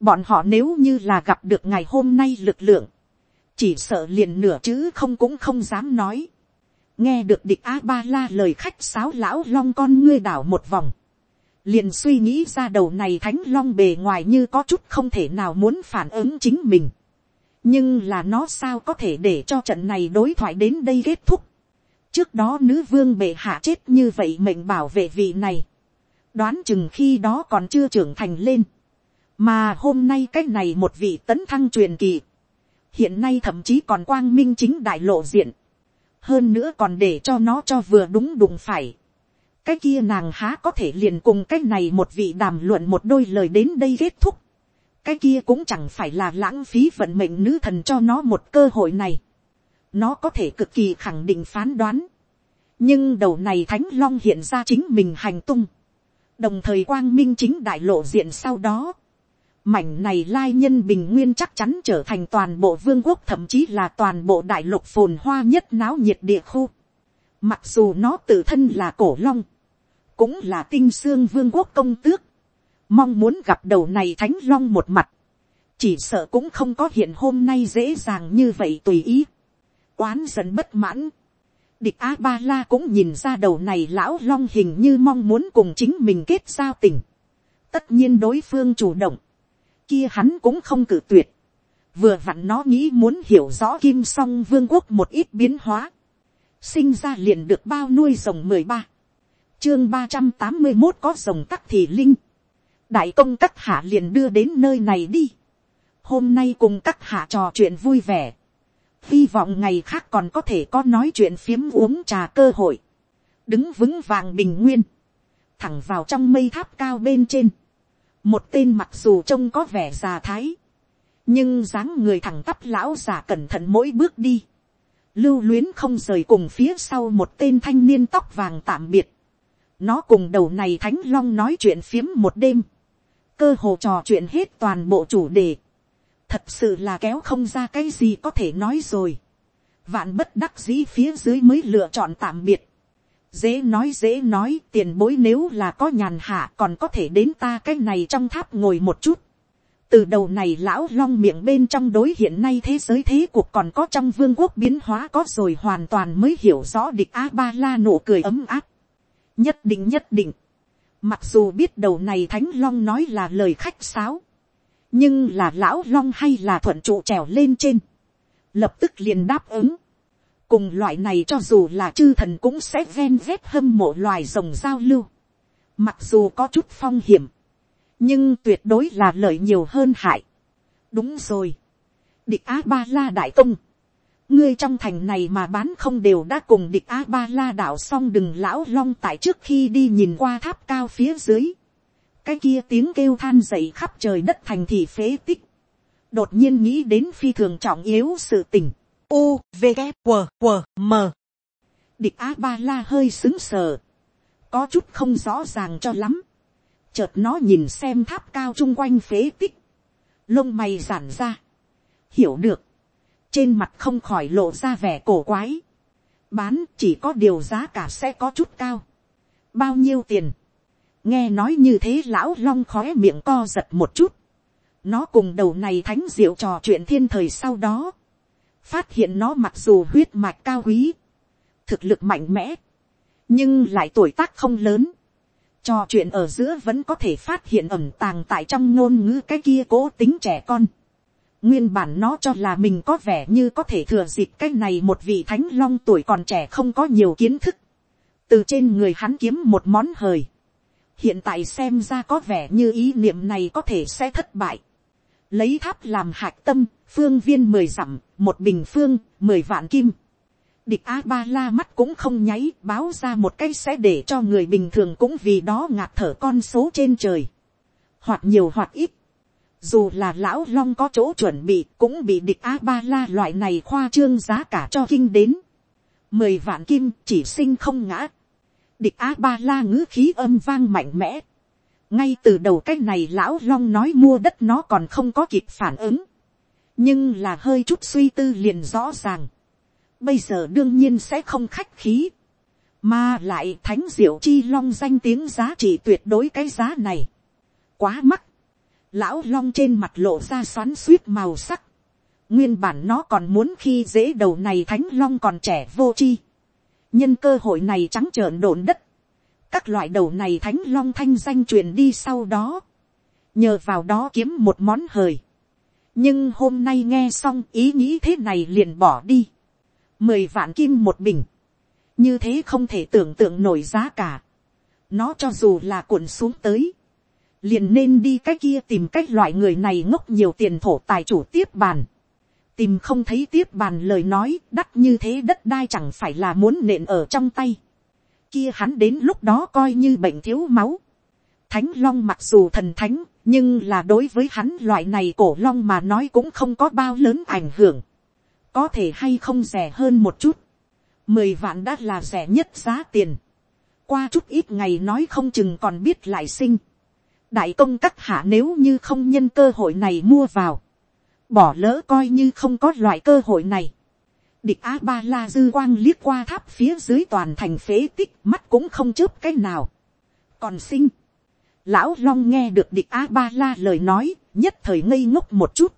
Bọn họ nếu như là gặp được ngày hôm nay lực lượng. Chỉ sợ liền nửa chữ không cũng không dám nói. Nghe được địch A-ba-la lời khách sáo lão long con ngươi đảo một vòng. liền suy nghĩ ra đầu này thánh long bề ngoài như có chút không thể nào muốn phản ứng chính mình. nhưng là nó sao có thể để cho trận này đối thoại đến đây kết thúc. trước đó nữ vương bệ hạ chết như vậy mệnh bảo vệ vị này. đoán chừng khi đó còn chưa trưởng thành lên. mà hôm nay cái này một vị tấn thăng truyền kỳ hiện nay thậm chí còn quang minh chính đại lộ diện. hơn nữa còn để cho nó cho vừa đúng đụng phải cái kia nàng há có thể liền cùng cái này một vị đàm luận một đôi lời đến đây kết thúc. cái kia cũng chẳng phải là lãng phí vận mệnh nữ thần cho nó một cơ hội này. nó có thể cực kỳ khẳng định phán đoán. nhưng đầu này thánh long hiện ra chính mình hành tung. đồng thời quang minh chính đại lộ diện sau đó mảnh này lai nhân bình nguyên chắc chắn trở thành toàn bộ vương quốc thậm chí là toàn bộ đại lục phồn hoa nhất náo nhiệt địa khu. Mặc dù nó tự thân là cổ long, cũng là tinh xương vương quốc công tước, mong muốn gặp đầu này thánh long một mặt, chỉ sợ cũng không có hiện hôm nay dễ dàng như vậy tùy ý, oán giận bất mãn, địch a ba la cũng nhìn ra đầu này lão long hình như mong muốn cùng chính mình kết giao tình, tất nhiên đối phương chủ động, kia hắn cũng không cử tuyệt, vừa vặn nó nghĩ muốn hiểu rõ kim song vương quốc một ít biến hóa, sinh ra liền được bao nuôi rồng mười ba, chương ba trăm tám mươi một có rồng cắt thì linh, đại công cắt hạ liền đưa đến nơi này đi, hôm nay cùng cắt hạ trò chuyện vui vẻ, hy vọng ngày khác còn có thể có nói chuyện phiếm uống trà cơ hội, đứng vững vàng bình nguyên, thẳng vào trong mây tháp cao bên trên, một tên mặc dù trông có vẻ già thái, nhưng dáng người thẳng tắp lão già cẩn thận mỗi bước đi, lưu luyến không rời cùng phía sau một tên thanh niên tóc vàng tạm biệt. nó cùng đầu này thánh long nói chuyện phiếm một đêm, cơ hồ trò chuyện hết toàn bộ chủ đề, thật sự là kéo không ra cái gì có thể nói rồi. vạn bất đắc dĩ phía dưới mới lựa chọn tạm biệt dễ nói dễ nói, tiền bối nếu là có nhàn hạ còn có thể đến ta cái này trong tháp ngồi một chút từ đầu này lão long miệng bên trong đối hiện nay thế giới thế cuộc còn có trong vương quốc biến hóa có rồi hoàn toàn mới hiểu rõ địch a ba la nụ cười ấm áp. nhất định nhất định. mặc dù biết đầu này thánh long nói là lời khách sáo. nhưng là lão long hay là thuận trụ trèo lên trên. lập tức liền đáp ứng cùng loại này cho dù là chư thần cũng sẽ ven vét hâm mộ loài rồng giao lưu. mặc dù có chút phong hiểm, nhưng tuyệt đối là lợi nhiều hơn hại. đúng rồi. địch a ba la đại công. ngươi trong thành này mà bán không đều đã cùng địch a ba la đảo xong đừng lão long tại trước khi đi nhìn qua tháp cao phía dưới. cái kia tiếng kêu than dậy khắp trời đất thành thị phế tích. đột nhiên nghĩ đến phi thường trọng yếu sự tình u v g q q m. Địch a ba la hơi xứng sờ. có chút không rõ ràng cho lắm. Chợt nó nhìn xem tháp cao chung quanh phế tích, lông mày giản ra, hiểu được, trên mặt không khỏi lộ ra vẻ cổ quái, bán chỉ có điều giá cả sẽ có chút cao, bao nhiêu tiền, nghe nói như thế lão long khói miệng co giật một chút, nó cùng đầu này thánh diệu trò chuyện thiên thời sau đó, phát hiện nó mặc dù huyết mạch cao quý, thực lực mạnh mẽ, nhưng lại tuổi tác không lớn, trò chuyện ở giữa vẫn có thể phát hiện ẩm tàng tại trong ngôn ngữ cái kia cố tính trẻ con. nguyên bản nó cho là mình có vẻ như có thể thừa dịp cái này một vị thánh long tuổi còn trẻ không có nhiều kiến thức. từ trên người hắn kiếm một món hời. hiện tại xem ra có vẻ như ý niệm này có thể sẽ thất bại lấy tháp làm hạc tâm, phương viên mười dặm, một bình phương, mười vạn kim. Địch a ba la mắt cũng không nháy báo ra một cái sẽ để cho người bình thường cũng vì đó ngạt thở con số trên trời. Hoặc nhiều hoặc ít. Dù là lão long có chỗ chuẩn bị cũng bị địch a ba la loại này khoa trương giá cả cho kinh đến. Mười vạn kim chỉ sinh không ngã. Địch a ba la ngữ khí âm vang mạnh mẽ ngay từ đầu cái này lão long nói mua đất nó còn không có kịp phản ứng. Nhưng là hơi chút suy tư liền rõ ràng. Bây giờ đương nhiên sẽ không khách khí, mà lại thánh diệu chi long danh tiếng giá trị tuyệt đối cái giá này, quá mắc, lão long trên mặt lộ ra xoắn suýt màu sắc, nguyên bản nó còn muốn khi dễ đầu này thánh long còn trẻ vô chi, nhân cơ hội này trắng trợn đồn đất, các loại đầu này thánh long thanh danh truyền đi sau đó, nhờ vào đó kiếm một món hời. nhưng hôm nay nghe xong ý nghĩ thế này liền bỏ đi. mười vạn kim một bình, như thế không thể tưởng tượng nổi giá cả. nó cho dù là cuộn xuống tới, liền nên đi cái kia tìm cách loại người này ngốc nhiều tiền thổ tài chủ tiếp bàn. tìm không thấy tiếp bàn lời nói đắt như thế đất đai chẳng phải là muốn nện ở trong tay kia hắn đến lúc đó coi như bệnh thiếu máu. thánh long mặc dù thần thánh nhưng là đối với hắn loại này cổ long mà nói cũng không có bao lớn ảnh hưởng. có thể hay không rẻ hơn một chút. mười vạn đã là rẻ nhất giá tiền. qua chút ít ngày nói không chừng còn biết lại sinh đại công các hạ nếu như không nhân cơ hội này mua vào, bỏ lỡ coi như không có loại cơ hội này địch a ba la dư quang liếc qua tháp phía dưới toàn thành phế tích mắt cũng không chớp cái nào. còn sinh, lão long nghe được địch a ba la lời nói, nhất thời ngây ngốc một chút.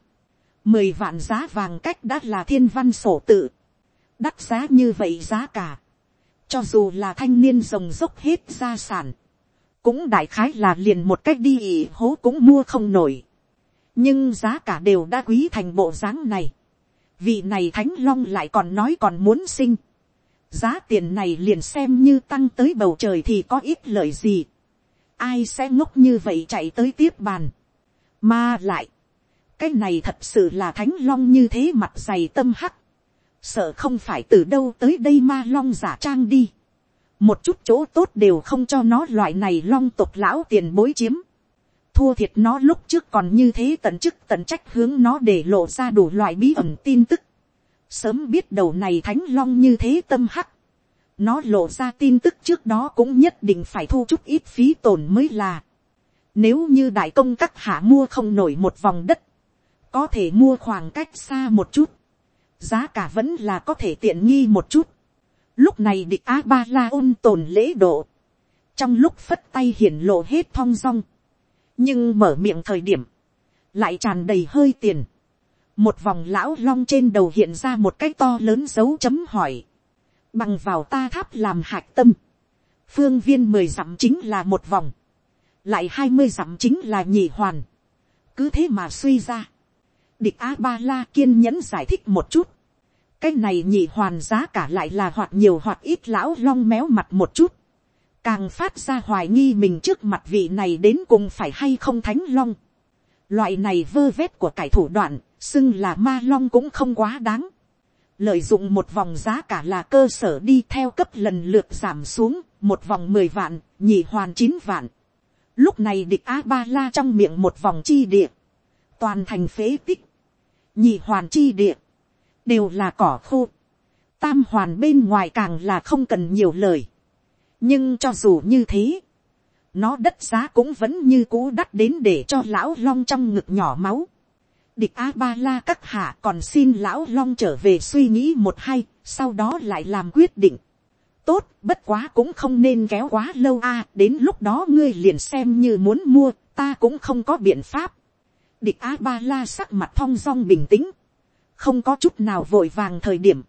mười vạn giá vàng cách đã là thiên văn sổ tự. đắt giá như vậy giá cả. cho dù là thanh niên rồng dốc hết gia sản cũng đại khái là liền một cách đi ỉ hố cũng mua không nổi. nhưng giá cả đều đã quý thành bộ dáng này vị này thánh long lại còn nói còn muốn sinh. giá tiền này liền xem như tăng tới bầu trời thì có ít lợi gì. ai sẽ ngốc như vậy chạy tới tiếp bàn. mà lại, cái này thật sự là thánh long như thế mặt dày tâm hắc. sợ không phải từ đâu tới đây ma long giả trang đi một chút chỗ tốt đều không cho nó loại này long tộc lão tiền bối chiếm. Thua thiệt nó lúc trước còn như thế tận chức tận trách hướng nó để lộ ra đủ loại bí ẩn tin tức. Sớm biết đầu này thánh long như thế tâm hắc. Nó lộ ra tin tức trước đó cũng nhất định phải thu chút ít phí tổn mới là. Nếu như đại công các hạ mua không nổi một vòng đất. Có thể mua khoảng cách xa một chút. Giá cả vẫn là có thể tiện nghi một chút Lúc này địch á ba la ôn tồn lễ độ. Trong lúc phất tay hiển lộ hết thong dong. Nhưng mở miệng thời điểm. Lại tràn đầy hơi tiền. Một vòng lão long trên đầu hiện ra một cái to lớn dấu chấm hỏi. Bằng vào ta tháp làm hạch tâm. Phương viên mười dặm chính là một vòng. Lại hai mươi dặm chính là nhị hoàn. Cứ thế mà suy ra. Địch A-ba-la kiên nhẫn giải thích một chút cái này nhị hoàn giá cả lại là hoặc nhiều hoặc ít lão long méo mặt một chút, càng phát ra hoài nghi mình trước mặt vị này đến cùng phải hay không thánh long. Loại này vơ vét của cải thủ đoạn, xưng là ma long cũng không quá đáng. Lợi dụng một vòng giá cả là cơ sở đi theo cấp lần lượt giảm xuống, một vòng mười vạn, nhị hoàn chín vạn. Lúc này địch A-ba-la trong miệng một vòng chi địa. Toàn thành phế tích. Nhị hoàn chi địa đều là cỏ khô. Tam hoàn bên ngoài càng là không cần nhiều lời nhưng cho dù như thế, nó đất giá cũng vẫn như cũ đắt đến để cho lão long trong ngực nhỏ máu. địch a ba la các hạ còn xin lão long trở về suy nghĩ một hay, sau đó lại làm quyết định. tốt, bất quá cũng không nên kéo quá lâu a, đến lúc đó ngươi liền xem như muốn mua, ta cũng không có biện pháp. địch a ba la sắc mặt thong dong bình tĩnh, không có chút nào vội vàng thời điểm,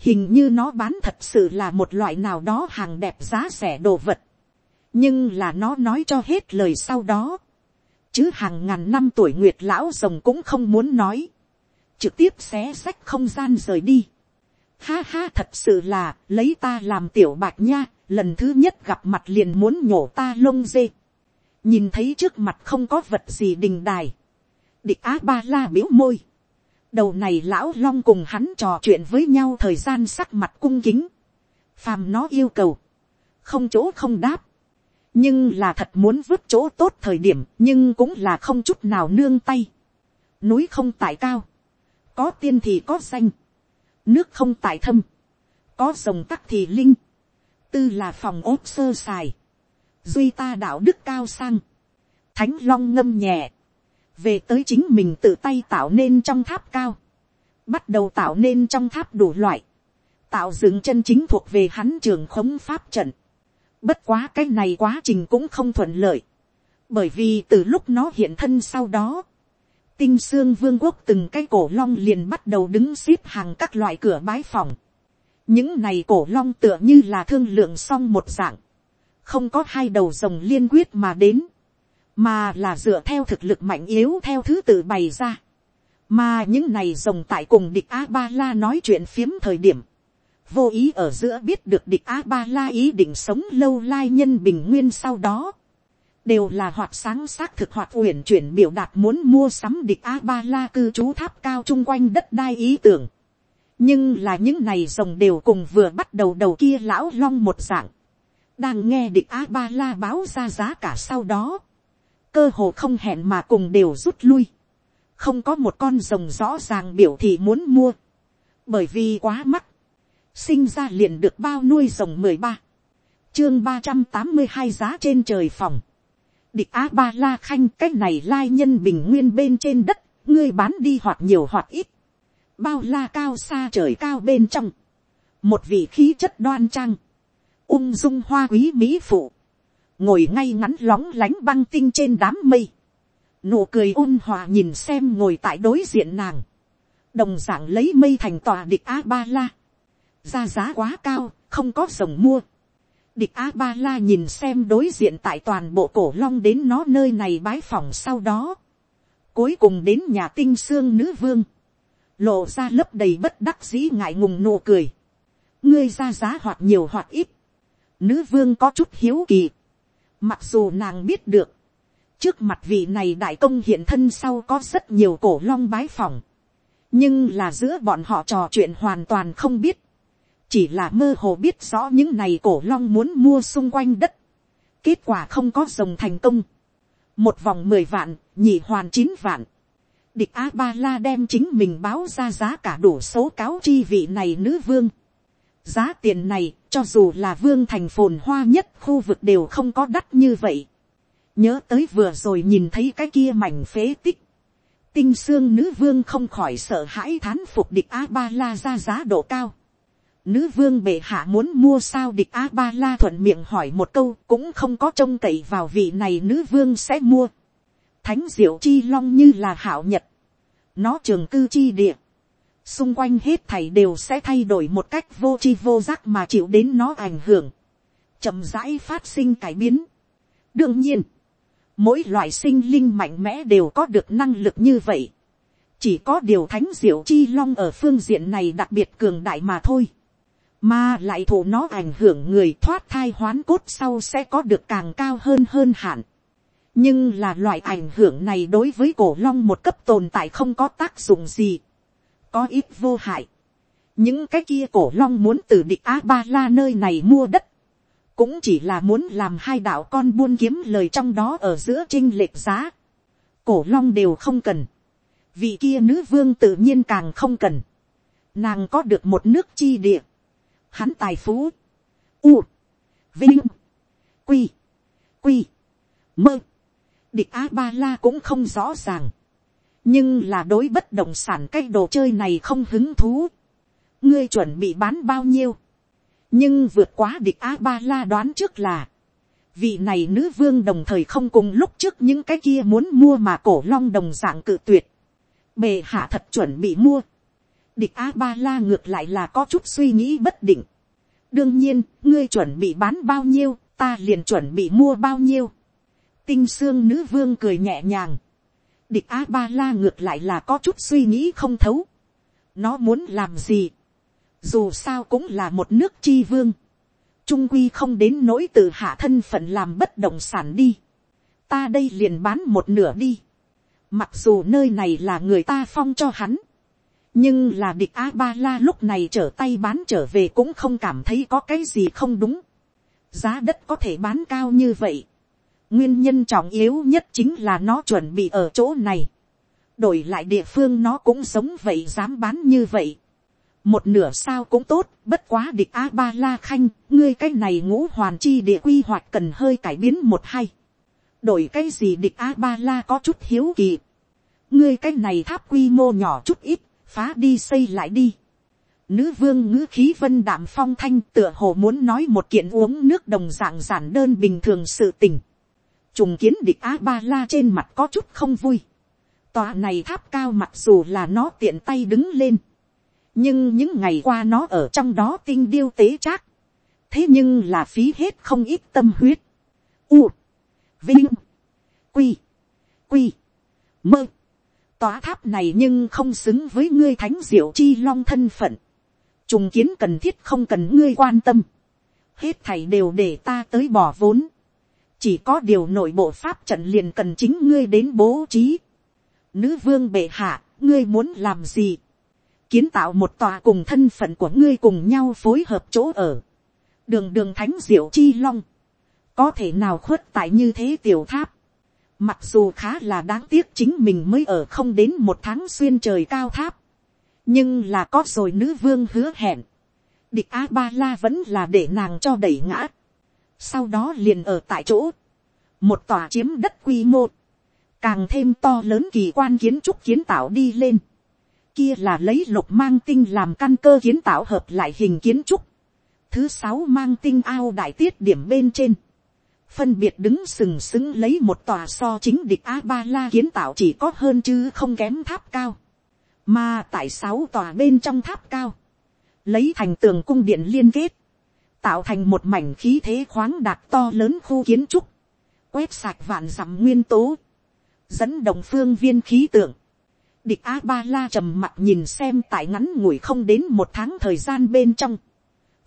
hình như nó bán thật sự là một loại nào đó hàng đẹp giá rẻ đồ vật, nhưng là nó nói cho hết lời sau đó, chứ hàng ngàn năm tuổi nguyệt lão rồng cũng không muốn nói, trực tiếp xé sách không gian rời đi. Ha ha thật sự là lấy ta làm tiểu bạch nha, lần thứ nhất gặp mặt liền muốn nhổ ta lông dê. nhìn thấy trước mặt không có vật gì đình đài. địch á ba la biếu môi đầu này lão long cùng hắn trò chuyện với nhau thời gian sắc mặt cung kính, phàm nó yêu cầu, không chỗ không đáp, nhưng là thật muốn vứt chỗ tốt thời điểm nhưng cũng là không chút nào nương tay, núi không tại cao, có tiên thì có xanh. Nước không tại thâm, có rồng tắc thì linh, tư là phòng ốt sơ sài, duy ta đạo đức cao sang, thánh long ngâm nhẹ, về tới chính mình tự tay tạo nên trong tháp cao, bắt đầu tạo nên trong tháp đủ loại, tạo dựng chân chính thuộc về hắn trường khống pháp trận. Bất quá cái này quá trình cũng không thuận lợi, bởi vì từ lúc nó hiện thân sau đó, tinh xương vương quốc từng cái cổ long liền bắt đầu đứng xếp hàng các loại cửa bái phòng. những này cổ long tựa như là thương lượng xong một dạng, không có hai đầu rồng liên quyết mà đến, mà là dựa theo thực lực mạnh yếu theo thứ tự bày ra. mà những này rồng tại cùng địch a ba la nói chuyện phiếm thời điểm, vô ý ở giữa biết được địch a ba la ý định sống lâu lai nhân bình nguyên sau đó, đều là hoạt sáng xác thực hoạt uyển chuyển biểu đạt muốn mua sắm địch a ba la cư trú tháp cao chung quanh đất đai ý tưởng. nhưng là những này rồng đều cùng vừa bắt đầu đầu kia lão long một dạng, đang nghe địch a ba la báo ra giá cả sau đó, cơ hồ không hẹn mà cùng đều rút lui, không có một con rồng rõ ràng biểu thị muốn mua, bởi vì quá mắc, sinh ra liền được bao nuôi rồng mười ba, chương ba trăm tám mươi hai giá trên trời phòng, địch á ba la khanh cái này lai nhân bình nguyên bên trên đất, ngươi bán đi hoặc nhiều hoặc ít, bao la cao xa trời cao bên trong, một vị khí chất đoan trang, ung dung hoa quý mỹ phụ, ngồi ngay ngắn lóng lánh băng tinh trên đám mây, nụ cười ôn hòa nhìn xem ngồi tại đối diện nàng, đồng d ạ n g lấy mây thành tòa địch a ba la, ra giá quá cao, không có rồng mua, địch a ba la nhìn xem đối diện tại toàn bộ cổ long đến nó nơi này bái phòng sau đó, cuối cùng đến nhà tinh xương nữ vương, lộ ra lớp đầy bất đắc dĩ ngại ngùng nụ cười, ngươi ra giá hoặc nhiều hoặc ít, nữ vương có chút hiếu kỳ, Mặc dù nàng biết được, trước mặt vị này đại công hiện thân sau có rất nhiều cổ long bái phòng, nhưng là giữa bọn họ trò chuyện hoàn toàn không biết, chỉ là mơ hồ biết rõ những này cổ long muốn mua xung quanh đất, kết quả không có rồng thành công, một vòng mười vạn, nhị hoàn chín vạn, địch a ba la đem chính mình báo ra giá cả đủ số cáo chi vị này nữ vương, Giá tiền này, cho dù là vương thành phồn hoa nhất khu vực đều không có đắt như vậy. Nhớ tới vừa rồi nhìn thấy cái kia mảnh phế tích. Tinh xương nữ vương không khỏi sợ hãi thán phục địch A-ba-la ra giá độ cao. Nữ vương bệ hạ muốn mua sao địch A-ba-la thuận miệng hỏi một câu cũng không có trông cậy vào vị này nữ vương sẽ mua. Thánh diệu chi long như là hảo nhật. Nó trường cư chi địa xung quanh hết thảy đều sẽ thay đổi một cách vô tri vô giác mà chịu đến nó ảnh hưởng, chậm rãi phát sinh cải biến. đương nhiên, mỗi loại sinh linh mạnh mẽ đều có được năng lực như vậy, chỉ có điều thánh diệu chi long ở phương diện này đặc biệt cường đại mà thôi, mà lại thủ nó ảnh hưởng người thoát thai hoán cốt sau sẽ có được càng cao hơn hơn hạn. nhưng là loại ảnh hưởng này đối với cổ long một cấp tồn tại không có tác dụng gì có ít vô hại. những cái kia cổ long muốn từ địch a ba la nơi này mua đất, cũng chỉ là muốn làm hai đạo con buôn kiếm lời trong đó ở giữa trinh lệch giá. cổ long đều không cần. vị kia nữ vương tự nhiên càng không cần. nàng có được một nước chi địa. hắn tài phú. u. vinh. quy. quy. mơ. địch a ba la cũng không rõ ràng nhưng là đối bất động sản cái đồ chơi này không hứng thú. ngươi chuẩn bị bán bao nhiêu. nhưng vượt quá địch a ba la đoán trước là, vị này nữ vương đồng thời không cùng lúc trước những cái kia muốn mua mà cổ long đồng dạng cự tuyệt. bề hạ thật chuẩn bị mua. địch a ba la ngược lại là có chút suy nghĩ bất định. đương nhiên, ngươi chuẩn bị bán bao nhiêu, ta liền chuẩn bị mua bao nhiêu. tinh xương nữ vương cười nhẹ nhàng địch a ba la ngược lại là có chút suy nghĩ không thấu. nó muốn làm gì. dù sao cũng là một nước chi vương. trung quy không đến nỗi từ hạ thân phận làm bất động sản đi. ta đây liền bán một nửa đi. mặc dù nơi này là người ta phong cho hắn. nhưng là địch a ba la lúc này trở tay bán trở về cũng không cảm thấy có cái gì không đúng. giá đất có thể bán cao như vậy Nguyên nhân trọng yếu nhất chính là nó chuẩn bị ở chỗ này. Đổi lại địa phương nó cũng sống vậy dám bán như vậy. Một nửa sao cũng tốt, bất quá địch A-ba-la khanh, ngươi cái này ngũ hoàn chi địa quy hoạch cần hơi cải biến một hay. Đổi cái gì địch A-ba-la có chút hiếu kỳ. Ngươi cái này tháp quy mô nhỏ chút ít, phá đi xây lại đi. Nữ vương ngữ khí vân đạm phong thanh tựa hồ muốn nói một kiện uống nước đồng dạng giản đơn bình thường sự tình trùng kiến địch a ba la trên mặt có chút không vui. tòa này tháp cao mặc dù là nó tiện tay đứng lên. nhưng những ngày qua nó ở trong đó tinh điêu tế trác. thế nhưng là phí hết không ít tâm huyết, u, vinh, quy, quy, mơ, tòa tháp này nhưng không xứng với ngươi thánh diệu chi long thân phận, trùng kiến cần thiết không cần ngươi quan tâm, hết thảy đều để ta tới bỏ vốn, chỉ có điều nội bộ pháp trận liền cần chính ngươi đến bố trí. Nữ vương bệ hạ, ngươi muốn làm gì? Kiến tạo một tòa cùng thân phận của ngươi cùng nhau phối hợp chỗ ở. Đường đường thánh diệu chi long. Có thể nào khuất tại như thế tiểu tháp. Mặc dù khá là đáng tiếc chính mình mới ở không đến một tháng xuyên trời cao tháp. Nhưng là có rồi nữ vương hứa hẹn. Địch A-ba-la vẫn là để nàng cho đẩy ngã sau đó liền ở tại chỗ, một tòa chiếm đất quy mô, càng thêm to lớn kỳ quan kiến trúc kiến tạo đi lên, kia là lấy lục mang tinh làm căn cơ kiến tạo hợp lại hình kiến trúc, thứ sáu mang tinh ao đại tiết điểm bên trên, phân biệt đứng sừng sững lấy một tòa so chính địch a ba la kiến tạo chỉ có hơn chứ không kém tháp cao, mà tại sáu tòa bên trong tháp cao, lấy thành tường cung điện liên kết, tạo thành một mảnh khí thế khoáng đạt to lớn khu kiến trúc, quét sạch vạn dặm nguyên tố, dẫn động phương viên khí tượng. Địch A Ba La trầm mặt nhìn xem tại ngắn ngủi không đến một tháng thời gian bên trong,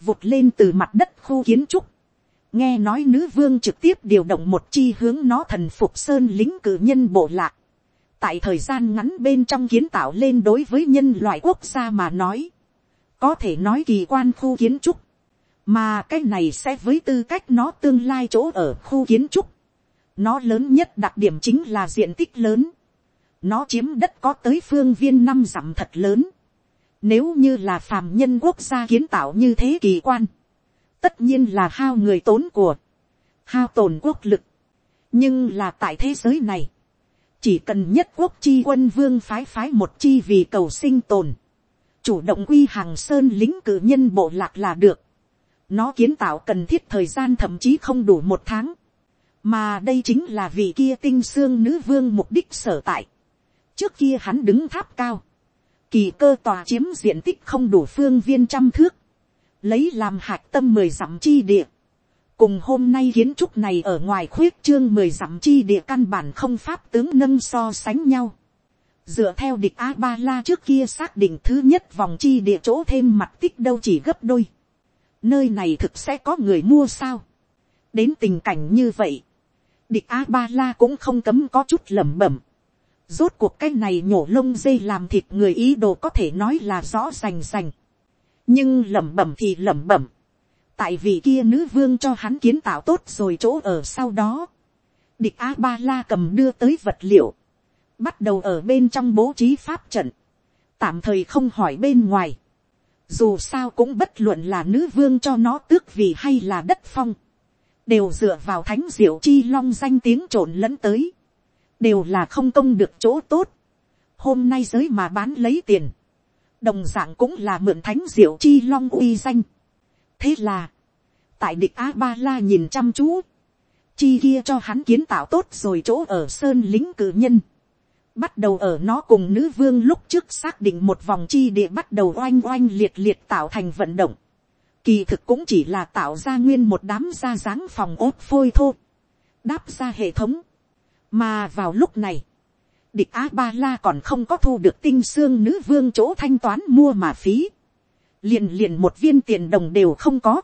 vụt lên từ mặt đất khu kiến trúc, nghe nói nữ vương trực tiếp điều động một chi hướng nó thần phục sơn lính cử nhân bộ lạc, tại thời gian ngắn bên trong kiến tạo lên đối với nhân loại quốc gia mà nói, có thể nói kỳ quan khu kiến trúc, mà cái này sẽ với tư cách nó tương lai chỗ ở khu kiến trúc. nó lớn nhất đặc điểm chính là diện tích lớn. nó chiếm đất có tới phương viên năm dặm thật lớn. nếu như là phàm nhân quốc gia kiến tạo như thế kỳ quan, tất nhiên là hao người tốn của, hao tồn quốc lực. nhưng là tại thế giới này, chỉ cần nhất quốc chi quân vương phái phái một chi vì cầu sinh tồn, chủ động quy hàng sơn lính cử nhân bộ lạc là được nó kiến tạo cần thiết thời gian thậm chí không đủ một tháng. Mà đây chính là vị kia tinh xương nữ vương mục đích sở tại. Trước kia hắn đứng tháp cao. Kỳ cơ tòa chiếm diện tích không đủ phương viên trăm thước. Lấy làm hạt tâm mười dặm chi địa. Cùng hôm nay kiến trúc này ở ngoài khuyết trương mười dặm chi địa căn bản không pháp tướng nâng so sánh nhau. Dựa theo địch A-ba-la trước kia xác định thứ nhất vòng chi địa chỗ thêm mặt tích đâu chỉ gấp đôi nơi này thực sẽ có người mua sao. đến tình cảnh như vậy, địch a ba la cũng không cấm có chút lẩm bẩm. rốt cuộc cái này nhổ lông dây làm thịt người ý đồ có thể nói là rõ rành rành. nhưng lẩm bẩm thì lẩm bẩm. tại vì kia nữ vương cho hắn kiến tạo tốt rồi chỗ ở sau đó. địch a ba la cầm đưa tới vật liệu. bắt đầu ở bên trong bố trí pháp trận. tạm thời không hỏi bên ngoài dù sao cũng bất luận là nữ vương cho nó tước vì hay là đất phong, đều dựa vào thánh diệu chi long danh tiếng trộn lẫn tới, đều là không công được chỗ tốt, hôm nay giới mà bán lấy tiền, đồng d ạ n g cũng là mượn thánh diệu chi long uy danh. thế là, tại địch a ba la nhìn chăm chú, chi kia cho hắn kiến tạo tốt rồi chỗ ở sơn lính cử nhân, bắt đầu ở nó cùng nữ vương lúc trước xác định một vòng chi địa bắt đầu oanh oanh liệt liệt tạo thành vận động. Kỳ thực cũng chỉ là tạo ra nguyên một đám da dáng phòng ốt phôi thô. Đáp ra hệ thống. Mà vào lúc này, địch A-ba-la còn không có thu được tinh xương nữ vương chỗ thanh toán mua mà phí. Liền liền một viên tiền đồng đều không có.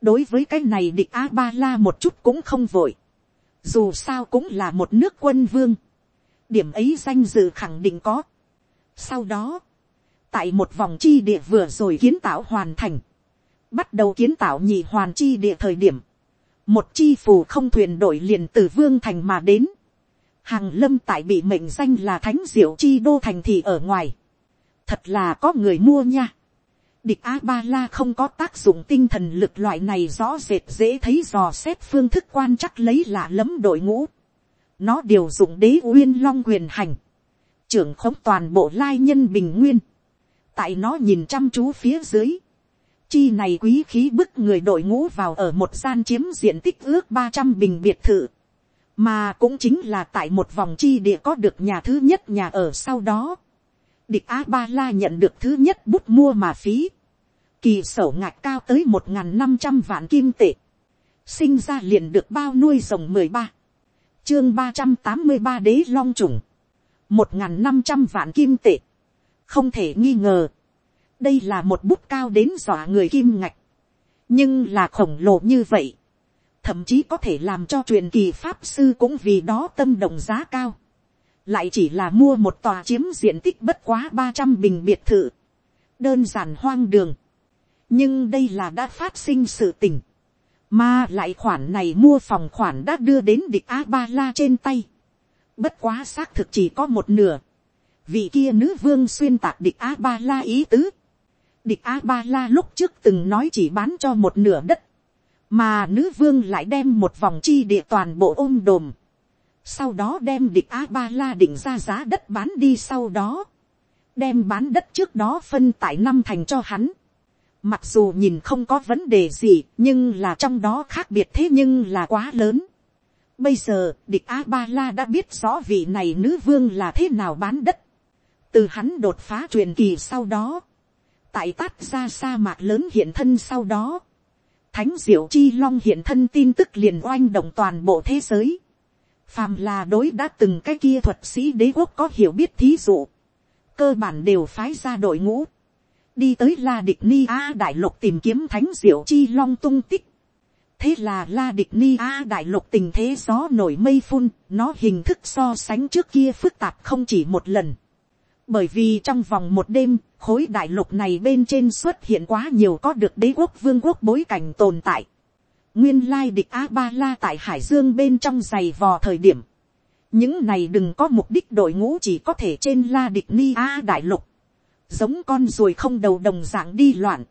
Đối với cái này địch A-ba-la một chút cũng không vội. Dù sao cũng là một nước quân vương điểm ấy danh dự khẳng định có. Sau đó, tại một vòng chi địa vừa rồi kiến tạo hoàn thành, bắt đầu kiến tạo nhị hoàn chi địa thời điểm, một chi phù không thuyền đội liền từ vương thành mà đến, hàng lâm tại bị mệnh danh là thánh diệu chi đô thành thị ở ngoài, thật là có người mua nha. Địch A-ba-la không có tác dụng tinh thần lực loại này rõ rệt dễ thấy dò xét phương thức quan chắc lấy lạ lẫm đội ngũ nó điều dụng đế uyên long quyền hành, trưởng khống toàn bộ lai nhân bình nguyên, tại nó nhìn chăm chú phía dưới, chi này quý khí bức người đội ngũ vào ở một gian chiếm diện tích ước ba trăm bình biệt thự, mà cũng chính là tại một vòng chi địa có được nhà thứ nhất nhà ở sau đó, địch a ba la nhận được thứ nhất bút mua mà phí, kỳ sổ ngạch cao tới một n g h n năm trăm vạn kim tệ, sinh ra liền được bao nuôi rồng mười ba, chương ba trăm tám mươi ba đế long trùng, một n g h n năm trăm vạn kim tệ, không thể nghi ngờ, đây là một bút cao đến dọa người kim ngạch, nhưng là khổng lồ như vậy, thậm chí có thể làm cho truyền kỳ pháp sư cũng vì đó tâm đồng giá cao, lại chỉ là mua một tòa chiếm diện tích bất quá ba trăm bình biệt thự, đơn giản hoang đường. nhưng đây là đã phát sinh sự tình mà lại khoản này mua phòng khoản đã đưa đến địch a ba la trên tay. bất quá xác thực chỉ có một nửa. vị kia nữ vương xuyên tạc địch a ba la ý tứ. địch a ba la lúc trước từng nói chỉ bán cho một nửa đất. mà nữ vương lại đem một vòng chi địa toàn bộ ôm đồm sau đó đem địch a ba la định ra giá đất bán đi sau đó, đem bán đất trước đó phân tại năm thành cho hắn. Mặc dù nhìn không có vấn đề gì, nhưng là trong đó khác biệt thế nhưng là quá lớn. Bây giờ, địch A-ba-la đã biết rõ vị này nữ vương là thế nào bán đất. Từ hắn đột phá truyền kỳ sau đó. Tại tát ra sa mạc lớn hiện thân sau đó. Thánh diệu chi long hiện thân tin tức liền oanh động toàn bộ thế giới. Phàm là đối đã từng cái kia thuật sĩ đế quốc có hiểu biết thí dụ cơ bản đều phái ra đội ngũ, đi tới la địch ni a đại lục tìm kiếm thánh diệu chi long tung tích. thế là la địch ni a đại lục tình thế gió nổi mây phun, nó hình thức so sánh trước kia phức tạp không chỉ một lần. bởi vì trong vòng một đêm, khối đại lục này bên trên xuất hiện quá nhiều có được đế quốc vương quốc bối cảnh tồn tại. nguyên lai địch a ba la tại hải dương bên trong giày vò thời điểm, những này đừng có mục đích đội ngũ chỉ có thể trên la địch ni a đại lục, giống con ruồi không đầu đồng dạng đi loạn,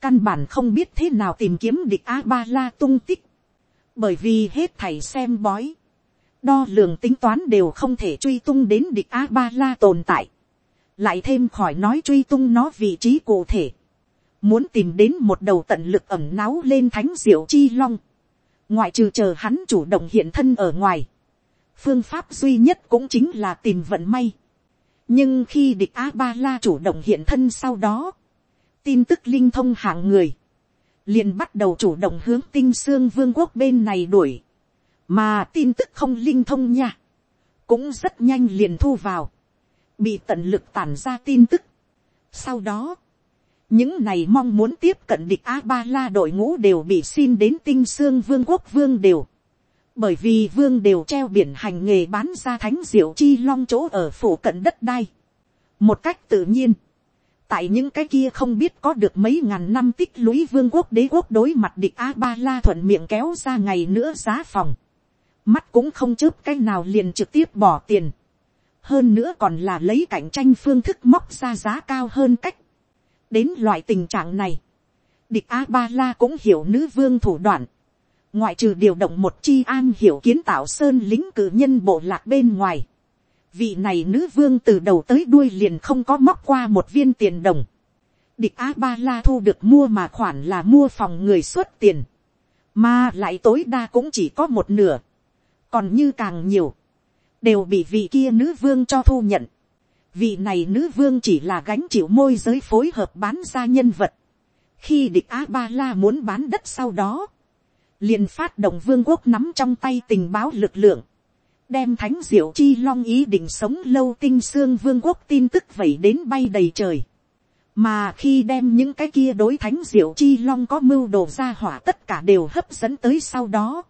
căn bản không biết thế nào tìm kiếm địch a ba la tung tích, bởi vì hết thầy xem bói, đo lường tính toán đều không thể truy tung đến địch a ba la tồn tại, lại thêm khỏi nói truy tung nó vị trí cụ thể, muốn tìm đến một đầu tận lực ẩm náu lên thánh diệu chi long, ngoại trừ chờ hắn chủ động hiện thân ở ngoài, phương pháp duy nhất cũng chính là tìm vận may nhưng khi địch a ba la chủ động hiện thân sau đó, tin tức linh thông hạng người, liền bắt đầu chủ động hướng tinh xương vương quốc bên này đuổi, mà tin tức không linh thông nha, cũng rất nhanh liền thu vào, bị tận lực tản ra tin tức. sau đó, những này mong muốn tiếp cận địch a ba la đội ngũ đều bị xin đến tinh xương vương quốc vương đều bởi vì vương đều treo biển hành nghề bán ra thánh diệu chi long chỗ ở phủ cận đất đai. một cách tự nhiên, tại những cái kia không biết có được mấy ngàn năm tích lũy vương quốc đế quốc đối mặt địch a ba la thuận miệng kéo ra ngày nữa giá phòng. mắt cũng không chớp cái nào liền trực tiếp bỏ tiền. hơn nữa còn là lấy cạnh tranh phương thức móc ra giá cao hơn cách. đến loại tình trạng này, địch a ba la cũng hiểu nữ vương thủ đoạn ngoại trừ điều động một chi an hiểu kiến tạo sơn lính cử nhân bộ lạc bên ngoài, vị này nữ vương từ đầu tới đuôi liền không có móc qua một viên tiền đồng. địch a ba la thu được mua mà khoản là mua phòng người xuất tiền, mà lại tối đa cũng chỉ có một nửa, còn như càng nhiều, đều bị vị kia nữ vương cho thu nhận. vị này nữ vương chỉ là gánh chịu môi giới phối hợp bán ra nhân vật. khi địch a ba la muốn bán đất sau đó, liền phát động vương quốc nắm trong tay tình báo lực lượng, đem thánh diệu chi long ý định sống lâu tinh xương vương quốc tin tức vẩy đến bay đầy trời. mà khi đem những cái kia đối thánh diệu chi long có mưu đồ ra hỏa tất cả đều hấp dẫn tới sau đó.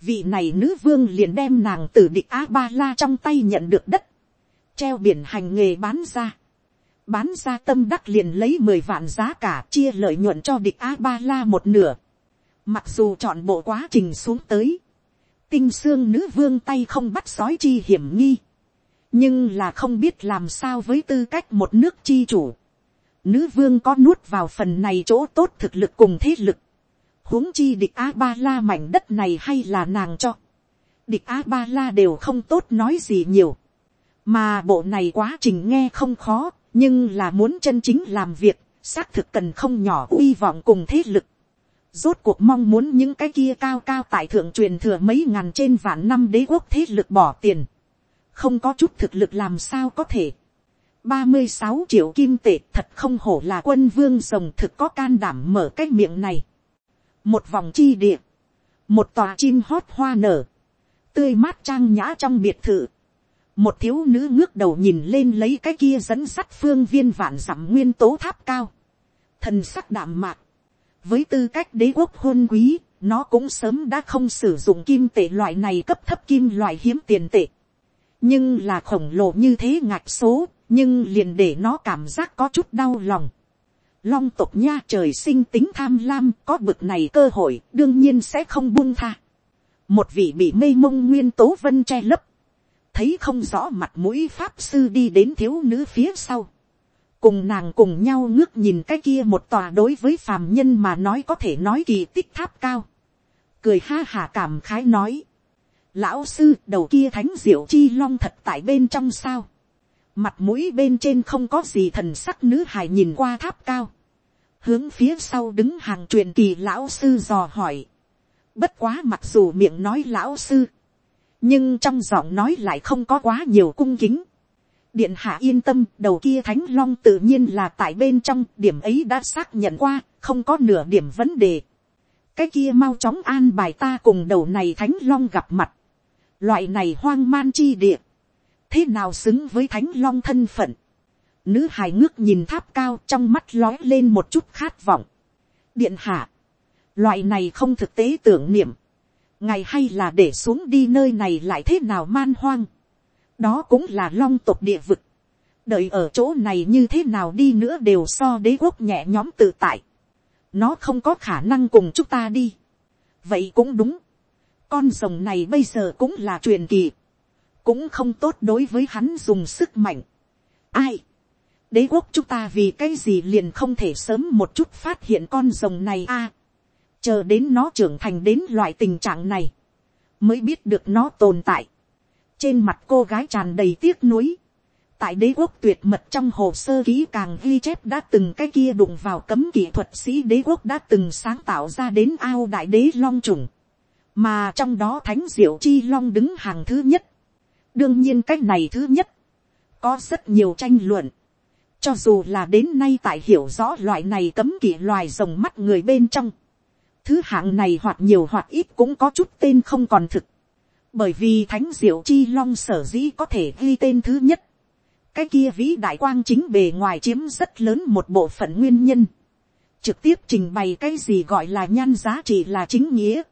vị này nữ vương liền đem nàng từ địch a ba la trong tay nhận được đất, treo biển hành nghề bán ra. bán ra tâm đắc liền lấy mười vạn giá cả chia lợi nhuận cho địch a ba la một nửa Mặc dù chọn bộ quá trình xuống tới. Tinh xương nữ vương tay không bắt sói chi hiểm nghi. Nhưng là không biết làm sao với tư cách một nước chi chủ. Nữ vương có nuốt vào phần này chỗ tốt thực lực cùng thế lực. huống chi địch A-ba-la mảnh đất này hay là nàng cho. Địch A-ba-la đều không tốt nói gì nhiều. Mà bộ này quá trình nghe không khó, nhưng là muốn chân chính làm việc, xác thực cần không nhỏ uy vọng cùng thế lực rốt cuộc mong muốn những cái kia cao cao tại thượng truyền thừa mấy ngàn trên vạn năm đế quốc thế lực bỏ tiền, không có chút thực lực làm sao có thể. ba mươi sáu triệu kim tệ thật không hổ là quân vương rồng thực có can đảm mở cái miệng này. một vòng chi địa, một tòa chim hót hoa nở, tươi mát trang nhã trong biệt thự. một thiếu nữ ngước đầu nhìn lên lấy cái kia dẫn sắt phương viên vạn dặm nguyên tố tháp cao. thần sắc đạm mạc với tư cách đế quốc hôn quý, nó cũng sớm đã không sử dụng kim tệ loại này cấp thấp kim loại hiếm tiền tệ. nhưng là khổng lồ như thế ngạch số, nhưng liền để nó cảm giác có chút đau lòng. Long tộc nha trời sinh tính tham lam có bực này cơ hội đương nhiên sẽ không buông tha. Một vị bị mây mông nguyên tố vân che lấp. Thấy không rõ mặt mũi pháp sư đi đến thiếu nữ phía sau. Cùng nàng cùng nhau ngước nhìn cái kia một tòa đối với phàm nhân mà nói có thể nói kỳ tích tháp cao. Cười ha hà cảm khái nói. Lão sư đầu kia thánh diệu chi long thật tại bên trong sao mặt mũi bên trên không có gì thần sắc nữ hài nhìn qua tháp cao, hướng phía sau đứng hàng truyền kỳ lão sư dò hỏi, bất quá mặc dù miệng nói lão sư, nhưng trong giọng nói lại không có quá nhiều cung kính điện hạ yên tâm đầu kia thánh long tự nhiên là tại bên trong điểm ấy đã xác nhận qua không có nửa điểm vấn đề. cái kia mau chóng an bài ta cùng đầu này thánh long gặp mặt. loại này hoang man chi địa thế nào xứng với thánh long thân phận. Nữ hài ngước nhìn tháp cao trong mắt lói lên một chút khát vọng. Điện hạ, loại này không thực tế tưởng niệm. Ngày hay là để xuống đi nơi này lại thế nào man hoang. Đó cũng là long tộc địa vực. Đợi ở chỗ này như thế nào đi nữa đều so đế quốc nhẹ nhóm tự tại. Nó không có khả năng cùng chúng ta đi. Vậy cũng đúng. Con rồng này bây giờ cũng là truyền kỳ cũng không tốt đối với hắn dùng sức mạnh. ai, đế quốc chúng ta vì cái gì liền không thể sớm một chút phát hiện con rồng này a, chờ đến nó trưởng thành đến loại tình trạng này, mới biết được nó tồn tại trên mặt cô gái tràn đầy tiếc nuối, tại đế quốc tuyệt mật trong hồ sơ ký càng ghi chép đã từng cái kia đụng vào cấm kỹ thuật sĩ đế quốc đã từng sáng tạo ra đến ao đại đế long trùng, mà trong đó thánh diệu chi long đứng hàng thứ nhất, đương nhiên cái này thứ nhất, có rất nhiều tranh luận, cho dù là đến nay tại hiểu rõ loại này cấm kỵ loài rồng mắt người bên trong, thứ hạng này hoặc nhiều hoặc ít cũng có chút tên không còn thực, bởi vì thánh diệu chi long sở dĩ có thể ghi tên thứ nhất, cái kia vĩ đại quang chính bề ngoài chiếm rất lớn một bộ phận nguyên nhân, trực tiếp trình bày cái gì gọi là nhan giá trị là chính nghĩa,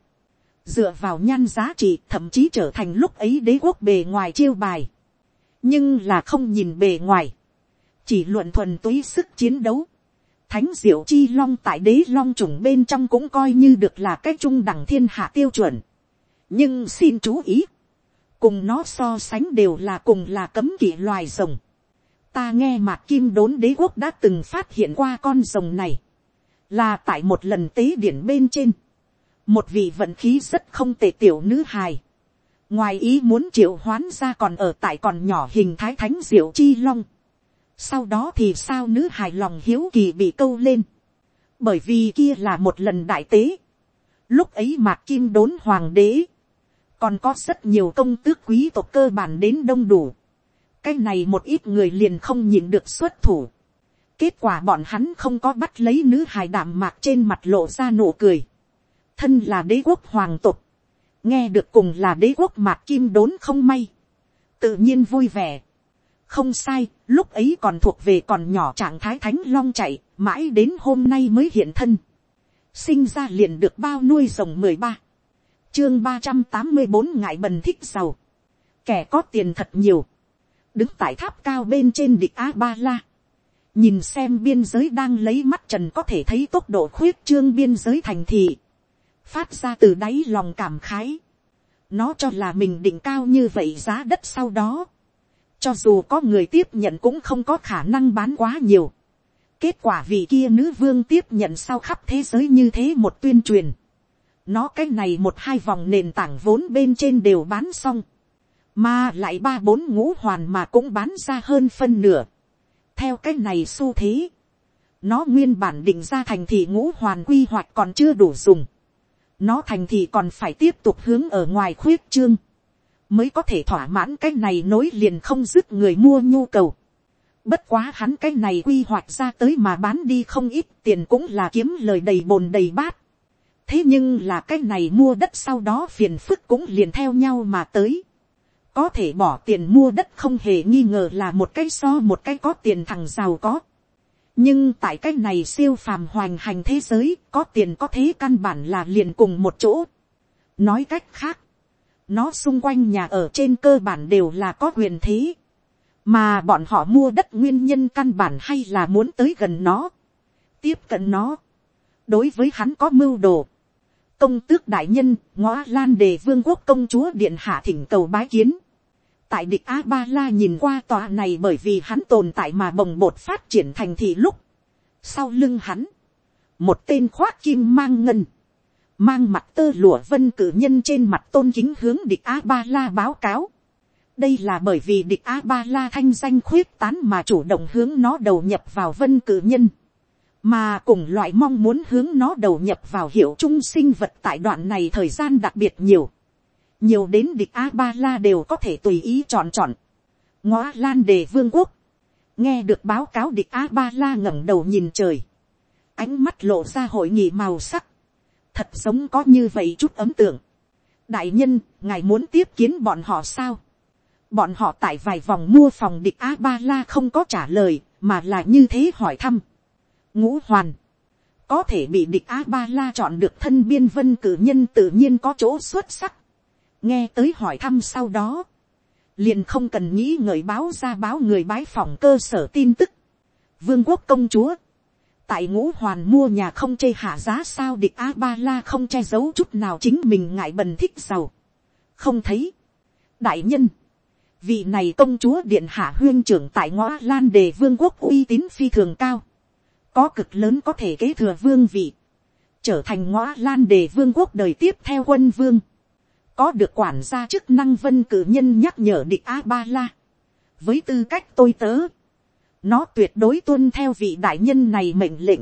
dựa vào nhan giá trị thậm chí trở thành lúc ấy đế quốc bề ngoài chiêu bài, nhưng là không nhìn bề ngoài, chỉ luận thuần túy sức chiến đấu, thánh diệu chi long tại đế long trùng bên trong cũng coi như được là cái trung đẳng thiên hạ tiêu chuẩn, nhưng xin chú ý, cùng nó so sánh đều là cùng là cấm kỵ loài rồng, ta nghe mạc kim đốn đế quốc đã từng phát hiện qua con rồng này, là tại một lần tế điển bên trên, một vị vận khí rất không tệ tiểu nữ hài, ngoài ý muốn triệu hoán ra còn ở tại còn nhỏ hình thái thánh diệu chi long, sau đó thì sao nữ hài lòng hiếu kỳ bị câu lên, bởi vì kia là một lần đại tế, lúc ấy mạc kim đốn hoàng đế, còn có rất nhiều công tước quý tộc cơ bản đến đông đủ, cái này một ít người liền không nhìn được xuất thủ, kết quả bọn hắn không có bắt lấy nữ hài đảm mạc trên mặt lộ ra nụ cười, thân là đế quốc hoàng tục, nghe được cùng là đế quốc mạc kim đốn không may, tự nhiên vui vẻ. không sai, lúc ấy còn thuộc về còn nhỏ trạng thái thánh long chạy, mãi đến hôm nay mới hiện thân. sinh ra liền được bao nuôi rồng mười ba, chương ba trăm tám mươi bốn ngại bần thích giàu, kẻ có tiền thật nhiều, đứng tại tháp cao bên trên địch a ba la, nhìn xem biên giới đang lấy mắt trần có thể thấy tốc độ khuyết trương biên giới thành thị, phát ra từ đáy lòng cảm khái. nó cho là mình định cao như vậy giá đất sau đó. cho dù có người tiếp nhận cũng không có khả năng bán quá nhiều. kết quả vì kia nữ vương tiếp nhận sau khắp thế giới như thế một tuyên truyền nó cái này một hai vòng nền tảng vốn bên trên đều bán xong. mà lại ba bốn ngũ hoàn mà cũng bán ra hơn phân nửa. theo cái này xu thế nó nguyên bản định ra thành thị ngũ hoàn quy hoạch còn chưa đủ dùng nó thành thì còn phải tiếp tục hướng ở ngoài khuyết trương, mới có thể thỏa mãn cái này nối liền không dứt người mua nhu cầu. Bất quá hắn cái này quy hoạch ra tới mà bán đi không ít tiền cũng là kiếm lời đầy bồn đầy bát. Thế nhưng là cái này mua đất sau đó phiền phức cũng liền theo nhau mà tới. Có thể bỏ tiền mua đất không hề nghi ngờ là một cái so một cái có tiền thằng giàu có. Nhưng tại cái này siêu phàm hoành hành thế giới có tiền có thế căn bản là liền cùng một chỗ. Nói cách khác, nó xung quanh nhà ở trên cơ bản đều là có quyền thế mà bọn họ mua đất nguyên nhân căn bản hay là muốn tới gần nó, tiếp cận nó, đối với hắn có mưu đồ, công tước đại nhân, ngõ lan đề vương quốc công chúa điện hạ thỉnh cầu bái kiến, tại địch a ba la nhìn qua tòa này bởi vì hắn tồn tại mà bồng bột phát triển thành thị lúc, sau lưng hắn, một tên khoác kim mang ngân, mang mặt tơ lụa vân cử nhân trên mặt tôn kính hướng địch a ba la báo cáo, đây là bởi vì địch a ba la thanh danh khuyết tán mà chủ động hướng nó đầu nhập vào vân cử nhân mà cùng loại mong muốn hướng nó đầu nhập vào hiệu trung sinh vật tại đoạn này thời gian đặc biệt nhiều. Nhiều đến địch a ba la đều có thể tùy ý chọn chọn. Ngõ lan đề vương quốc. Nghe được báo cáo địch a ba la ngẩng đầu nhìn trời. Ánh mắt lộ ra hội nghị màu sắc. Thật giống có như vậy chút ấm tượng. Đại nhân, ngài muốn tiếp kiến bọn họ sao? Bọn họ tại vài vòng mua phòng địch a ba la không có trả lời, mà là như thế hỏi thăm ngũ hoàn. Có thể bị địch a ba la chọn được thân biên vân cử nhân tự nhiên có chỗ xuất sắc. Nghe tới hỏi thăm sau đó liền không cần nghĩ ngợi báo ra báo người bái phòng cơ sở tin tức. Vương quốc công chúa tại ngũ hoàn mua nhà không chê hạ giá sao địch a ba la không che giấu chút nào chính mình ngại bần thích giàu. Không thấy. Đại nhân vị này công chúa điện hạ huyên trưởng tại ngõ lan đề vương quốc uy tín phi thường cao, có cực lớn có thể kế thừa vương vị, trở thành ngõ lan đề vương quốc đời tiếp theo quân vương, có được quản gia chức năng vân cử nhân nhắc nhở địch a ba la, với tư cách tôi tớ, nó tuyệt đối tuân theo vị đại nhân này mệnh lệnh,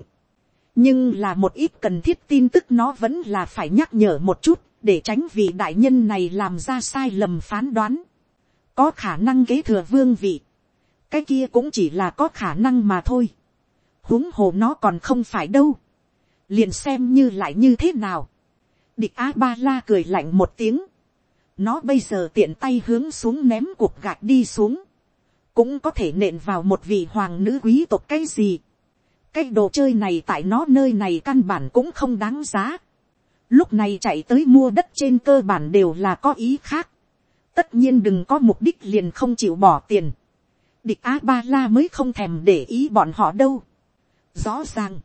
nhưng là một ít cần thiết tin tức nó vẫn là phải nhắc nhở một chút để tránh vị đại nhân này làm ra sai lầm phán đoán. Có khả năng kế thừa vương vị, cái kia cũng chỉ là có khả năng mà thôi, huống hồ nó còn không phải đâu, liền xem như lại như thế nào, địch a ba la cười lạnh một tiếng, nó bây giờ tiện tay hướng xuống ném cuộc gạch đi xuống, cũng có thể nện vào một vị hoàng nữ quý tộc cái gì, cái đồ chơi này tại nó nơi này căn bản cũng không đáng giá, lúc này chạy tới mua đất trên cơ bản đều là có ý khác, tất nhiên đừng có mục đích liền không chịu bỏ tiền. địch a ba la mới không thèm để ý bọn họ đâu rõ ràng,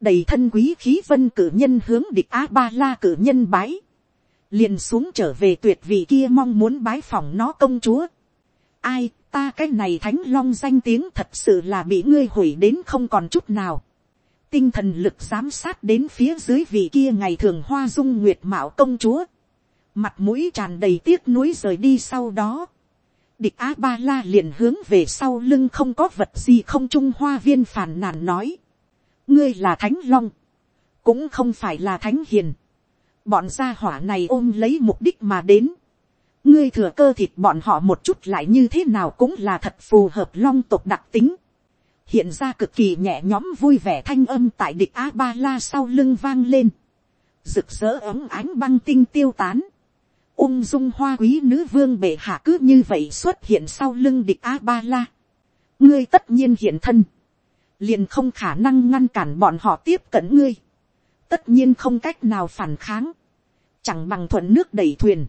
đầy thân quý khí vân cử nhân hướng địch a ba la cử nhân bái, liền xuống trở về tuyệt vị kia mong muốn bái phòng nó công chúa. ai, ta cái này thánh long danh tiếng thật sự là bị ngươi hủy đến không còn chút nào. tinh thần lực giám sát đến phía dưới vị kia ngày thường hoa dung nguyệt mạo công chúa mặt mũi tràn đầy tiếc nuối rời đi sau đó, địch a ba la liền hướng về sau lưng không có vật gì không trung hoa viên phàn nàn nói, ngươi là thánh long, cũng không phải là thánh hiền, bọn gia hỏa này ôm lấy mục đích mà đến, ngươi thừa cơ thịt bọn họ một chút lại như thế nào cũng là thật phù hợp long tục đặc tính, hiện ra cực kỳ nhẹ nhõm vui vẻ thanh âm tại địch a ba la sau lưng vang lên, rực rỡ ấm ánh băng tinh tiêu tán, ung dung hoa quý nữ vương bệ hạ cứ như vậy xuất hiện sau lưng địch a ba la. ngươi tất nhiên hiện thân, liền không khả năng ngăn cản bọn họ tiếp cận ngươi, tất nhiên không cách nào phản kháng, chẳng bằng thuận nước đẩy thuyền,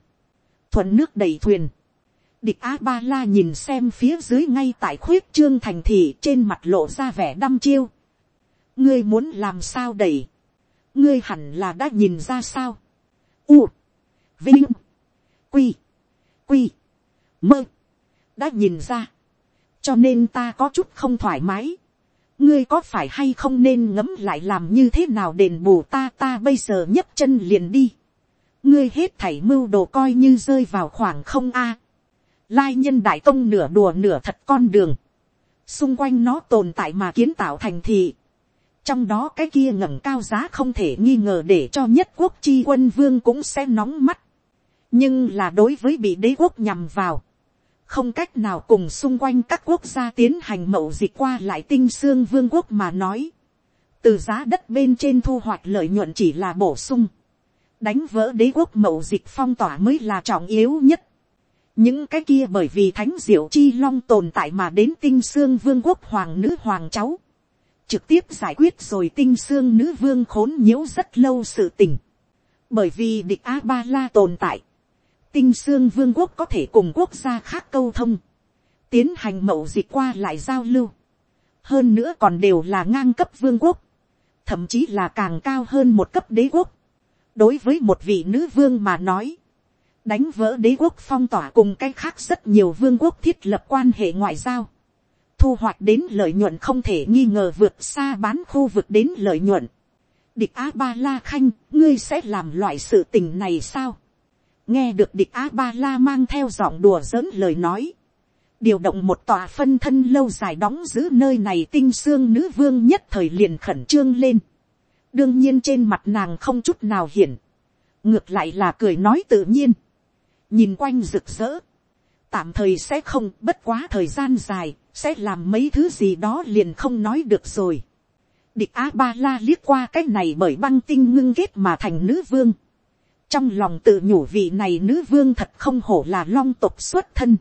thuận nước đẩy thuyền. Địch a ba la nhìn xem phía dưới ngay tại khuyết trương thành thị trên mặt lộ ra vẻ đăm chiêu. ngươi muốn làm sao đẩy, ngươi hẳn là đã nhìn ra sao. U, vinh, quy, quy, mơ, đã nhìn ra, cho nên ta có chút không thoải mái, ngươi có phải hay không nên ngấm lại làm như thế nào đền bù ta? Ta bây giờ nhấc chân liền đi, ngươi hết thảy mưu đồ coi như rơi vào khoảng không a, lai nhân đại công nửa đùa nửa thật con đường, xung quanh nó tồn tại mà kiến tạo thành thị, trong đó cái kia ngẩng cao giá không thể nghi ngờ để cho nhất quốc chi quân vương cũng sẽ nóng mắt nhưng là đối với bị đế quốc nhằm vào, không cách nào cùng xung quanh các quốc gia tiến hành mậu dịch qua lại tinh xương vương quốc mà nói, từ giá đất bên trên thu hoạch lợi nhuận chỉ là bổ sung, đánh vỡ đế quốc mậu dịch phong tỏa mới là trọng yếu nhất. những cái kia bởi vì thánh diệu chi long tồn tại mà đến tinh xương vương quốc hoàng nữ hoàng cháu, trực tiếp giải quyết rồi tinh xương nữ vương khốn nhiễu rất lâu sự tình. bởi vì địch a ba la tồn tại, tinh xương vương quốc có thể cùng quốc gia khác câu thông, tiến hành mậu dịch qua lại giao lưu, hơn nữa còn đều là ngang cấp vương quốc, thậm chí là càng cao hơn một cấp đế quốc. đối với một vị nữ vương mà nói, đánh vỡ đế quốc phong tỏa cùng cái khác rất nhiều vương quốc thiết lập quan hệ ngoại giao, thu hoạch đến lợi nhuận không thể nghi ngờ vượt xa bán khu vực đến lợi nhuận. địch a ba la khanh, ngươi sẽ làm loại sự tình này sao? Nghe được địch a ba la mang theo giọng đùa giỡn lời nói, điều động một tòa phân thân lâu dài đóng giữ nơi này tinh xương nữ vương nhất thời liền khẩn trương lên. đương nhiên trên mặt nàng không chút nào hiển, ngược lại là cười nói tự nhiên, nhìn quanh rực rỡ, tạm thời sẽ không bất quá thời gian dài, sẽ làm mấy thứ gì đó liền không nói được rồi. địch a ba la liếc qua cái này bởi băng tinh ngưng kết mà thành nữ vương trong lòng tự nhủ vị này nữ vương thật không hổ là long tục xuất thân,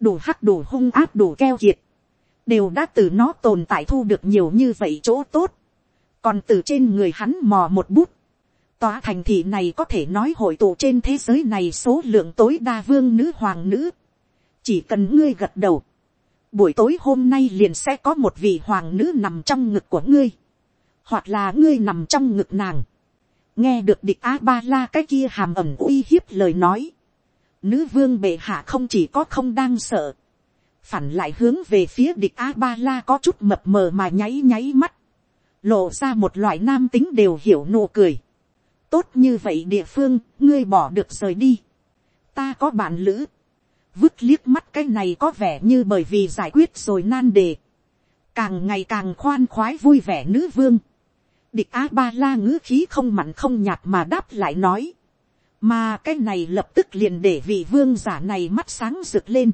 đủ hắc đủ hung áp đủ keo kiệt, đều đã từ nó tồn tại thu được nhiều như vậy chỗ tốt, còn từ trên người hắn mò một bút, tòa thành thị này có thể nói hội tụ trên thế giới này số lượng tối đa vương nữ hoàng nữ, chỉ cần ngươi gật đầu, buổi tối hôm nay liền sẽ có một vị hoàng nữ nằm trong ngực của ngươi, hoặc là ngươi nằm trong ngực nàng, nghe được địch a ba la cái kia hàm ẩm uy hiếp lời nói, nữ vương bệ hạ không chỉ có không đang sợ, phản lại hướng về phía địch a ba la có chút mập mờ mà nháy nháy mắt, lộ ra một loại nam tính đều hiểu nụ cười. tốt như vậy địa phương, ngươi bỏ được rời đi. ta có bạn lữ, vứt liếc mắt cái này có vẻ như bởi vì giải quyết rồi nan đề, càng ngày càng khoan khoái vui vẻ nữ vương. Địch A Ba La ngữ khí không mặn không nhạt mà đáp lại nói. Mà cái này lập tức liền để vị vương giả này mắt sáng rực lên.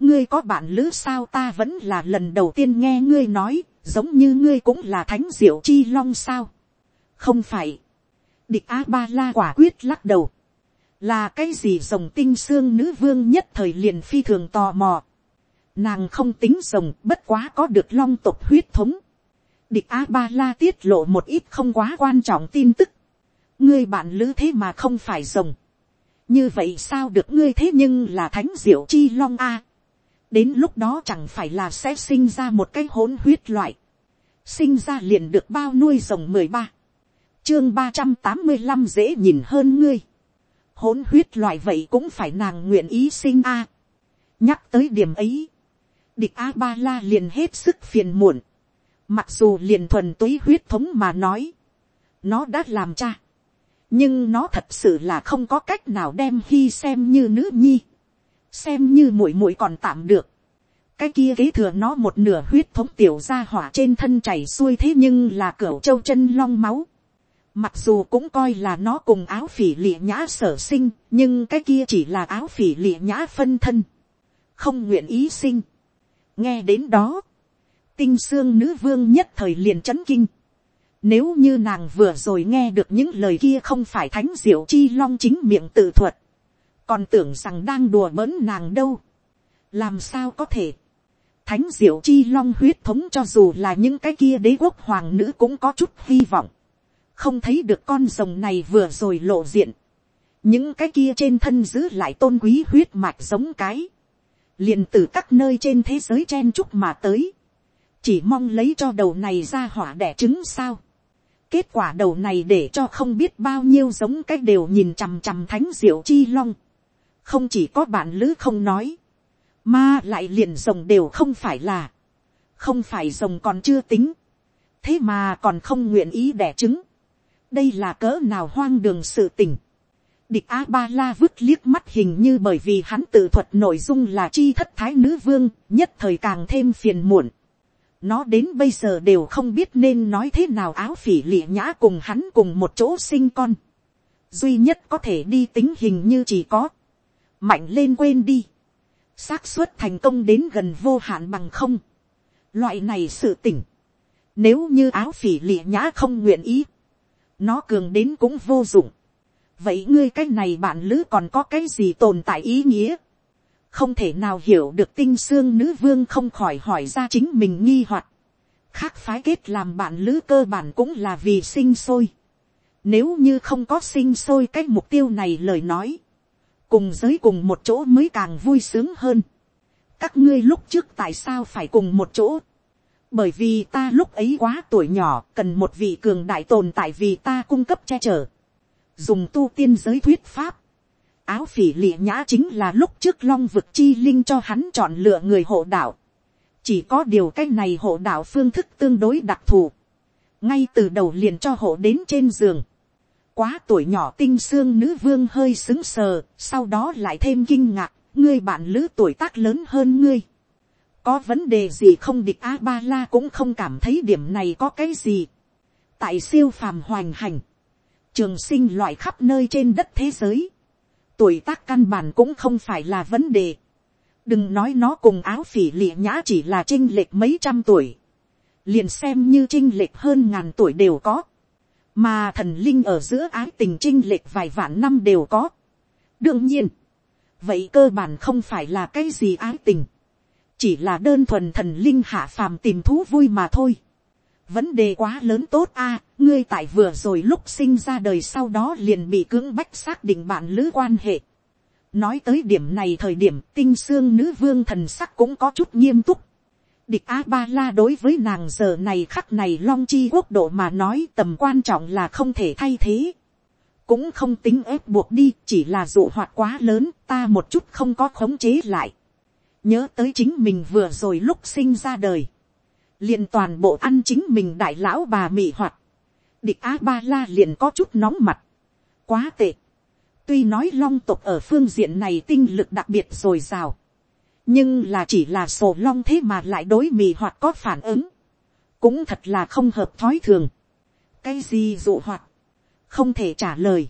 Ngươi có bạn lữ sao ta vẫn là lần đầu tiên nghe ngươi nói, giống như ngươi cũng là thánh diệu chi long sao. Không phải. Địch A Ba La quả quyết lắc đầu. Là cái gì rồng tinh xương nữ vương nhất thời liền phi thường tò mò. Nàng không tính rồng bất quá có được long tộc huyết thống địch a ba la tiết lộ một ít không quá quan trọng tin tức. ngươi bạn lữ thế mà không phải rồng. như vậy sao được ngươi thế nhưng là thánh diệu chi long a. đến lúc đó chẳng phải là sẽ sinh ra một cái hỗn huyết loại. sinh ra liền được bao nuôi rồng mười ba. chương ba trăm tám mươi năm dễ nhìn hơn ngươi. hỗn huyết loại vậy cũng phải nàng nguyện ý sinh a. nhắc tới điểm ấy. địch a ba la liền hết sức phiền muộn Mặc dù liền thuần túy huyết thống mà nói. Nó đã làm cha. Nhưng nó thật sự là không có cách nào đem hy xem như nữ nhi. Xem như muội muội còn tạm được. Cái kia kế thừa nó một nửa huyết thống tiểu ra hỏa trên thân chảy xuôi thế nhưng là cửa châu chân long máu. Mặc dù cũng coi là nó cùng áo phỉ lịa nhã sở sinh, nhưng cái kia chỉ là áo phỉ lịa nhã phân thân. Không nguyện ý sinh. Nghe đến đó, tinh xương nữ vương nhất thời liền c h ấ n kinh. Nếu như nàng vừa rồi nghe được những lời kia không phải thánh diệu chi long chính miệng tự thuật. Còn tưởng rằng đang đùa bỡn nàng đâu. Làm sao có thể. Thánh diệu chi long huyết thống cho dù là những cái kia đế quốc hoàng nữ cũng có chút hy vọng. Không thấy được con rồng này vừa rồi lộ diện. Những cái kia trên thân giữ lại tôn quý huyết mạch giống cái. liền từ các nơi trên thế giới chen chúc mà tới chỉ mong lấy cho đầu này ra hỏa đẻ trứng sao. kết quả đầu này để cho không biết bao nhiêu giống cái đều nhìn chằm chằm thánh diệu chi long. không chỉ có bạn lữ không nói, mà lại liền rồng đều không phải là, không phải rồng còn chưa tính, thế mà còn không nguyện ý đẻ trứng. đây là cỡ nào hoang đường sự tình. địch a ba la vứt liếc mắt hình như bởi vì hắn tự thuật nội dung là chi thất thái nữ vương nhất thời càng thêm phiền muộn nó đến bây giờ đều không biết nên nói thế nào áo phỉ lịa nhã cùng hắn cùng một chỗ sinh con. duy nhất có thể đi tính hình như chỉ có, mạnh lên quên đi. xác suất thành công đến gần vô hạn bằng không. Loại này sự tỉnh, nếu như áo phỉ lịa nhã không nguyện ý, nó cường đến cũng vô dụng. vậy ngươi cái này bạn lữ còn có cái gì tồn tại ý nghĩa không thể nào hiểu được tinh xương nữ vương không khỏi hỏi ra chính mình nghi hoặc. khác phái kết làm bạn lữ cơ bản cũng là vì sinh sôi. nếu như không có sinh sôi cái mục tiêu này lời nói, cùng giới cùng một chỗ mới càng vui sướng hơn. các ngươi lúc trước tại sao phải cùng một chỗ bởi vì ta lúc ấy quá tuổi nhỏ cần một vị cường đại tồn tại vì ta cung cấp che chở dùng tu tiên giới thuyết pháp áo phỉ lịa nhã chính là lúc trước long vực chi linh cho hắn chọn lựa người hộ đạo. Chỉ có điều cái này hộ đạo phương thức tương đối đặc thù. Ngay từ đầu liền cho hộ đến trên giường. Quá tuổi nhỏ tinh xương nữ vương hơi xứng sờ sau đó lại thêm kinh ngạc ngươi bạn lữ tuổi tác lớn hơn ngươi. Có vấn đề gì không địch a ba la cũng không cảm thấy điểm này có cái gì. tại siêu phàm hoành hành, trường sinh loại khắp nơi trên đất thế giới, tuổi tác căn bản cũng không phải là vấn đề. đừng nói nó cùng áo phỉ lịa nhã chỉ là chinh lệch mấy trăm tuổi, liền xem như chinh lệch hơn ngàn tuổi đều có, mà thần linh ở giữa ái tình chinh lệch vài vạn năm đều có. đương nhiên, vậy cơ bản không phải là cái gì ái tình, chỉ là đơn thuần thần linh hạ phàm tìm thú vui mà thôi vấn đề quá lớn tốt a, ngươi tại vừa rồi lúc sinh ra đời sau đó liền bị cưỡng bách xác định bạn lữ quan hệ. nói tới điểm này thời điểm tinh xương nữ vương thần sắc cũng có chút nghiêm túc. địch a ba la đối với nàng giờ này khắc này long chi quốc độ mà nói tầm quan trọng là không thể thay thế cũng không tính ép buộc đi, chỉ là dụ hoạt quá lớn, ta một chút không có khống chế lại nhớ tới chính mình vừa rồi lúc sinh ra đời, liền toàn bộ ăn chính mình đại lão bà mị hoạt, địch a ba la liền có chút nóng mặt, quá tệ, tuy nói long tục ở phương diện này tinh lực đặc biệt rồi rào, nhưng là chỉ là sổ long thế mà lại đối mì hoạt có phản ứng, cũng thật là không hợp thói thường, cái gì dụ hoạt, không thể trả lời,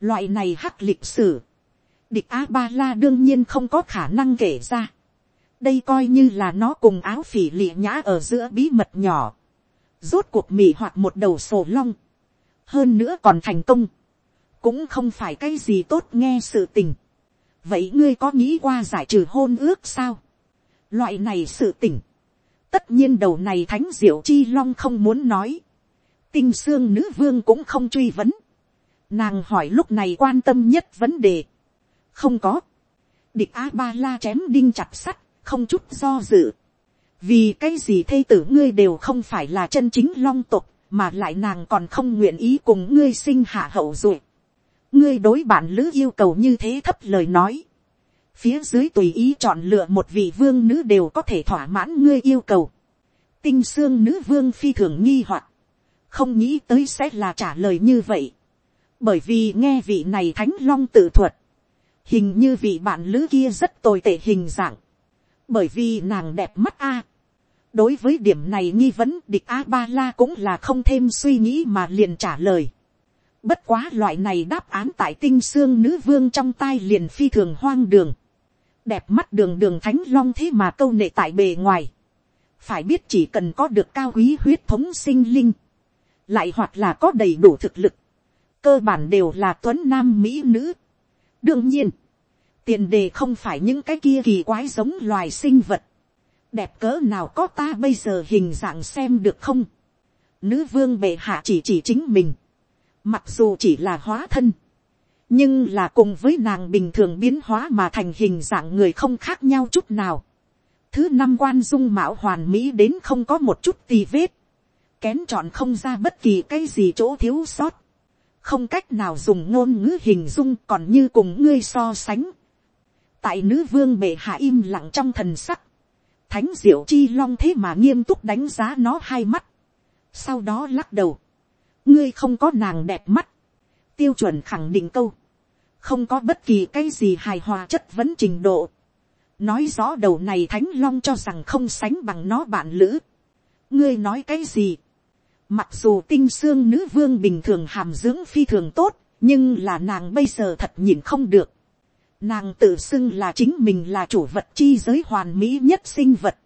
loại này hắc lịch sử, địch a ba la đương nhiên không có khả năng kể ra đây coi như là nó cùng áo phỉ lịa nhã ở giữa bí mật nhỏ. rốt cuộc mỉ hoặc một đầu sổ long. hơn nữa còn thành công. cũng không phải cái gì tốt nghe sự tình. vậy ngươi có nghĩ qua giải trừ hôn ước sao. loại này sự tình. tất nhiên đầu này thánh diệu chi long không muốn nói. tinh xương nữ vương cũng không truy vấn. nàng hỏi lúc này quan tâm nhất vấn đề không có. địch a ba la chém đinh chặt sắt, không chút do dự. vì cái gì thây tử ngươi đều không phải là chân chính long tục, mà lại nàng còn không nguyện ý cùng ngươi sinh hạ hậu duệ. ngươi đối bản lữ yêu cầu như thế thấp lời nói. phía dưới tùy ý chọn lựa một vị vương nữ đều có thể thỏa mãn ngươi yêu cầu. tinh xương nữ vương phi thường nghi hoặc, không nghĩ tới sẽ là trả lời như vậy. bởi vì nghe vị này thánh long tự thuật, hình như vị bạn lữ kia rất tồi tệ hình dạng, bởi vì nàng đẹp mắt a. đối với điểm này nghi vấn địch a ba la cũng là không thêm suy nghĩ mà liền trả lời. bất quá loại này đáp án tại tinh xương nữ vương trong tai liền phi thường hoang đường. đẹp mắt đường đường thánh long thế mà câu nệ tại bề ngoài. phải biết chỉ cần có được cao quý huyết thống sinh linh, lại hoặc là có đầy đủ thực lực, cơ bản đều là tuấn nam mỹ nữ đương nhiên, tiền đề không phải những cái kia kỳ quái giống loài sinh vật, đẹp cỡ nào có ta bây giờ hình dạng xem được không. Nữ vương bệ hạ chỉ chỉ chính mình, mặc dù chỉ là hóa thân, nhưng là cùng với nàng bình thường biến hóa mà thành hình dạng người không khác nhau chút nào. Thứ năm quan dung mạo hoàn mỹ đến không có một chút tì vết, kén chọn không ra bất kỳ cái gì chỗ thiếu sót không cách nào dùng ngôn ngữ hình dung còn như cùng ngươi so sánh tại nữ vương bệ hạ im lặng trong thần sắc, thánh diệu chi long thế mà nghiêm túc đánh giá nó hai mắt, sau đó lắc đầu, ngươi không có nàng đẹp mắt, tiêu chuẩn khẳng định câu, không có bất kỳ cái gì hài hòa chất vấn trình độ, nói rõ đầu này thánh long cho rằng không sánh bằng nó bạn lữ, ngươi nói cái gì, Mặc dù tinh xương nữ vương bình thường hàm dưỡng phi thường tốt, nhưng là nàng bây giờ thật nhìn không được. Nàng tự xưng là chính mình là chủ vật chi giới hoàn mỹ nhất sinh vật.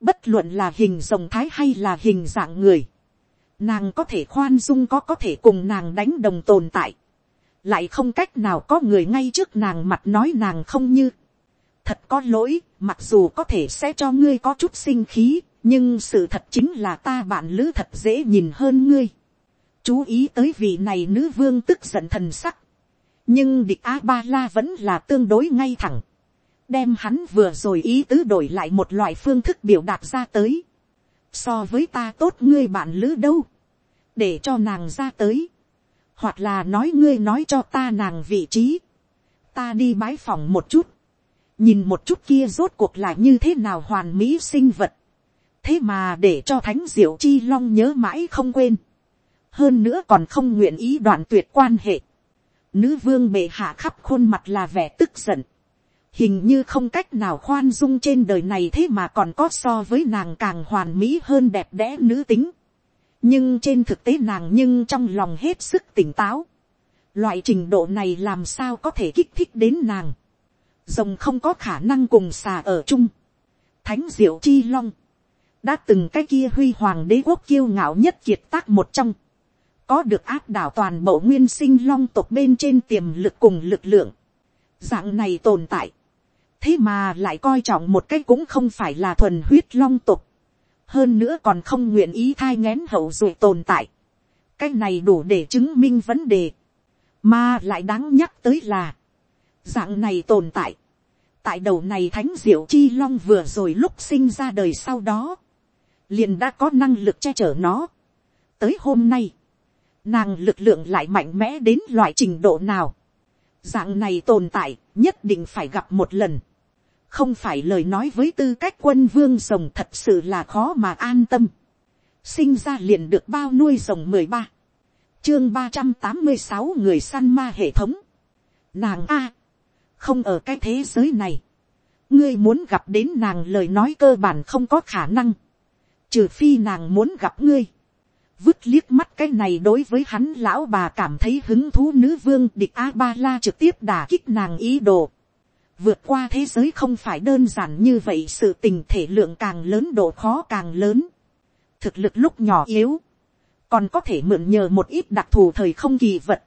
Bất luận là hình rồng thái hay là hình dạng người. Nàng có thể khoan dung có có thể cùng nàng đánh đồng tồn tại. Lại không cách nào có người ngay trước nàng mặt nói nàng không như. Thật có lỗi, mặc dù có thể sẽ cho ngươi có chút sinh khí, nhưng sự thật chính là ta bạn lữ thật dễ nhìn hơn ngươi. Chú ý tới vị này nữ vương tức giận thần sắc nhưng địch a ba la vẫn là tương đối ngay thẳng, đem hắn vừa rồi ý tứ đổi lại một loại phương thức biểu đạt ra tới, so với ta tốt ngươi bạn lữ đâu, để cho nàng ra tới, hoặc là nói ngươi nói cho ta nàng vị trí, ta đi bái phòng một chút, nhìn một chút kia rốt cuộc là như thế nào hoàn mỹ sinh vật, thế mà để cho thánh diệu chi long nhớ mãi không quên, hơn nữa còn không nguyện ý đoạn tuyệt quan hệ, Nữ vương bệ hạ khắp khuôn mặt là vẻ tức giận. Hình như không cách nào khoan dung trên đời này thế mà còn có so với nàng càng hoàn mỹ hơn đẹp đẽ nữ tính. Nhưng trên thực tế nàng nhưng trong lòng hết sức tỉnh táo. Loại trình độ này làm sao có thể kích thích đến nàng. Rồng không có khả năng cùng xà ở chung. Thánh diệu chi long. Đã từng cái kia huy hoàng đế quốc kiêu ngạo nhất kiệt tác một trong có được áp đảo toàn bộ nguyên sinh long tộc bên trên tiềm lực cùng lực lượng. Dạng này tồn tại. Thế mà lại coi trọng một cái cũng không phải là thuần huyết long tộc. Hơn nữa còn không nguyện ý thai ngén hậu duệ tồn tại. Cái này đủ để chứng minh vấn đề. Mà lại đáng nhắc tới là. Dạng này tồn tại. Tại đầu này thánh diệu chi long vừa rồi lúc sinh ra đời sau đó. Liền đã có năng lực che chở nó. Tới hôm nay nàng lực lượng lại mạnh mẽ đến loại trình độ nào. dạng này tồn tại, nhất định phải gặp một lần. không phải lời nói với tư cách quân vương rồng thật sự là khó mà an tâm. sinh ra liền được bao nuôi rồng mười ba, chương ba trăm tám mươi sáu người săn ma hệ thống. nàng a, không ở cái thế giới này. ngươi muốn gặp đến nàng lời nói cơ bản không có khả năng. trừ phi nàng muốn gặp ngươi vứt liếc mắt cái này đối với hắn lão bà cảm thấy hứng thú nữ vương địch a ba la trực tiếp đả kích nàng ý đồ. vượt qua thế giới không phải đơn giản như vậy sự tình thể lượng càng lớn độ khó càng lớn. thực lực lúc nhỏ yếu, còn có thể mượn nhờ một ít đặc thù thời không kỳ vật.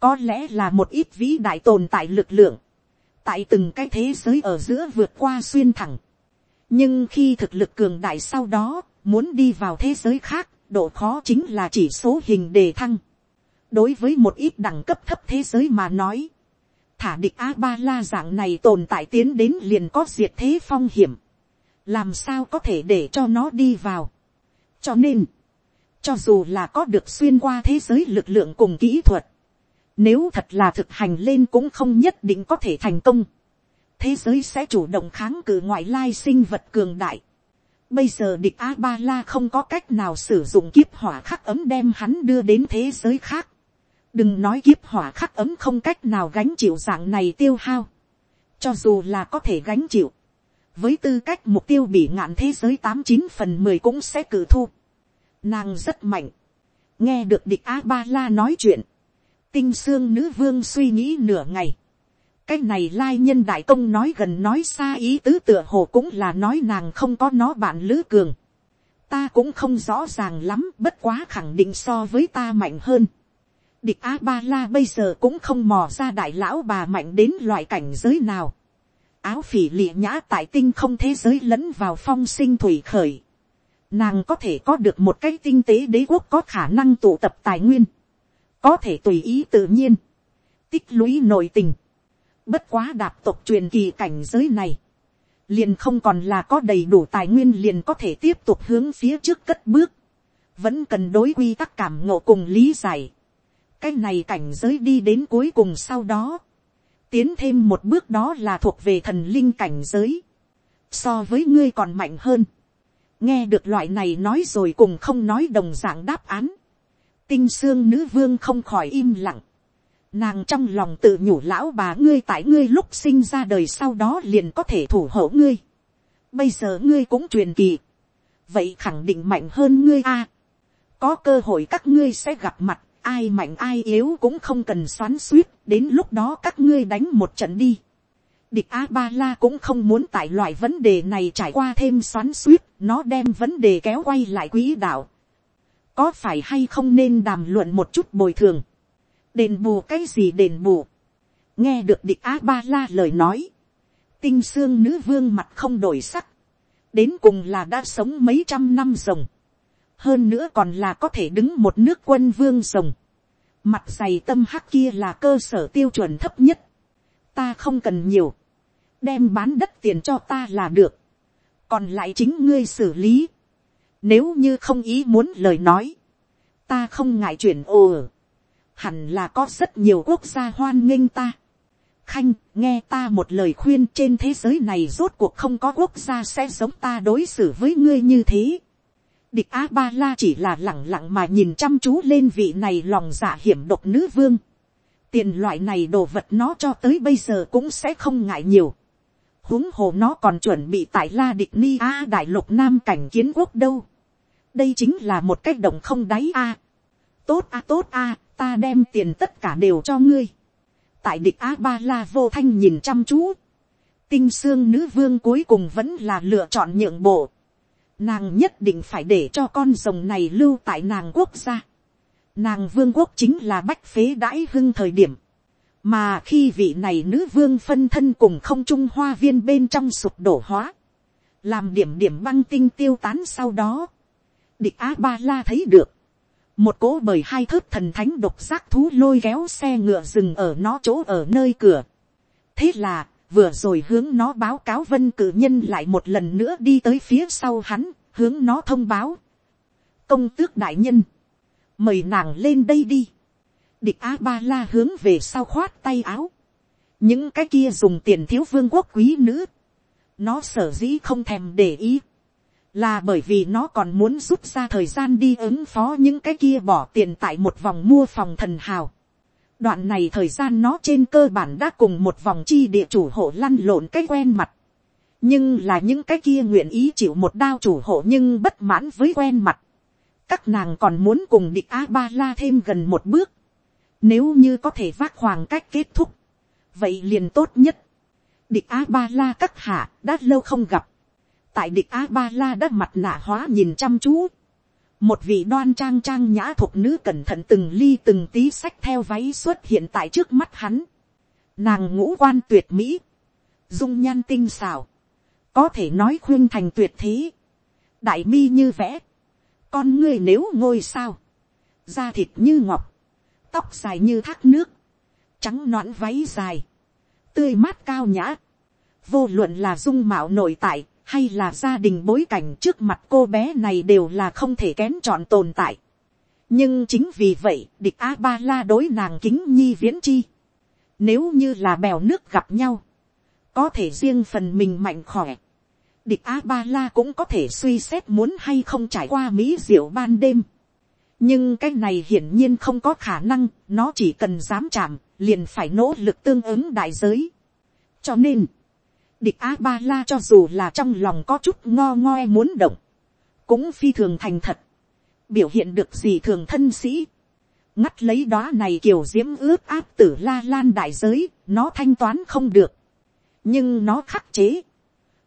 có lẽ là một ít vĩ đại tồn tại lực lượng. tại từng cái thế giới ở giữa vượt qua xuyên thẳng. nhưng khi thực lực cường đại sau đó, muốn đi vào thế giới khác, độ khó chính là chỉ số hình đề thăng. đối với một ít đẳng cấp thấp thế giới mà nói, thả địch a ba la dạng này tồn tại tiến đến liền có diệt thế phong hiểm, làm sao có thể để cho nó đi vào. cho nên, cho dù là có được xuyên qua thế giới lực lượng cùng kỹ thuật, nếu thật là thực hành lên cũng không nhất định có thể thành công. Thế giới sẽ chủ động kháng cự ngoại lai sinh vật cường đại. Bây giờ địch A-ba-la không có cách nào sử dụng kiếp hỏa khắc ấm đem hắn đưa đến thế giới khác. Đừng nói kiếp hỏa khắc ấm không cách nào gánh chịu dạng này tiêu hao. Cho dù là có thể gánh chịu. Với tư cách mục tiêu bị ngạn thế giới tám chín phần mười cũng sẽ cử thu. Nàng rất mạnh. Nghe được địch A-ba-la nói chuyện. Tinh xương nữ vương suy nghĩ nửa ngày cái này lai nhân đại công nói gần nói xa ý tứ tựa hồ cũng là nói nàng không có nó bạn lữ cường. ta cũng không rõ ràng lắm, bất quá khẳng định so với ta mạnh hơn. địch a ba la bây giờ cũng không mò ra đại lão bà mạnh đến loại cảnh giới nào. áo phỉ lịa nhã tại tinh không thế giới lẫn vào phong sinh thủy khởi. nàng có thể có được một cái tinh tế đế quốc có khả năng tụ tập tài nguyên. có thể tùy ý tự nhiên. tích lũy nội tình Bất quá đạp tộc truyền kỳ cảnh giới này. Liền không còn là có đầy đủ tài nguyên liền có thể tiếp tục hướng phía trước cất bước. Vẫn cần đối quy tắc cảm ngộ cùng lý giải. Cái này cảnh giới đi đến cuối cùng sau đó. Tiến thêm một bước đó là thuộc về thần linh cảnh giới. So với ngươi còn mạnh hơn. Nghe được loại này nói rồi cùng không nói đồng dạng đáp án. Tinh xương nữ vương không khỏi im lặng Nàng trong lòng tự nhủ lão bà ngươi tại ngươi lúc sinh ra đời sau đó liền có thể thủ hộ ngươi. Bây giờ ngươi cũng truyền kỳ. Vậy khẳng định mạnh hơn ngươi a. Có cơ hội các ngươi sẽ gặp mặt, ai mạnh ai yếu cũng không cần xoắn suýt, đến lúc đó các ngươi đánh một trận đi. Địch A-ba-la cũng không muốn tại loại vấn đề này trải qua thêm xoắn suýt, nó đem vấn đề kéo quay lại quỹ đạo. Có phải hay không nên đàm luận một chút bồi thường? Đền bù cái gì đền bù? Nghe được địch A-ba-la lời nói. Tinh xương nữ vương mặt không đổi sắc. Đến cùng là đã sống mấy trăm năm rồng. Hơn nữa còn là có thể đứng một nước quân vương rồng. Mặt dày tâm hắc kia là cơ sở tiêu chuẩn thấp nhất. Ta không cần nhiều đem bán đất tiền cho ta là được, còn lại chính ngươi xử lý, nếu như không ý muốn lời nói, ta không ngại chuyển ồ hẳn là có rất nhiều quốc gia hoan nghênh ta. Khanh, nghe ta một lời khuyên trên thế giới này rốt cuộc không có quốc gia sẽ giống ta đối xử với ngươi như thế. Địch A-ba-la chỉ là lẳng lặng mà nhìn chăm chú lên vị này lòng dạ hiểm độc nữ vương. Tiền loại này đồ vật nó cho tới bây giờ cũng sẽ không ngại nhiều huống hồ nó còn chuẩn bị tại la địch ni a đại lục nam cảnh kiến quốc đâu. đây chính là một cách động không đáy a. tốt a tốt a, ta đem tiền tất cả đều cho ngươi. tại địch a ba la vô thanh nhìn chăm chú. tinh xương nữ vương cuối cùng vẫn là lựa chọn nhượng bộ. nàng nhất định phải để cho con rồng này lưu tại nàng quốc gia. nàng vương quốc chính là bách phế đãi hưng thời điểm mà khi vị này nữ vương phân thân cùng không trung hoa viên bên trong sụp đổ hóa, làm điểm điểm băng tinh tiêu tán sau đó, địch a ba la thấy được, một cố bởi hai thớt thần thánh độc giác thú lôi kéo xe ngựa rừng ở nó chỗ ở nơi cửa. thế là, vừa rồi hướng nó báo cáo vân cử nhân lại một lần nữa đi tới phía sau hắn, hướng nó thông báo. công tước đại nhân, mời nàng lên đây đi địch a ba la hướng về sau khoát tay áo. những cái kia dùng tiền thiếu vương quốc quý nữ. nó sở dĩ không thèm để ý là bởi vì nó còn muốn rút ra thời gian đi ứng phó những cái kia bỏ tiền tại một vòng mua phòng thần hào. đoạn này thời gian nó trên cơ bản đã cùng một vòng chi địa chủ hộ lăn lộn cái quen mặt. nhưng là những cái kia nguyện ý chịu một đao chủ hộ nhưng bất mãn với quen mặt các nàng còn muốn cùng địch a ba la thêm gần một bước. Nếu như có thể vác hoàng cách kết thúc. Vậy liền tốt nhất. Địch A-ba-la các hạ đã lâu không gặp. Tại địch A-ba-la đã mặt nạ hóa nhìn chăm chú. Một vị đoan trang trang nhã thuộc nữ cẩn thận từng ly từng tí sách theo váy xuất hiện tại trước mắt hắn. Nàng ngũ quan tuyệt mỹ. Dung nhan tinh xào. Có thể nói khuyên thành tuyệt thế. Đại mi như vẽ. Con ngươi nếu ngôi sao. Da thịt như ngọc tóc dài như thác nước, trắng nõn váy dài, tươi mát cao nhã, vô luận là dung mạo nội tại, hay là gia đình bối cảnh trước mặt cô bé này đều là không thể kén chọn tồn tại. nhưng chính vì vậy, địch a ba la đối nàng kính nhi viễn chi. nếu như là bèo nước gặp nhau, có thể riêng phần mình mạnh khỏe. địch a ba la cũng có thể suy xét muốn hay không trải qua mỹ diệu ban đêm nhưng cái này hiển nhiên không có khả năng, nó chỉ cần dám chạm, liền phải nỗ lực tương ứng đại giới. cho nên, địch a ba la cho dù là trong lòng có chút ngo ngoe muốn động, cũng phi thường thành thật, biểu hiện được gì thường thân sĩ, ngắt lấy đó này kiểu diễm ướt áp tử la lan đại giới, nó thanh toán không được, nhưng nó khắc chế,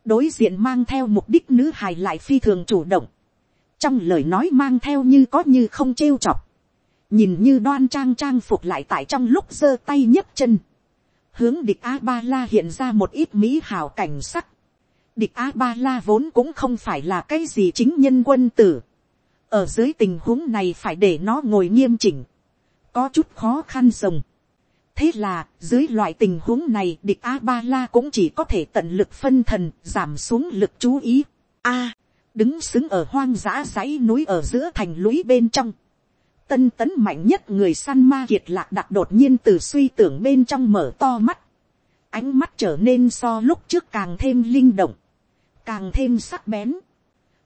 đối diện mang theo mục đích nữ hài lại phi thường chủ động, trong lời nói mang theo như có như không trêu chọc, nhìn như đoan trang trang phục lại tại trong lúc giơ tay nhấc chân, hướng địch a ba la hiện ra một ít mỹ hào cảnh sắc, địch a ba la vốn cũng không phải là cái gì chính nhân quân tử, ở dưới tình huống này phải để nó ngồi nghiêm chỉnh, có chút khó khăn rồng. thế là, dưới loại tình huống này địch a ba la cũng chỉ có thể tận lực phân thần, giảm xuống lực chú ý. a, đứng xứng ở hoang dã dãy núi ở giữa thành lũy bên trong. Tân tấn mạnh nhất người săn ma kiệt lạc đặt đột nhiên từ suy tưởng bên trong mở to mắt. Ánh mắt trở nên so lúc trước càng thêm linh động. Càng thêm sắc bén.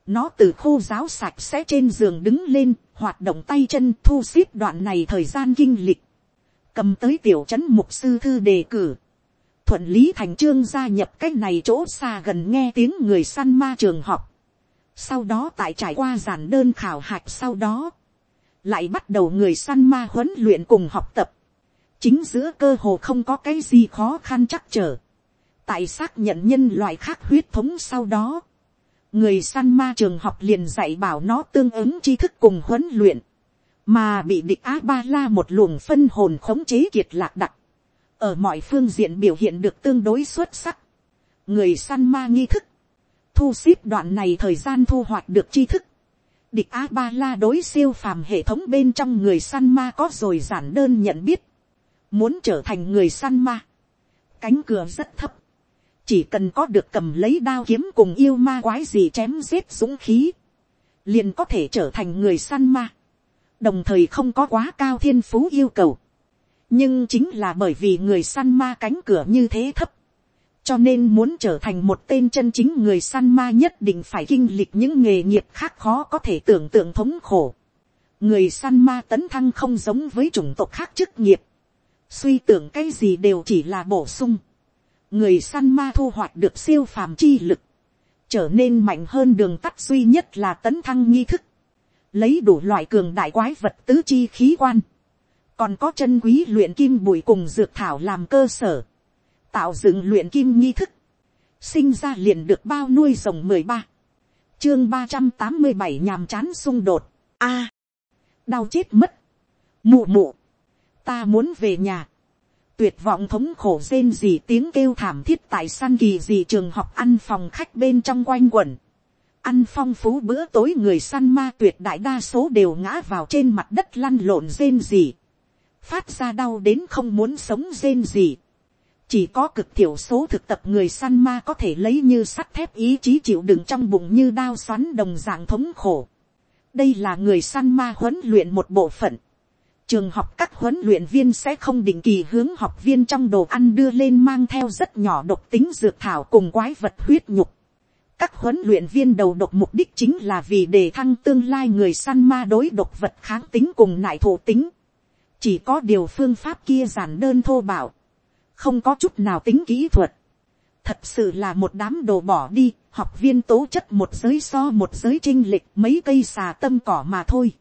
Nó từ khô giáo sạch sẽ trên giường đứng lên, hoạt động tay chân thu xếp đoạn này thời gian kinh lịch. Cầm tới tiểu trấn mục sư thư đề cử. Thuận lý thành trương gia nhập cách này chỗ xa gần nghe tiếng người săn ma trường học sau đó tại trải qua giản đơn khảo hạch sau đó, lại bắt đầu người săn ma huấn luyện cùng học tập. Chính giữa cơ hồ không có cái gì khó khăn chắc trở. tại xác nhận nhân loại khác huyết thống sau đó, người săn ma trường học liền dạy bảo nó tương ứng tri thức cùng huấn luyện, mà bị địch á ba la một luồng phân hồn khống chế kiệt lạc đặc, ở mọi phương diện biểu hiện được tương đối xuất sắc, người săn ma nghi thức, thu xếp đoạn này thời gian thu hoạch được tri thức, địch a ba la đối siêu phàm hệ thống bên trong người săn ma có rồi giản đơn nhận biết, muốn trở thành người săn ma, cánh cửa rất thấp, chỉ cần có được cầm lấy đao kiếm cùng yêu ma quái gì chém giết dũng khí, liền có thể trở thành người săn ma, đồng thời không có quá cao thiên phú yêu cầu, nhưng chính là bởi vì người săn ma cánh cửa như thế thấp, cho nên muốn trở thành một tên chân chính người săn ma nhất định phải kinh lịch những nghề nghiệp khác khó có thể tưởng tượng thống khổ. người săn ma tấn thăng không giống với chủng tộc khác chức nghiệp, suy tưởng cái gì đều chỉ là bổ sung. người săn ma thu hoạch được siêu phàm chi lực, trở nên mạnh hơn đường tắt duy nhất là tấn thăng nghi thức, lấy đủ loại cường đại quái vật tứ chi khí quan, còn có chân quý luyện kim bụi cùng dược thảo làm cơ sở, tạo dựng luyện kim nghi thức, sinh ra liền được bao nuôi rồng mười ba, chương ba trăm tám mươi bảy nhàm chán xung đột, a, à. đau chết mất, mụ mụ, ta muốn về nhà, tuyệt vọng thống khổ rên gì tiếng kêu thảm thiết tại san kỳ gì trường học ăn phòng khách bên trong quanh quẩn, ăn phong phú bữa tối người săn ma tuyệt đại đa số đều ngã vào trên mặt đất lăn lộn rên gì, phát ra đau đến không muốn sống rên gì, chỉ có cực thiểu số thực tập người săn ma có thể lấy như sắt thép ý chí chịu đựng trong bụng như đao xoắn đồng dạng thống khổ. đây là người săn ma huấn luyện một bộ phận. trường học các huấn luyện viên sẽ không định kỳ hướng học viên trong đồ ăn đưa lên mang theo rất nhỏ độc tính dược thảo cùng quái vật huyết nhục. các huấn luyện viên đầu độc mục đích chính là vì đề thăng tương lai người săn ma đối độc vật kháng tính cùng nại thổ tính. chỉ có điều phương pháp kia giản đơn thô bảo không có chút nào tính kỹ thuật, thật sự là một đám đồ bỏ đi, học viên tố chất một giới so một giới trinh lịch mấy cây xà tâm cỏ mà thôi.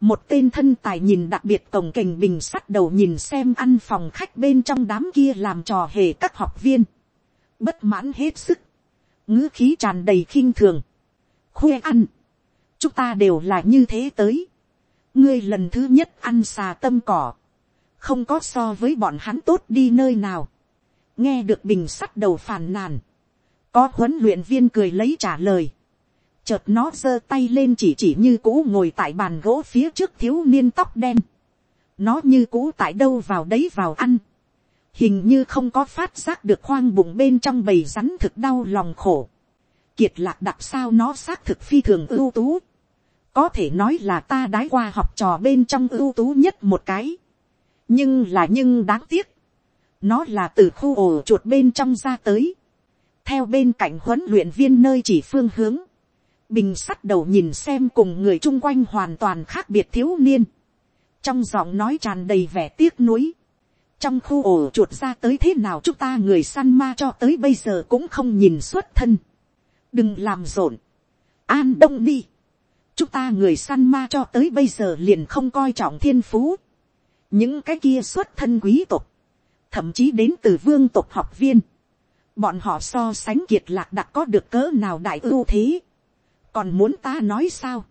một tên thân tài nhìn đặc biệt cổng kềnh bình sắt đầu nhìn xem ăn phòng khách bên trong đám kia làm trò hề các học viên. bất mãn hết sức, ngữ khí tràn đầy khinh thường, khuê ăn, chúng ta đều là như thế tới. ngươi lần thứ nhất ăn xà tâm cỏ, không có so với bọn hắn tốt đi nơi nào. nghe được bình sắt đầu phàn nàn, có huấn luyện viên cười lấy trả lời. chợt nó giơ tay lên chỉ chỉ như cũ ngồi tại bàn gỗ phía trước thiếu niên tóc đen. nó như cũ tại đâu vào đấy vào ăn. hình như không có phát giác được khoang bụng bên trong bầy rắn thực đau lòng khổ. kiệt lạc đặc sao nó xác thực phi thường ưu tú. có thể nói là ta đái qua học trò bên trong ưu tú nhất một cái nhưng là nhưng đáng tiếc, nó là từ khu ổ chuột bên trong ra tới, theo bên cạnh huấn luyện viên nơi chỉ phương hướng, bình sắt đầu nhìn xem cùng người chung quanh hoàn toàn khác biệt thiếu niên, trong giọng nói tràn đầy vẻ tiếc nuối, trong khu ổ chuột ra tới thế nào chúng ta người săn ma cho tới bây giờ cũng không nhìn xuất thân, đừng làm rộn, an đông đi, chúng ta người săn ma cho tới bây giờ liền không coi trọng thiên phú, những cái kia xuất thân quý tộc, thậm chí đến từ vương tộc học viên, bọn họ so sánh kiệt lạc đặc có được cỡ nào đại ưu thế, còn muốn ta nói sao,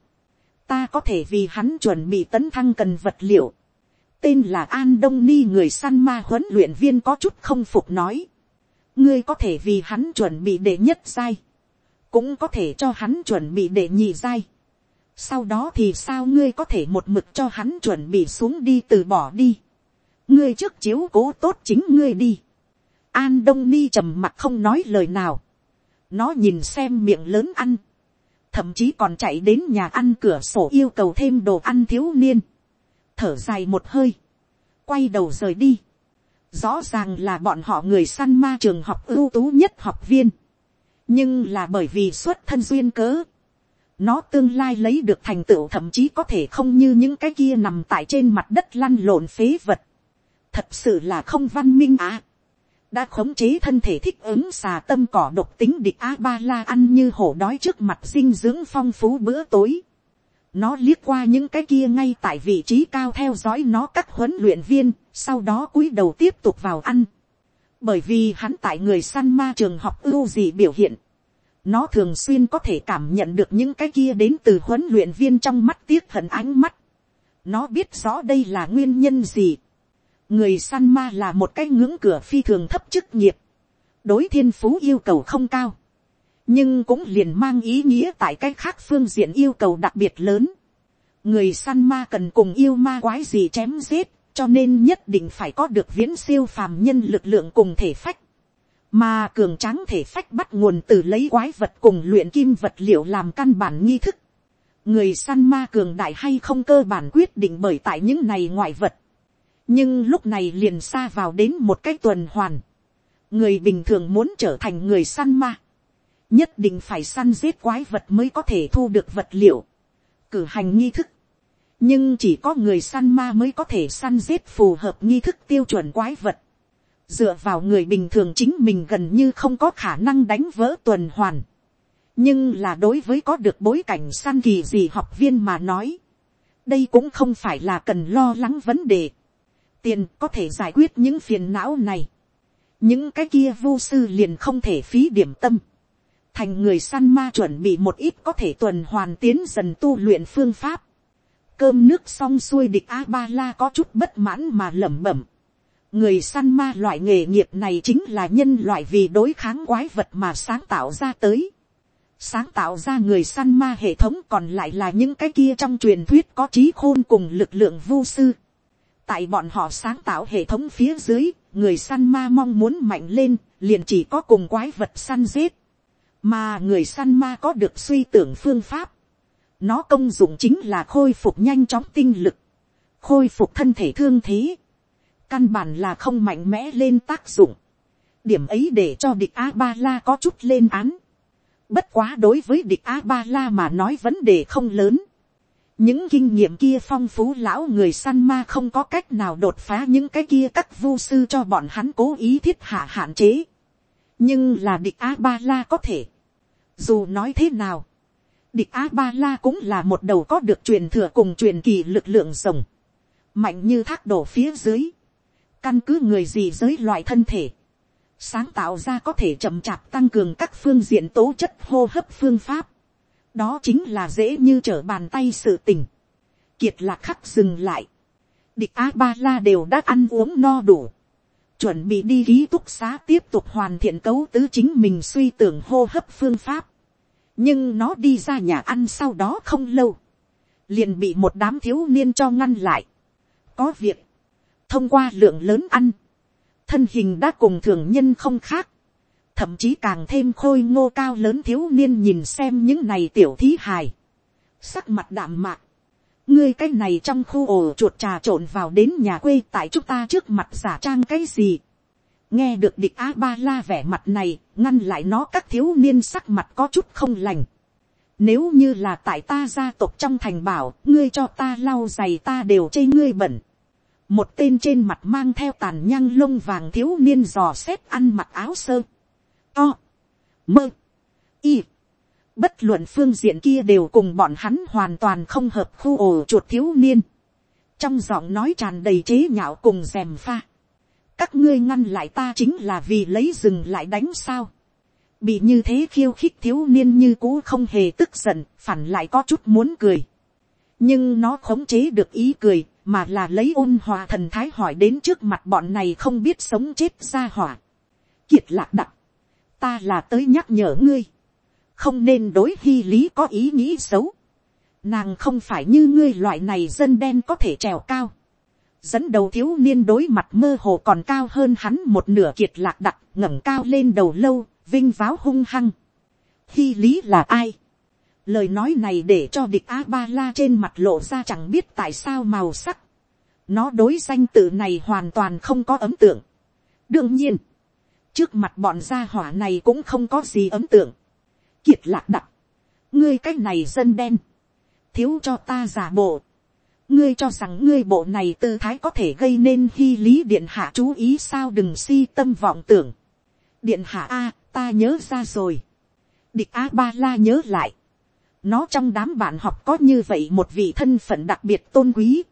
ta có thể vì hắn chuẩn bị tấn thăng cần vật liệu, tên là an đông ni người săn ma huấn luyện viên có chút không phục nói, ngươi có thể vì hắn chuẩn bị để nhất giai, cũng có thể cho hắn chuẩn bị để nhị giai, sau đó thì sao ngươi có thể một mực cho hắn chuẩn bị xuống đi từ bỏ đi. ngươi trước chiếu cố tốt chính ngươi đi. an đông ni trầm mặt không nói lời nào. nó nhìn xem miệng lớn ăn. thậm chí còn chạy đến nhà ăn cửa sổ yêu cầu thêm đồ ăn thiếu niên. thở dài một hơi. quay đầu rời đi. rõ ràng là bọn họ người săn ma trường học ưu tú nhất học viên. nhưng là bởi vì xuất thân duyên cớ nó tương lai lấy được thành tựu thậm chí có thể không như những cái kia nằm tại trên mặt đất lăn lộn phế vật. Thật sự là không văn minh à. Đã khống chế thân thể thích ứng xà tâm cỏ độc tính địch A-ba-la ăn như hổ đói trước mặt dinh dưỡng phong phú bữa tối. Nó liếc qua những cái kia ngay tại vị trí cao theo dõi nó các huấn luyện viên, sau đó cúi đầu tiếp tục vào ăn. bởi vì hắn tại người săn ma trường học ưu gì biểu hiện, nó thường xuyên có thể cảm nhận được những cái kia đến từ huấn luyện viên trong mắt tiếc hận ánh mắt. nó biết rõ đây là nguyên nhân gì. người săn ma là một cái ngưỡng cửa phi thường thấp chức nghiệp, đối thiên phú yêu cầu không cao, nhưng cũng liền mang ý nghĩa tại cái khác phương diện yêu cầu đặc biệt lớn. người săn ma cần cùng yêu ma quái gì chém giết, cho nên nhất định phải có được viễn siêu phàm nhân lực lượng cùng thể phách mà cường tráng thể phách bắt nguồn từ lấy quái vật cùng luyện kim vật liệu làm căn bản nghi thức. người săn ma cường đại hay không cơ bản quyết định bởi tại những này ngoại vật. nhưng lúc này liền xa vào đến một cái tuần hoàn. người bình thường muốn trở thành người săn ma. nhất định phải săn giết quái vật mới có thể thu được vật liệu. cử hành nghi thức nhưng chỉ có người săn ma mới có thể săn giết phù hợp nghi thức tiêu chuẩn quái vật dựa vào người bình thường chính mình gần như không có khả năng đánh vỡ tuần hoàn. nhưng là đối với có được bối cảnh săn kỳ gì học viên mà nói. đây cũng không phải là cần lo lắng vấn đề. tiền có thể giải quyết những phiền não này. những cái kia vô sư liền không thể phí điểm tâm. thành người săn ma chuẩn bị một ít có thể tuần hoàn tiến dần tu luyện phương pháp cơm nước xong xuôi địch a ba la có chút bất mãn mà lẩm bẩm người săn ma loại nghề nghiệp này chính là nhân loại vì đối kháng quái vật mà sáng tạo ra tới. sáng tạo ra người săn ma hệ thống còn lại là những cái kia trong truyền thuyết có trí khôn cùng lực lượng vô sư. tại bọn họ sáng tạo hệ thống phía dưới, người săn ma mong muốn mạnh lên, liền chỉ có cùng quái vật săn giết. mà người săn ma có được suy tưởng phương pháp nó công dụng chính là khôi phục nhanh chóng tinh lực, khôi phục thân thể thương thế, căn bản là không mạnh mẽ lên tác dụng. điểm ấy để cho địch a ba la có chút lên án. bất quá đối với địch a ba la mà nói vấn đề không lớn. những kinh nghiệm kia phong phú lão người săn ma không có cách nào đột phá những cái kia các vu sư cho bọn hắn cố ý thiết hạ hạn chế. nhưng là địch a ba la có thể. dù nói thế nào, Địch A-ba-la cũng là một đầu có được truyền thừa cùng truyền kỳ lực lượng rồng. Mạnh như thác đổ phía dưới. Căn cứ người gì giới loại thân thể. Sáng tạo ra có thể chậm chạp tăng cường các phương diện tố chất hô hấp phương pháp. Đó chính là dễ như trở bàn tay sự tình. Kiệt lạc khắc dừng lại. Địch A-ba-la đều đã ăn uống no đủ. Chuẩn bị đi ký túc xá tiếp tục hoàn thiện cấu tứ chính mình suy tưởng hô hấp phương pháp nhưng nó đi ra nhà ăn sau đó không lâu, liền bị một đám thiếu niên cho ngăn lại. có việc, thông qua lượng lớn ăn, thân hình đã cùng thường nhân không khác, thậm chí càng thêm khôi ngô cao lớn thiếu niên nhìn xem những này tiểu thí hài, sắc mặt đạm mạc, ngươi cái này trong khu ổ chuột trà trộn vào đến nhà quê tại chúng ta trước mặt giả trang cái gì, nghe được địch a ba la vẻ mặt này, ngăn lại nó các thiếu niên sắc mặt có chút không lành. Nếu như là tại ta gia tộc trong thành bảo, ngươi cho ta lau giày ta đều chê ngươi bẩn. Một tên trên mặt mang theo tàn nhang lông vàng thiếu niên dò xét ăn mặc áo sơ. To. Mơ. Y. Bất luận phương diện kia đều cùng bọn hắn hoàn toàn không hợp khu ổ chuột thiếu niên. Trong giọng nói tràn đầy chế nhạo cùng rèm pha các ngươi ngăn lại ta chính là vì lấy rừng lại đánh sao. bị như thế khiêu khích thiếu niên như cũ không hề tức giận, phản lại có chút muốn cười. nhưng nó khống chế được ý cười, mà là lấy ôn hòa thần thái hỏi đến trước mặt bọn này không biết sống chết ra hỏa. kiệt lạc đặc, ta là tới nhắc nhở ngươi, không nên đối hy lý có ý nghĩ xấu. nàng không phải như ngươi loại này dân đen có thể trèo cao dẫn đầu thiếu niên đối mặt mơ hồ còn cao hơn hắn một nửa kiệt lạc đặc ngẩng cao lên đầu lâu, vinh váo hung hăng. Hy lý là ai? Lời nói này để cho địch A-ba-la trên mặt lộ ra chẳng biết tại sao màu sắc. Nó đối danh tự này hoàn toàn không có ấm tượng. Đương nhiên, trước mặt bọn gia hỏa này cũng không có gì ấm tượng. Kiệt lạc đặc, ngươi cái này dân đen, thiếu cho ta giả bộ ngươi cho rằng ngươi bộ này tư thái có thể gây nên hy lý điện hạ chú ý sao đừng si tâm vọng tưởng. điện hạ a, ta nhớ ra rồi. địch a ba la nhớ lại nó trong đám bạn học có như vậy một vị thân phận đặc biệt tôn quý.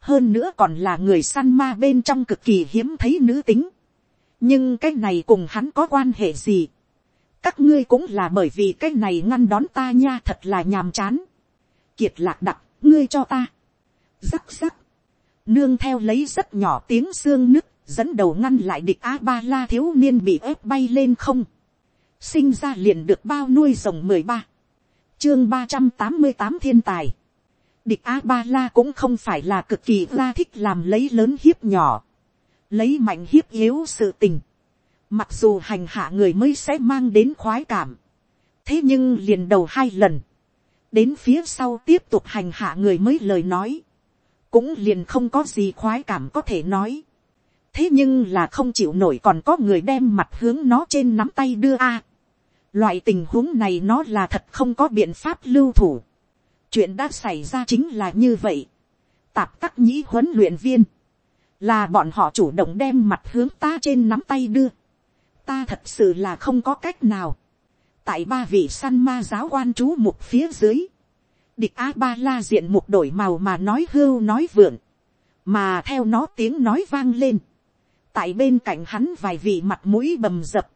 hơn nữa còn là người săn ma bên trong cực kỳ hiếm thấy nữ tính. nhưng cái này cùng hắn có quan hệ gì. các ngươi cũng là bởi vì cái này ngăn đón ta nha thật là nhàm chán. kiệt lạc đặc, ngươi cho ta. rắc rắc. nương theo lấy rất nhỏ tiếng xương nứt, dẫn đầu ngăn lại địch a ba la thiếu niên bị ép bay lên không. sinh ra liền được bao nuôi rồng mười ba chương ba trăm tám mươi tám thiên tài. địch a ba la cũng không phải là cực kỳ ra thích làm lấy lớn hiếp nhỏ lấy mạnh hiếp yếu sự tình, mặc dù hành hạ người mới sẽ mang đến khoái cảm, thế nhưng liền đầu hai lần, đến phía sau tiếp tục hành hạ người mới lời nói, cũng liền không có gì khoái cảm có thể nói. thế nhưng là không chịu nổi còn có người đem mặt hướng nó trên nắm tay đưa a loại tình huống này nó là thật không có biện pháp lưu thủ. chuyện đã xảy ra chính là như vậy. tạp tắc nhĩ huấn luyện viên. Là bọn họ chủ động đem mặt hướng ta trên nắm tay đưa, ta thật sự là không có cách nào, tại ba vị săn ma giáo quan chú mục phía dưới, địch a ba la diện mục đổi màu mà nói hưu nói vượn, mà theo nó tiếng nói vang lên, tại bên cạnh hắn vài vị mặt mũi bầm dập,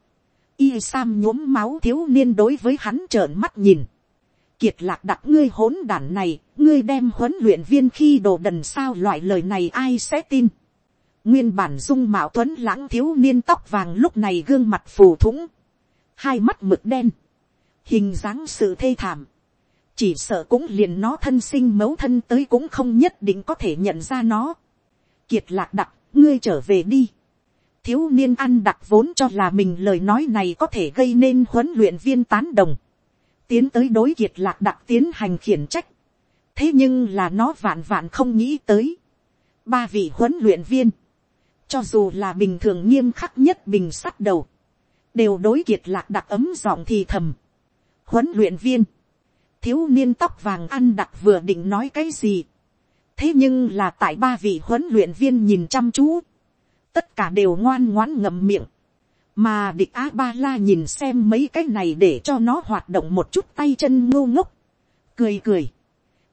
y sam nhuốm máu thiếu niên đối với hắn trợn mắt nhìn, kiệt lạc đặc ngươi hỗn đản này, ngươi đem huấn luyện viên khi đồ đần sao loại lời này ai sẽ tin. Nguyên bản dung mạo tuấn lãng thiếu niên tóc vàng lúc này gương mặt phù thúng, Hai mắt mực đen. Hình dáng sự thê thảm. Chỉ sợ cũng liền nó thân sinh mấu thân tới cũng không nhất định có thể nhận ra nó. Kiệt lạc đặc, ngươi trở về đi. Thiếu niên ăn đặc vốn cho là mình lời nói này có thể gây nên huấn luyện viên tán đồng. Tiến tới đối kiệt lạc đặc tiến hành khiển trách. Thế nhưng là nó vạn vạn không nghĩ tới. Ba vị huấn luyện viên cho dù là bình thường nghiêm khắc nhất bình sắt đầu, đều đối kiệt lạc đặc ấm giọng thì thầm. huấn luyện viên, thiếu niên tóc vàng ăn đặc vừa định nói cái gì. thế nhưng là tại ba vị huấn luyện viên nhìn chăm chú, tất cả đều ngoan ngoãn ngậm miệng, mà địch a ba la nhìn xem mấy cái này để cho nó hoạt động một chút tay chân ngô ngốc, cười cười,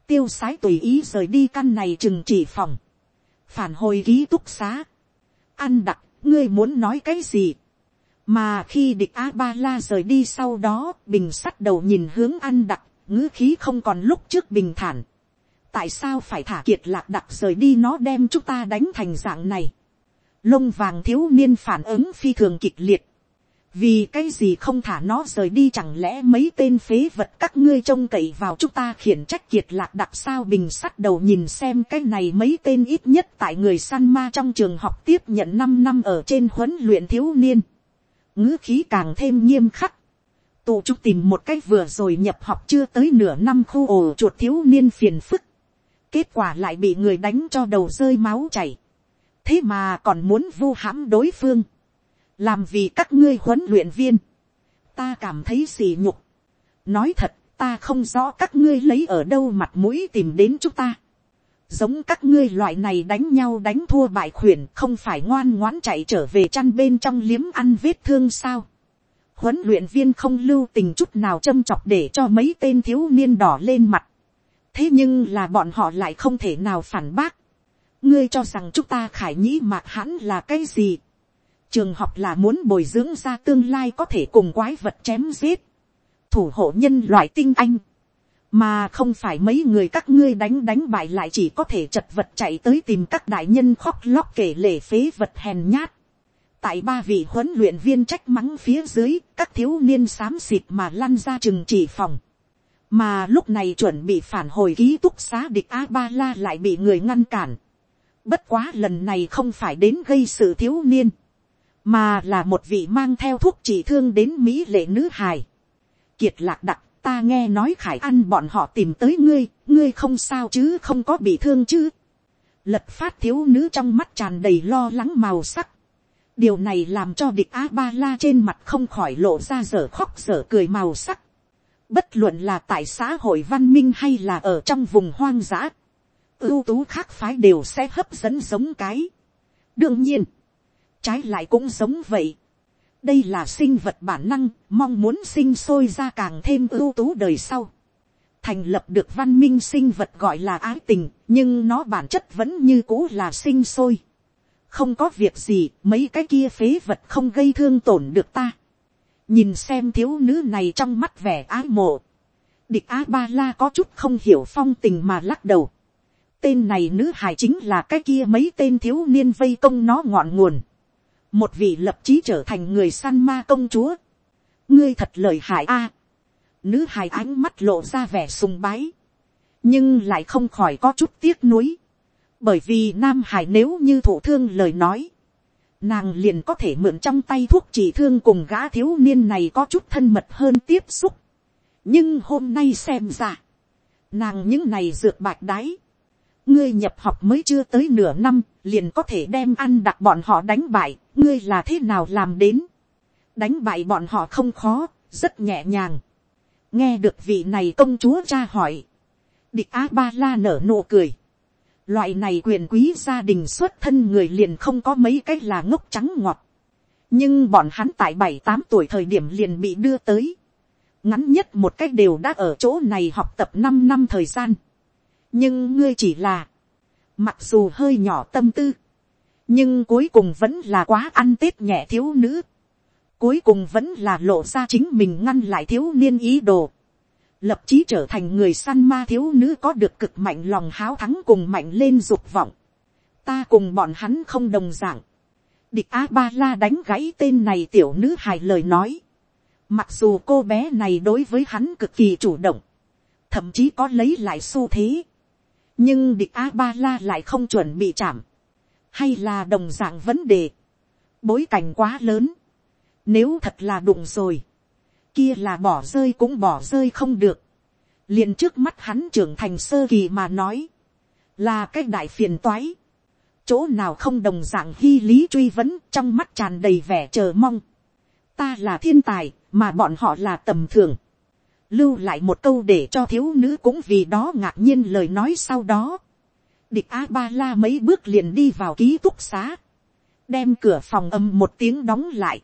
tiêu sái tùy ý rời đi căn này chừng chỉ phòng, phản hồi ký túc xá, ăn đặc, ngươi muốn nói cái gì. mà khi địch a ba la rời đi sau đó, bình sắt đầu nhìn hướng ăn đặc, ngữ khí không còn lúc trước bình thản. tại sao phải thả kiệt lạc đặc rời đi nó đem chúng ta đánh thành dạng này lông vàng thiếu niên phản ứng phi thường kịch liệt vì cái gì không thả nó rời đi chẳng lẽ mấy tên phế vật các ngươi trông cậy vào chúng ta khiển trách kiệt lạc đặc sao bình sắt đầu nhìn xem cái này mấy tên ít nhất tại người săn ma trong trường học tiếp nhận năm năm ở trên huấn luyện thiếu niên. ngữ khí càng thêm nghiêm khắc. tụ trúc tìm một cách vừa rồi nhập học chưa tới nửa năm khu ổ chuột thiếu niên phiền phức. kết quả lại bị người đánh cho đầu rơi máu chảy thế mà còn muốn vu hãm đối phương làm vì các ngươi huấn luyện viên, ta cảm thấy xì nhục. nói thật, ta không rõ các ngươi lấy ở đâu mặt mũi tìm đến chúng ta. giống các ngươi loại này đánh nhau đánh thua bại khuyển không phải ngoan ngoãn chạy trở về chăn bên trong liếm ăn vết thương sao. huấn luyện viên không lưu tình chút nào châm chọc để cho mấy tên thiếu niên đỏ lên mặt. thế nhưng là bọn họ lại không thể nào phản bác ngươi cho rằng chúng ta khải nhĩ mạc hãn là cái gì trường học là muốn bồi dưỡng ra tương lai có thể cùng quái vật chém giết, thủ hộ nhân loại tinh anh, mà không phải mấy người các ngươi đánh đánh bại lại chỉ có thể chật vật chạy tới tìm các đại nhân khóc lóc kể lể phế vật hèn nhát. tại ba vị huấn luyện viên trách mắng phía dưới, các thiếu niên xám xịt mà lăn ra chừng chỉ phòng. mà lúc này chuẩn bị phản hồi ký túc xá địch a ba la lại bị người ngăn cản bất quá lần này không phải đến gây sự thiếu niên mà là một vị mang theo thuốc trị thương đến mỹ lệ nữ hài. kiệt lạc đặc, ta nghe nói khải ăn bọn họ tìm tới ngươi, ngươi không sao chứ không có bị thương chứ. lật phát thiếu nữ trong mắt tràn đầy lo lắng màu sắc. điều này làm cho địch a ba la trên mặt không khỏi lộ ra dở khóc dở cười màu sắc. bất luận là tại xã hội văn minh hay là ở trong vùng hoang dã, ưu tú khác phái đều sẽ hấp dẫn giống cái. đương nhiên, trái lại cũng giống vậy. đây là sinh vật bản năng, mong muốn sinh sôi ra càng thêm ưu tú đời sau. thành lập được văn minh sinh vật gọi là ái tình, nhưng nó bản chất vẫn như cũ là sinh sôi. không có việc gì, mấy cái kia phế vật không gây thương tổn được ta. nhìn xem thiếu nữ này trong mắt vẻ ái mộ. địch a ba la có chút không hiểu phong tình mà lắc đầu tên này nữ hải chính là cái kia mấy tên thiếu niên vây công nó ngọn nguồn. một vị lập chí trở thành người săn ma công chúa. ngươi thật lời hại a. nữ hải ánh mắt lộ ra vẻ sùng bái. nhưng lại không khỏi có chút tiếc nuối bởi vì nam hải nếu như thổ thương lời nói, nàng liền có thể mượn trong tay thuốc trị thương cùng gã thiếu niên này có chút thân mật hơn tiếp xúc. nhưng hôm nay xem ra, nàng những này dược bạch đáy, ngươi nhập học mới chưa tới nửa năm, liền có thể đem ăn đặt bọn họ đánh bại, ngươi là thế nào làm đến. đánh bại bọn họ không khó, rất nhẹ nhàng. nghe được vị này công chúa cha hỏi, địch a ba la nở nụ cười. Loại này quyền quý gia đình xuất thân người liền không có mấy cái là ngốc trắng ngọt. Nhưng bọn hắn tại bảy tám tuổi thời điểm liền bị đưa tới. Ngắn nhất một cách đều đã ở chỗ này học tập năm năm thời gian. Nhưng ngươi chỉ là. Mặc dù hơi nhỏ tâm tư. Nhưng cuối cùng vẫn là quá ăn tết nhẹ thiếu nữ. Cuối cùng vẫn là lộ ra chính mình ngăn lại thiếu niên ý đồ lập chí trở thành người săn ma thiếu nữ có được cực mạnh lòng háo thắng cùng mạnh lên dục vọng. ta cùng bọn hắn không đồng d ạ n g địch a ba la đánh gãy tên này tiểu nữ hài lời nói. mặc dù cô bé này đối với hắn cực kỳ chủ động, thậm chí có lấy lại xu thế, nhưng địch a ba la lại không chuẩn bị chạm, hay là đồng d ạ n g vấn đề, bối cảnh quá lớn, nếu thật là đụng rồi, kia là bỏ rơi cũng bỏ rơi không được. liền trước mắt hắn trưởng thành sơ kỳ mà nói, là cái đại phiền toái. chỗ nào không đồng dạng hy lý truy vấn trong mắt tràn đầy vẻ chờ mong. ta là thiên tài, mà bọn họ là tầm thường lưu lại một câu để cho thiếu nữ cũng vì đó ngạc nhiên lời nói sau đó. địch a ba la mấy bước liền đi vào ký túc xá, đem cửa phòng âm một tiếng đóng lại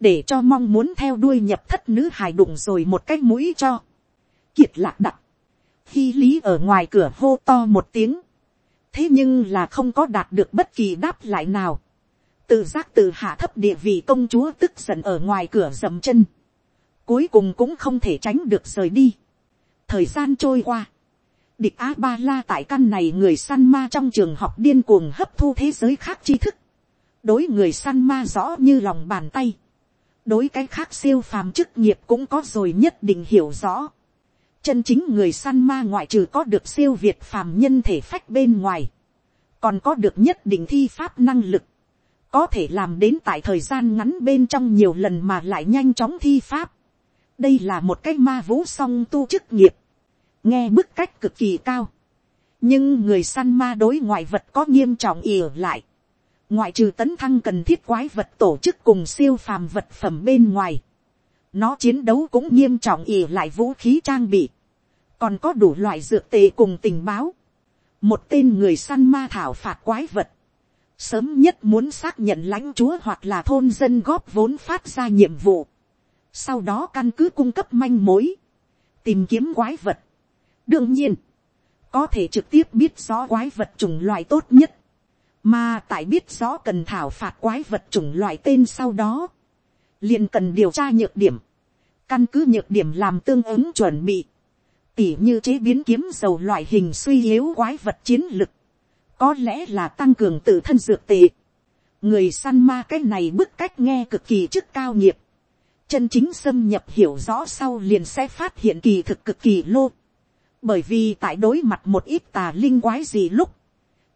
để cho mong muốn theo đuôi nhập thất nữ hài đụng rồi một cái mũi cho. Kiệt lạc đặc. Khi lý ở ngoài cửa hô to một tiếng. Thế nhưng là không có đạt được bất kỳ đáp lại nào. Tự giác tự hạ thấp địa vị công chúa tức giận ở ngoài cửa dầm chân. Cuối cùng cũng không thể tránh được rời đi. Thời gian trôi qua. Địch A-ba-la tại căn này người săn ma trong trường học điên cuồng hấp thu thế giới khác tri thức. Đối người săn ma rõ như lòng bàn tay đối cái khác siêu phàm chức nghiệp cũng có rồi nhất định hiểu rõ. Chân chính người săn ma ngoại trừ có được siêu việt phàm nhân thể phách bên ngoài. Còn có được nhất định thi pháp năng lực. Có thể làm đến tại thời gian ngắn bên trong nhiều lần mà lại nhanh chóng thi pháp. Đây là một cái ma vũ song tu chức nghiệp. Nghe bức cách cực kỳ cao. Nhưng người săn ma đối ngoại vật có nghiêm trọng ỉa lại. Ngoại trừ tấn thăng cần thiết quái vật tổ chức cùng siêu phàm vật phẩm bên ngoài, nó chiến đấu cũng nghiêm trọng ỉ lại vũ khí trang bị, còn có đủ loại dược tệ cùng tình báo, một tên người săn ma thảo phạt quái vật, sớm nhất muốn xác nhận lãnh chúa hoặc là thôn dân góp vốn phát ra nhiệm vụ, sau đó căn cứ cung cấp manh mối, tìm kiếm quái vật. đương nhiên, có thể trực tiếp biết rõ quái vật chủng loại tốt nhất, mà tại biết rõ cần thảo phạt quái vật chủng loại tên sau đó. liền cần điều tra nhược điểm. Căn cứ nhược điểm làm tương ứng chuẩn bị. Tỉ như chế biến kiếm dầu loại hình suy yếu quái vật chiến lực. Có lẽ là tăng cường tự thân dược tệ. Người săn ma cái này bức cách nghe cực kỳ chức cao nghiệp. Chân chính xâm nhập hiểu rõ sau liền sẽ phát hiện kỳ thực cực kỳ lô. Bởi vì tại đối mặt một ít tà linh quái gì lúc,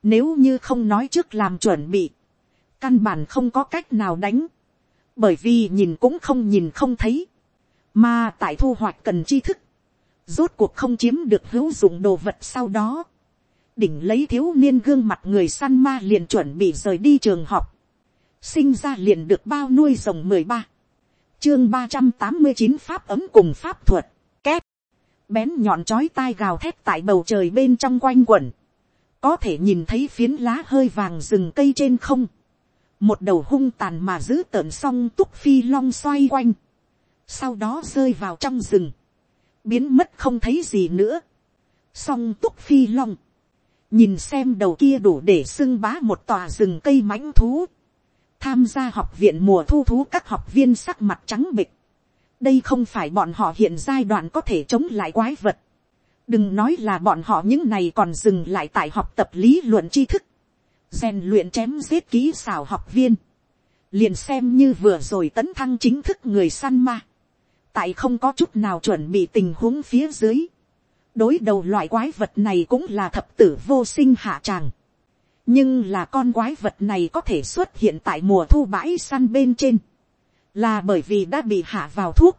nếu như không nói trước làm chuẩn bị. Căn bản không có cách nào đánh. Bởi vì nhìn cũng không nhìn không thấy. Mà tại thu hoạch cần tri thức. Rốt cuộc không chiếm được hữu dụng đồ vật sau đó. Đỉnh lấy thiếu niên gương mặt người săn ma liền chuẩn bị rời đi trường học. Sinh ra liền được bao nuôi rồng mười ba Chương ba trăm tám mươi chín Pháp ấm cùng Pháp thuật. Két. Bén nhọn chói tai gào thét tại bầu trời bên trong quanh quẩn. Có thể nhìn thấy phiến lá hơi vàng rừng cây trên không, một đầu hung tàn mà giữ tợn xong túc phi long xoay quanh, sau đó rơi vào trong rừng, biến mất không thấy gì nữa, song túc phi long, nhìn xem đầu kia đủ để xưng bá một tòa rừng cây mãnh thú, tham gia học viện mùa thu thú các học viên sắc mặt trắng bịch, đây không phải bọn họ hiện giai đoạn có thể chống lại quái vật, đừng nói là bọn họ những này còn dừng lại tại học tập lý luận tri thức, rèn luyện chém giết kỹ xảo học viên, liền xem như vừa rồi tấn thăng chính thức người săn ma, tại không có chút nào chuẩn bị tình huống phía dưới, đối đầu loại quái vật này cũng là thập tử vô sinh hạ tràng nhưng là con quái vật này có thể xuất hiện tại mùa thu bãi săn bên trên, là bởi vì đã bị hạ vào thuốc,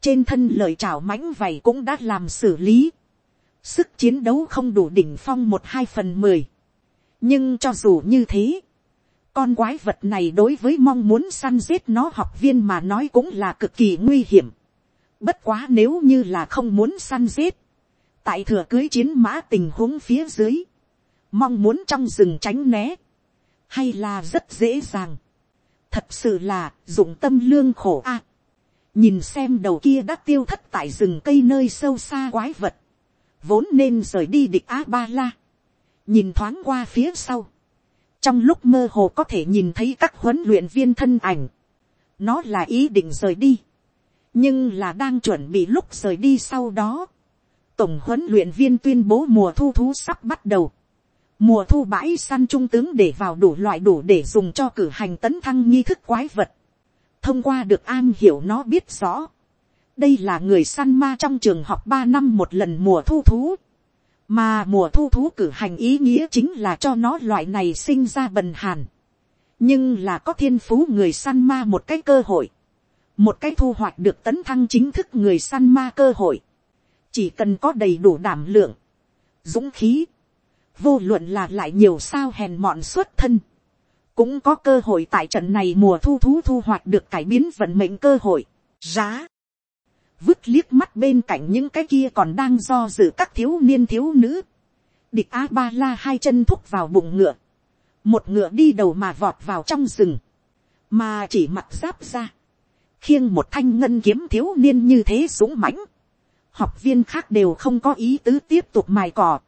trên thân lời chào mãnh vầy cũng đã làm xử lý, sức chiến đấu không đủ đỉnh phong một hai phần mười, nhưng cho dù như thế, con quái vật này đối với mong muốn săn giết nó học viên mà nói cũng là cực kỳ nguy hiểm. Bất quá nếu như là không muốn săn giết, tại thừa cưới chiến mã tình huống phía dưới, mong muốn trong rừng tránh né, hay là rất dễ dàng. Thật sự là dụng tâm lương khổ a. nhìn xem đầu kia đã tiêu thất tại rừng cây nơi sâu xa quái vật, vốn nên rời đi địch a ba la. nhìn thoáng qua phía sau, trong lúc mơ hồ có thể nhìn thấy các huấn luyện viên thân ảnh, nó là ý định rời đi, nhưng là đang chuẩn bị lúc rời đi sau đó, tổng huấn luyện viên tuyên bố mùa thu thú sắp bắt đầu, mùa thu bãi săn trung tướng để vào đủ loại đủ để dùng cho cử hành tấn thăng nghi thức quái vật, thông qua được an hiểu nó biết rõ, đây là người săn ma trong trường học ba năm một lần mùa thu thú, mà mùa thu thú cử hành ý nghĩa chính là cho nó loại này sinh ra bần hàn, nhưng là có thiên phú người săn ma một cái cơ hội, một cái thu hoạch được tấn thăng chính thức người săn ma cơ hội, chỉ cần có đầy đủ đảm lượng, dũng khí, vô luận là lại nhiều sao hèn mọn xuất thân, cũng có cơ hội tại trận này mùa thu thú thu hoạch được cải biến vận mệnh cơ hội, giá, vứt liếc mắt bên cạnh những cái kia còn đang do dự các thiếu niên thiếu nữ, địch a ba la hai chân thúc vào bụng ngựa, một ngựa đi đầu mà vọt vào trong rừng, mà chỉ mặc giáp ra, khiêng một thanh ngân kiếm thiếu niên như thế súng mãnh, học viên khác đều không có ý tứ tiếp tục mài cỏ.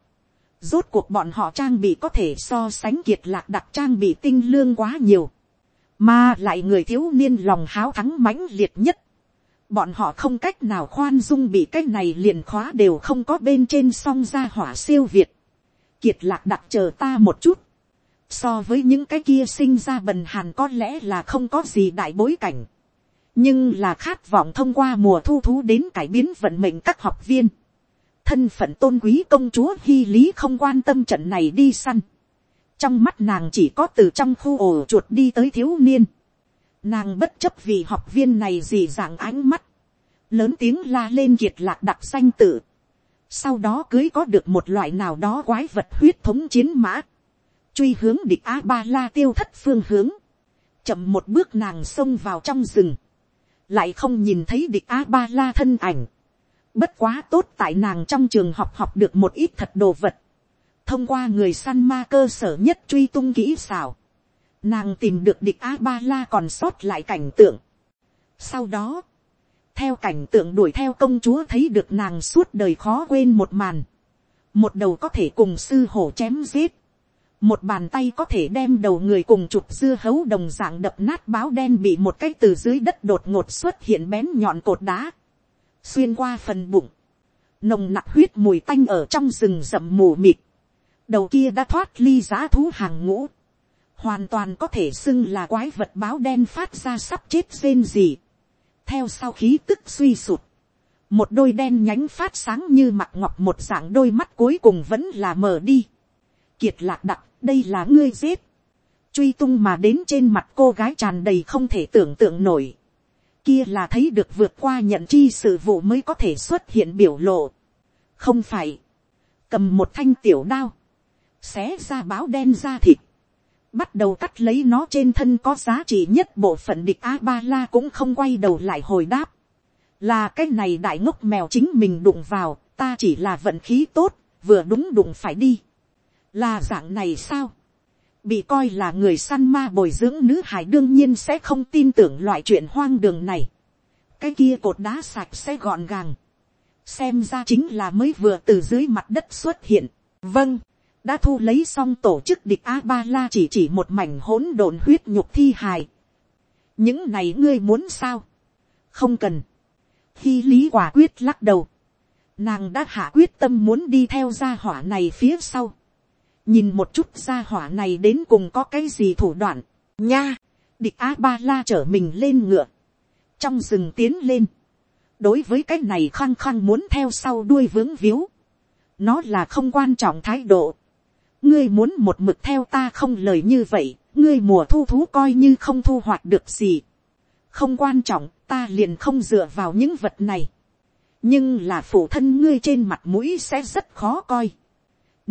Rốt cuộc bọn họ trang bị có thể so sánh kiệt lạc đặc trang bị tinh lương quá nhiều. Mà lại người thiếu niên lòng háo thắng mãnh liệt nhất. Bọn họ không cách nào khoan dung bị cái này liền khóa đều không có bên trên song ra hỏa siêu Việt. Kiệt lạc đặc chờ ta một chút. So với những cái kia sinh ra bần hàn có lẽ là không có gì đại bối cảnh nhưng là khát vọng thông qua mùa thu thú đến cải biến vận mệnh các học viên thân phận tôn quý công chúa hy lý không quan tâm trận này đi săn. trong mắt nàng chỉ có từ trong khu ổ chuột đi tới thiếu niên. nàng bất chấp vì học viên này gì dạng ánh mắt. lớn tiếng la lên kiệt lạc đặc danh tử sau đó cưới có được một loại nào đó quái vật huyết thống chiến mã. truy hướng địch a ba la tiêu thất phương hướng. chậm một bước nàng xông vào trong rừng lại không nhìn thấy địch a ba la thân ảnh bất quá tốt tại nàng trong trường học học được một ít thật đồ vật. thông qua người săn ma cơ sở nhất truy tung kỹ xảo. nàng tìm được địch a ba la còn sót lại cảnh tượng. sau đó, theo cảnh tượng đuổi theo công chúa thấy được nàng suốt đời khó quên một màn. một đầu có thể cùng sư hổ chém giết một bàn tay có thể đem đầu người cùng chụp dưa hấu đồng dạng đập nát báo đen bị một cái từ dưới đất đột ngột xuất hiện bén nhọn cột đá, xuyên qua phần bụng, nồng nặc huyết mùi tanh ở trong rừng rậm mù mịt, đầu kia đã thoát ly giá thú hàng ngũ, hoàn toàn có thể xưng là quái vật báo đen phát ra sắp chết rên gì, theo sau khí tức suy sụt, một đôi đen nhánh phát sáng như mặt ngọc một dạng đôi mắt cuối cùng vẫn là mờ đi, kiệt lạc đặc đây là ngươi giết, truy tung mà đến trên mặt cô gái tràn đầy không thể tưởng tượng nổi, kia là thấy được vượt qua nhận chi sự vụ mới có thể xuất hiện biểu lộ, không phải, cầm một thanh tiểu đao, xé ra báo đen ra thịt, bắt đầu cắt lấy nó trên thân có giá trị nhất bộ phận địch a ba la cũng không quay đầu lại hồi đáp, là cái này đại ngốc mèo chính mình đụng vào, ta chỉ là vận khí tốt, vừa đúng đụng phải đi. Là dạng này sao, bị coi là người săn ma bồi dưỡng nữ hải đương nhiên sẽ không tin tưởng loại chuyện hoang đường này, cái kia cột đá sạch sẽ gọn gàng, xem ra chính là mới vừa từ dưới mặt đất xuất hiện, vâng, đã thu lấy xong tổ chức địch a ba la chỉ chỉ một mảnh hỗn độn huyết nhục thi hài. những này ngươi muốn sao, không cần. khi lý quả quyết lắc đầu, nàng đã hạ quyết tâm muốn đi theo gia hỏa này phía sau nhìn một chút gia hỏa này đến cùng có cái gì thủ đoạn, nha, địch a ba la chở mình lên ngựa, trong rừng tiến lên, đối với cái này khăng khăng muốn theo sau đuôi vướng víu, nó là không quan trọng thái độ, ngươi muốn một mực theo ta không lời như vậy, ngươi mùa thu thú coi như không thu hoạch được gì, không quan trọng, ta liền không dựa vào những vật này, nhưng là phụ thân ngươi trên mặt mũi sẽ rất khó coi,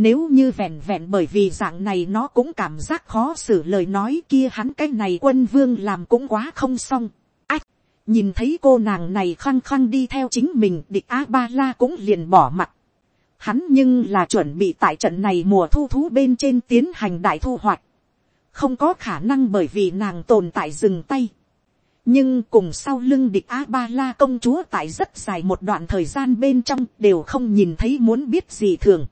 nếu như vẹn vẹn bởi vì dạng này nó cũng cảm giác khó xử lời nói kia hắn cái này quân vương làm cũng quá không xong. Ách, nhìn thấy cô nàng này khăng khăng đi theo chính mình địch A-ba-la cũng liền bỏ mặt. Hắn nhưng là chuẩn bị tại trận này mùa thu thú bên trên tiến hành đại thu hoạch. Không có khả năng bởi vì nàng tồn tại dừng tay. Nhưng cùng sau lưng địch A-ba-la công chúa tại rất dài một đoạn thời gian bên trong đều không nhìn thấy muốn biết gì thường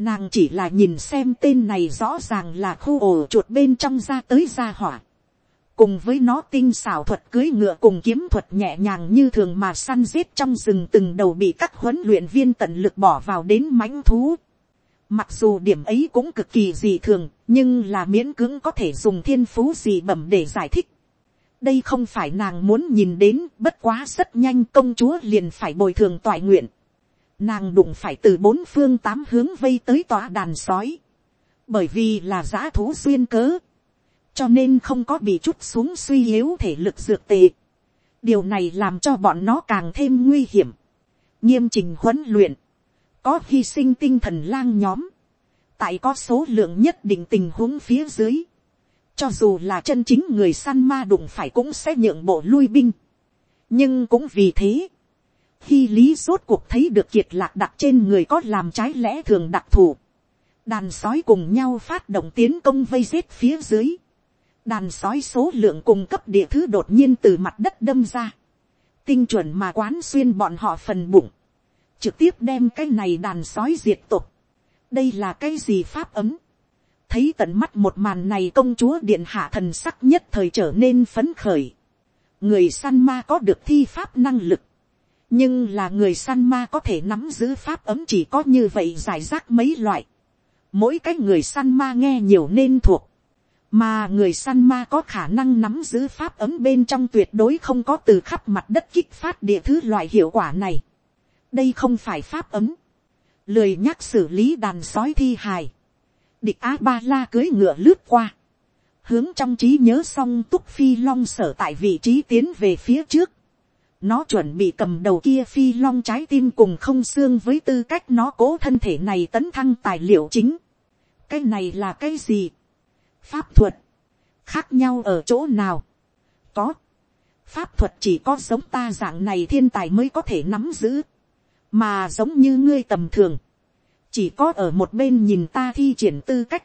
Nàng chỉ là nhìn xem tên này rõ ràng là khu ổ chuột bên trong ra tới ra hỏa. Cùng với nó tinh xảo thuật cưới ngựa cùng kiếm thuật nhẹ nhàng như thường mà săn giết trong rừng từng đầu bị các huấn luyện viên tận lực bỏ vào đến mãnh thú. Mặc dù điểm ấy cũng cực kỳ dị thường, nhưng là miễn cưỡng có thể dùng thiên phú gì bẩm để giải thích. Đây không phải nàng muốn nhìn đến, bất quá rất nhanh công chúa liền phải bồi thường toại nguyện nàng đụng phải từ bốn phương tám hướng vây tới tòa đàn sói, bởi vì là giã thú xuyên cớ, cho nên không có bị chút xuống suy yếu thể lực dược tệ. điều này làm cho bọn nó càng thêm nguy hiểm, nghiêm trình huấn luyện, có hy sinh tinh thần lang nhóm, tại có số lượng nhất định tình huống phía dưới, cho dù là chân chính người săn ma đụng phải cũng sẽ nhượng bộ lui binh, nhưng cũng vì thế, khi lý rốt cuộc thấy được kiệt lạc đặt trên người có làm trái lẽ thường đặc thù. Đàn sói cùng nhau phát động tiến công vây giết phía dưới. Đàn sói số lượng cung cấp địa thứ đột nhiên từ mặt đất đâm ra. Tinh chuẩn mà quán xuyên bọn họ phần bụng. Trực tiếp đem cái này đàn sói diệt tục. Đây là cái gì pháp ấm? Thấy tận mắt một màn này công chúa điện hạ thần sắc nhất thời trở nên phấn khởi. Người săn ma có được thi pháp năng lực nhưng là người săn ma có thể nắm giữ pháp ấm chỉ có như vậy giải rác mấy loại. mỗi cái người săn ma nghe nhiều nên thuộc. mà người săn ma có khả năng nắm giữ pháp ấm bên trong tuyệt đối không có từ khắp mặt đất kích phát địa thứ loại hiệu quả này. đây không phải pháp ấm. lười nhắc xử lý đàn sói thi hài. địch á ba la cưới ngựa lướt qua. hướng trong trí nhớ xong túc phi long sở tại vị trí tiến về phía trước nó chuẩn bị cầm đầu kia phi long trái tim cùng không xương với tư cách nó cố thân thể này tấn thăng tài liệu chính. cái này là cái gì. pháp thuật. khác nhau ở chỗ nào. có. pháp thuật chỉ có giống ta dạng này thiên tài mới có thể nắm giữ. mà giống như ngươi tầm thường. chỉ có ở một bên nhìn ta thi triển tư cách.